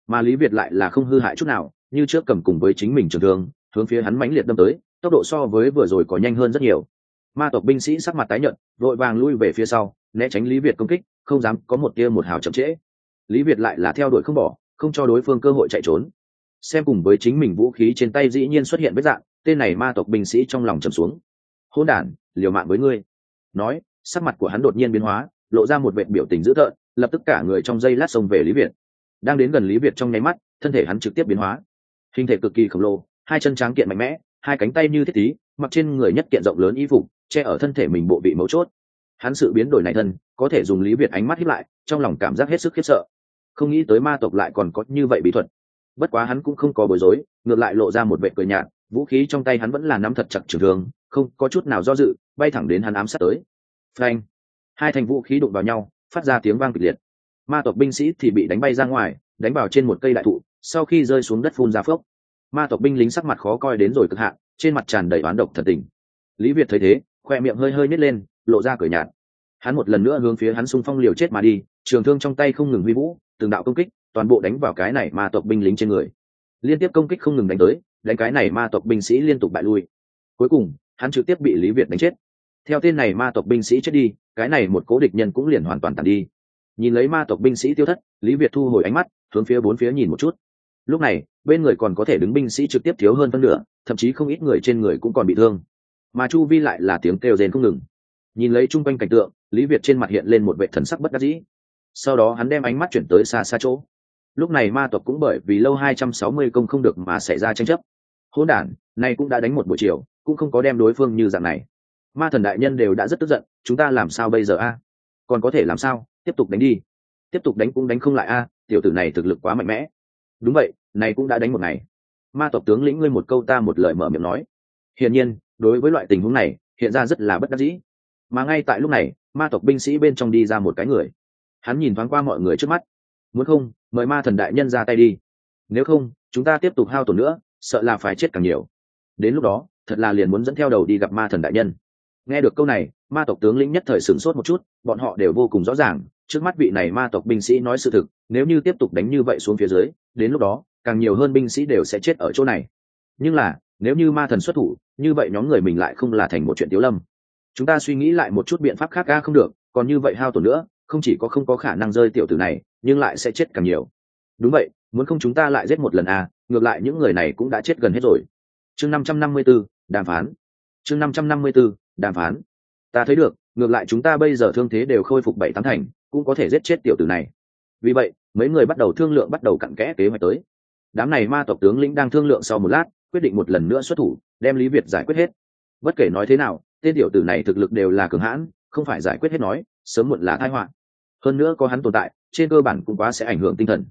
Mà lý việt lại là không hư hại chút nào, như trước cầm cùng với chính mình trường thương, hướng phía hắn mãnh liệt đâm tới, tốc độ so với vừa rồi có nhanh hơn rất nhiều ma tộc binh sĩ sắc mặt tái nhợt, vội vàng lui về phía sau, né tránh lý việt công kích, không dám có một tia một hào chậm trễ. Lý việt lại là theo đuổi không bỏ, không cho đối phương cơ hội chạy trốn. Xem cùng với chính mình vũ khí trên tay dĩ nhiên xuất hiện vết dạng, tên này ma tộc binh sĩ trong lòng trầm xuống. Hôn đản, liều mạng với ngươi. Nói, sắc mặt của hắn đột nhiên biến hóa, lộ ra một vệ biểu tình dữ tợn, lập tức cả người trong dây lát xông về lý việt. Đang đến gần lý việt trong nháy mắt, thân thể hắn trực tiếp biến hóa. Hình thể cực kỳ khổng lồ, hai chân tráng kiện mạnh mẽ, hai cánh tay như thiết tí mặc trên người nhất kiện rộng lớn y phục che ở thân thể mình bộ vị mấu chốt. Hắn sự biến đổi này thân, có thể dùng lý việt ánh mắt hiếp lại, trong lòng cảm giác hết sức khiếp sợ. Không nghĩ tới ma tộc lại còn có như vậy bí thuật. Bất quá hắn cũng không có bối rối, ngược lại lộ ra một vệ cười nhạt, vũ khí trong tay hắn vẫn là nắm thật chặt trường thường không có chút nào do dự, bay thẳng đến hắn ám sát tới. Phanh! Hai thành vũ khí đụng vào nhau, phát ra tiếng vang kịch liệt. Ma tộc binh sĩ thì bị đánh bay ra ngoài, đánh vào trên một cây đại thụ, sau khi rơi xuống đất phun ra phốc. Ma tộc binh lính sắc mặt khó coi đến rồi cực hạn, trên mặt tràn đầy oán độc thật tình. Lý việt thấy thế khoe miệng hơi hơi nít lên, lộ ra cười nhạt. Hắn một lần nữa hướng phía hắn xung phong liều chết mà đi, trường thương trong tay không ngừng huy vũ, từng đạo công kích, toàn bộ đánh vào cái này ma tộc binh lính trên người. Liên tiếp công kích không ngừng đánh tới, đánh cái này ma tộc binh sĩ liên tục bại lui. Cuối cùng, hắn trực tiếp bị lý việt đánh chết. Theo tên này ma tộc binh sĩ chết đi, cái này một cố địch nhân cũng liền hoàn toàn tàn đi. Nhìn lấy ma tộc binh sĩ tiêu thất, lý việt thu hồi ánh mắt, hướng phía bốn phía nhìn một chút. Lúc này, bên người còn có thể đứng binh sĩ trực tiếp thiếu hơn phân nửa, thậm chí không ít người trên người cũng còn bị thương mà chu vi lại là tiếng kêu rền không ngừng. Nhìn lấy chung quanh cảnh tượng, lý việt trên mặt hiện lên một vệ thần sắc bất đắc dĩ. Sau đó hắn đem ánh mắt chuyển tới xa xa chỗ. Lúc này ma tộc cũng bởi vì lâu hai trăm sáu mươi công không được mà xảy ra tranh chấp. Hỗn đản, nay cũng đã đánh một buổi chiều, cũng không có đem đối phương như dạng này. Ma thần đại nhân đều đã rất tức giận, chúng ta làm sao bây giờ a? Còn có thể làm sao? Tiếp tục đánh đi. Tiếp tục đánh cũng đánh không lại a, tiểu tử này thực lực quá mạnh mẽ. Đúng vậy này cũng đã đánh một ngày. Ma tộc tướng lĩnh ngươi một câu ta một lời mở miệng nói. Hiển nhiên đối với loại tình huống này, hiện ra rất là bất đắc dĩ. Mà ngay tại lúc này, ma tộc binh sĩ bên trong đi ra một cái người. Hắn nhìn thoáng qua mọi người trước mắt. Muốn không, mời ma thần đại nhân ra tay đi. Nếu không, chúng ta tiếp tục hao tổn nữa, sợ là phải chết càng nhiều. Đến lúc đó, thật là liền muốn dẫn theo đầu đi gặp ma thần đại nhân. Nghe được câu này, ma tộc tướng lĩnh nhất thời sửng sốt một chút, bọn họ đều vô cùng rõ ràng, trước mắt vị này ma tộc binh sĩ nói sự thực, nếu như tiếp tục đánh như vậy xuống phía dưới, đến lúc đó, càng nhiều hơn binh sĩ đều sẽ chết ở chỗ này. Nhưng là nếu như ma thần xuất thủ, như vậy nhóm người mình lại không là thành một chuyện tiếu lâm. Chúng ta suy nghĩ lại một chút biện pháp khác ca không được, còn như vậy hao tổn nữa, không chỉ có không có khả năng rơi tiểu tử này, nhưng lại sẽ chết càng nhiều. Đúng vậy, muốn không chúng ta lại giết một lần à ngược lại những người này cũng đã chết gần hết rồi. Chương năm trăm năm mươi b ố đàm phán. Chương năm trăm năm mươi b ố đàm phán. Ta thấy được, ngược lại chúng ta bây giờ thương thế đều khôi phục bảy tám thành, cũng có thể giết chết tiểu tử này. Vì vậy, mấy người bắt đầu thương lượng bắt đầu cặn kẽ kế hoạch tới. Đám này ma tộc tướng lĩnh đang thương lượng sau một lát quyết định một lần nữa xuất thủ, đem lý việt giải quyết hết. Bất kể nói thế nào, tên tiểu tử này thực lực đều là cường hãn, không phải giải quyết hết nói, sớm muộn là tai họa. Hơn nữa có hắn tồn tại, trên cơ bản cũng quá sẽ ảnh hưởng tinh thần.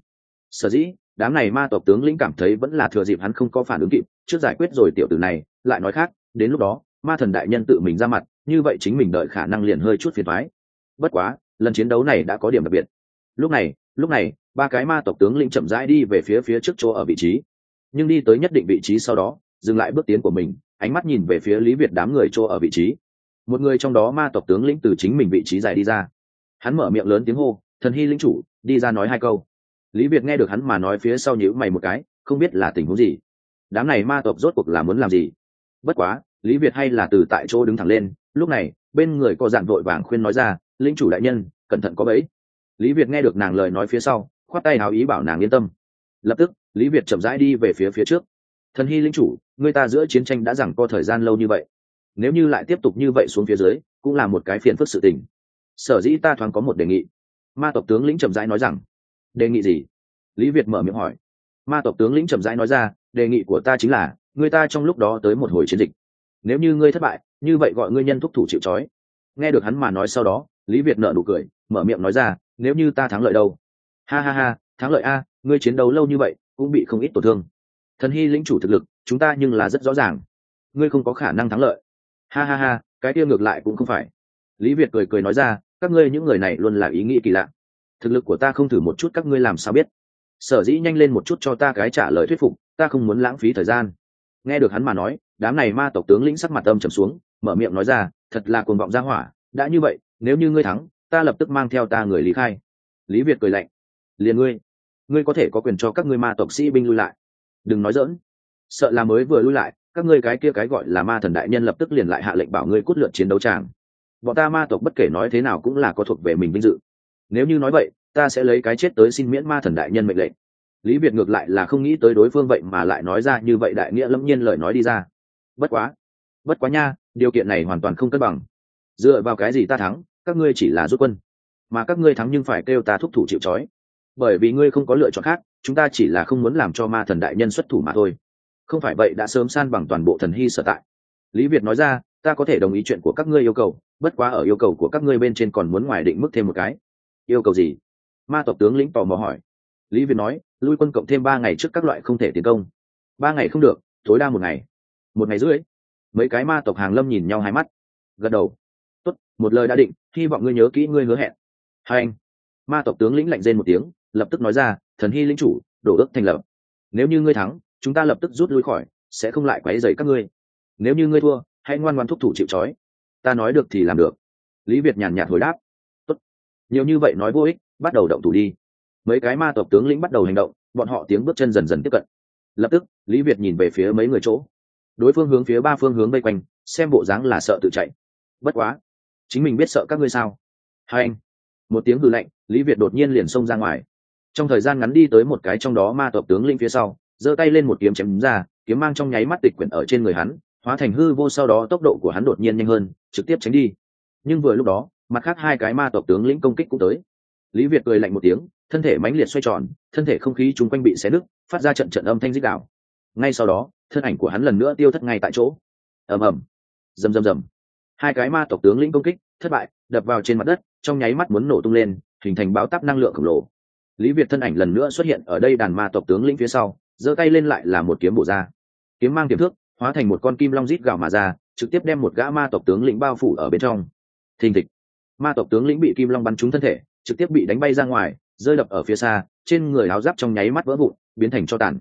Sở dĩ, đám này ma tộc tướng lĩnh cảm thấy vẫn là thừa dịp hắn không có phản ứng kịp, trước giải quyết rồi tiểu tử này, lại nói khác, đến lúc đó, ma thần đại nhân tự mình ra mặt, như vậy chính mình đợi khả năng liền hơi chút phiền thoái bất quá, lần chiến đấu này đã có điểm đặc biệt. Lúc này lúc này, ba cái ma tộc tướng lĩnh chậm rãi đi về phía phía trước chỗ ở vị trí nhưng đi tới nhất định vị trí sau đó, dừng lại bước tiến của mình, ánh mắt nhìn về phía lý việt đám người chỗ ở vị trí. Một người trong đó ma tộc tướng lĩnh từ chính mình vị trí dài đi ra. Hắn mở miệng lớn tiếng hô, thần hy lĩnh chủ, đi ra nói hai câu. Lý việt nghe được hắn mà nói phía sau nhữ mày một cái, không biết là tình huống gì. Đám này ma tộc rốt cuộc là muốn làm gì? Bất quá, lý việt hay là từ tại chỗ đứng thẳng lên, lúc này, bên người có dạn vội vàng khuyên nói ra, lĩnh chủ đại nhân, cẩn thận có bẫy. Lý việt nghe được nàng lời nói phía sau, khoát tay hào ý bảo nàng yên tâm lập tức, lý việt chậm rãi đi về phía phía trước. Thần hy lĩnh chủ, người ta giữa chiến tranh đã rằng co thời gian lâu như vậy. Nếu như lại tiếp tục như vậy xuống phía dưới, cũng là một cái phiền phức sự tình. Sở dĩ ta thoáng có một đề nghị. Ma tộc tướng lĩnh chậm rãi nói rằng, đề nghị gì? Lý việt mở miệng hỏi. Ma tộc tướng lĩnh chậm rãi nói ra, đề nghị của ta chính là, người ta trong lúc đó tới một hồi chiến dịch. Nếu như ngươi thất bại, như vậy gọi ngươi nhân thúc thủ chịu c nghe được hắn mà nói sau đó, lý việt nợ nụ cười, mở miệng nói ra, nếu như ta thắng lợi đâu? Ha ha ha, thắng lợi a ngươi chiến đấu lâu như vậy, cũng bị không ít tổn thương. Thần hy lĩnh chủ thực lực, chúng ta nhưng là rất rõ ràng. Ngươi không có khả năng thắng lợi. Ha ha ha, cái kia ngược lại cũng không phải. Lý việt cười cười nói ra, các ngươi những người này luôn là ý nghĩ kỳ lạ. Thực lực của ta không thử một chút, các ngươi làm sao biết? Sở dĩ nhanh lên một chút cho ta cái trả lời thuyết phục, ta không muốn lãng phí thời gian. Nghe được hắn mà nói, đám này ma tộc tướng lĩnh sắc mặt âm trầm xuống, mở miệng nói ra, thật là cuồng vọng ra hỏa, đã như vậy, nếu như ngươi thắng, ta lập tức mang theo ta người lý khai. Lý việt cười lạnh, liền ngươi ngươi có thể có quyền cho các ngươi ma tộc sĩ binh lui lại. Đừng nói dỡn sợ là mới vừa lui lại, các ngươi cái kia cái gọi là ma thần đại nhân lập tức liền lại hạ lệnh bảo ngươi cút lượt chiến đấu tràng. Bọn ta ma tộc bất kể nói thế nào cũng là có thuộc về mình vinh dự. Nếu như nói vậy, ta sẽ lấy cái chết tới xin miễn ma thần đại nhân mệnh lệnh. Lý việt ngược lại là không nghĩ tới đối phương vậy mà lại nói ra như vậy đại nghĩa lâm nhiên lời nói đi ra. Bất quá bất quá nha, điều kiện này hoàn toàn không cân bằng. Dựa vào cái gì ta thắng, các ngươi chỉ là rút quân. Mà các ngươi thắng nhưng phải kêu ta thúc thủ chịu chói bởi vì ngươi không có lựa chọn khác, chúng ta chỉ là không muốn làm cho ma thần đại nhân xuất thủ mà thôi. Không phải vậy đã sớm san bằng toàn bộ thần hy sở tại. Lý việt nói ra, ta có thể đồng ý chuyện của các ngươi yêu cầu, bất quá ở yêu cầu của các ngươi bên trên còn muốn ngoài định mức thêm một cái. Yêu cầu gì? Ma tộc tướng lĩnh tò mò hỏi. Lý việt nói, lui quân cộng thêm ba ngày trước các loại không thể tiến công. Ba ngày không được, tối đa một ngày. Một ngày rưỡi. Mấy cái ma tộc hàng lâm nhìn nhau hai mắt. Gật đầu. Tốt, một lời đã định, hy vọng ngươi nhớ kỹ ngươi hứa hẹn. Hai anh. Ma tộc tướng lĩnh lạnh rên một tiếng lập tức nói ra, thần hy lĩnh chủ, đổ ước thành lập. Nếu như ngươi thắng, chúng ta lập tức rút lui khỏi, sẽ không lại quấy dày các ngươi. Nếu như ngươi thua, hãy ngoan ngoan thúc thủ chịu trói. Ta nói được thì làm được. Lý việt nhàn nhạt hồi đáp, Tốt. nhiều như vậy nói vô ích, bắt đầu động thủ đi. Mấy cái ma tộc tướng lĩnh bắt đầu hành động, bọn họ tiếng bước chân dần dần tiếp cận. Lập tức, lý việt nhìn về phía mấy người chỗ. Đối phương hướng phía ba phương hướng vây quanh, xem bộ dáng là sợ tự chạy. Bất quá, chính mình biết sợ các ngươi sao? Hai anh. Một tiếng hư lạnh, lý việt đột nhiên liền xông ra ngoài trong thời gian ngắn đi tới một cái trong đó ma tộc tướng linh phía sau, giơ tay lên một kiếm chém ra, kiếm mang trong nháy mắt tịch quyển ở trên người hắn, hóa thành hư vô sau đó tốc độ của hắn đột nhiên nhanh hơn, trực tiếp tránh đi. Nhưng vừa lúc đó, mặt khác hai cái ma tộc tướng lĩnh công kích cũng tới. Lý việt cười lạnh một tiếng, thân thể mãnh liệt xoay tròn, thân thể không khí chung quanh bị xé nứt, phát ra trận trận âm thanh dích đạo ngay sau đó, thân ảnh của hắn lần nữa tiêu thất ngay tại chỗ. Ầm ầm. Rầm rầm rầm. Hai cái ma tộc tướng lĩnh công kích, thất bại, đập vào trên mặt đất, trong nháy mắt muốn nổ tung lên, hình thành báo tắp năng lượng khổng lồ lý việt thân ảnh lần nữa xuất hiện ở đây đàn ma tộc tướng lĩnh phía sau, giơ tay lên lại là một kiếm bổ ra. Kiếm mang tiềm thước, hóa thành một con kim long rít gào mà ra, trực tiếp đem một gã ma tộc tướng lĩnh bao phủ ở bên trong. Thình thịch. Ma tộc tướng lĩnh bị kim long bắn trúng thân thể, trực tiếp bị đánh bay ra ngoài, rơi đập ở phía xa, trên người áo giáp trong nháy mắt vỡ vụn, biến thành cho tàn.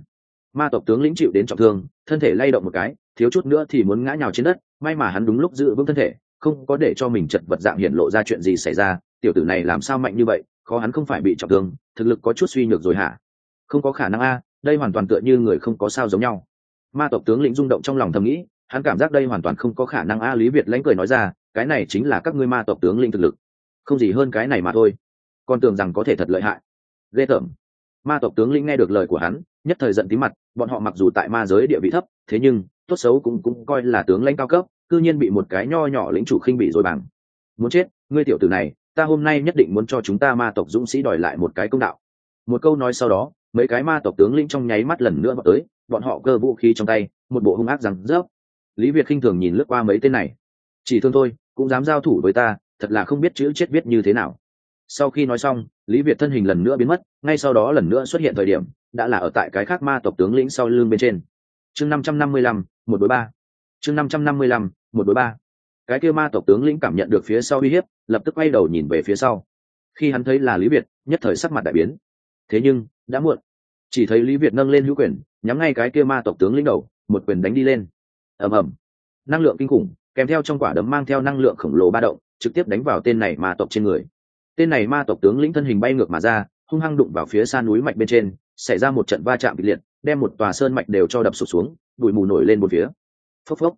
Ma tộc tướng lĩnh chịu đến trọng thương, thân thể lay động một cái, thiếu chút nữa thì muốn ngã nhào trên đất, may mà hắn đúng lúc giữ vững thân thể, không có để cho mình chật vật dạng hiện lộ ra chuyện gì xảy ra, tiểu tử này làm sao mạnh như vậy? Khó hắn không phải bị trọng thương, thực lực có chút suy nhược rồi hả? Không có khả năng a, đây hoàn toàn tựa như người không có sao giống nhau. Ma tộc tướng lĩnh rung động trong lòng thầm nghĩ, hắn cảm giác đây hoàn toàn không có khả năng a, lý việt lãnh cười nói ra, cái này chính là các ngươi ma tộc tướng lĩnh thực lực. Không gì hơn cái này mà thôi. Con tưởng rằng có thể thật lợi hại. Ghê tởm. Ma tộc tướng lĩnh nghe được lời của hắn, nhất thời giận tí mặt, bọn họ mặc dù tại ma giới địa vị thấp, thế nhưng, tốt xấu cũng cũng coi là tướng lãnh cao cấp, cư nhiên bị một cái nho nhỏ lĩnh chủ khinh bị rồi bằng. Muốn chết, ngươi tiểu tử này ta hôm nay nhất định muốn cho chúng ta ma tộc dũng sĩ đòi lại một cái công đạo. Một câu nói sau đó, mấy cái ma tộc tướng lĩnh trong nháy mắt lần nữa vào tới, bọn họ cơ vũ khí trong tay, một bộ hung ác rằng rớp. Lý việt khinh thường nhìn lướt qua mấy tên này. Chỉ thương thôi, cũng dám giao thủ với ta, thật là không biết chữ chết viết như thế nào. Sau khi nói xong, lý việt thân hình lần nữa biến mất, ngay sau đó lần nữa xuất hiện thời điểm, đã là ở tại cái khác ma tộc tướng lĩnh sau lưng bên trên. Chương năm trăm năm mươi lăm, một đối ba. Chương năm trăm năm mươi lăm, một đối ba cái kia ma tộc tướng lĩnh cảm nhận được phía sau uy hiếp, lập tức quay đầu nhìn về phía sau. Khi hắn thấy là lý việt, nhất thời sắc mặt đại biến. Thế nhưng, đã muộn. Chỉ thấy lý việt nâng lên hữu quyền, nhắm ngay cái kia ma tộc tướng lĩnh đầu, một quyền đánh đi lên. Ầm ầm. Năng lượng kinh khủng, kèm theo trong quả đấm mang theo năng lượng khổng lồ ba động, trực tiếp đánh vào tên này ma tộc trên người. Tên này ma tộc tướng lĩnh thân hình bay ngược mà ra, hung hăng đụng vào phía xa núi mạch bên trên, xảy ra một trận va chạm kịch liệt, đem một tòa sơn mạch đều cho đập sụt xuống, bụi mù nổi lên một phía. Phốc phốc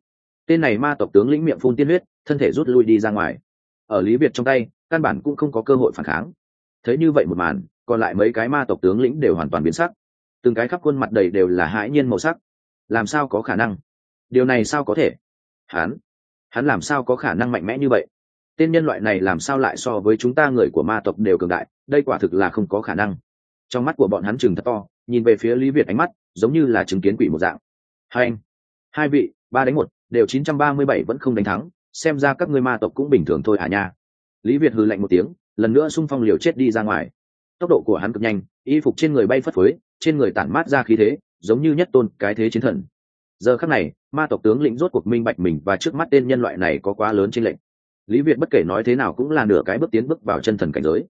tên này ma tộc tướng lĩnh miệng phun tiên huyết, thân thể rút lui đi ra ngoài. Ở lý việt trong tay, căn bản cũng không có cơ hội phản kháng. Thấy như vậy một màn, còn lại mấy cái ma tộc tướng lĩnh đều hoàn toàn biến sắc. Từng cái khắp khuôn mặt đầy đều là hãi nhiên màu sắc. Làm sao có khả năng? Điều này sao có thể? Hắn? Hắn làm sao có khả năng mạnh mẽ như vậy? Tên nhân loại này làm sao lại so với chúng ta người của ma tộc đều cường đại, đây quả thực là không có khả năng. Trong mắt của bọn hắn chừng thật to, nhìn về phía lý việt ánh mắt, giống như là chứng kiến quỷ một dạng. Hai anh, hai vị, ba đánh một đều chín trăm ba mươi bảy vẫn không đánh thắng, xem ra các ngươi ma tộc cũng bình thường thôi à nha. Lý việt hừ lạnh một tiếng, lần nữa xung phong liều chết đi ra ngoài. Tốc độ của hắn cực nhanh, y phục trên người bay phất phới, trên người tản mát ra khí thế, giống như nhất tôn cái thế chiến thần. Giờ khắc này, ma tộc tướng lĩnh rốt cuộc minh bạch mình và trước mắt tên nhân loại này có quá lớn trên lệnh lý việt bất kể nói thế nào cũng là nửa cái bước tiến bước vào chân thần cảnh giới.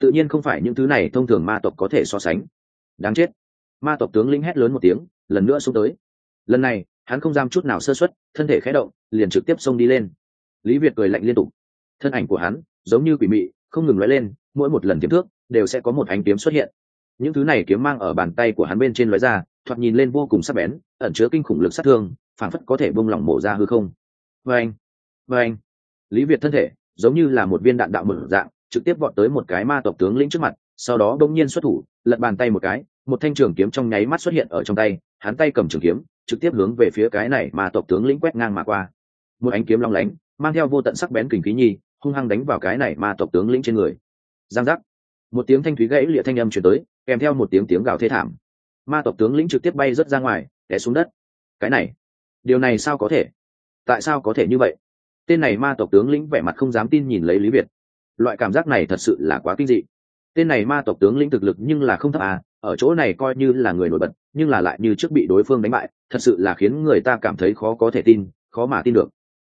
Tự nhiên không phải những thứ này thông thường ma tộc có thể so sánh. Đáng chết. Ma tộc tướng lĩnh hét lớn một tiếng, lần nữa xuống tới. Lần này hắn không dám chút nào sơ xuất thân thể khẽ động, liền trực tiếp xông đi lên. Lý việt cười lạnh liên tục. Thân ảnh của hắn, giống như quỷ mị, không ngừng nói lên, mỗi một lần tiềm thước, đều sẽ có một ánh kiếm xuất hiện. Những thứ này kiếm mang ở bàn tay của hắn bên trên lóe ra, thoạt nhìn lên vô cùng sắc bén, ẩn chứa kinh khủng lực sát thương phản phất có thể bông lỏng mổ ra hư không. Vê anh vê anh lý việt thân thể, giống như là một viên đạn đạo mở dạng, trực tiếp vọt tới một cái ma tộc tướng lĩnh trước mặt, sau đó đông nhiên xuất thủ, lật bàn tay một cái, một thanh trường kiếm trong nháy mắt xuất hiện ở trong tay, hắn tay cầm trường kiếm trực tiếp hướng về phía cái này mà tộc tướng lĩnh quét ngang mà qua. Một ánh kiếm long lánh, mang theo vô tận sắc bén kình khí nhi, hung hăng đánh vào cái này mà tộc tướng lĩnh trên người. Giang giác. Một tiếng thanh thúy gãy lịa thanh âm chuyển tới, kèm theo một tiếng tiếng gào thê thảm. Ma tộc tướng lĩnh trực tiếp bay rớt ra ngoài, té xuống đất. Cái này, điều này sao có thể? Tại sao có thể như vậy? Tên này ma tộc tướng lĩnh vẻ mặt không dám tin nhìn lấy lý việt. Loại cảm giác này thật sự là quá kinh dị. Tên này ma tộc tướng lĩnh thực lực nhưng là không thấp à ở chỗ này coi như là người nổi bật nhưng là lại như trước bị đối phương đánh bại, thật sự là khiến người ta cảm thấy khó có thể tin, khó mà tin được.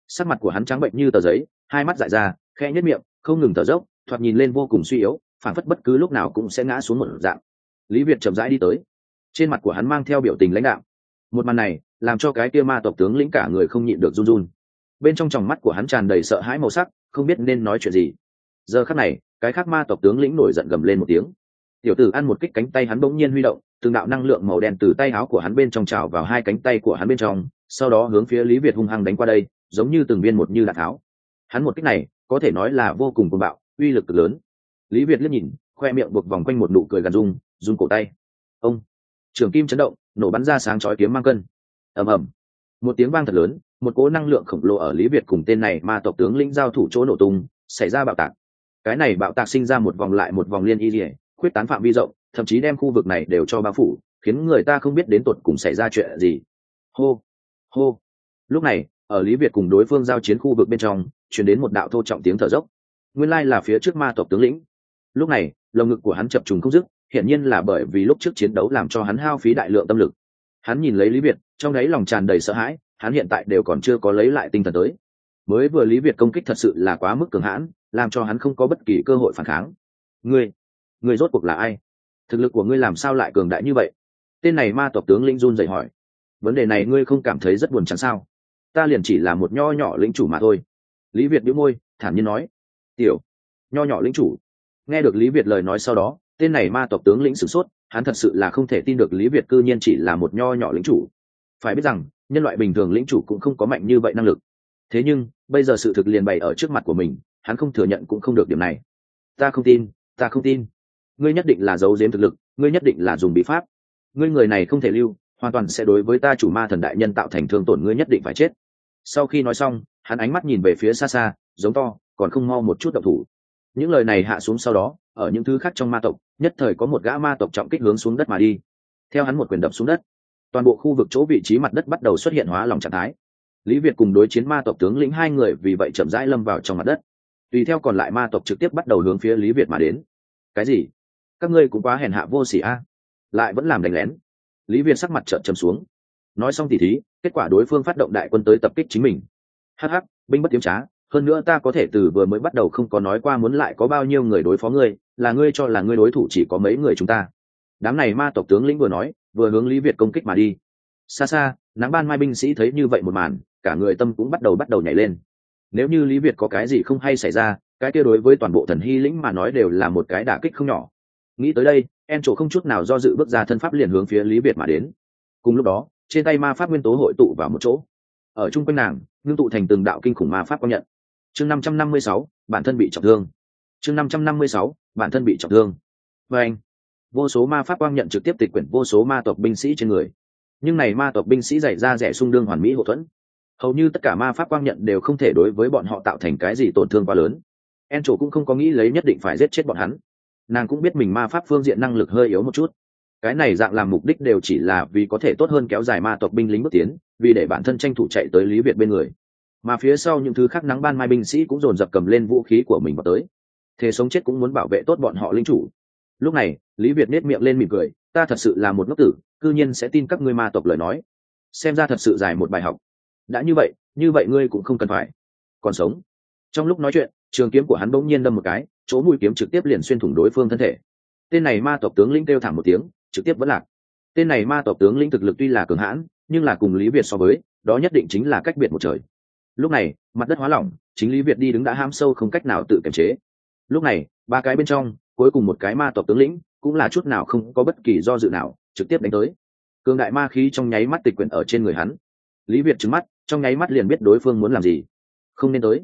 Sắc mặt của hắn trắng bệnh như tờ giấy, hai mắt dại ra khe nhất miệng, không ngừng thở dốc, thoạt nhìn lên vô cùng suy yếu phản phất bất cứ lúc nào cũng sẽ ngã xuống một dạng. Lý việt chậm rãi đi tới. Trên mặt của hắn mang theo biểu tình lãnh đạo một màn này, làm cho cái kia ma tộc tướng lĩnh cả người không nhịn được run run. Bên trong tròng mắt của hắn tràn đầy sợ hãi màu sắc, không biết nên nói chuyện gì. Giờ khắc này, cái khác ma tộc tướng lĩnh nổi giận gầm lên một tiếng tiểu tử ăn một kích cánh tay hắn bỗng nhiên huy động, từng đạo năng lượng màu đen từ tay áo của hắn bên trong trào vào hai cánh tay của hắn bên trong, sau đó hướng phía lý việt hung hăng đánh qua đây, giống như từng viên một như đạn tháo. Hắn một kích này, có thể nói là vô cùng cuồng bạo, uy lực cực lớn. Lý việt liếc nhìn, khoe miệng buộc vòng quanh một nụ cười gằn rung, run cổ tay. Ông! Trường kim chấn động, nổ bắn ra sáng chói kiếm mang cân. Ầm ầm. Một tiếng vang thật lớn, một cỗ năng lượng khổng lồ ở lý việt cùng tên này ma tộc tướng lĩnh giao thủ chỗ nổ tung, xảy ra bạo tạc. Cái này bạo tạc sinh ra một vòng lại một vòng liên y dỉa khuyết tán phạm vi rộng, thậm chí đem khu vực này đều cho bao phủ, khiến người ta không biết đến tột cùng xảy ra chuyện gì. Hô hô. Lúc này, ở lý việt cùng đối phương giao chiến khu vực bên trong chuyển đến một đạo thô trọng tiếng thở dốc. Nguyên lai là phía trước ma tộc tướng lĩnh. Lúc này, lồng ngực của hắn chập trùng không dứt, hiển nhiên là bởi vì lúc trước chiến đấu làm cho hắn hao phí đại lượng tâm lực. Hắn nhìn lấy lý việt, trong đấy lòng tràn đầy sợ hãi, hắn hiện tại đều còn chưa có lấy lại tinh thần tới. Mới vừa lý việt công kích thật sự là quá mức cường hãn, làm cho hắn không có bất kỳ cơ hội phản kháng. Ngươi ngươi rốt cuộc là ai? Thực lực của ngươi làm sao lại cường đại như vậy? Tên này ma tộc tướng linh run dậy hỏi. Vấn đề này ngươi không cảm thấy rất buồn chán sao? Ta liền chỉ là một nho nhỏ lĩnh chủ mà thôi. Lý việt đĩu môi, thản nhiên nói. Tiểu, nho nhỏ lĩnh chủ. Nghe được lý việt lời nói sau đó, tên này ma tộc tướng lĩnh sửng sốt, hắn thật sự là không thể tin được lý việt cư nhiên chỉ là một nho nhỏ lĩnh chủ. Phải biết rằng, nhân loại bình thường lĩnh chủ cũng không có mạnh như vậy năng lực. Thế nhưng, bây giờ sự thực liền bày ở trước mặt của mình, hắn không thừa nhận cũng không được điểm này. Ta không tin, ta không tin ngươi nhất định là giấu giếm thực lực, ngươi nhất định là dùng bí pháp. Ngươi người này không thể lưu, hoàn toàn sẽ đối với ta chủ ma thần đại nhân tạo thành thương tổn, ngươi nhất định phải chết. Sau khi nói xong, hắn ánh mắt nhìn về phía xa xa, giống to, còn không mau một chút độc thủ. Những lời này hạ xuống sau đó, ở những thứ khác trong ma tộc, nhất thời có một gã ma tộc trọng kích hướng xuống đất mà đi. Theo hắn một quyền đập xuống đất, toàn bộ khu vực chỗ vị trí mặt đất bắt đầu xuất hiện hóa lòng trạng thái. Lý việt cùng đối chiến ma tộc tướng lĩnh hai người vì vậy chậm rãi lâm vào trong mặt đất. Tùy theo còn lại ma tộc trực tiếp bắt đầu hướng phía lý việt mà đến. Cái gì? Các ngươi cũng quá hèn hạ vô sỉ a. Lại vẫn làm đánh lén. Lý Viên sắc mặt trợn trầm xuống. Nói xong tỉ thí, kết quả đối phương phát động đại quân tới tập kích chính mình. Hh binh bất tiếm trá, hơn nữa ta có thể từ vừa mới bắt đầu không có nói qua muốn lại có bao nhiêu người đối phó ngươi, là ngươi cho là ngươi đối thủ chỉ có mấy người chúng ta. Đám này ma tộc tướng lĩnh vừa nói, vừa hướng lý việt công kích mà đi. Xa xa, nắng ban mai binh sĩ thấy như vậy một màn, cả người tâm cũng bắt đầu bắt đầu nhảy lên. Nếu như lý việt có cái gì không hay xảy ra, cái kia đối với toàn bộ thần hy lĩnh mà nói đều là một cái đả kích không nhỏ nghĩ tới đây, en chỗ không chút nào do dự bước ra thân pháp liền hướng phía lý việt mà đến. Cùng lúc đó, trên tay ma pháp nguyên tố hội tụ vào một chỗ. Ở chung quanh nàng, ngưng tụ thành từng đạo kinh khủng ma pháp công nhận. Chương năm trăm năm mươi sáu, bản thân bị trọng thương. Chương năm trăm năm mươi sáu, bản thân bị trọng thương. Và anh, vô số ma pháp quang nhận trực tiếp tịch quyển vô số ma tộc binh sĩ trên người. Nhưng này ma tộc binh sĩ dày ra rẻ sung đương hoàn mỹ hậu thuẫn. Hầu như tất cả ma pháp quang nhận đều không thể đối với bọn họ tạo thành cái gì tổn thương quá lớn. En chủ cũng không có nghĩ lấy nhất định phải giết chết bọn hắn nàng cũng biết mình ma pháp phương diện năng lực hơi yếu một chút. Cái này dạng làm mục đích đều chỉ là vì có thể tốt hơn kéo dài ma tộc binh lính bước tiến, vì để bản thân tranh thủ chạy tới lý việt bên người. Mà phía sau những thứ khác nắng ban mai binh sĩ cũng dồn dập cầm lên vũ khí của mình vào tới. Thế sống chết cũng muốn bảo vệ tốt bọn họ lính chủ. Lúc này, lý việt nết miệng lên mỉm cười, ta thật sự là một ngốc tử, cư nhiên sẽ tin các ngươi ma tộc lời nói. Xem ra thật sự dài một bài học. Đã như vậy như vậy ngươi cũng không cần phải. Còn sống. Trong lúc nói chuyện trường kiếm của hắn bỗng nhiên đâm một cái, chỗ mũi kiếm trực tiếp liền xuyên thủng đối phương thân thể. Tên này ma tộc tướng lĩnh kêu thảm một tiếng, trực tiếp vẫn lạc. Tên này ma tộc tướng lĩnh thực lực tuy là cường hãn, nhưng là cùng lý việt so với, đó nhất định chính là cách biệt một trời. Lúc này, mặt đất hóa lỏng, chính lý việt đi đứng đã ham sâu không cách nào tự kiềm chế. Lúc này, ba cái bên trong, cuối cùng một cái ma tộc tướng lĩnh, cũng là chút nào không có bất kỳ do dự nào, trực tiếp đánh tới. Cường đại ma khí trong nháy mắt tịch quyển ở trên người hắn. Lý việt trứng mắt, trong nháy mắt liền biết đối phương muốn làm gì. Không nên tới.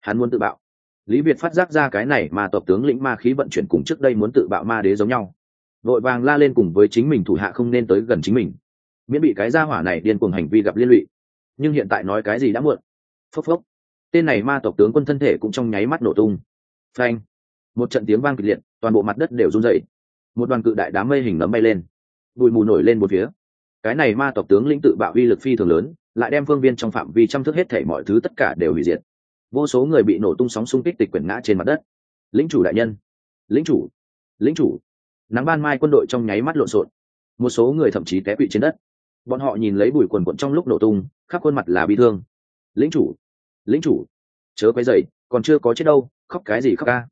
Hắn muốn tự bạo lý việt phát giác ra cái này mà tộc tướng lĩnh ma khí vận chuyển cùng trước đây muốn tự bạo ma đế giống nhau. Vội vàng la lên cùng với chính mình thủ hạ không nên tới gần chính mình. Miễn bị cái gia hỏa này điên cuồng hành vi gặp liên lụy. Nhưng hiện tại nói cái gì đã muộn. Phốc phốc. Tên này ma tộc tướng quân thân thể cũng trong nháy mắt nổ tung. Phanh. Một trận tiếng vang kịch liệt, toàn bộ mặt đất đều run rẩy. Một đoàn cự đại đám mây hình nấm bay lên. Bụi mù nổi lên một phía. Cái này ma tộc tướng lĩnh tự bạo uy lực phi thường lớn, lại đem phương viên trong phạm vi chăm thức hết thể mọi thứ tất cả đều hủy diệt vô số người bị nổ tung sóng xung kích tịch quyển ngã trên mặt đất. Lính chủ đại nhân. Lính chủ. Lính chủ. Nắng ban mai quân đội trong nháy mắt lộn xộn. Một số người thậm chí té quỵ trên đất. Bọn họ nhìn lấy bụi quần quận trong lúc nổ tung, khắp khuôn mặt là bị thương. Lính chủ. Lính chủ. Chớ quấy dậy còn chưa có chết đâu, khóc cái gì khóc ca.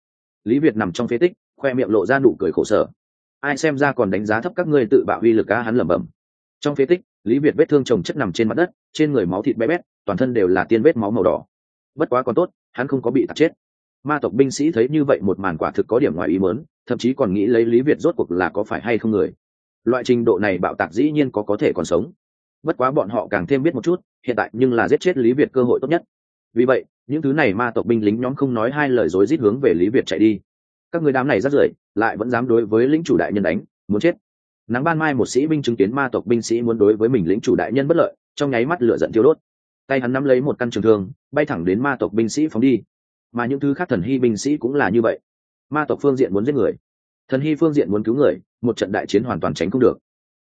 Lý việt nằm trong phế tích, khoe miệng lộ ra nụ cười khổ sở. Ai xem ra còn đánh giá thấp các ngươi tự bạo uy lực ca hắn lẩm bẩm. Trong phế tích, lý việt vết thương chồng chất nằm trên mặt đất, trên người máu thịt bé bét, toàn thân đều là tiên vết máu màu đỏ bất quá còn tốt, hắn không có bị tạt chết. Ma tộc binh sĩ thấy như vậy một màn quả thực có điểm ngoài ý mớn thậm chí còn nghĩ lấy lý việt rốt cuộc là có phải hay không người. Loại trình độ này bạo tạc dĩ nhiên có có thể còn sống. Bất quá bọn họ càng thêm biết một chút, hiện tại nhưng là giết chết lý việt cơ hội tốt nhất. Vì vậy, những thứ này ma tộc binh lính nhóm không nói hai lời dối rít hướng về lý việt chạy đi. Các người đám này rất rưởi, lại vẫn dám đối với lĩnh chủ đại nhân đánh, muốn chết. Nắng ban mai một sĩ binh chứng kiến ma tộc binh sĩ muốn đối với mình lĩnh chủ đại nhân bất lợi, trong nháy mắt lửa giận thiêu đốt tay hắn nắm lấy một căn trường thương, bay thẳng đến ma tộc binh sĩ phóng đi. Mà những thứ khác thần hy binh sĩ cũng là như vậy. Ma tộc phương diện muốn giết người. Thần hy phương diện muốn cứu người, một trận đại chiến hoàn toàn tránh không được.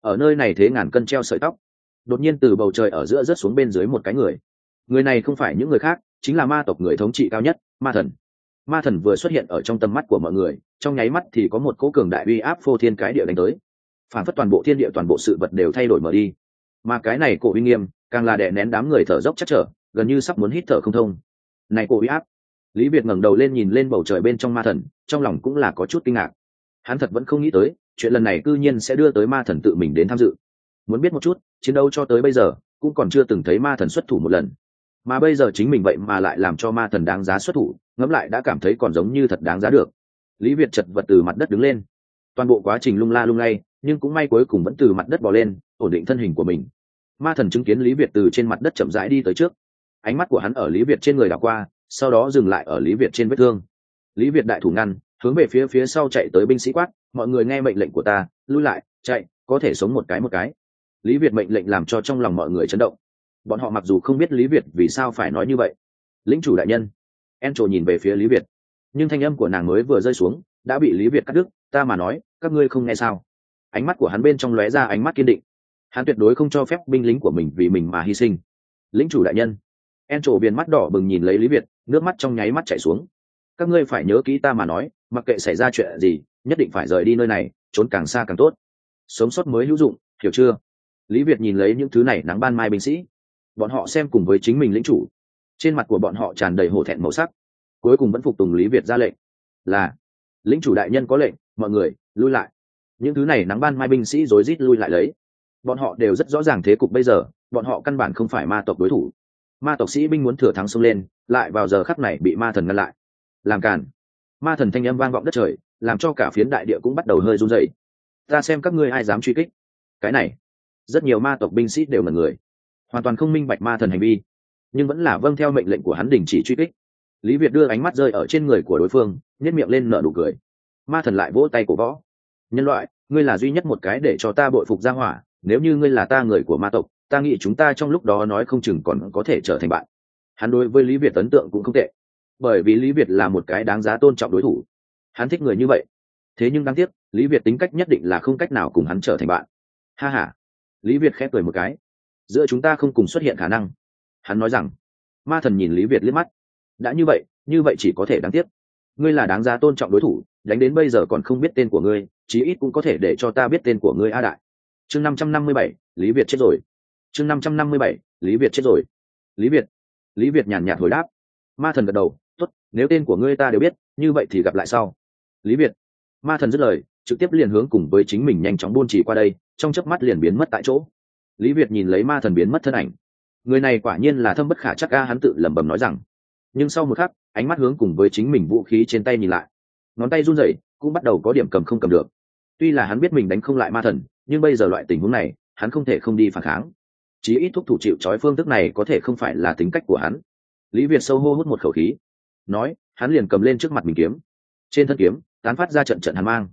Ở nơi này thế ngàn cân treo sợi tóc. Đột nhiên từ bầu trời ở giữa rớt xuống bên dưới một cái người. Người này không phải những người khác, chính là ma tộc người thống trị cao nhất, ma thần. Ma thần vừa xuất hiện ở trong tầm mắt của mọi người, trong nháy mắt thì có một cỗ cường đại uy áp phô thiên cái địa đánh tới. Phản phất toàn bộ thiên địa toàn bộ sự vật đều thay đổi mở đi. Mà cái này cổ uy nghiêm càng là đè nén đám người thở dốc chắc trở, gần như sắp muốn hít thở không thông. Này cổ uy áp lý việt ngẩng đầu lên nhìn lên bầu trời bên trong ma thần, trong lòng cũng là có chút kinh ngạc. Hắn thật vẫn không nghĩ tới, chuyện lần này cư nhiên sẽ đưa tới ma thần tự mình đến tham dự. Muốn biết một chút, chiến đấu cho tới bây giờ, cũng còn chưa từng thấy ma thần xuất thủ một lần. Mà bây giờ chính mình vậy mà lại làm cho ma thần đáng giá xuất thủ, ngẫm lại đã cảm thấy còn giống như thật đáng giá được. Lý việt chật vật từ mặt đất đứng lên. Toàn bộ quá trình lung la lung lay, nhưng cũng may cuối cùng vẫn từ mặt đất bò lên, ổn định thân hình của mình ma thần chứng kiến lý việt từ trên mặt đất chậm rãi đi tới trước ánh mắt của hắn ở lý việt trên người đảo qua sau đó dừng lại ở lý việt trên vết thương lý việt đại thủ ngăn hướng về phía phía sau chạy tới binh sĩ quát mọi người nghe mệnh lệnh của ta lui lại chạy có thể sống một cái một cái lý việt mệnh lệnh làm cho trong lòng mọi người chấn động bọn họ mặc dù không biết lý việt vì sao phải nói như vậy lính chủ đại nhân en trồ nhìn về phía lý việt nhưng thanh âm của nàng mới vừa rơi xuống đã bị lý việt cắt đứt ta mà nói các ngươi không nghe sao ánh mắt của hắn bên trong lóe ra ánh mắt kiên định hắn tuyệt đối không cho phép binh lính của mình vì mình mà hy sinh. Lính chủ đại nhân. En trổ viền mắt đỏ bừng nhìn lấy lý việt, nước mắt trong nháy mắt chảy xuống. Các ngươi phải nhớ kỹ ta mà nói, mặc kệ xảy ra chuyện gì, nhất định phải rời đi nơi này, trốn càng xa càng tốt. Sống sót mới hữu dụng, hiểu chưa? Lý việt nhìn lấy những thứ này nắng ban mai binh sĩ. Bọn họ xem cùng với chính mình lĩnh chủ. Trên mặt của bọn họ tràn đầy hổ thẹn màu sắc. Cuối cùng vẫn phục tùng lý việt ra lệnh. Là, lĩnh chủ đại nhân có lệnh, mọi người, lui lại. Những thứ này nắng ban mai binh sĩ rối rít lui lại lấy bọn họ đều rất rõ ràng thế cục bây giờ, bọn họ căn bản không phải ma tộc đối thủ. Ma tộc sĩ binh muốn thừa thắng xông lên, lại vào giờ khắc này bị ma thần ngăn lại. Làm cản ma thần thanh âm vang vọng đất trời, làm cho cả phiến đại địa cũng bắt đầu hơi run rẩy. Ta xem các ngươi ai dám truy kích. Cái này, rất nhiều ma tộc binh sĩ đều là người. Hoàn toàn không minh bạch ma thần hành vi, nhưng vẫn là vâng theo mệnh lệnh của hắn đình chỉ truy kích. Lý việt đưa ánh mắt rơi ở trên người của đối phương nhét miệng lên nở nụ cười. Ma thần lại vỗ tay cổ võ. Nhân loại, ngươi là duy nhất một cái để cho ta bội phục ra hỏa nếu như ngươi là ta người của ma tộc, ta nghĩ chúng ta trong lúc đó nói không chừng còn có thể trở thành bạn. Hắn đối với lý việt ấn tượng cũng không tệ, bởi vì lý việt là một cái đáng giá tôn trọng đối thủ. Hắn thích người như vậy. Thế nhưng đáng tiếc, lý việt tính cách nhất định là không cách nào cùng hắn trở thành bạn. Ha h a lý việt khép cười một cái. Giữa chúng ta không cùng xuất hiện khả năng. Hắn nói rằng, ma thần nhìn lý việt liếc mắt. Đã như vậy như vậy chỉ có thể đáng tiếc. Ngươi là đáng giá tôn trọng đối thủ, đánh đến bây giờ còn không biết tên của ngươi, chí ít cũng có thể để cho ta biết tên của ngươi a đại chương năm trăm năm mươi bảy, lý việt chết rồi. Chương năm trăm năm mươi bảy, lý việt chết rồi. Lý việt lý việt nhàn nhạt hồi đáp. Ma thần gật đầu t ố t nếu tên của ngươi ta đều biết, như vậy thì gặp lại sau. Lý việt, ma thần dứt lời, trực tiếp liền hướng cùng với chính mình nhanh chóng buôn chỉ qua đây, trong chớp mắt liền biến mất tại chỗ. Lý việt nhìn lấy ma thần biến mất thân ảnh. Người này quả nhiên là thâm bất khả chắc ca hắn tự lẩm bẩm nói rằng. Nhưng sau một khắc, ánh mắt hướng cùng với chính mình vũ khí trên tay nhìn lại. Ngón tay run rẩy, cũng bắt đầu có điểm cầm không cầm được. Tuy là hắn biết mình đánh không lại ma thần nhưng bây giờ loại tình huống này hắn không thể không đi phản kháng. Chí ít thúc thủ chịu trói phương thức này có thể không phải là tính cách của hắn. Lý việt sâu hô hút một khẩu khí. Nói hắn liền cầm lên trước mặt mình kiếm. Trên thân kiếm tán phát ra trận trận hàn mang.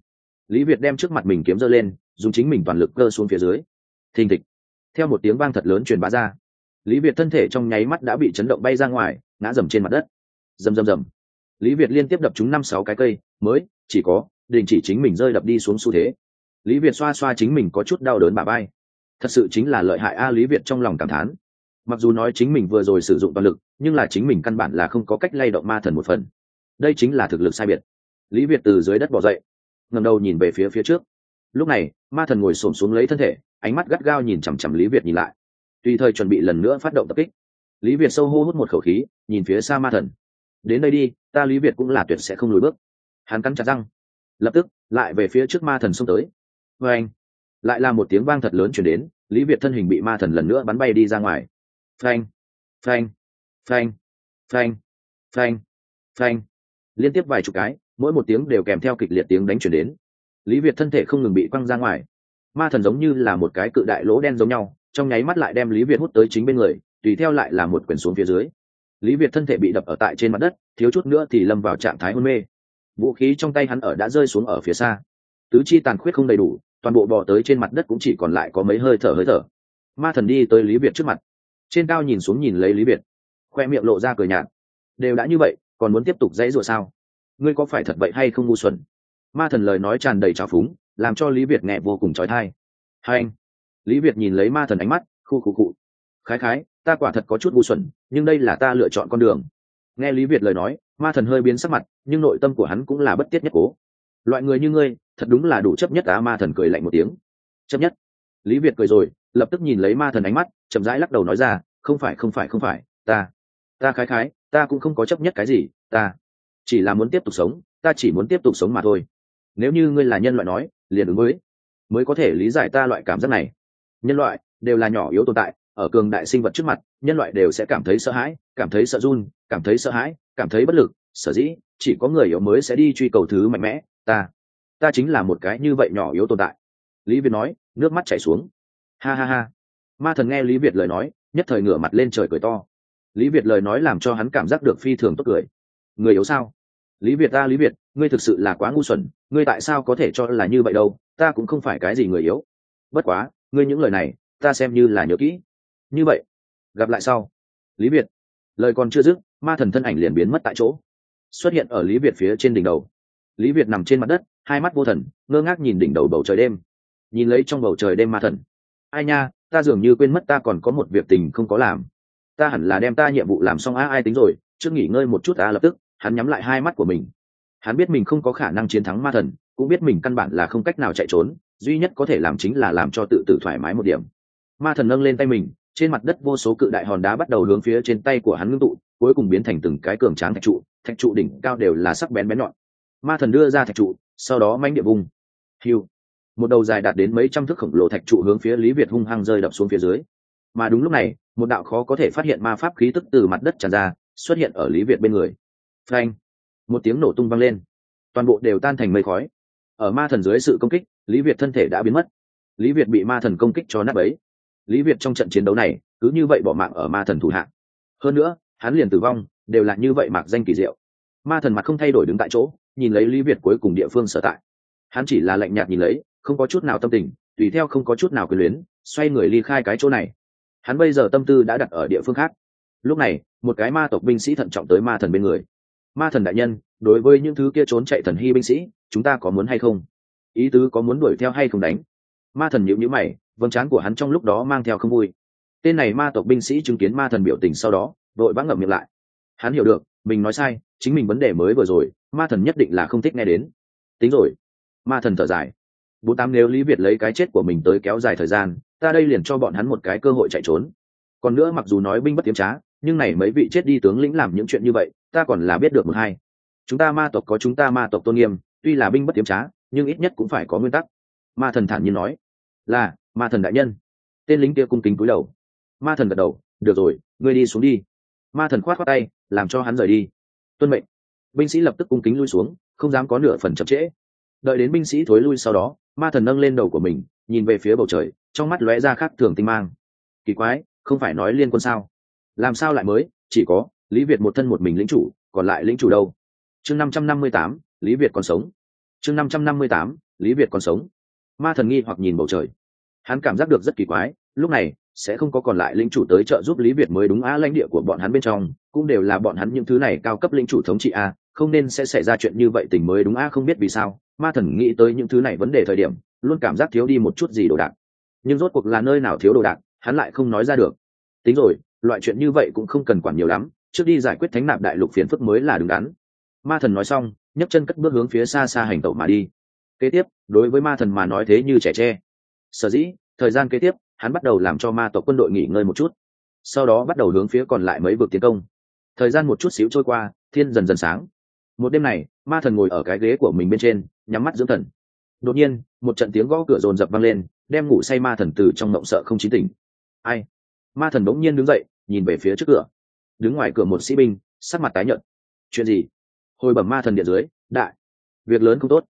Lý việt đem trước mặt mình kiếm giơ lên dùng chính mình toàn lực cơ xuống phía dưới. Thình thịch. Theo một tiếng vang thật lớn truyền bá ra lý việt thân thể trong nháy mắt đã bị chấn động bay ra ngoài ngã dầm trên mặt đất. Dầm dầm dầm, lý việt liên tiếp đập trúng năm sáu cái cây mới chỉ có đình chỉ chính mình rơi đập đi xuống xu thế lý việt xoa xoa chính mình có chút đau đớn bà bay thật sự chính là lợi hại a, lý việt trong lòng cảm thán. Mặc dù nói chính mình vừa rồi sử dụng toàn lực, nhưng là chính mình căn bản là không có cách lay động ma thần một phần. Đây chính là thực lực sai biệt. Lý việt từ dưới đất bỏ dậy ngầm đầu nhìn về phía phía trước. Lúc này, ma thần ngồi xổm xuống lấy thân thể, ánh mắt gắt gao nhìn chằm chằm lý việt nhìn lại. Tùy thời chuẩn bị lần nữa phát động tập kích. Lý việt sâu hô hút một khẩu khí, nhìn phía xa ma thần. Đến đây đi, ta lý việt cũng là tuyệt sẽ không lùi bước. Hắn cắn chặt răng. Lập tức, lại về phía trước ma thần xông tới vê anh, lại là một tiếng vang thật lớn chuyển đến, lý việt thân hình bị ma thần lần nữa bắn bay đi ra ngoài. Phanh phanh phanh phanh phanh phanh. Liên tiếp vài chục cái, mỗi một tiếng đều kèm theo kịch liệt tiếng đánh chuyển đến. Lý việt thân thể không ngừng bị quăng ra ngoài. Ma thần giống như là một cái cự đại lỗ đen giống nhau, trong nháy mắt lại đem lý việt hút tới chính bên người, tùy theo lại là một quyển xuống phía dưới. Lý việt thân thể bị đập ở tại trên mặt đất, thiếu chút nữa thì lâm vào trạng thái hôn mê. Vũ khí trong tay hắn ở đã rơi xuống ở phía xa tứ chi tàn khuyết không đầy đủ, toàn bộ bò tới trên mặt đất cũng chỉ còn lại có mấy hơi thở hơi thở. Ma thần đi tới lý việt trước mặt. Trên cao nhìn xuống nhìn lấy lý việt. Khoe miệng lộ ra cười nhạt. Đều đã như vậy, còn muốn tiếp tục dãy rủa sao? Ngươi có phải thật vậy hay không ngu xuẩn? Ma thần lời nói tràn đầy trào phúng, làm cho lý việt nghe vô cùng trói thai. Hai anh. Lý việt nhìn lấy ma thần ánh mắt, khu khu cụ khái khái, ta quả thật có chút ngu xuẩn, nhưng đây là ta lựa chọn con đường. Nghe lý việt lời nói, ma thần hơi biến sắc mặt, nhưng nội tâm của hắn cũng là bất tiết nhất cố loại người như ngươi, thật đúng là đủ chấp nhất á ma thần cười lạnh một tiếng. Chấp nhất? Lý việt cười rồi, lập tức nhìn lấy ma thần ánh mắt, chậm rãi lắc đầu nói ra, không phải không phải không phải, ta ta khái khái, ta cũng không có chấp nhất cái gì, ta chỉ là muốn tiếp tục sống, ta chỉ muốn tiếp tục sống mà thôi. Nếu như ngươi là nhân loại nói, liền ứng với, mới có thể lý giải ta loại cảm giác này. Nhân loại đều là nhỏ yếu tồn tại, ở cường đại sinh vật trước mặt, nhân loại đều sẽ cảm thấy sợ hãi, cảm thấy sợ run, cảm thấy sợ hãi, cảm thấy bất lực, sở dĩ chỉ có người yếu mới sẽ đi truy cầu thứ mạnh mẽ ta ta chính là một cái như vậy nhỏ yếu tồn tại. Lý việt nói, nước mắt chảy xuống. Ha ha ha. Ma thần nghe lý việt lời nói, nhất thời ngửa mặt lên trời cười to. Lý việt lời nói làm cho hắn cảm giác được phi thường tốt cười. Người yếu sao? Lý việt ta, lý việt, ngươi thực sự là quá ngu xuẩn, ngươi tại sao có thể cho là như vậy đâu? Ta cũng không phải cái gì người yếu. Bất quá, ngươi những lời này, ta xem như là nhớ kỹ. Như vậy, gặp lại sau. Lý việt, lời còn chưa dứt, ma thần thân ảnh liền biến mất tại chỗ. Xuất hiện ở lý việt phía trên đỉnh đầu lý việt nằm trên mặt đất, hai mắt vô thần, ngơ ngác nhìn đỉnh đầu bầu trời đêm. Nhìn lấy trong bầu trời đêm ma thần. Ai nha, ta dường như quên mất ta còn có một việc tình không có làm. Ta hẳn là đem ta nhiệm vụ làm xong a ai tính rồi, trước nghỉ ngơi một chút ta lập tức, hắn nhắm lại hai mắt của mình. Hắn biết mình không có khả năng chiến thắng ma thần, cũng biết mình căn bản là không cách nào chạy trốn, duy nhất có thể làm chính là làm cho tự tử thoải mái một điểm. Ma thần nâng lên tay mình, trên mặt đất vô số cự đại hòn đá bắt đầu hướng phía trên tay của hắn ngưng tụ, cuối cùng biến thành từng cái cường tráng thạch trụ thạch trụ đỉnh cao đều là sắc bén bén nhọn ma thần đưa ra thạch trụ, sau đó mánh địa vùng hiu. Một đầu dài đạt đến mấy trăm thước khổng lồ thạch trụ hướng phía lý việt hung hăng rơi đập xuống phía dưới. Mà đúng lúc này, một đạo khó có thể phát hiện ma pháp khí tức từ mặt đất tràn ra, xuất hiện ở lý việt bên người. Frank một tiếng nổ tung vang lên. Toàn bộ đều tan thành mây khói. Ở ma thần dưới sự công kích, lý việt thân thể đã biến mất. Lý việt bị ma thần công kích cho nát ấy lý việt trong trận chiến đấu này, cứ như vậy bỏ mạng ở ma thần thủ hạng hơn nữa, hắn liền tử vong, đều là như vậy mạc danh kỳ diệu. Ma thần mặt không thay đổi đứng tại chỗ nhìn lấy lý việt cuối cùng địa phương sở tại. Hắn chỉ là lạnh nhạt nhìn lấy, không có chút nào tâm tình, tùy theo không có chút nào quyền luyến, xoay người ly khai cái chỗ này. Hắn bây giờ tâm tư đã đặt ở địa phương khác. Lúc này, một cái ma tộc binh sĩ thận trọng tới ma thần bên người. Ma thần đại nhân, đối với những thứ kia trốn chạy thần hy binh sĩ, chúng ta có muốn hay không? Ý tứ có muốn đuổi theo hay không đánh? Ma thần nhịu nhữ mày vâng trán của hắn trong lúc đó mang theo không vui. Tên này ma tộc binh sĩ chứng kiến ma thần biểu tình sau đó, vội vã ngậm miệng lại. Hắn hiểu được mình nói sai, chính mình vấn đề mới vừa rồi, ma thần nhất định là không thích nghe đến. Tính rồi. Ma thần thở dài. Bố tám nếu lý việt lấy cái chết của mình tới kéo dài thời gian, ta đây liền cho bọn hắn một cái cơ hội chạy trốn. Còn nữa mặc dù nói binh bất tiếm trá, nhưng này mấy vị chết đi tướng lĩnh làm những chuyện như vậy, ta còn là biết được một hai. Chúng ta ma tộc có chúng ta ma tộc tôn nghiêm, tuy là binh bất tiếm trá, nhưng ít nhất cũng phải có nguyên tắc. Ma thần thản nhiên nói. Là, ma thần đại nhân. Tên lính kia cung kính cúi đầu. Ma thần gật đầu. Được rồi, ngươi đi xuống đi. Ma thần khoát khoát tay làm cho hắn rời đi. Tuân mệnh. Binh sĩ lập tức cung kính lui xuống, không dám có nửa phần chậm trễ. Đợi đến binh sĩ thối lui sau đó, ma thần nâng lên đầu của mình, nhìn về phía bầu trời, trong mắt lóe ra khác thường tinh mang. Kỳ quái, không phải nói liên quân sao? Làm sao lại mới? Chỉ có, lý việt một thân một mình lĩnh chủ, còn lại lĩnh chủ đâu? Chương năm trăm năm mươi tám, lý việt còn sống. Chương năm trăm năm mươi tám, lý việt còn sống. Ma thần nghi hoặc nhìn bầu trời. Hắn cảm giác được rất kỳ quái, lúc này sẽ không có còn lại linh chủ tới trợ giúp lý việt mới đúng á lãnh địa của bọn hắn bên trong, cũng đều là bọn hắn những thứ này cao cấp linh chủ thống trị a không nên sẽ xảy ra chuyện như vậy tình mới đúng a không biết vì sao, ma thần nghĩ tới những thứ này vấn đề thời điểm, luôn cảm giác thiếu đi một chút gì đồ đạc. Nhưng rốt cuộc là nơi nào thiếu đồ đạc, hắn lại không nói ra được. Tính rồi, loại chuyện như vậy cũng không cần quản nhiều lắm, trước đi giải quyết thánh nạp đại lục phiền phức mới là đúng đắn. Ma thần nói xong, nhấc chân cất bước hướng phía xa xa hành tẩu mà đi. Kế tiếp, đối với ma thần mà nói thế như trẻ tre. Sở dĩ, thời gian kế tiếp hắn bắt đầu làm cho ma tộc quân đội nghỉ ngơi một chút, sau đó bắt đầu hướng phía còn lại mấy vực tiến công. Thời gian một chút xíu trôi qua, thiên dần dần sáng. Một đêm này, ma thần ngồi ở cái ghế của mình bên trên, nhắm mắt dưỡng thần. Đột nhiên, một trận tiếng gõ cửa rồn rập vang lên, đem ngủ say ma thần từ trong mộng sợ không chín tỉnh. Ai? Ma thần bỗng nhiên đứng dậy, nhìn về phía trước cửa. Đứng ngoài cửa một sĩ binh, sắc mặt tái nhợt. Chuyện gì? Hồi bẩm ma thần điện dưới, đại. Việc lớn không tốt.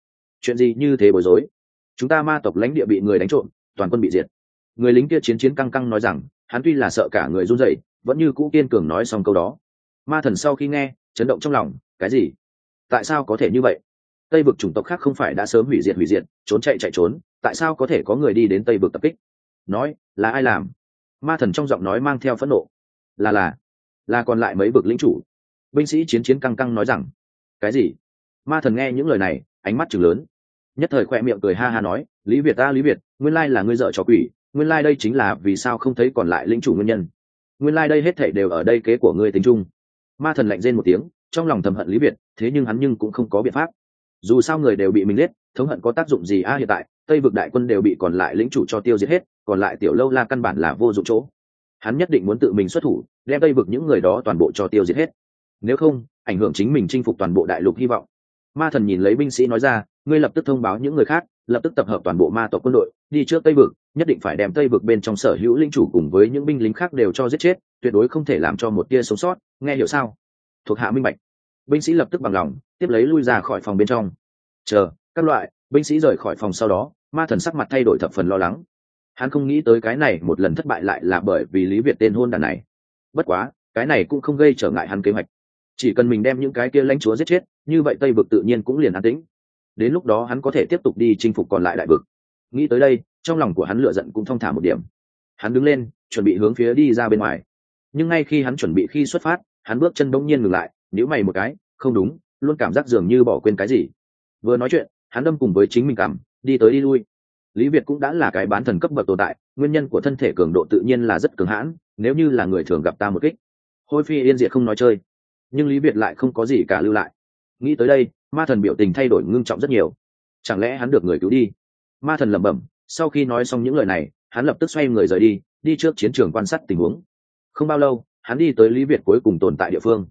Chuyện gì như thế bối rối? Chúng ta ma tộc lãnh địa bị người đánh trộm, toàn quân bị diệt người lính kia chiến chiến căng căng nói rằng, hắn tuy là sợ cả người run rẩy, vẫn như cũ kiên cường nói xong câu đó. Ma thần sau khi nghe, chấn động trong lòng, cái gì? Tại sao có thể như vậy? Tây vực chủng tộc khác không phải đã sớm hủy diệt hủy diệt, trốn chạy chạy trốn, tại sao có thể có người đi đến tây vực tập kích? Nói, là ai làm? Ma thần trong giọng nói mang theo phẫn nộ. Là là là còn lại mấy vực lĩnh chủ. Binh sĩ chiến chiến căng căng nói rằng, cái gì? Ma thần nghe những lời này, ánh mắt chừng lớn. Nhất thời khoe miệng cười ha ha nói, lý việt ta, lý việt, nguyên lai là ngươi dợ trò quỷ nguyên lai、like、đây chính là vì sao không thấy còn lại lĩnh chủ nguyên nhân. Nguyên lai、like、đây hết thảy đều ở đây kế của ngươi tính chung. Ma thần lạnh rên một tiếng, trong lòng thầm hận lý việt, thế nhưng hắn nhưng cũng không có biện pháp. Dù sao người đều bị mình giết, thống hận có tác dụng gì a hiện tại, tây vực đại quân đều bị còn lại lĩnh chủ cho tiêu diệt hết, còn lại tiểu lâu la căn bản là vô dụng chỗ. Hắn nhất định muốn tự mình xuất thủ, đem tây vực những người đó toàn bộ cho tiêu diệt hết. Nếu không, ảnh hưởng chính mình chinh phục toàn bộ đại lục hy vọng. Ma thần nhìn lấy binh sĩ nói ra, ngươi lập tức thông báo những người khác lập tức tập hợp toàn bộ ma tộc quân đội, đi trước tây vực, nhất định phải đem tây vực bên trong sở hữu linh chủ cùng với những binh lính khác đều cho giết chết, tuyệt đối không thể làm cho một tia sống sót, nghe hiểu sao? Thuộc hạ minh bạch. Binh sĩ lập tức bằng lòng, tiếp lấy lui ra khỏi phòng bên trong. Chờ, các loại, binh sĩ rời khỏi phòng sau đó, ma thần sắc mặt thay đổi thập phần lo lắng. Hắn không nghĩ tới cái này một lần thất bại lại là bởi vì lý việt tên hôn đàn này. Bất quá, cái này cũng không gây trở ngại hắn kế hoạch. Chỉ cần mình đem những cái kia lãnh chúa giết chết, như vậy tây vực tự nhiên cũng liền an tĩnh đến lúc đó hắn có thể tiếp tục đi chinh phục còn lại đại vực. Nghĩ tới đây, trong lòng của hắn lựa giận cũng thong thả một điểm. Hắn đứng lên, chuẩn bị hướng phía đi ra bên ngoài. Nhưng ngay khi hắn chuẩn bị khi xuất phát, hắn bước chân bỗng nhiên ngừng lại nếu mày một cái, không đúng, luôn cảm giác dường như bỏ quên cái gì. Vừa nói chuyện, hắn đâm cùng với chính mình cảm, đi tới đi lui. Lý việt cũng đã là cái bán thần cấp bậc tồn tại, nguyên nhân của thân thể cường độ tự nhiên là rất cường hãn, nếu như là người thường gặp ta một kích. Hôi phi yên diệt không nói chơi. Nhưng lý việt lại không có gì cả lưu lại. Nghĩ tới đây ma thần biểu tình thay đổi ngưng trọng rất nhiều. Chẳng lẽ hắn được người cứu đi? Ma thần lẩm bẩm, sau khi nói xong những lời này, hắn lập tức xoay người rời đi đi trước chiến trường quan sát tình huống. Không bao lâu, hắn đi tới lý việt cuối cùng tồn tại địa phương.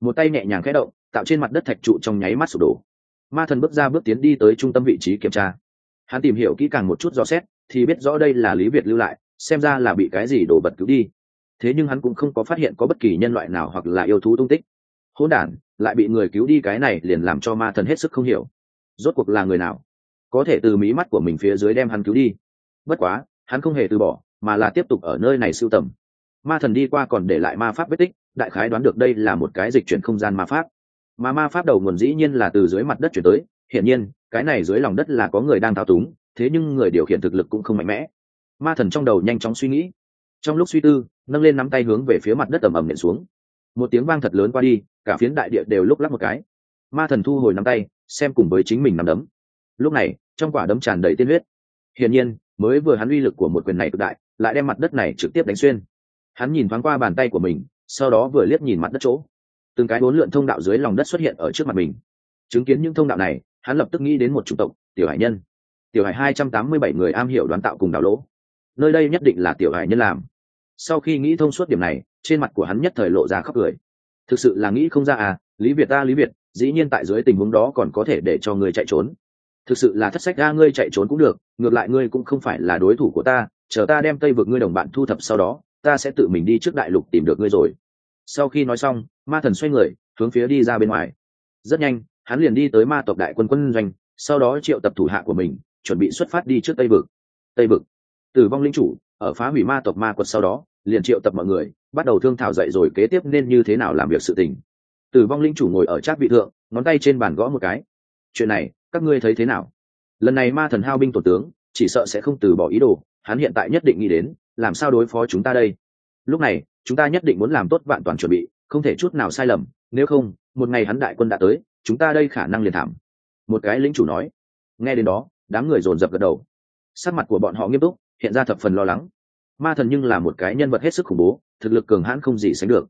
Một tay nhẹ nhàng khẽ động, tạo trên mặt đất thạch trụ trong nháy mắt sụp đổ. Ma thần bước ra bước tiến đi tới trung tâm vị trí kiểm tra. Hắn tìm hiểu kỹ càng một chút rõ xét, thì biết rõ đây là lý việt lưu lại, xem ra là bị cái gì đổ bật cứu đi. Thế nhưng hắn cũng không có phát hiện có bất kỳ nhân loại nào hoặc là yêu thú tung tích. Hỗn đản lại bị người cứu đi cái này liền làm cho ma thần hết sức không hiểu. Rốt cuộc là người nào? Có thể từ mí mắt của mình phía dưới đem hắn cứu đi. Bất quá, hắn không hề từ bỏ, mà là tiếp tục ở nơi này sưu tầm. Ma thần đi qua còn để lại ma pháp vết tích, đại khái đoán được đây là một cái dịch chuyển không gian ma pháp. Mà ma pháp đầu nguồn dĩ nhiên là từ dưới mặt đất chuyển tới, hiển nhiên, cái này dưới lòng đất là có người đang thao túng, thế nhưng người điều khiển thực lực cũng không mạnh mẽ. Ma thần trong đầu nhanh chóng suy nghĩ. Trong lúc suy tư, nâng lên nắm tay hướng về phía mặt đất ầm ầm nện xuống một tiếng vang thật lớn qua đi, cả phiến đại địa đều lúc lắc một cái. Ma thần thu hồi nắm tay, xem cùng với chính mình nắm đấm. Lúc này, trong quả đấm tràn đầy tiên huyết. Hiển nhiên, mới vừa hắn uy lực của một quyền này cực đại, lại đem mặt đất này trực tiếp đánh xuyên. Hắn nhìn thoáng qua bàn tay của mình, sau đó vừa liếc nhìn mặt đất chỗ. Từng cái bốn lượn thông đạo dưới lòng đất xuất hiện ở trước mặt mình. Chứng kiến những thông đạo này, hắn lập tức nghĩ đến một chủng tộc, tiểu hải nhân. Tiểu hải hai trăm tám mươi bảy người am hiểu đoán tạo cùng đảo lỗ. Nơi đây nhất định là tiểu hải nhân làm. Sau khi nghĩ thông suốt điểm này trên mặt của hắn nhất thời lộ ra khóc cười. Thực sự là nghĩ không ra à lý việt ta, lý việt, dĩ nhiên tại dưới tình huống đó còn có thể để cho ngươi chạy trốn. Thực sự là thất sách ra ngươi chạy trốn cũng được, ngược lại ngươi cũng không phải là đối thủ của ta, chờ ta đem tây vực ngươi đồng bạn thu thập sau đó, ta sẽ tự mình đi trước đại lục tìm được ngươi rồi. Sau khi nói xong, ma thần xoay người, hướng phía đi ra bên ngoài. Rất nhanh, hắn liền đi tới ma tộc đại quân quân doanh, sau đó triệu tập thủ hạ của mình, chuẩn bị xuất phát đi trước tây vực. Tây vực. Tử vong linh chủ, ở phá hủy ma tộc ma quật sau đó, liền triệu tập mọi người bắt đầu thương thảo dậy rồi kế tiếp nên như thế nào làm việc sự tình. Tử vong linh chủ ngồi ở trác vị thượng, ngón tay trên bàn gõ một cái. Chuyện này, các ngươi thấy thế nào? Lần này ma thần hao binh tổ tướng, chỉ sợ sẽ không từ bỏ ý đồ, hắn hiện tại nhất định nghĩ đến, làm sao đối phó chúng ta đây? Lúc này, chúng ta nhất định muốn làm tốt vạn toàn chuẩn bị, không thể chút nào sai lầm, nếu không, một ngày hắn đại quân đã tới, chúng ta đây khả năng liền thảm. Một cái lính chủ nói. Nghe đến đó, đám người dồn dập gật đầu. Sắc mặt của bọn họ nghiêm túc, hiện ra thập phần lo lắng. Ma thần nhưng là một cái nhân vật hết sức khủng bố thực lực cường hãn không gì sánh được.